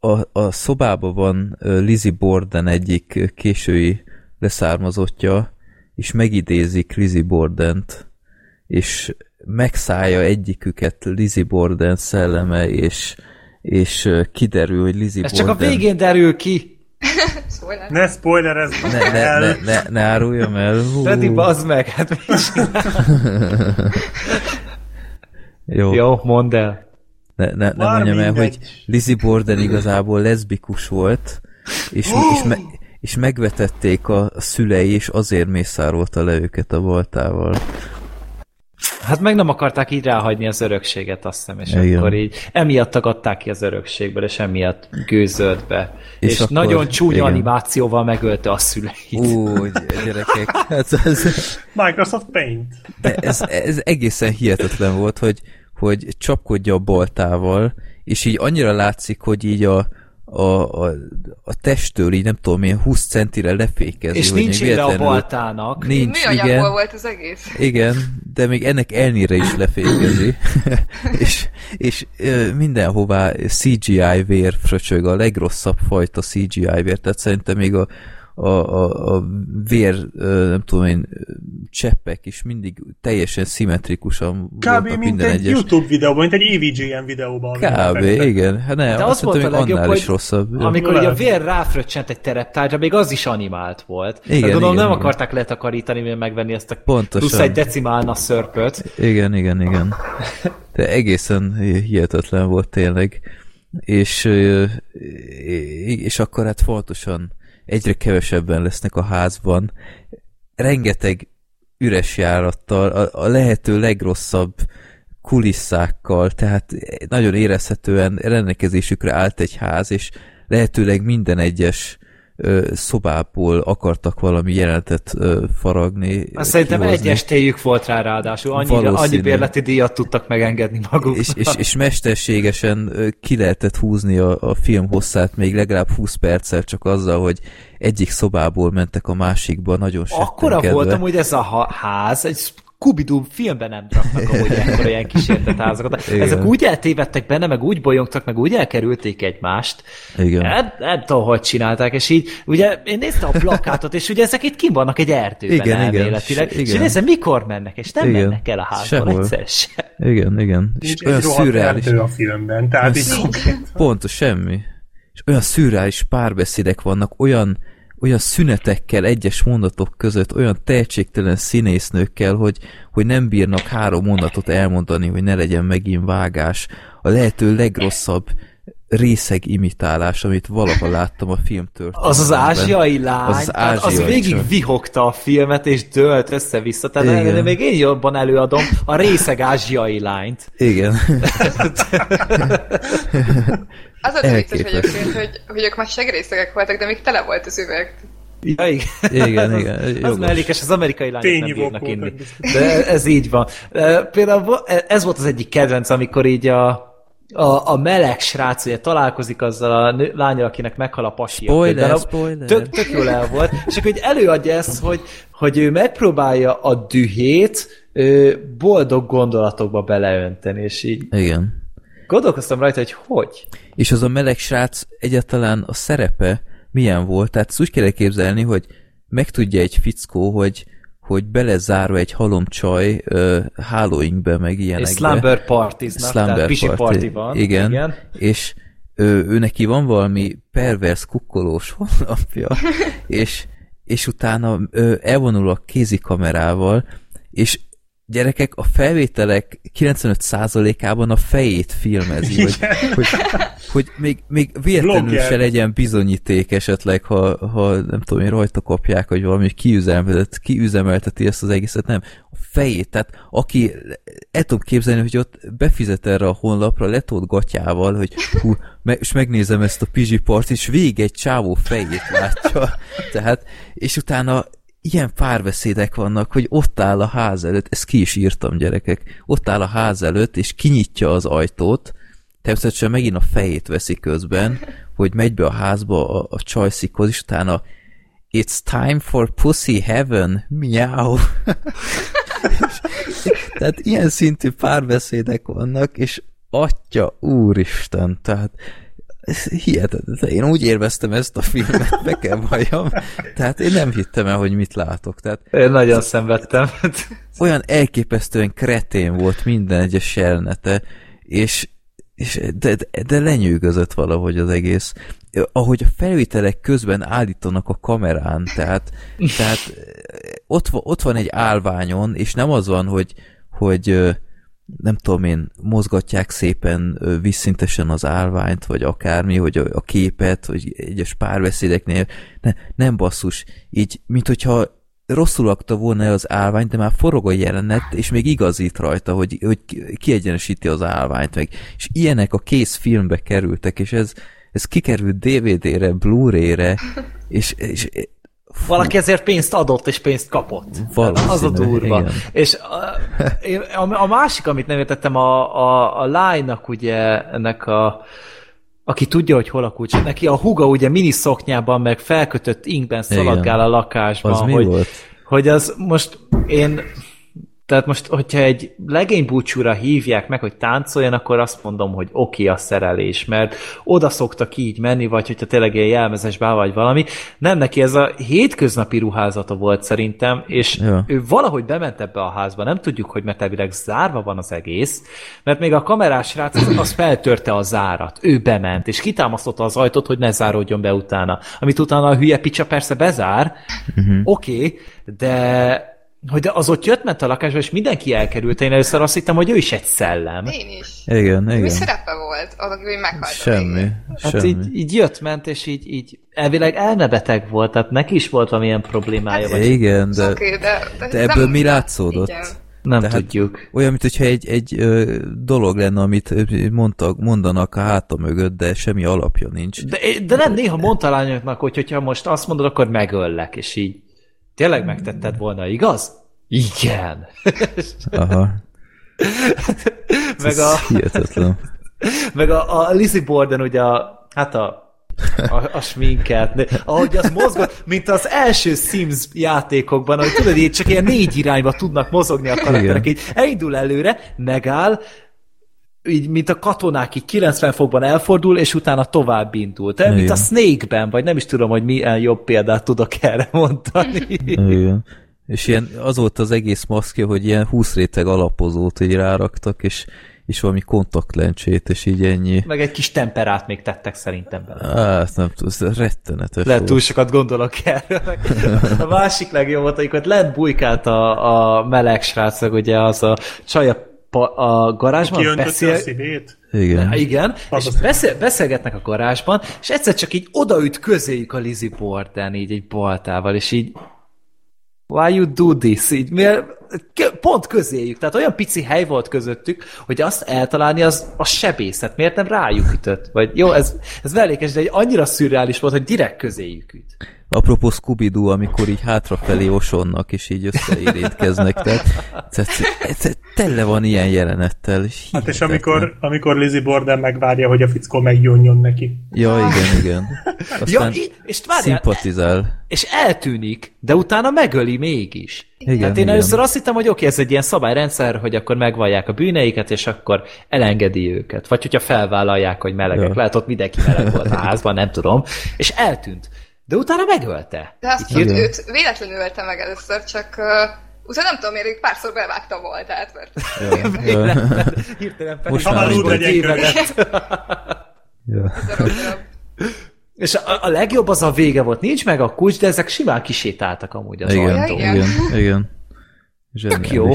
a, a szobában van Lizzie Borden egyik késői leszármazottja, és megidézik Lizzie Bordent, és megszállja egyiküket Lizzie Borden szelleme, és, és kiderül, hogy Lizzie Ez Borden... csak a végén derül ki! Spoiler. Ne spoilerezz ne, ne, ne, ne, ne áruljam el. Freddy, bazd meg, hát Jó. Jó, mondd el. Ne, ne, ne mondjam el, hogy Lizzie Borden igazából leszbikus volt, és, és, me, és megvetették a, szülei, és azért mészárolta le őket a voltával. Hát meg nem akarták így ráhagyni az örökséget, azt hiszem, és Igen. akkor így emiatt tagadták ki az örökségből, és emiatt gőzölt be. És, És akkor- nagyon csúnya igen. animációval megölte a szüleit. Ó, gyerekek, hát ez, Microsoft Paint. de ez, ez egészen hihetetlen volt, hogy, hogy csapkodja a baltával, és így annyira látszik, hogy így a, a, a, a testtől így nem tudom, milyen 20 centire lefékezi. és nincs ide a baltának. Nincs, igen. volt az egész. Igen, de még ennek elnire is lefékezi. és és ö, mindenhová CGI vér fröcsög, a legrosszabb fajta CGI vér, tehát szerintem még a, a, a, a vér, nem tudom én, cseppek is mindig teljesen szimmetrikusan Kb. voltak mint minden egy egyes. YouTube videóban, mint egy AVGN videóban. Kb. igen. Hát nem, De azt az volt a legjobb, annál is rosszabb. Amikor a vér ráfröccsent egy tereptárgyra, még az is animált volt. Igen, Igen, gondolom igen, nem igen. akarták letakarítani, mert megvenni ezt a Pontosan. plusz egy decimálna szörpöt. Igen, igen, igen. De egészen hihetetlen volt tényleg. És, és akkor hát fontosan egyre kevesebben lesznek a házban. Rengeteg üres járattal, a, a lehető legrosszabb kulisszákkal, tehát nagyon érezhetően rendelkezésükre állt egy ház, és lehetőleg minden egyes szobából akartak valami jelenetet ö, faragni. Azt szerintem kihozni. egy estéjük volt rá ráadásul, annyira, annyi bérleti díjat tudtak megengedni maguknak. és, és, és mesterségesen ki lehetett húzni a, a film hosszát még legalább 20 perccel csak azzal, hogy egyik szobából mentek a másikba, nagyon Akkora settenkedve. volt amúgy ez a ház, egy Scooby-Doo filmben nem raknak amúgy ekkora ilyen kísértett házakat. Igen. Ezek úgy eltévedtek benne, meg úgy bolyongtak, meg úgy elkerülték egymást. Igen. Nem, nem tudom, hogy csinálták, és így, ugye én néztem a plakátot, és ugye ezek itt kim vannak egy erdőben Igen, elméletileg, Igen. és én nézem, mikor mennek, és nem Igen. mennek el a Sehol. egyszer sem. Igen, igen. És Nincs olyan szürreális, a filmben, tehát így pontos semmi. És olyan szürreális párbeszédek vannak, olyan, olyan szünetekkel egyes mondatok között, olyan tehetségtelen színésznőkkel, hogy, hogy nem bírnak három mondatot elmondani, hogy ne legyen megint vágás. A lehető legrosszabb részeg imitálás, amit valaha láttam a filmtől. Az az ázsiai lány, Az az tehát az ázsiai végig csaj. vihogta a filmet, és dölt össze-vissza, tehát Igen. Még én jobban előadom a részeg ázsiai lányt. Igen. Az a vicces egyébként, hogy, hogy ők már segrészegek voltak, de még tele volt az üveg. Ja, igen. Igen, igen, Az jogos. mellékes, az amerikai lányok nem Tényivók bírnak inni. De ez így van. Például ez volt az egyik kedvenc, amikor így a, a, a meleg srác ugye találkozik azzal a nő, lányal, akinek meghal a pasi. Spoiler, spoiler. Tök, tök jól el volt. És akkor így előadja ezt, hogy, hogy ő megpróbálja a dühét ö, boldog gondolatokba beleönteni, és így Igen. gondolkoztam rajta, hogy hogy. És az a meleg srác egyáltalán a szerepe milyen volt? Tehát úgy kell elképzelni, hogy megtudja egy fickó, hogy, hogy belezárva egy halom csaj uh, hálóinkbe, meg ilyenekbe. És slumber partiznak, Slumber tehát pisi party. party van. Igen. igen. És ő, ő neki van valami pervers kukkolós honlapja, és, és utána ő elvonul a kézikamerával, és gyerekek, a felvételek 95%-ában a fejét filmezi, hogy, hogy, hogy még, még véletlenül se legyen bizonyíték esetleg, ha, ha nem tudom én, rajta kapják, vagy valami kiüzemeltet, kiüzemelteti ezt az egészet, nem. A fejét, tehát aki, el tudom képzelni, hogy ott befizet erre a honlapra, letolt gatyával, hogy hú, me, és megnézem ezt a pizsipart, és végig egy csávó fejét látja. Tehát, és utána ilyen párbeszédek vannak, hogy ott áll a ház előtt, ezt ki is írtam gyerekek, ott áll a ház előtt, és kinyitja az ajtót, természetesen megint a fejét veszi közben, hogy megy be a házba a, a csajszikhoz, és utána It's time for pussy heaven, miau. tehát ilyen szintű párbeszédek vannak, és atya úristen, tehát ez hihetetlen. Én úgy érveztem ezt a filmet, be kell valljam. Tehát én nem hittem el, hogy mit látok. Tehát Én nagyon szenvedtem. olyan elképesztően kretén volt minden egyes jelenete, és, és de, de, de lenyűgözött valahogy az egész. Ahogy a felvételek közben állítanak a kamerán, tehát, tehát ott, ott van egy állványon, és nem az van, hogy, hogy nem tudom én, mozgatják szépen ö, vízszintesen az állványt, vagy akármi, hogy a, a képet, vagy egyes párbeszédeknél, ne, nem basszus, így, mint hogyha rosszul lakta volna az állványt, de már forog a jelenet, és még igazít rajta, hogy, hogy kiegyenesíti az állványt meg. És ilyenek a kész filmbe kerültek, és ez, ez kikerült DVD-re, Blu-ray-re, és, és Valaki ezért pénzt adott, és pénzt kapott. Valószínű, az a durva. igen. És a, a, a másik, amit nem értettem, a, a, a lánynak ugye ennek a aki tudja, hogy hol a kulcs. Neki a huga ugye miniszoknyában, meg felkötött inkben szaladgál a lakásban. Az mi hogy, volt? hogy az most én tehát most, hogyha egy legénybúcsúra hívják meg, hogy táncoljon, akkor azt mondom, hogy oké okay a szerelés, mert oda szoktak így menni, vagy hogyha tényleg egy jelmezes bá vagy valami. Nem neki ez a hétköznapi ruházata volt szerintem, és Ja. ő valahogy bement ebbe a házba, nem tudjuk, hogy mert elvileg zárva van az egész, mert még a kamerás srác az, az feltörte a zárat, ő bement, és kitámasztotta az ajtót, hogy ne záródjon be utána. Amit utána a hülye picsa persze bezár, uh-huh. oké, okay, de hogy az ott jött, ment a lakásba, és mindenki elkerült. Én először azt hittem, hogy ő is egy szellem. Én is. Igen, Mi igen. szerepe volt? Az, aki meghalt. Semmi. Hát semmi. így, így jött, ment, és így, így elvileg elmebeteg volt, tehát neki is volt valamilyen problémája, vagy Igen, de Oké, de, de, de ebből nem- mi látszódott? Igen. nem tehát- tudjuk. olyan, mint hogyha egy, egy ö, dolog lenne, amit mondtak, mondanak a háta mögött, de semmi alapja nincs. De, de nem, néha mondta a lányoknak, hogy hogyha most azt mondod, akkor megöllek, és így tényleg megtetted volna, igaz? Igen. Aha. meg a, hihetetlen. meg a, a Lizzie Borden ugye a, hát a a, a sminket, de ahogy az mozgott, mint az első Sims játékokban, hogy tudod, így csak ilyen négy irányba tudnak mozogni a karakterek, Igen. így elindul előre, megáll, így, mint a katonák, így 90 fokban elfordul, és utána tovább indul. Tehát, mint a. Snake-ben, vagy nem is tudom, hogy milyen jobb példát tudok erre mondani. Igen. És ilyen, az volt az egész maszkja, hogy ilyen 20 réteg alapozót így ráraktak, és, és valami kontaktlencsét, és így ennyi. Meg egy kis temperát még tettek szerintem bele. Hát nem tudom, ez rettenetes Lehet túl sokat gondolok erre. A másik legjobb volt, amikor lent bujkált a, a meleg srácok, ugye az a csaj a, pa- a garázsban beszél, a szívét? Igen. igen, és beszél, beszélgetnek a garázsban, és egyszer csak így odaüt közéjük a Lizzie Borden, így egy baltával, és így why you do this? Így, miért, pont közéjük, tehát olyan pici hely volt közöttük, hogy azt eltalálni az a sebészet, miért nem rájuk ütött? Vagy jó, ez, ez mellékes, de egy annyira szürreális volt, hogy direkt közéjük üt. Apropó scooby amikor így hátrafelé osonnak, és így összeérintkeznek, tehát, tehát ez tele van ilyen jelenettel. És Hát és hihetetlen. amikor, amikor Lizzie Borden megvárja, hogy a fickó megjonjon neki. Ja, igen, igen. Ja, Aztán i- és várjál, szimpatizál. és eltűnik, de utána megöli mégis. Igen, hát én igen. először azt hittem, hogy oké, ez egy ilyen szabályrendszer, hogy akkor megvallják a bűneiket, és akkor elengedi őket. Vagy hogyha felvállalják, hogy melegek. Ja. Lehet, ott mindenki meleg volt a házban, nem tudom. És eltűnt. De utána megölte. De azt hogy őt véletlenül ölte meg először, csak uh, utána nem tudom, miért egy párszor belevágta a voltát, mert Hirtelen Most már úgy darab. És a, a legjobb az a vége volt. Nincs meg a kulcs, de ezek simán kisétáltak amúgy az Igen, ajtón. igen. igen. Tök jó.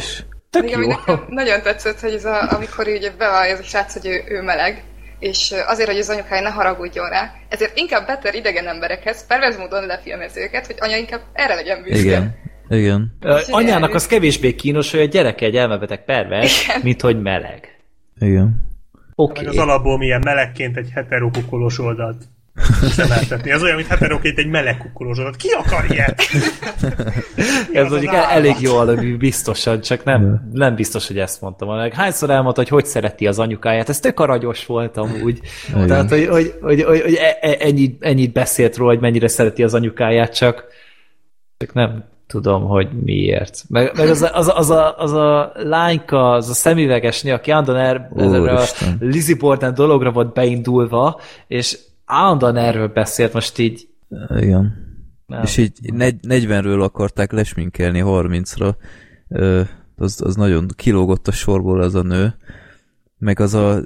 Tök Még jó. nekem nagyon tetszett, hogy ez a, amikor így bevallja ez a srác, hogy ő, ő meleg, és azért, hogy az anyukája ne haragudjon rá, ezért inkább beter idegen emberekhez, pervers módon lefilmezi őket, hogy anya inkább erre legyen büszke. Igen, igen. Ö, Anyának az kevésbé kínos, hogy a gyereke egy elmebeteg pervers, mint hogy meleg. Igen. Oké. Meg az alapból milyen melegként egy heterokukolós oldalt szemeltetni. Ez olyan, mint heteroként egy meleg kukolós oldalt. Ki akar ilyet? Mi Ez az mondjuk el, elég jó alapú, biztosan, csak nem, nem biztos, hogy ezt mondtam. Meg hányszor elmondta, hogy hogy szereti az anyukáját, ez tök aranyos voltam úgy. Igen. Tehát, hogy, hogy, hogy, hogy, hogy e- e- ennyit, ennyit beszélt róla, hogy mennyire szereti az anyukáját, csak, csak nem tudom, hogy miért. Meg, meg az, a, az, a, az, a, az a lányka, az a szemüveges nő, aki er, erre a. Lizzie Borden dologra volt beindulva, és állandóan erről beszélt, most így Igen. nem. És így negy- 40-ről akarták lesminkelni 30-ra. Ö, Az, az nagyon kilógott a sorból az a nő. Meg az a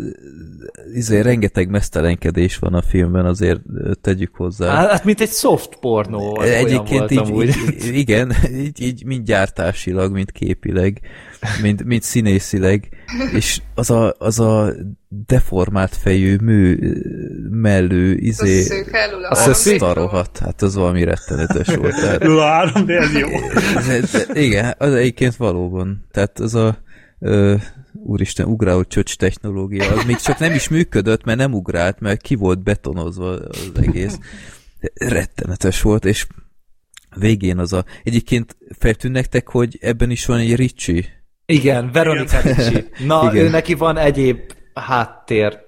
izé, rengeteg mesztelenkedés van a filmben, azért tegyük hozzá. Hát, mint egy soft pornó. Egyébként így, így, igen, így, így mind gyártásilag, mind képileg, mind, mind színészileg, és az a, az a deformált fejű mű mellő izé, az a rohadt, hát az valami rettenetes volt. Tehát, Lárom, de ez jó. igen, az egyébként valóban. Tehát az a ö, úristen, ugráló csöcs technológia, az még csak nem is működött, mert nem ugrált, mert ki volt betonozva az egész. Rettenetes volt, és végén az a... Egyébként feltűn nektek, hogy ebben is van egy Ricsi. Igen, Veronika Ricci. Na, Igen. ő neki van egyéb háttér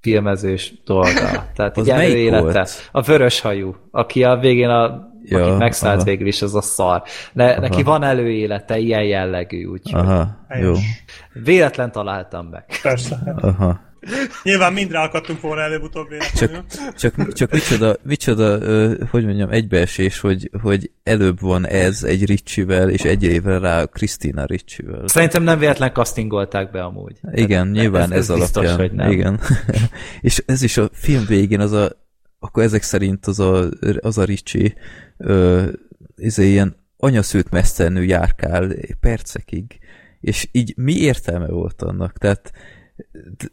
filmezős dolga. Tehát az egy élete. Volt? A vörös hajú, aki a végén a ja, akit megszállt aha. végül is, az a szar. De aha. neki van előélete, ilyen jellegű, úgyhogy. Aha, jó. Véletlen találtam meg. Persze. Aha. Nyilván mindre akadtunk volna előbb-utóbb Csak, csak, csak micsoda, micsoda hogy mondjam, egybeesés, hogy, hogy előbb van ez egy Ricsivel, és egy évre rá Krisztina Ricsivel. Szerintem nem véletlen castingolták be amúgy. Igen, Tehát nyilván ez, ez, ez alapján. Biztos, hogy nem. Igen. és ez is a film végén az a, akkor ezek szerint az a, az a Ricsi ez ilyen anyaszült messzenő járkál percekig, és így mi értelme volt annak? Tehát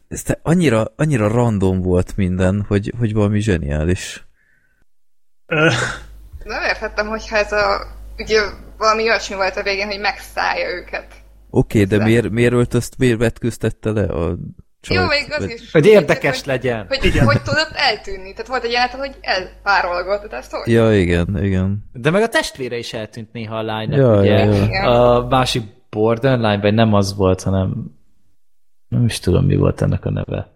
ez annyira, annyira random volt minden, hogy, hogy valami zseniális. Nem értettem, hogyha ez a ugye valami olyasmi volt a végén, hogy megszállja őket. Oké, okay, de miért, miért öltözt, miért vetköztette le a csajt? Jó, még az is. Hogy érdekes tehát, legyen. Hogy, hogy, hogy tudott eltűnni. Tehát volt egy jelenet, hogy elpárolgott, tehát ezt hogy? Ja, igen, igen. De meg a testvére is eltűnt néha a lánynak, ja, ugye? Ja, ja. A másik Borderline, vagy nem az volt, hanem nem is tudom, mi volt ennek a neve.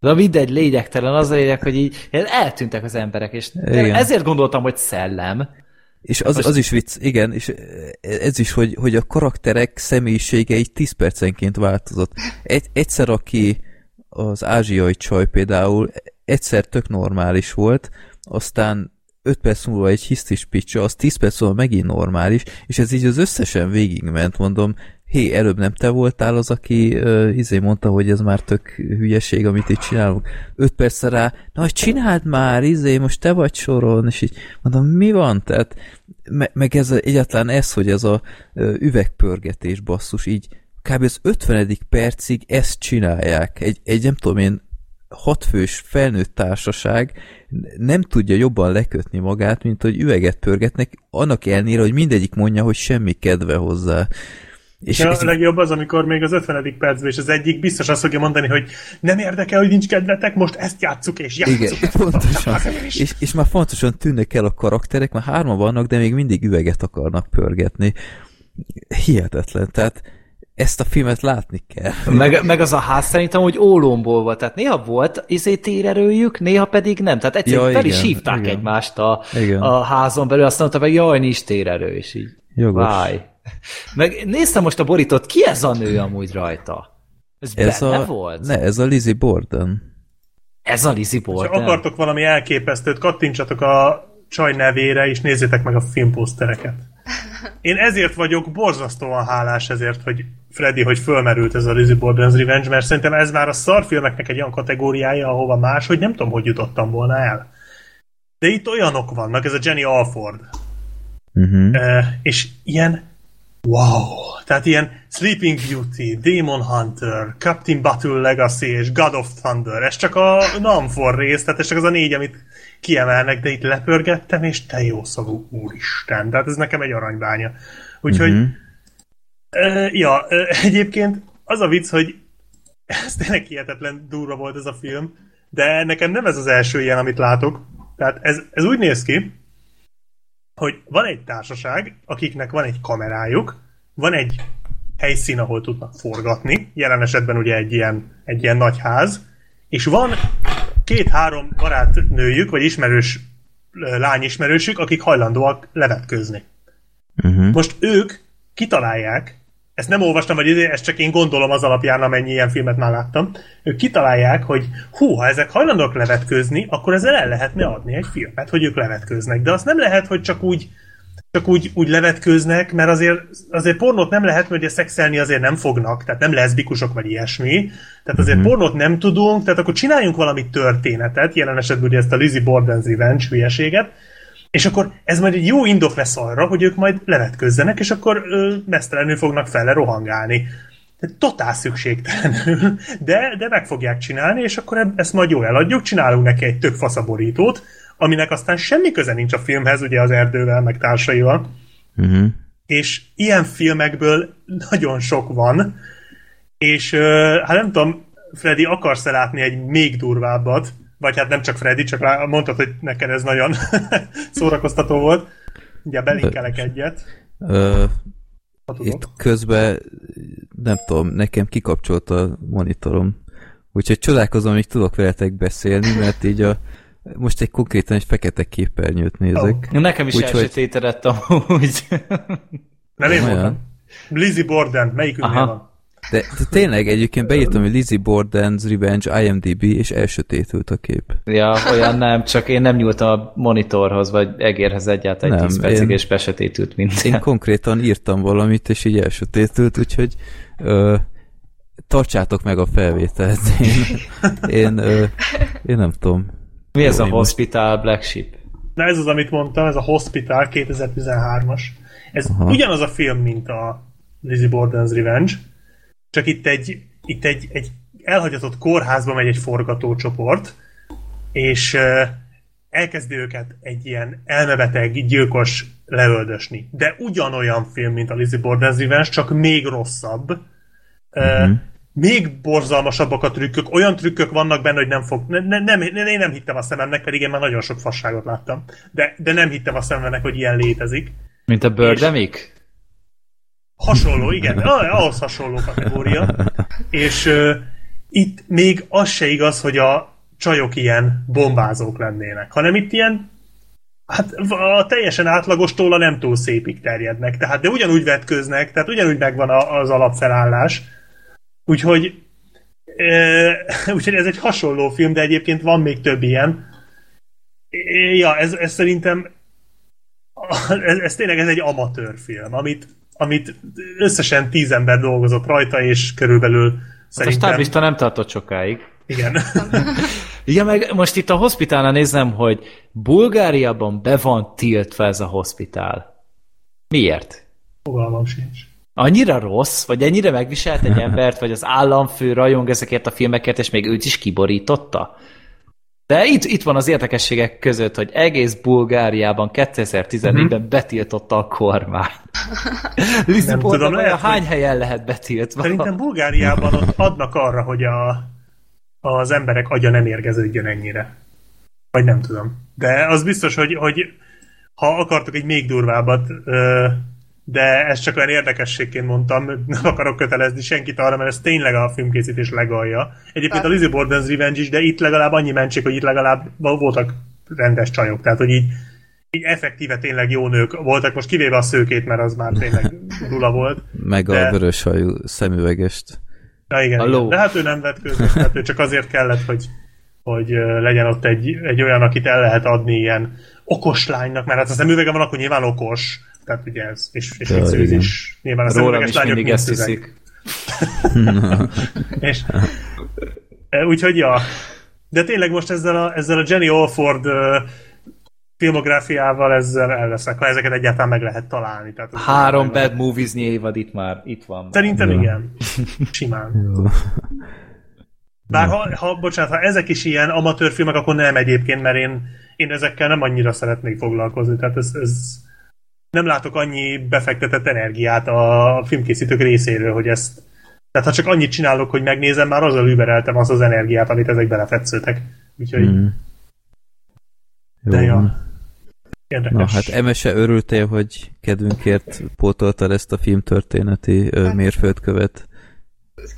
De mindegy, lényegtelen az a lényeg, hogy így eltűntek az emberek, és igen. ezért gondoltam, hogy szellem. És az, az is vicc, igen, és ez is, hogy, hogy a karakterek személyisége így 10 percenként változott. Egy, egyszer, aki az ázsiai csaj például egyszer tök normális volt, aztán 5 perc múlva egy hisztis picsa, az 10 perc múlva megint normális, és ez így az összesen végigment, mondom, hé, előbb nem te voltál az, aki uh, izé mondta, hogy ez már tök hülyeség, amit itt csinálunk. Öt perc rá, na, csináld már, izé, most te vagy soron, és így mondom, mi van? Tehát, me meg ez egyáltalán ez, hogy ez a uh, üvegpörgetés basszus, így kb. az 50. percig ezt csinálják. Egy, egy nem tudom én, hatfős felnőtt társaság nem tudja jobban lekötni magát, mint hogy üveget pörgetnek, annak elnére, hogy mindegyik mondja, hogy semmi kedve hozzá. És ja, ez... a legjobb az, amikor még az 50. percben, és az egyik biztos azt fogja mondani, hogy nem érdekel, hogy nincs kedvetek, most ezt játsszuk, és játsszuk. Igen, pontosan. és, és már fontosan tűnnek el a karakterek, már hárma vannak, de még mindig üveget akarnak pörgetni. Hihetetlen, tehát ezt a filmet látni kell. Meg, meg az a ház szerintem, hogy ólomból volt, tehát néha volt izé térerőjük, néha pedig nem, tehát egyszerűen ja, fel igen, is hívták igen. egymást a, igen. a házon belül, azt mondta meg, jaj, nincs térerő, és így. Jogos. Váj. Meg néztem most a borítót, ki ez a nő amúgy rajta? Ez, ez a, volt? Ne, ez a Lizzie Borden. Ez a Lizzie Borden. Ha akartok valami elképesztőt, kattintsatok a csaj nevére, és nézzétek meg a filmposztereket. Én ezért vagyok borzasztóan hálás ezért, hogy Freddy, hogy fölmerült ez a Lizzie Borden's Revenge, mert szerintem ez már a szarfilmeknek egy olyan kategóriája, ahova más, hogy nem tudom, hogy jutottam volna el. De itt olyanok vannak, ez a Jenny Alford. Uh-huh. E, és ilyen wow, tehát ilyen Sleeping Beauty, Demon Hunter, Captain Battle Legacy és God of Thunder, ez csak a Namfor rész, tehát ez csak az a négy, amit kiemelnek, de itt lepörgettem, és te jó szavú úristen, tehát ez nekem egy aranybánya. Úgyhogy, uh-huh. uh, ja, uh, egyébként az a vicc, hogy ez tényleg hihetetlen durva volt ez a film, de nekem nem ez az első ilyen, amit látok. Tehát ez, ez úgy néz ki, hogy van egy társaság, akiknek van egy kamerájuk, van egy helyszín, ahol tudnak forgatni, jelen esetben ugye egy ilyen, egy ilyen nagy ház, és van két-három barátnőjük, vagy ismerős lányismerősük, akik hajlandóak levetközni. Uh-huh. Most ők kitalálják, ezt nem olvastam, vagy ezt csak én gondolom az alapján, amennyi ilyen filmet már láttam, ők kitalálják, hogy hú, ha ezek hajlandóak levetkőzni, akkor ezzel el lehetne adni egy filmet, hogy ők levetkőznek. De azt nem lehet, hogy csak úgy csak úgy, úgy levetkőznek, mert azért, azért pornót nem lehet, mert ugye szexelni azért nem fognak, tehát nem leszbikusok vagy ilyesmi, tehát azért mm-hmm. pornót nem tudunk, tehát akkor csináljunk valami történetet, jelen esetben ugye ezt a Lizzie Borden's Revenge hülyeséget, és akkor ez majd egy jó indok lesz arra, hogy ők majd levetközzenek, és akkor ö, mesztelenül fognak fele rohangálni. Tehát totál szükségtelenül, de, de meg fogják csinálni, és akkor ezt majd jól eladjuk, csinálunk neki egy tök faszaborítót, aminek aztán semmi köze nincs a filmhez, ugye az erdővel, meg társaival. Uh-huh. És ilyen filmekből nagyon sok van, és hát nem tudom, Freddy, akarsz-e látni egy még durvábbat? Vagy hát nem csak Freddy, csak mondtad, hogy neked ez nagyon szórakoztató volt. Ugye belinkelek egyet. Ö, itt közben, nem tudom, nekem kikapcsolt a monitorom. Úgyhogy csodálkozom, hogy tudok veletek beszélni, mert így a most egy konkrétan egy fekete képernyőt nézek. Oh. Nekem is Úgy, elsötétedett amúgy. Nem én voltam. Lizzie Borden, melyikünknél van? De, de tényleg egyébként beírtam, hogy Lizzie Borden's Revenge IMDb, és elsötétült a kép. Ja, olyan nem, csak én nem nyúltam a monitorhoz, vagy egérhez egyáltalán egy 10 percig, én, és besötétült minden. Én konkrétan írtam valamit, és így elsötétült, úgyhogy ö, tartsátok meg a felvételt. Én, én, ö, én nem tudom. Mi ez a Hospital Black Sheep? Na ez az, amit mondtam, ez a Hospital 2013-as. Ez Aha. ugyanaz a film, mint a Lizzie Borden's Revenge, csak itt egy, itt egy, egy elhagyatott kórházba megy egy forgatócsoport, és elkezdi őket egy ilyen elmebeteg gyilkos leöldösni. De ugyanolyan film, mint a Lizzie Borden's Revenge, csak még rosszabb. Uh-huh még borzalmasabbak a trükkök, olyan trükkök vannak benne, hogy nem fog, ne, nem, nem, én nem hittem a szememnek, pedig én már nagyon sok fasságot láttam, de, de nem hittem a szememnek, hogy ilyen létezik. Mint a Birdemic? Hasonló, igen, ahhoz hasonló kategória. És uh, itt még az se igaz, hogy a csajok ilyen bombázók lennének, hanem itt ilyen Hát a teljesen átlagostól a nem túl szépig terjednek, tehát de ugyanúgy vetköznek, tehát ugyanúgy megvan az alapfelállás, Úgyhogy, e, úgyhogy ez egy hasonló film, de egyébként van még több ilyen. E, ja, ez, ez szerintem ez, ez tényleg ez egy amatőr film, amit, amit összesen tíz ember dolgozott rajta, és körülbelül hát szerintem... A stáblista nem tartott sokáig. Igen. ja, meg most itt a hospitálnál nézem, hogy Bulgáriában be van tiltva ez a hospitál. Miért? Fogalmam sincs annyira rossz, vagy ennyire megviselt egy embert, vagy az államfő rajong ezekért a filmeket, és még őt is kiborította? De itt, itt van az érdekességek között, hogy egész Bulgáriában 2014-ben uh-huh. Mhm. betiltotta a kormány. Tudom, lehet, hány hogy... helyen lehet betiltva? Szerintem Bulgáriában ott adnak arra, hogy a, az emberek agya nem érgeződjön ennyire. Vagy nem tudom. De az biztos, hogy, hogy ha akartok egy még durvábbat, de ezt csak olyan érdekességként mondtam, nem akarok kötelezni senkit arra, mert ez tényleg a filmkészítés legalja. Egyébként a Lizzie Borden's Revenge is, de itt legalább annyi mentség, hogy itt legalább voltak rendes csajok, tehát hogy így, így effektíve tényleg jó nők voltak, most kivéve a szőkét, mert az már tényleg dula volt. Meg de... a vörös hajú szemüvegest. Ja, igen, igen, de hát ő nem vett között, hát ő csak azért kellett, hogy, hogy legyen ott egy, egy olyan, akit el lehet adni ilyen okos lánynak, mert hát a szemüvege van, akkor nyilván okos, tehát ugye ez, és, és ja, viccelőz is. Nyilván a Rólam is lányok mindig ezt hiszik. és, e, úgyhogy ja. De tényleg most ezzel a, ezzel a Jenny Alford uh, filmográfiával ezzel el leszek, ha ezeket egyáltalán meg lehet találni. Tehát Három bad movies évad itt már, itt van. Szerintem Jó. igen. Simán. Jó. Bár ha, ha, bocsánat, ha ezek is ilyen amatőr filmek, akkor nem egyébként, mert én, én ezekkel nem annyira szeretnék foglalkozni. Tehát ez, ez nem látok annyi befektetett energiát a filmkészítők részéről, hogy ezt tehát ha csak annyit csinálok, hogy megnézem, már azzal übereltem azt az energiát, amit ezek belefetszőtek. Úgyhogy... Mm. De ja. Érdekes. Na, hát Emese örültél, hogy kedvünkért pótoltad ezt a filmtörténeti hát, mérföldkövet.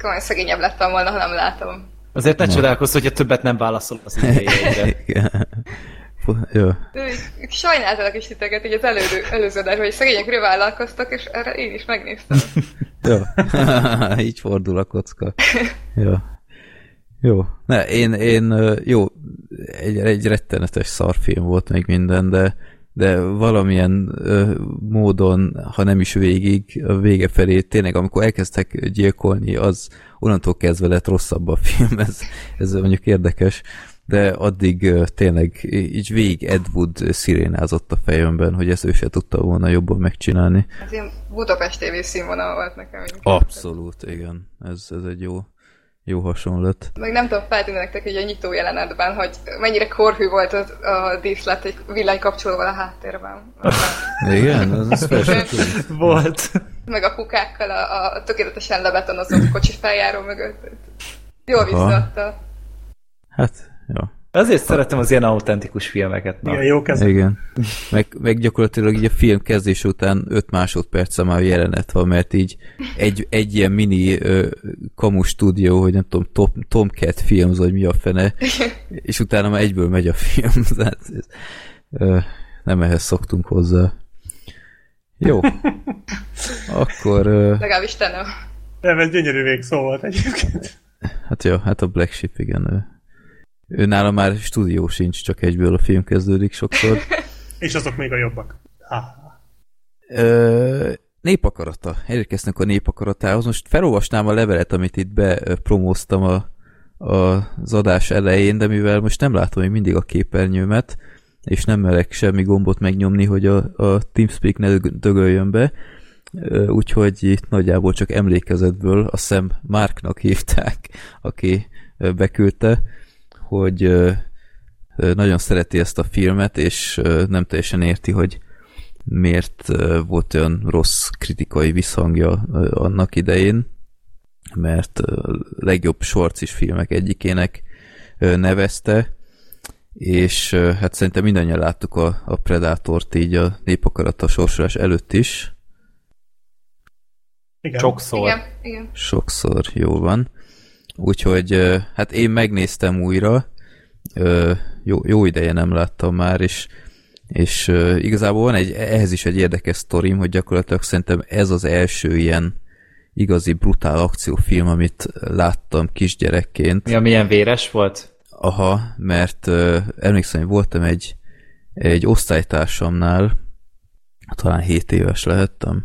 Komolyan szegényebb lettem volna, ha nem látom. Azért ne csodálkozz, hogyha többet nem válaszol az idejére. Jó. Sajnáltalak is titeket így az elődő, előző adásban, hogy szegények rövállalkoztak, és erre én is megnéztem. Jó. így fordul a kocka. Jó. Jó. Ne, én, én jó, egy, egy rettenetes szarfilm volt még minden, de de valamilyen ö, módon, ha nem is végig, a vége felé tényleg, amikor elkezdtek gyilkolni, az onnantól kezdve lett rosszabb a film, ez, ez mondjuk érdekes, de addig tényleg így végig Ed Wood szirénázott a fejemben, hogy ezt ő se tudta volna jobban megcsinálni. Ez ilyen Budapest TV színvonal volt nekem. Abszolút, igen. Ez, ez egy jó, jó hasonlat. Meg nem tudom feltűnni nektek, hogy a nyitó jelenetben, hogy mennyire korhű volt az, a díszlet, egy villanykapcsolóval a háttérben. Igen, az, az. Volt. Meg a kukákkal a, a tökéletesen lebetonozott kocsi feljáró mögött. Jól visszaadta. Hát, jó. Azért szeretem az ilyen autentikus filmeket. Na. Igen, jó kezdet. Igen. Meg, meg gyakorlatilag így a film kezdés után 5 másodperc már jelenet van, mert így egy, egy ilyen mini ö, kamu stúdió, hogy nem tudom, Tom, Tomcat Films, vagy mi a fene, és utána már egyből megy a film. Tehát ez, ö, nem ehhez szoktunk hozzá. Jó. Akkor, ö, Legalábbis te nem. Nem, ez gyönyörű végszó volt egyébként. hát jó, hát a Black Sheep, igen. Ő, ő nála már stúdió sincs, csak egyből a film kezdődik sokszor. És azok még a jobbak. Ah. Ö, népakarata. Elérkeztünk a népakaratához. Most felolvasnám a levelet, amit itt bepromóztam a, a, az adás elején, de mivel most nem látom még mindig a képernyőmet, és nem merek semmi gombot megnyomni, hogy a, a TeamSpeak ne dög- dögöljön be, úgyhogy itt nagyjából csak emlékezetből, a szem Marknak hívták, aki beküldte, hogy nagyon szereti ezt a filmet, és nem teljesen érti, hogy miért volt olyan rossz kritikai visszhangja annak idején, mert legjobb sorcis filmek egyikének nevezte, és hát szerintem mindannyian láttuk a, a Predátort így a népakarata sorsolás előtt is, Igen. Sokszor. Igen, igen. Sokszor, jó van. Úgyhogy hát én megnéztem újra, jó, jó ideje nem láttam már, és, és igazából van egy, ehhez is egy érdekes sztorim, hogy gyakorlatilag szerintem ez az első ilyen igazi brutál akciófilm, amit láttam kisgyerekként. Mi, milyen véres volt? Aha, mert ö, emlékszem, hogy voltam egy, egy osztálytársamnál, talán 7 éves lehettem,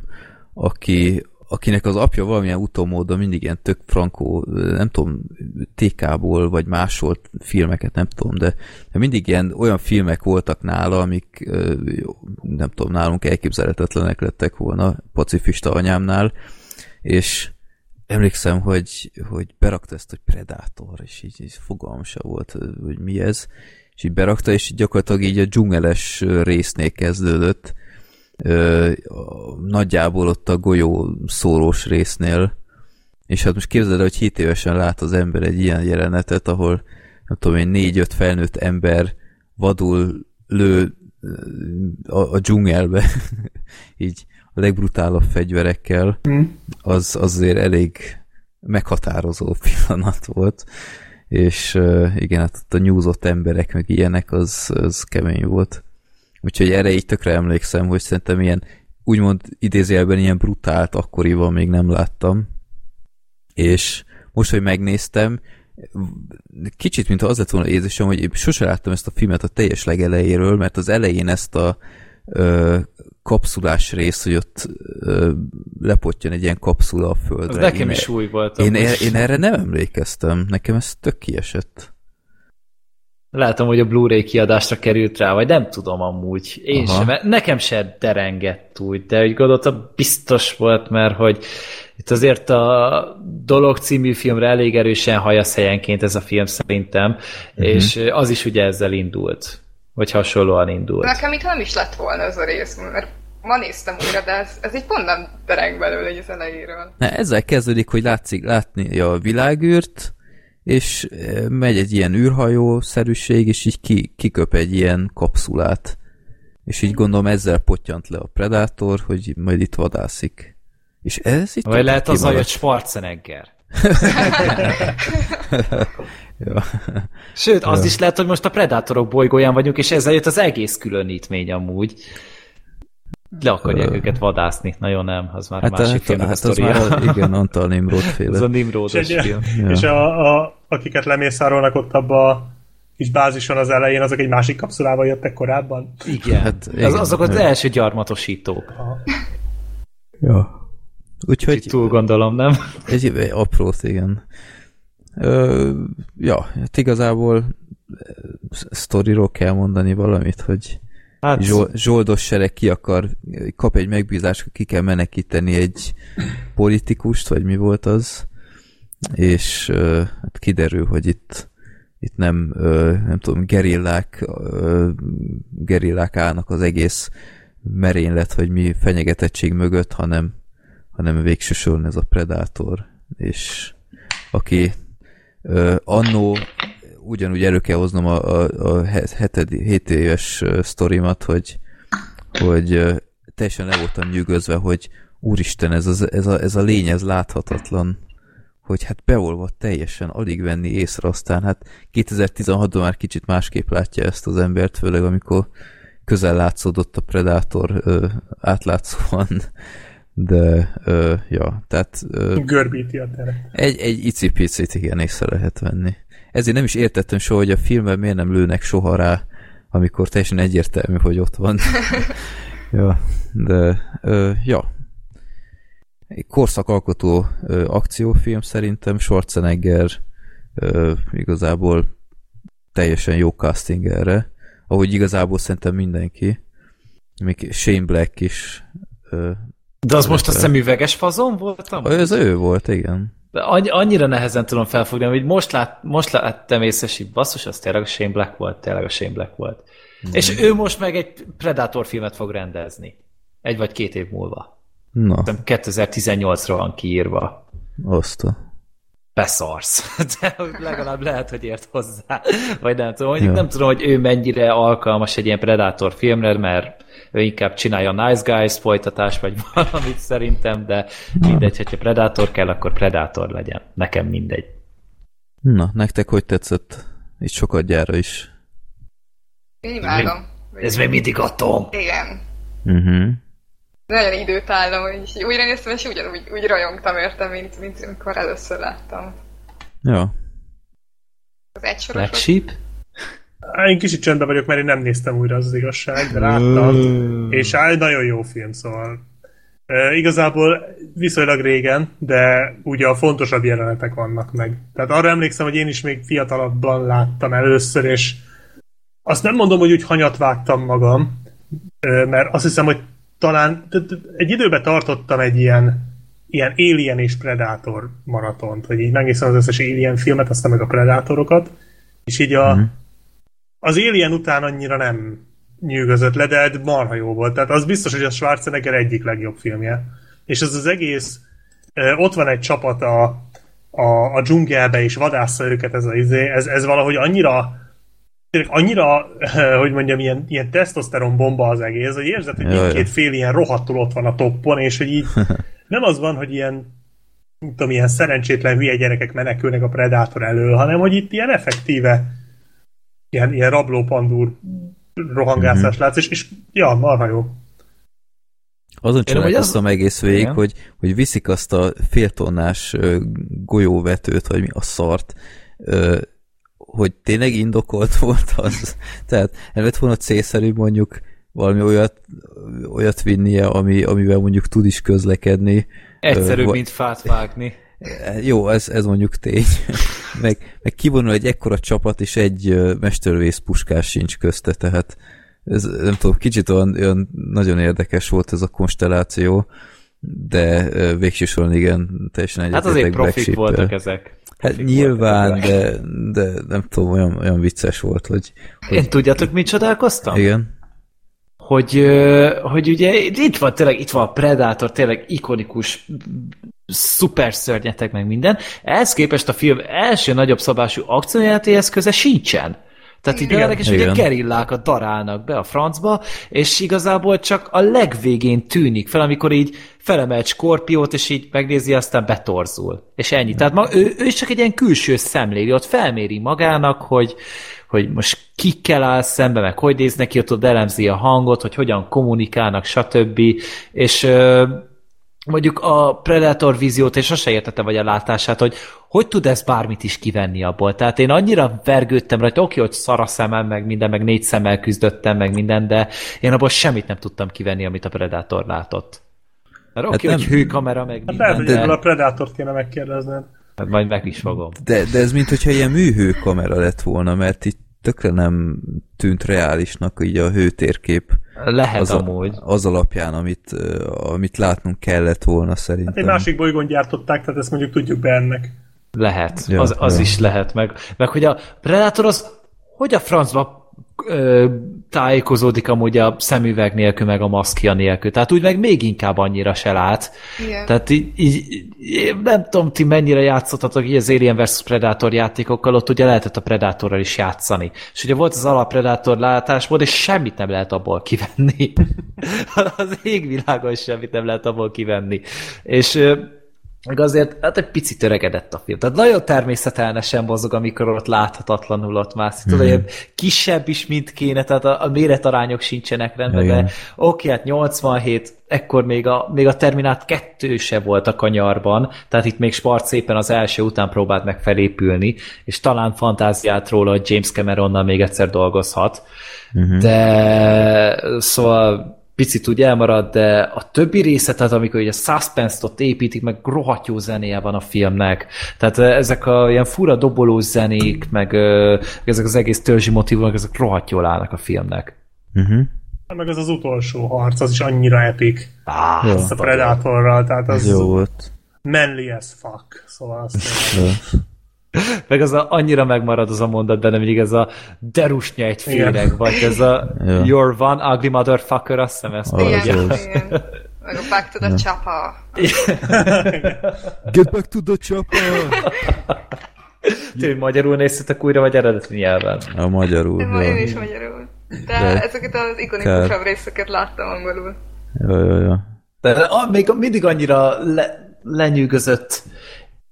aki, akinek az apja valamilyen utómódon mindig ilyen tök frankó, nem tudom, TK-ból vagy máshol filmeket, nem tudom, de, mindig ilyen olyan filmek voltak nála, amik nem tudom, nálunk elképzelhetetlenek lettek volna pacifista anyámnál, és emlékszem, hogy, hogy berakta ezt, hogy Predator, és így, így fogalmam sem volt, hogy mi ez, és így berakta, és gyakorlatilag így a dzsungeles résznél kezdődött, ö, nagyjából ott a golyó szórós résznél, és hát most képzeld el, hogy 7 évesen lát az ember egy ilyen jelenetet, ahol nem tudom én, négy-öt felnőtt ember vadul lő a, a dzsungelbe, így a legbrutálabb fegyverekkel, az az azért elég meghatározó pillanat volt, és igen, hát ott a nyúzott emberek, meg ilyenek, az, az kemény volt. Úgyhogy erre így tökre emlékszem, hogy szerintem ilyen, úgymond idézőjelben ilyen brutált akkoriban még nem láttam. És most, hogy megnéztem, kicsit, mint az lett volna érzésem, hogy én sose láttam ezt a filmet a teljes legelejéről, mert az elején ezt a ö, kapszulás rész, hogy ott ö, lepottyan egy ilyen kapszula a földre. Az nekem én, is új volt. én, én, én erre nem emlékeztem. Nekem ez tök kiesett. Látom, hogy a Blu-ray kiadásra került rá, vagy nem tudom amúgy. Én Aha. sem, mert nekem se derengett úgy, de úgy gondoltam, biztos volt, mert hogy itt azért a Dolog című filmre elég erősen hajasz helyenként ez a film szerintem, uh-huh. és az is ugye ezzel indult, vagy hasonlóan indult. Nekem itt nem is lett volna ez a rész, mert ma néztem újra, de ez, ez így pont nem dereng belőle így az elejéről. Na, ezzel kezdődik, hogy látszik látni a világűrt, és eh, megy egy ilyen űrhajó-szerűség, és így ki, kiköp egy ilyen kapszulát. És így gondolom ezzel pottyant le a Predator, hogy majd itt vadászik. És ez itt Vagy lehet az, hogy Schwarzenegger. Ja. Sőt, az is lehet, hogy most a Predátorok bolygóján vagyunk, és ezzel jött az egész különítmény amúgy. Le akarják Ö. őket vadászni. Nagyon nem, az már Hát, másik hát, hát a az már, a, igen, Antal Nimrod Ez a féle. És, Nimrodos egy, film. Ja. és a, a, akiket lemészárolnak ott abba a kis bázison az elején, azok egy másik kapszulával jöttek korábban. Igen. Hát, igen. Az, azok az igen. első gyarmatosítók. Aha. Ja. Úgyhogy... túl gondolom, nem? Egy, egy aprót, igen. Ö, ja, hát igazából sztoriról kell mondani valamit, hogy hát... zsoldos sereg ki akar, kap egy megbízást, ki kell menekíteni egy politikust, vagy mi volt az, és hát kiderül, hogy itt itt nem, nem tudom, gerillák, gerillák állnak az egész merénylet, vagy mi fenyegetettség mögött, hanem, hanem végső soron ez a Predátor, és aki annó ugyanúgy elő kell hoznom a, a, a heted, hét éves sztorimat, hogy, hogy teljesen le voltam nyűgözve, hogy úristen, ez, az, ez, a, ez a lény, ez láthatatlan, hogy hát beolvadt teljesen, alig venni észre, aztán hát 2016-ban már kicsit másképp látja ezt az embert, főleg amikor közel látszódott a Predator ö, átlátszóan, de ö, ja, tehát... Ö, Görbíti a teret. Egy, egy icipicit igen észre lehet venni. Ezért nem is értettem soha, hogy a filmben miért nem lőnek soha rá, amikor teljesen egyértelmű, hogy ott van. ja, de ö, ja, egy korszakalkotó ö, akciófilm szerintem, Schwarzenegger ö, igazából teljesen jó casting erre, ahogy igazából szerintem mindenki. Még Shane Black is. Ö, De az most a szemüveges fazon volt? Ez ő volt, igen. Annyira nehezen tudom felfogni, hogy most, lát, most láttam észre, hogy basszus, az tényleg a Shane Black volt, tényleg a Shane Black volt. Mm. És ő most meg egy Predator filmet fog rendezni. Egy vagy két év múlva. Na. 2018-ra van kiírva. Oszta. Beszarsz. De legalább lehet, hogy ért hozzá. Vagy nem tudom, ja. nem tudom, hogy ő mennyire alkalmas egy ilyen Predator filmre, mert ő inkább csinálja a Nice Guys folytatást, vagy valamit szerintem, de mindegy, hogyha Predator kell, akkor Predator legyen. Nekem mindegy. Na, nektek hogy tetszett? Itt sokat gyára is. Én imádom. Ez még mindig atom. Igen. Uh-huh nagyon időt állom, és újra néztem, és ugyanúgy úgy rajongtam érte, mint, mint amikor először láttam. Ja. Az egy Black Sheep? Én kicsit csöndben vagyok, mert én nem néztem újra az, az igazság, de láttam. és áll, nagyon jó film, szóval. Igazából viszonylag régen, de ugye a fontosabb jelenetek vannak meg. Tehát arra emlékszem, hogy én is még fiatalabban láttam először, és azt nem mondom, hogy úgy hanyat vágtam magam, mert azt hiszem, hogy talán egy időben tartottam egy ilyen ilyen Alien és Predator maratont, hogy így megnéztem az összes Alien filmet, aztán meg a Predátorokat, és így a, mm. az Alien után annyira nem nyűgözött le, de marha jó volt. Tehát az biztos, hogy a Schwarzenegger egyik legjobb filmje. És ez az egész, ott van egy csapat a, a, a dzsungelbe, és vadásza őket ez a izé, ez, ez valahogy annyira tényleg annyira, hogy mondjam, ilyen, ilyen tesztoszteron bomba az egész, hogy érzed, hogy mindkét fél ilyen rohadtul ott van a toppon, és hogy így nem az van, hogy ilyen nem tudom, ilyen szerencsétlen hülye gyerekek menekülnek a Predator elől, hanem hogy itt ilyen effektíve ilyen, ilyen rabló pandúr rohangászás mm-hmm. látsz, és, és ja, marha jó. Azon csinálkoztam az... egész végig, Igen. hogy, hogy viszik azt a féltonnás golyóvetőt, vagy mi a szart, hogy tényleg indokolt volt az. Tehát nem lett volna célszerű mondjuk valami olyat, olyat vinnie, ami, amivel mondjuk tud is közlekedni. Egyszerűbb, mint fát vágni. Jó, ez, ez mondjuk tény. meg, meg kivonul egy ekkora csapat, és egy mestervész puskás sincs közte, tehát ez, nem tudom, kicsit olyan, olyan nagyon érdekes volt ez a konstelláció, de végsősorban igen, teljesen egyetértek Hát azért profik voltak ezek. Hát nyilván, de, de nem tudom, olyan, olyan vicces volt, hogy... hogy... Én tudjátok, mit csodálkoztam? Igen. Hogy, hogy ugye itt van tényleg, itt van a Predator, tényleg ikonikus szuper szörnyetek meg minden. Ehhez képest a film első nagyobb szabású akciójáté eszköze sincsen. Tehát így érdekes, hogy a gerillákat darálnak be a francba, és igazából csak a legvégén tűnik fel, amikor így felemelt Skorpiót, és így megnézi, aztán betorzul. És ennyi. Tehát ma, ő, ő csak egy ilyen külső szemléli, ott felméri magának, hogy, hogy most kikkel áll szembe, meg hogy néz neki, ott, ott elemzi a hangot, hogy hogyan kommunikálnak, stb. És mondjuk a Predator víziót, és sose értettem, vagy a látását, hogy hogy tud ez bármit is kivenni abból. Tehát én annyira vergődtem rajta, oké, hogy szar a szemem, meg minden, meg négy szemmel küzdöttem, meg minden, de én abból semmit nem tudtam kivenni, amit a Predator látott. Mert oké, hát hogy hőkamera, meg Hát minden, lehet, hogy de... a Predátort kéne megkérdezned. Hát majd meg is fogom. De, de ez mint hogyha ilyen műhő kamera lett volna, mert itt tökre nem tűnt reálisnak így a hőtérkép Lehet az, amúgy. a, az alapján, amit, amit látnunk kellett volna szerintem. Hát egy másik bolygón gyártották, tehát ezt mondjuk tudjuk be ennek. Lehet, Ja, az, az ja. is lehet, meg, meg hogy a Predator az hogy a francba ö, tájékozódik amúgy a szemüveg nélkül, meg a maszkja nélkül. Tehát úgy meg még inkább annyira se lát. Igen. Tehát így, így, nem tudom, ti mennyire játszottatok így az Alien vs. Predator játékokkal, ott ugye lehetett a Predatorral is játszani. És ugye volt az alap Predator látásmód, és semmit nem lehet abból kivenni. az égvilágon semmit nem lehet abból kivenni. És meg azért hát egy picit öregedett a film. Tehát nagyon természetelnesen mozog, amikor ott láthatatlanul ott mászik. Tudod, mm. kisebb is, mint kéne, tehát a, a méretarányok sincsenek rendben, Igen. de oké, hát 87, ekkor még a, még a Terminát 2 se volt a kanyarban, tehát itt még Spart szépen az első után próbált meg felépülni, és talán fantáziát róla, hogy James Cameronnal még egyszer dolgozhat. Uh-huh. De szóval picit úgy elmarad, de a többi része, tehát amikor ugye a suspense-t ott építik, meg rohadt jó zenéje van a filmnek. Tehát eh, ezek a ilyen fura dobolós zenék, meg ö, ezek az egész törzsi motivumok, ezek rohadt jól állnak a filmnek. Uh-huh. Meg az az utolsó harc, az is annyira epik. Ah, Jó. A Predatorral, tehát Ez az jó volt. manly as fuck. Szóval azt. Meg az a, annyira megmarad az a mondat benne, mindig ez a derusnya egy féreg, vagy ez a Ja. you're one ugly motherfucker, azt hiszem ezt Igen, igen. Meg a Back to the Chopper. Get back to the chopper! Ti magyarul néztetek újra, vagy eredeti nyelven? A magyarul. De ma én Jó, is magyarul. De, De- ezeket az ikonikusabb részeket láttam angolul. jó, jó. jó. De a, még mindig annyira le, lenyűgözött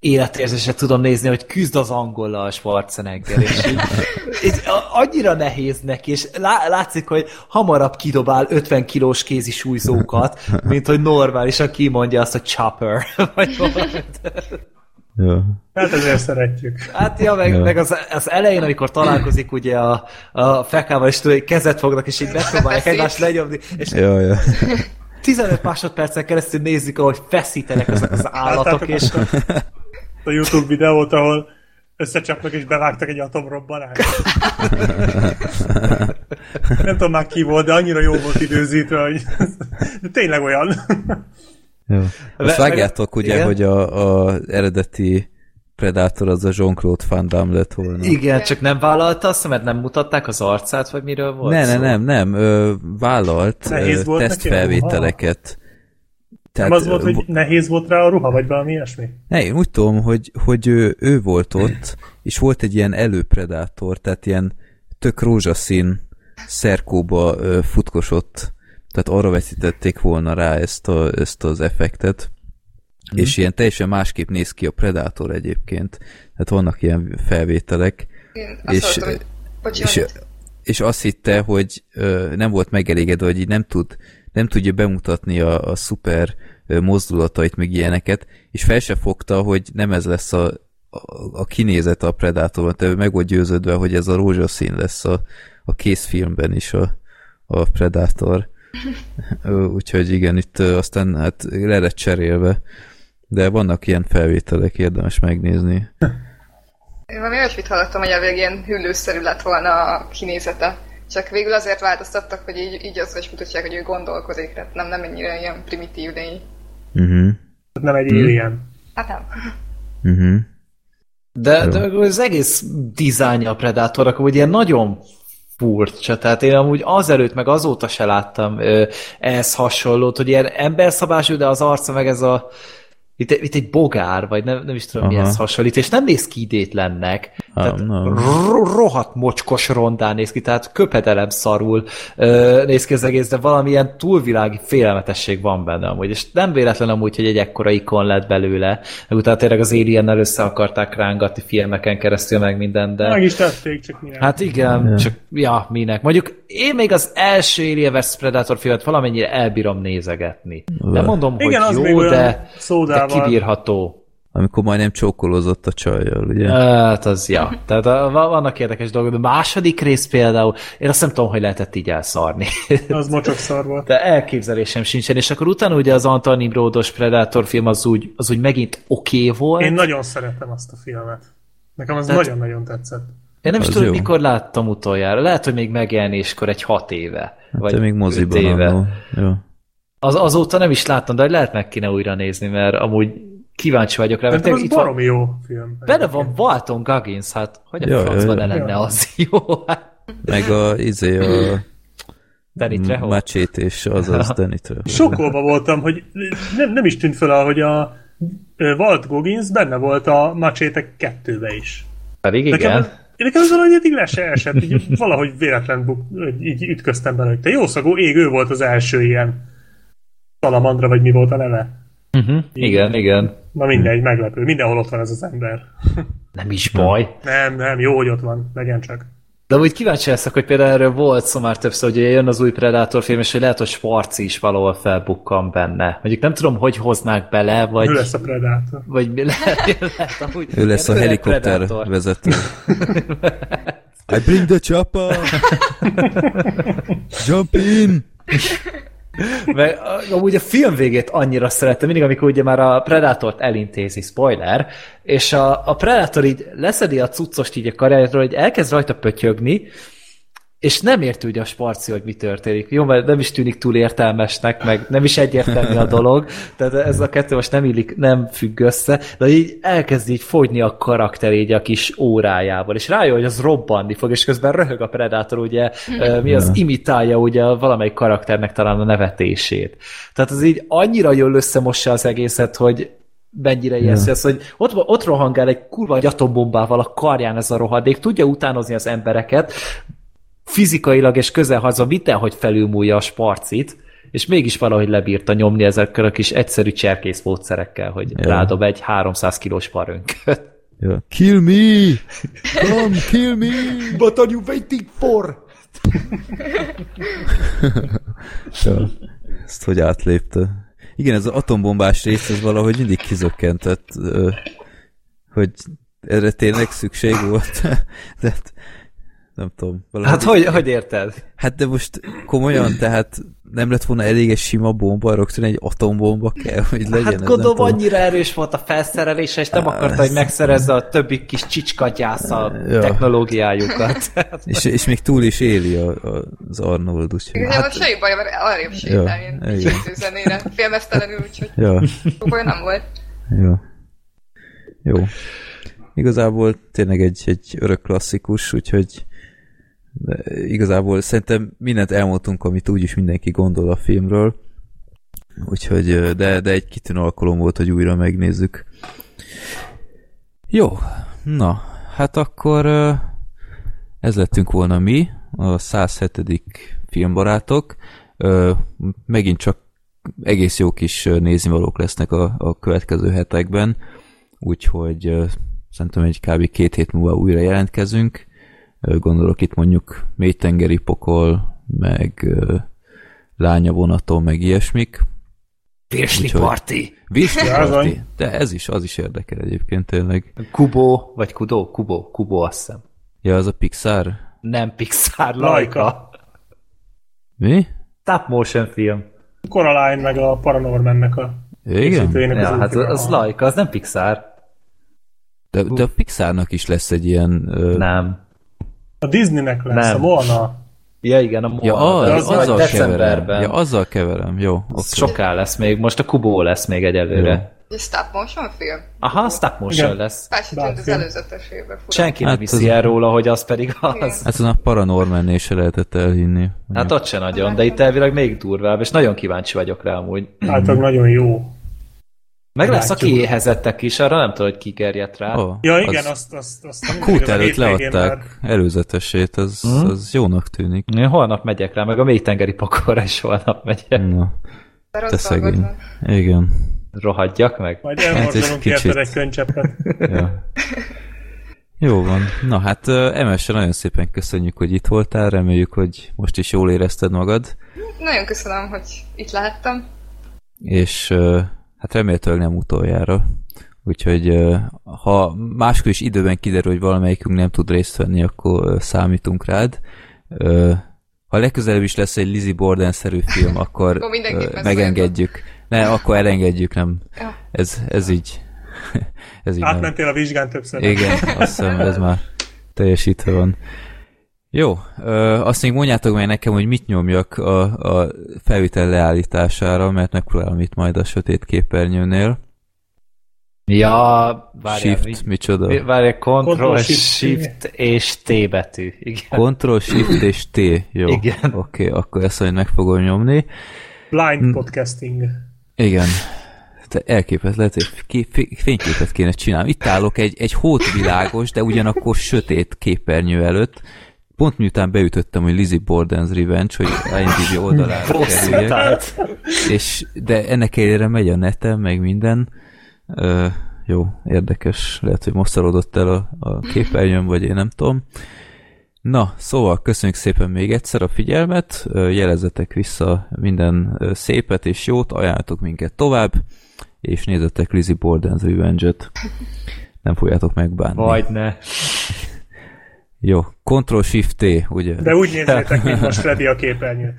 életérzéset tudom nézni, hogy küzd az angollal a Schwarzenegger, és így, a- annyira nehéz neki, és lá, látszik, hogy hamarabb kidobál 50 kilós kézi súlyzókat, mint hogy normálisan kimondja azt, hogy chopper. Vagy valami. jó. Hát ezért szeretjük. Hát ja, meg, Ja. meg az, az elején, amikor találkozik ugye a, a fekával, és tudod, kezet fognak, és így megpróbálják egymást lenyomni, és Jó, jó. 15 másodpercen keresztül nézzük, ahogy feszítenek ezek az állatok, és A YouTube videót, ahol összecsapnak és bevágtak egy atomrobbanást. Nem tudom már ki volt, de annyira jó volt időzítve, hogy tényleg olyan. jó. Azt vágjátok ugye, igen? hogy a, a eredeti Predator az a Jean-Claude Van Damme lett volna. Igen, csak nem vállalta azt, mert nem mutatták az arcát, vagy miről volt Ne, ne, szó? nem, nem. Ö, vállalt ö, volt neki tesztfelvételeket. Nem az volt, hogy nehéz volt rá a ruha, vagy valami ilyesmi? Ne, én úgy tudom, hogy, hogy ő, ő volt ott, és volt egy ilyen előpredátor, tehát ilyen tök rózsaszín szerkóba futkosott, tehát arra veszítették volna rá ezt, a, ezt az effektet, mm. és ilyen teljesen másképp néz ki a Predator egyébként, tehát vannak ilyen felvételek, Én azt és, hallottam, és, és azt hitte, hogy ö, nem volt megelégedve, hogy így nem tud, nem tudja bemutatni a, a szuper mozdulatait, meg ilyeneket, és fel se fogta, hogy nem ez lesz a, a, a kinézet a Predatorban, tehát meg volt győződve, hogy ez a rózsaszín lesz a, a készfilmben is a, a Predator. Ö, Úgyhogy igen, itt aztán hát le lett cserélve, de vannak ilyen felvételek, érdemes megnézni. Én valami olyasmit hallottam, hogy a végén hüllőszerű lett volna a kinézete. Csak végül azért változtattak, hogy így, így az is mutatják, hogy ő gondolkozik, tehát nem, nem ennyire ilyen primitív lény. Uh-huh. Nem egy alien. Hát nem. Uh-huh. De, de az egész dizájnja a Predatornak, hogy ilyen nagyon furcsa, tehát én amúgy azelőtt, meg azóta se láttam ö, ehhez hasonlót, hogy ilyen emberszabású, de az arca meg ez a Itt, itt egy bogár, vagy nem, nem is tudom, Aha. mihez hasonlít, és nem néz ki idétlennek. Ah, Tehát nem. ro- rohadt mocskos rondán néz ki, tehát köpedelem szarul ö, néz ki az egész, de valamilyen túlvilági félelmetesség van benne amúgy, és nem véletlen amúgy, hogy egy ekkora ikon lett belőle, meg utána tényleg az Alien-nel össze akarták rángatni filmeken keresztül, meg minden, de... Meg is tették, csak minek. Hát igen, ja. csak ja, minek. Mondjuk én még az első Alien vs. Predator filmet valamennyire elbírom nézegetni. Nem mondom, Igen, az hogy még jó, olyan de, de szódával. kibírható. Amikor majdnem csókolózott a csajjal, ugye? Hát az, ja. Tehát a, va- vannak érdekes dolgok, de a második rész például, én azt nem tudom, hogy lehetett így elszarni. Az mocsok szar volt. De elképzelésem sincsen, és akkor utána ugye az Antal Nimródos Predator film az úgy, az úgy megint oké okay volt. Én nagyon szeretem azt a filmet. Nekem az nagyon-nagyon tetszett. Én nem is Az tudom, jó. mikor láttam utoljára. Lehet, hogy még megjelenéskor egy hat éve. Hát te még moziban éve. Jó. Az, azóta nem is láttam, de lehet meg kéne újra nézni, mert amúgy kíváncsi vagyok rá. Mert az itt van, jó film. benne van Walton Goggins, hát hogy a Ja, francban ja, ne ja. lenne az jó? Hát, Meg a, izé, a Danny Trejo. macsét és azaz Danny Trejo. Sokkolva voltam, hogy nem, nem is tűnt fel, hogy a Walt Goggins benne volt a Macsétek kettőbe is. Pedig Nekem, igen. az- nekem az valahogy eddig le se esett, így valahogy véletlen buk, így ütköztem bele, hogy te jó szagú ég, ő volt az első ilyen salamandra, vagy mi volt a neve. Uh-huh. Igen, igen. Na mindegy, meglepő. Mindenhol ott van ez az ember. Nem is baj. Nem, nem, jó, hogy ott van. Legyen csak. De úgy kíváncsi leszek, hogy például erről volt szó már többször, hogy jön az új Predator film, és hogy lehet, hogy Schwarzi is valahol felbukkan benne. Mondjuk nem tudom, hogy hoznák bele, vagy... Ő lesz a Predator. Vagy mi lehet, lehet amúgy, Ő lesz a helikopter Predator. vezető. I bring the chopper! Jump in! Meg amúgy a film végét annyira szerettem, mindig, amikor ugye már a Predatort elintézi, spoiler, és a, a Predator így leszedi a cuccost így a karjáról, hogy elkezd rajta pötyögni, és nem ugye a sparci, hogy mi történik. Jó, mert nem is tűnik túl értelmesnek, meg nem is egyértelmű a dolog, tehát ez a kettő most nem illik, nem függ össze, de így elkezd így fogyni a karakter így a kis órájával, és rájön, hogy az robbanni fog, és közben röhög a Predator, ugye, mi az imitálja ugye valamelyik karakternek talán a nevetését. Tehát az így annyira jól összemossa az egészet, hogy mennyire ijesztő az, hogy ott, ott rohangál egy kurva egy atombombával a karján ez a rohadék, tudja utánozni az embereket, fizikailag és közelhaza mindenhogy felülmúlja a sparcit, és mégis valahogy lebírta nyomni ezekkel a kis egyszerű cserkész módszerekkel, hogy Ja. rádob egy 300 kilós parönköt. Ja. Kill me! Come, kill me! What are you waiting for? Ja. Ezt hogy átlépte. Igen, ez az atombombás rész, ez valahogy mindig kizökkentett, hogy erre tényleg szükség volt. De hát, nem tudom. valahogy- Hát hogy, hogy érted? Hát de most komolyan, tehát nem lett volna elég egy sima bomba, rögtön egy atombomba kell, hogy legyen. Hát gondolom annyira erős volt a felszerelése, és nem akarta, hogy megszerezze a többi kis csicskagyász a Ja. technológiájukat. És, és még túl is éli a, a, az Arnold, úgyhogy... Igazából hát, semmi baj, mert arrébb sétál, Ja, ilyen kicsit zenére, filmesztelenül, úgyhogy Ja, baj nem volt. jó. Jó. Igazából tényleg egy, egy örök klasszikus, úgyhogy de igazából szerintem mindent elmondtunk, amit úgyis mindenki gondol a filmről. Úgyhogy, de, de egy kitűnő alkalom volt, hogy újra megnézzük. Jó, na, hát akkor ez lettünk volna mi, a 107. filmbarátok. Megint csak egész jó kis ö, néznivalók lesznek a, a következő hetekben, úgyhogy szerintem egy kb. két hét múlva újra jelentkezünk. Gondolok itt mondjuk mélytengeri pokol, meg lányavonaton, meg ilyesmik. Virsli parti! Virsli az van. De ez is, az is érdekel egyébként tényleg. Kubo, vagy Kudo? Kubo, Kubo azt hiszem. Ja, az a Pixar? Nem Pixar, Laika. Laika. Mi? Stop motion film. Coraline meg a Paranormannek a Igen? Ja, hát filmje. az Laika, az nem Pixar. De, de a Pixarnak is lesz egy ilyen... Ö, Nem. A Disneynek lesz, Nem. a Moana. Ja, igen, a Moana. Ja, az, az az, azzal keverem. decemberben. Ja, azzal keverem, jó. Az Okay. soká lesz még, most a Kubo lesz még egyelőre. Egy stop motion film? Aha, stop motion Igen. lesz. Fel se tűnt az előzetesébe. fura. Senki nem Hát viszi az- el róla, hogy az pedig az. Igen. Hát azon a Paranorman se lehetett elhinni. Hát ott se nagyon, de itt elvileg még durvább, és nagyon kíváncsi vagyok rá amúgy. Általában nagyon jó. Meg lesz a kiéhezettek is, arra nem tudom, hogy ki gerjedt rá. Oh, Ja, igen, az, azt, azt, azt a kút előtt leadták előzetesét, az, Mhm. az jónak tűnik. Én holnap megyek rá, meg a mélytengeri pakolra is holnap megyek. Na, te szegény. Igen. Rohadjak meg. Majd Hát elmorzsolunk egy kicsit. egy könycseppet. Ja. Jó van. Na hát Emese, nagyon szépen köszönjük, hogy itt voltál, reméljük, hogy most is jól érezted magad, Nagyon köszönöm, hogy itt lehettem. és hát remélhetőleg nem utoljára. Úgyhogy ha máskor is időben kiderül, hogy valamelyikünk nem tud részt venni, akkor számítunk rád. Ha legközelebb is lesz egy Lizzie Borden-szerű film, akkor Akkor megengedjük. Ne, akkor elengedjük, nem. Ja. Ez, ez így. ez így nem. Átmentél a vizsgán többször. Igen, azt hiszem ez már teljesítve van. Jó, ö, azt még mondjátok meg nekem, hogy mit nyomjak a, a felvétel leállítására, mert megpróbálom itt majd a sötét képernyőnél. Ja, várjál, Shift, mi- micsoda? mi- Várjál, Ctrl, Ctrl, Shift, Shift, és T betű. Igen. Ctrl, Shift és T. Jó, Igen. oké, okay, akkor ezt majd meg fogom nyomni. Blind podcasting. Igen. Te elképet lehet, hogy ké- fé- fényképet kéne csinálni. Itt állok egy, egy hótvilágos, de ugyanakkor sötét képernyő előtt. Pont miután beütöttem, hogy Lizzie Borden's Revenge, hogy IMDb oldalára kerüljek. És, de ennek ellenére megy a neten, meg minden. Ö, jó, érdekes. Lehet, hogy mosztalodott el a, a képernyőn, vagy én nem tudom. Na, szóval köszönjük szépen még egyszer a figyelmet, jelezetek vissza minden szépet és jót, ajánlatok minket tovább, és nézzetek Lizzie Borden's Revenge-et. Nem fogjátok megbánni. Vagy ne. Jó, Ctrl-Shift-T, ugye? De úgy nézzétek, mint most Freddy a van.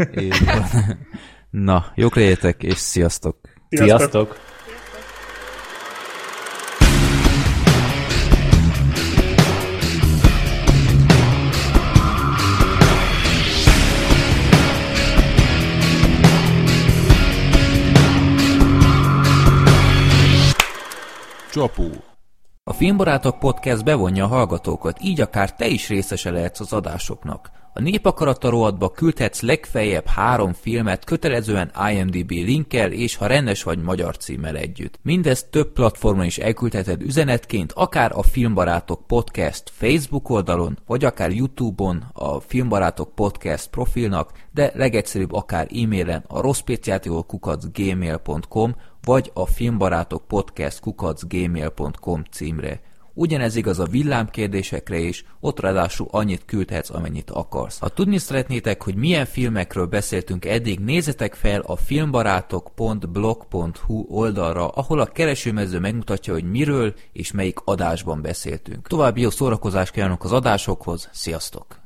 Na, jók legyetek, és sziasztok! Sziasztok! Csapó. A Filmbarátok Podcast bevonja a hallgatókat, így akár te is részese lehetsz az adásoknak. A Népakarata rovatba küldhetsz legfeljebb három filmet kötelezően IMDB linkkel és ha rendes vagy magyar címmel együtt. Mindezt több platformon is elküldheted üzenetként, akár a Filmbarátok Podcast Facebook oldalon, vagy akár Youtube-on a Filmbarátok Podcast profilnak, de legegyszerűbb akár e-mailen a rosszpéciátikolkukacgmail.com vagy a filmbarátok podcast kukacgmail.com címre. Ugyanez igaz a villámkérdésekre is, ott ráadásul annyit küldhetsz, amennyit akarsz. Ha tudni szeretnétek, hogy milyen filmekről beszéltünk eddig, nézzetek fel a filmbarátok.blog.hu oldalra, ahol a keresőmező megmutatja, hogy miről és melyik adásban beszéltünk. További jó szórakozást kívánok az adásokhoz, sziasztok!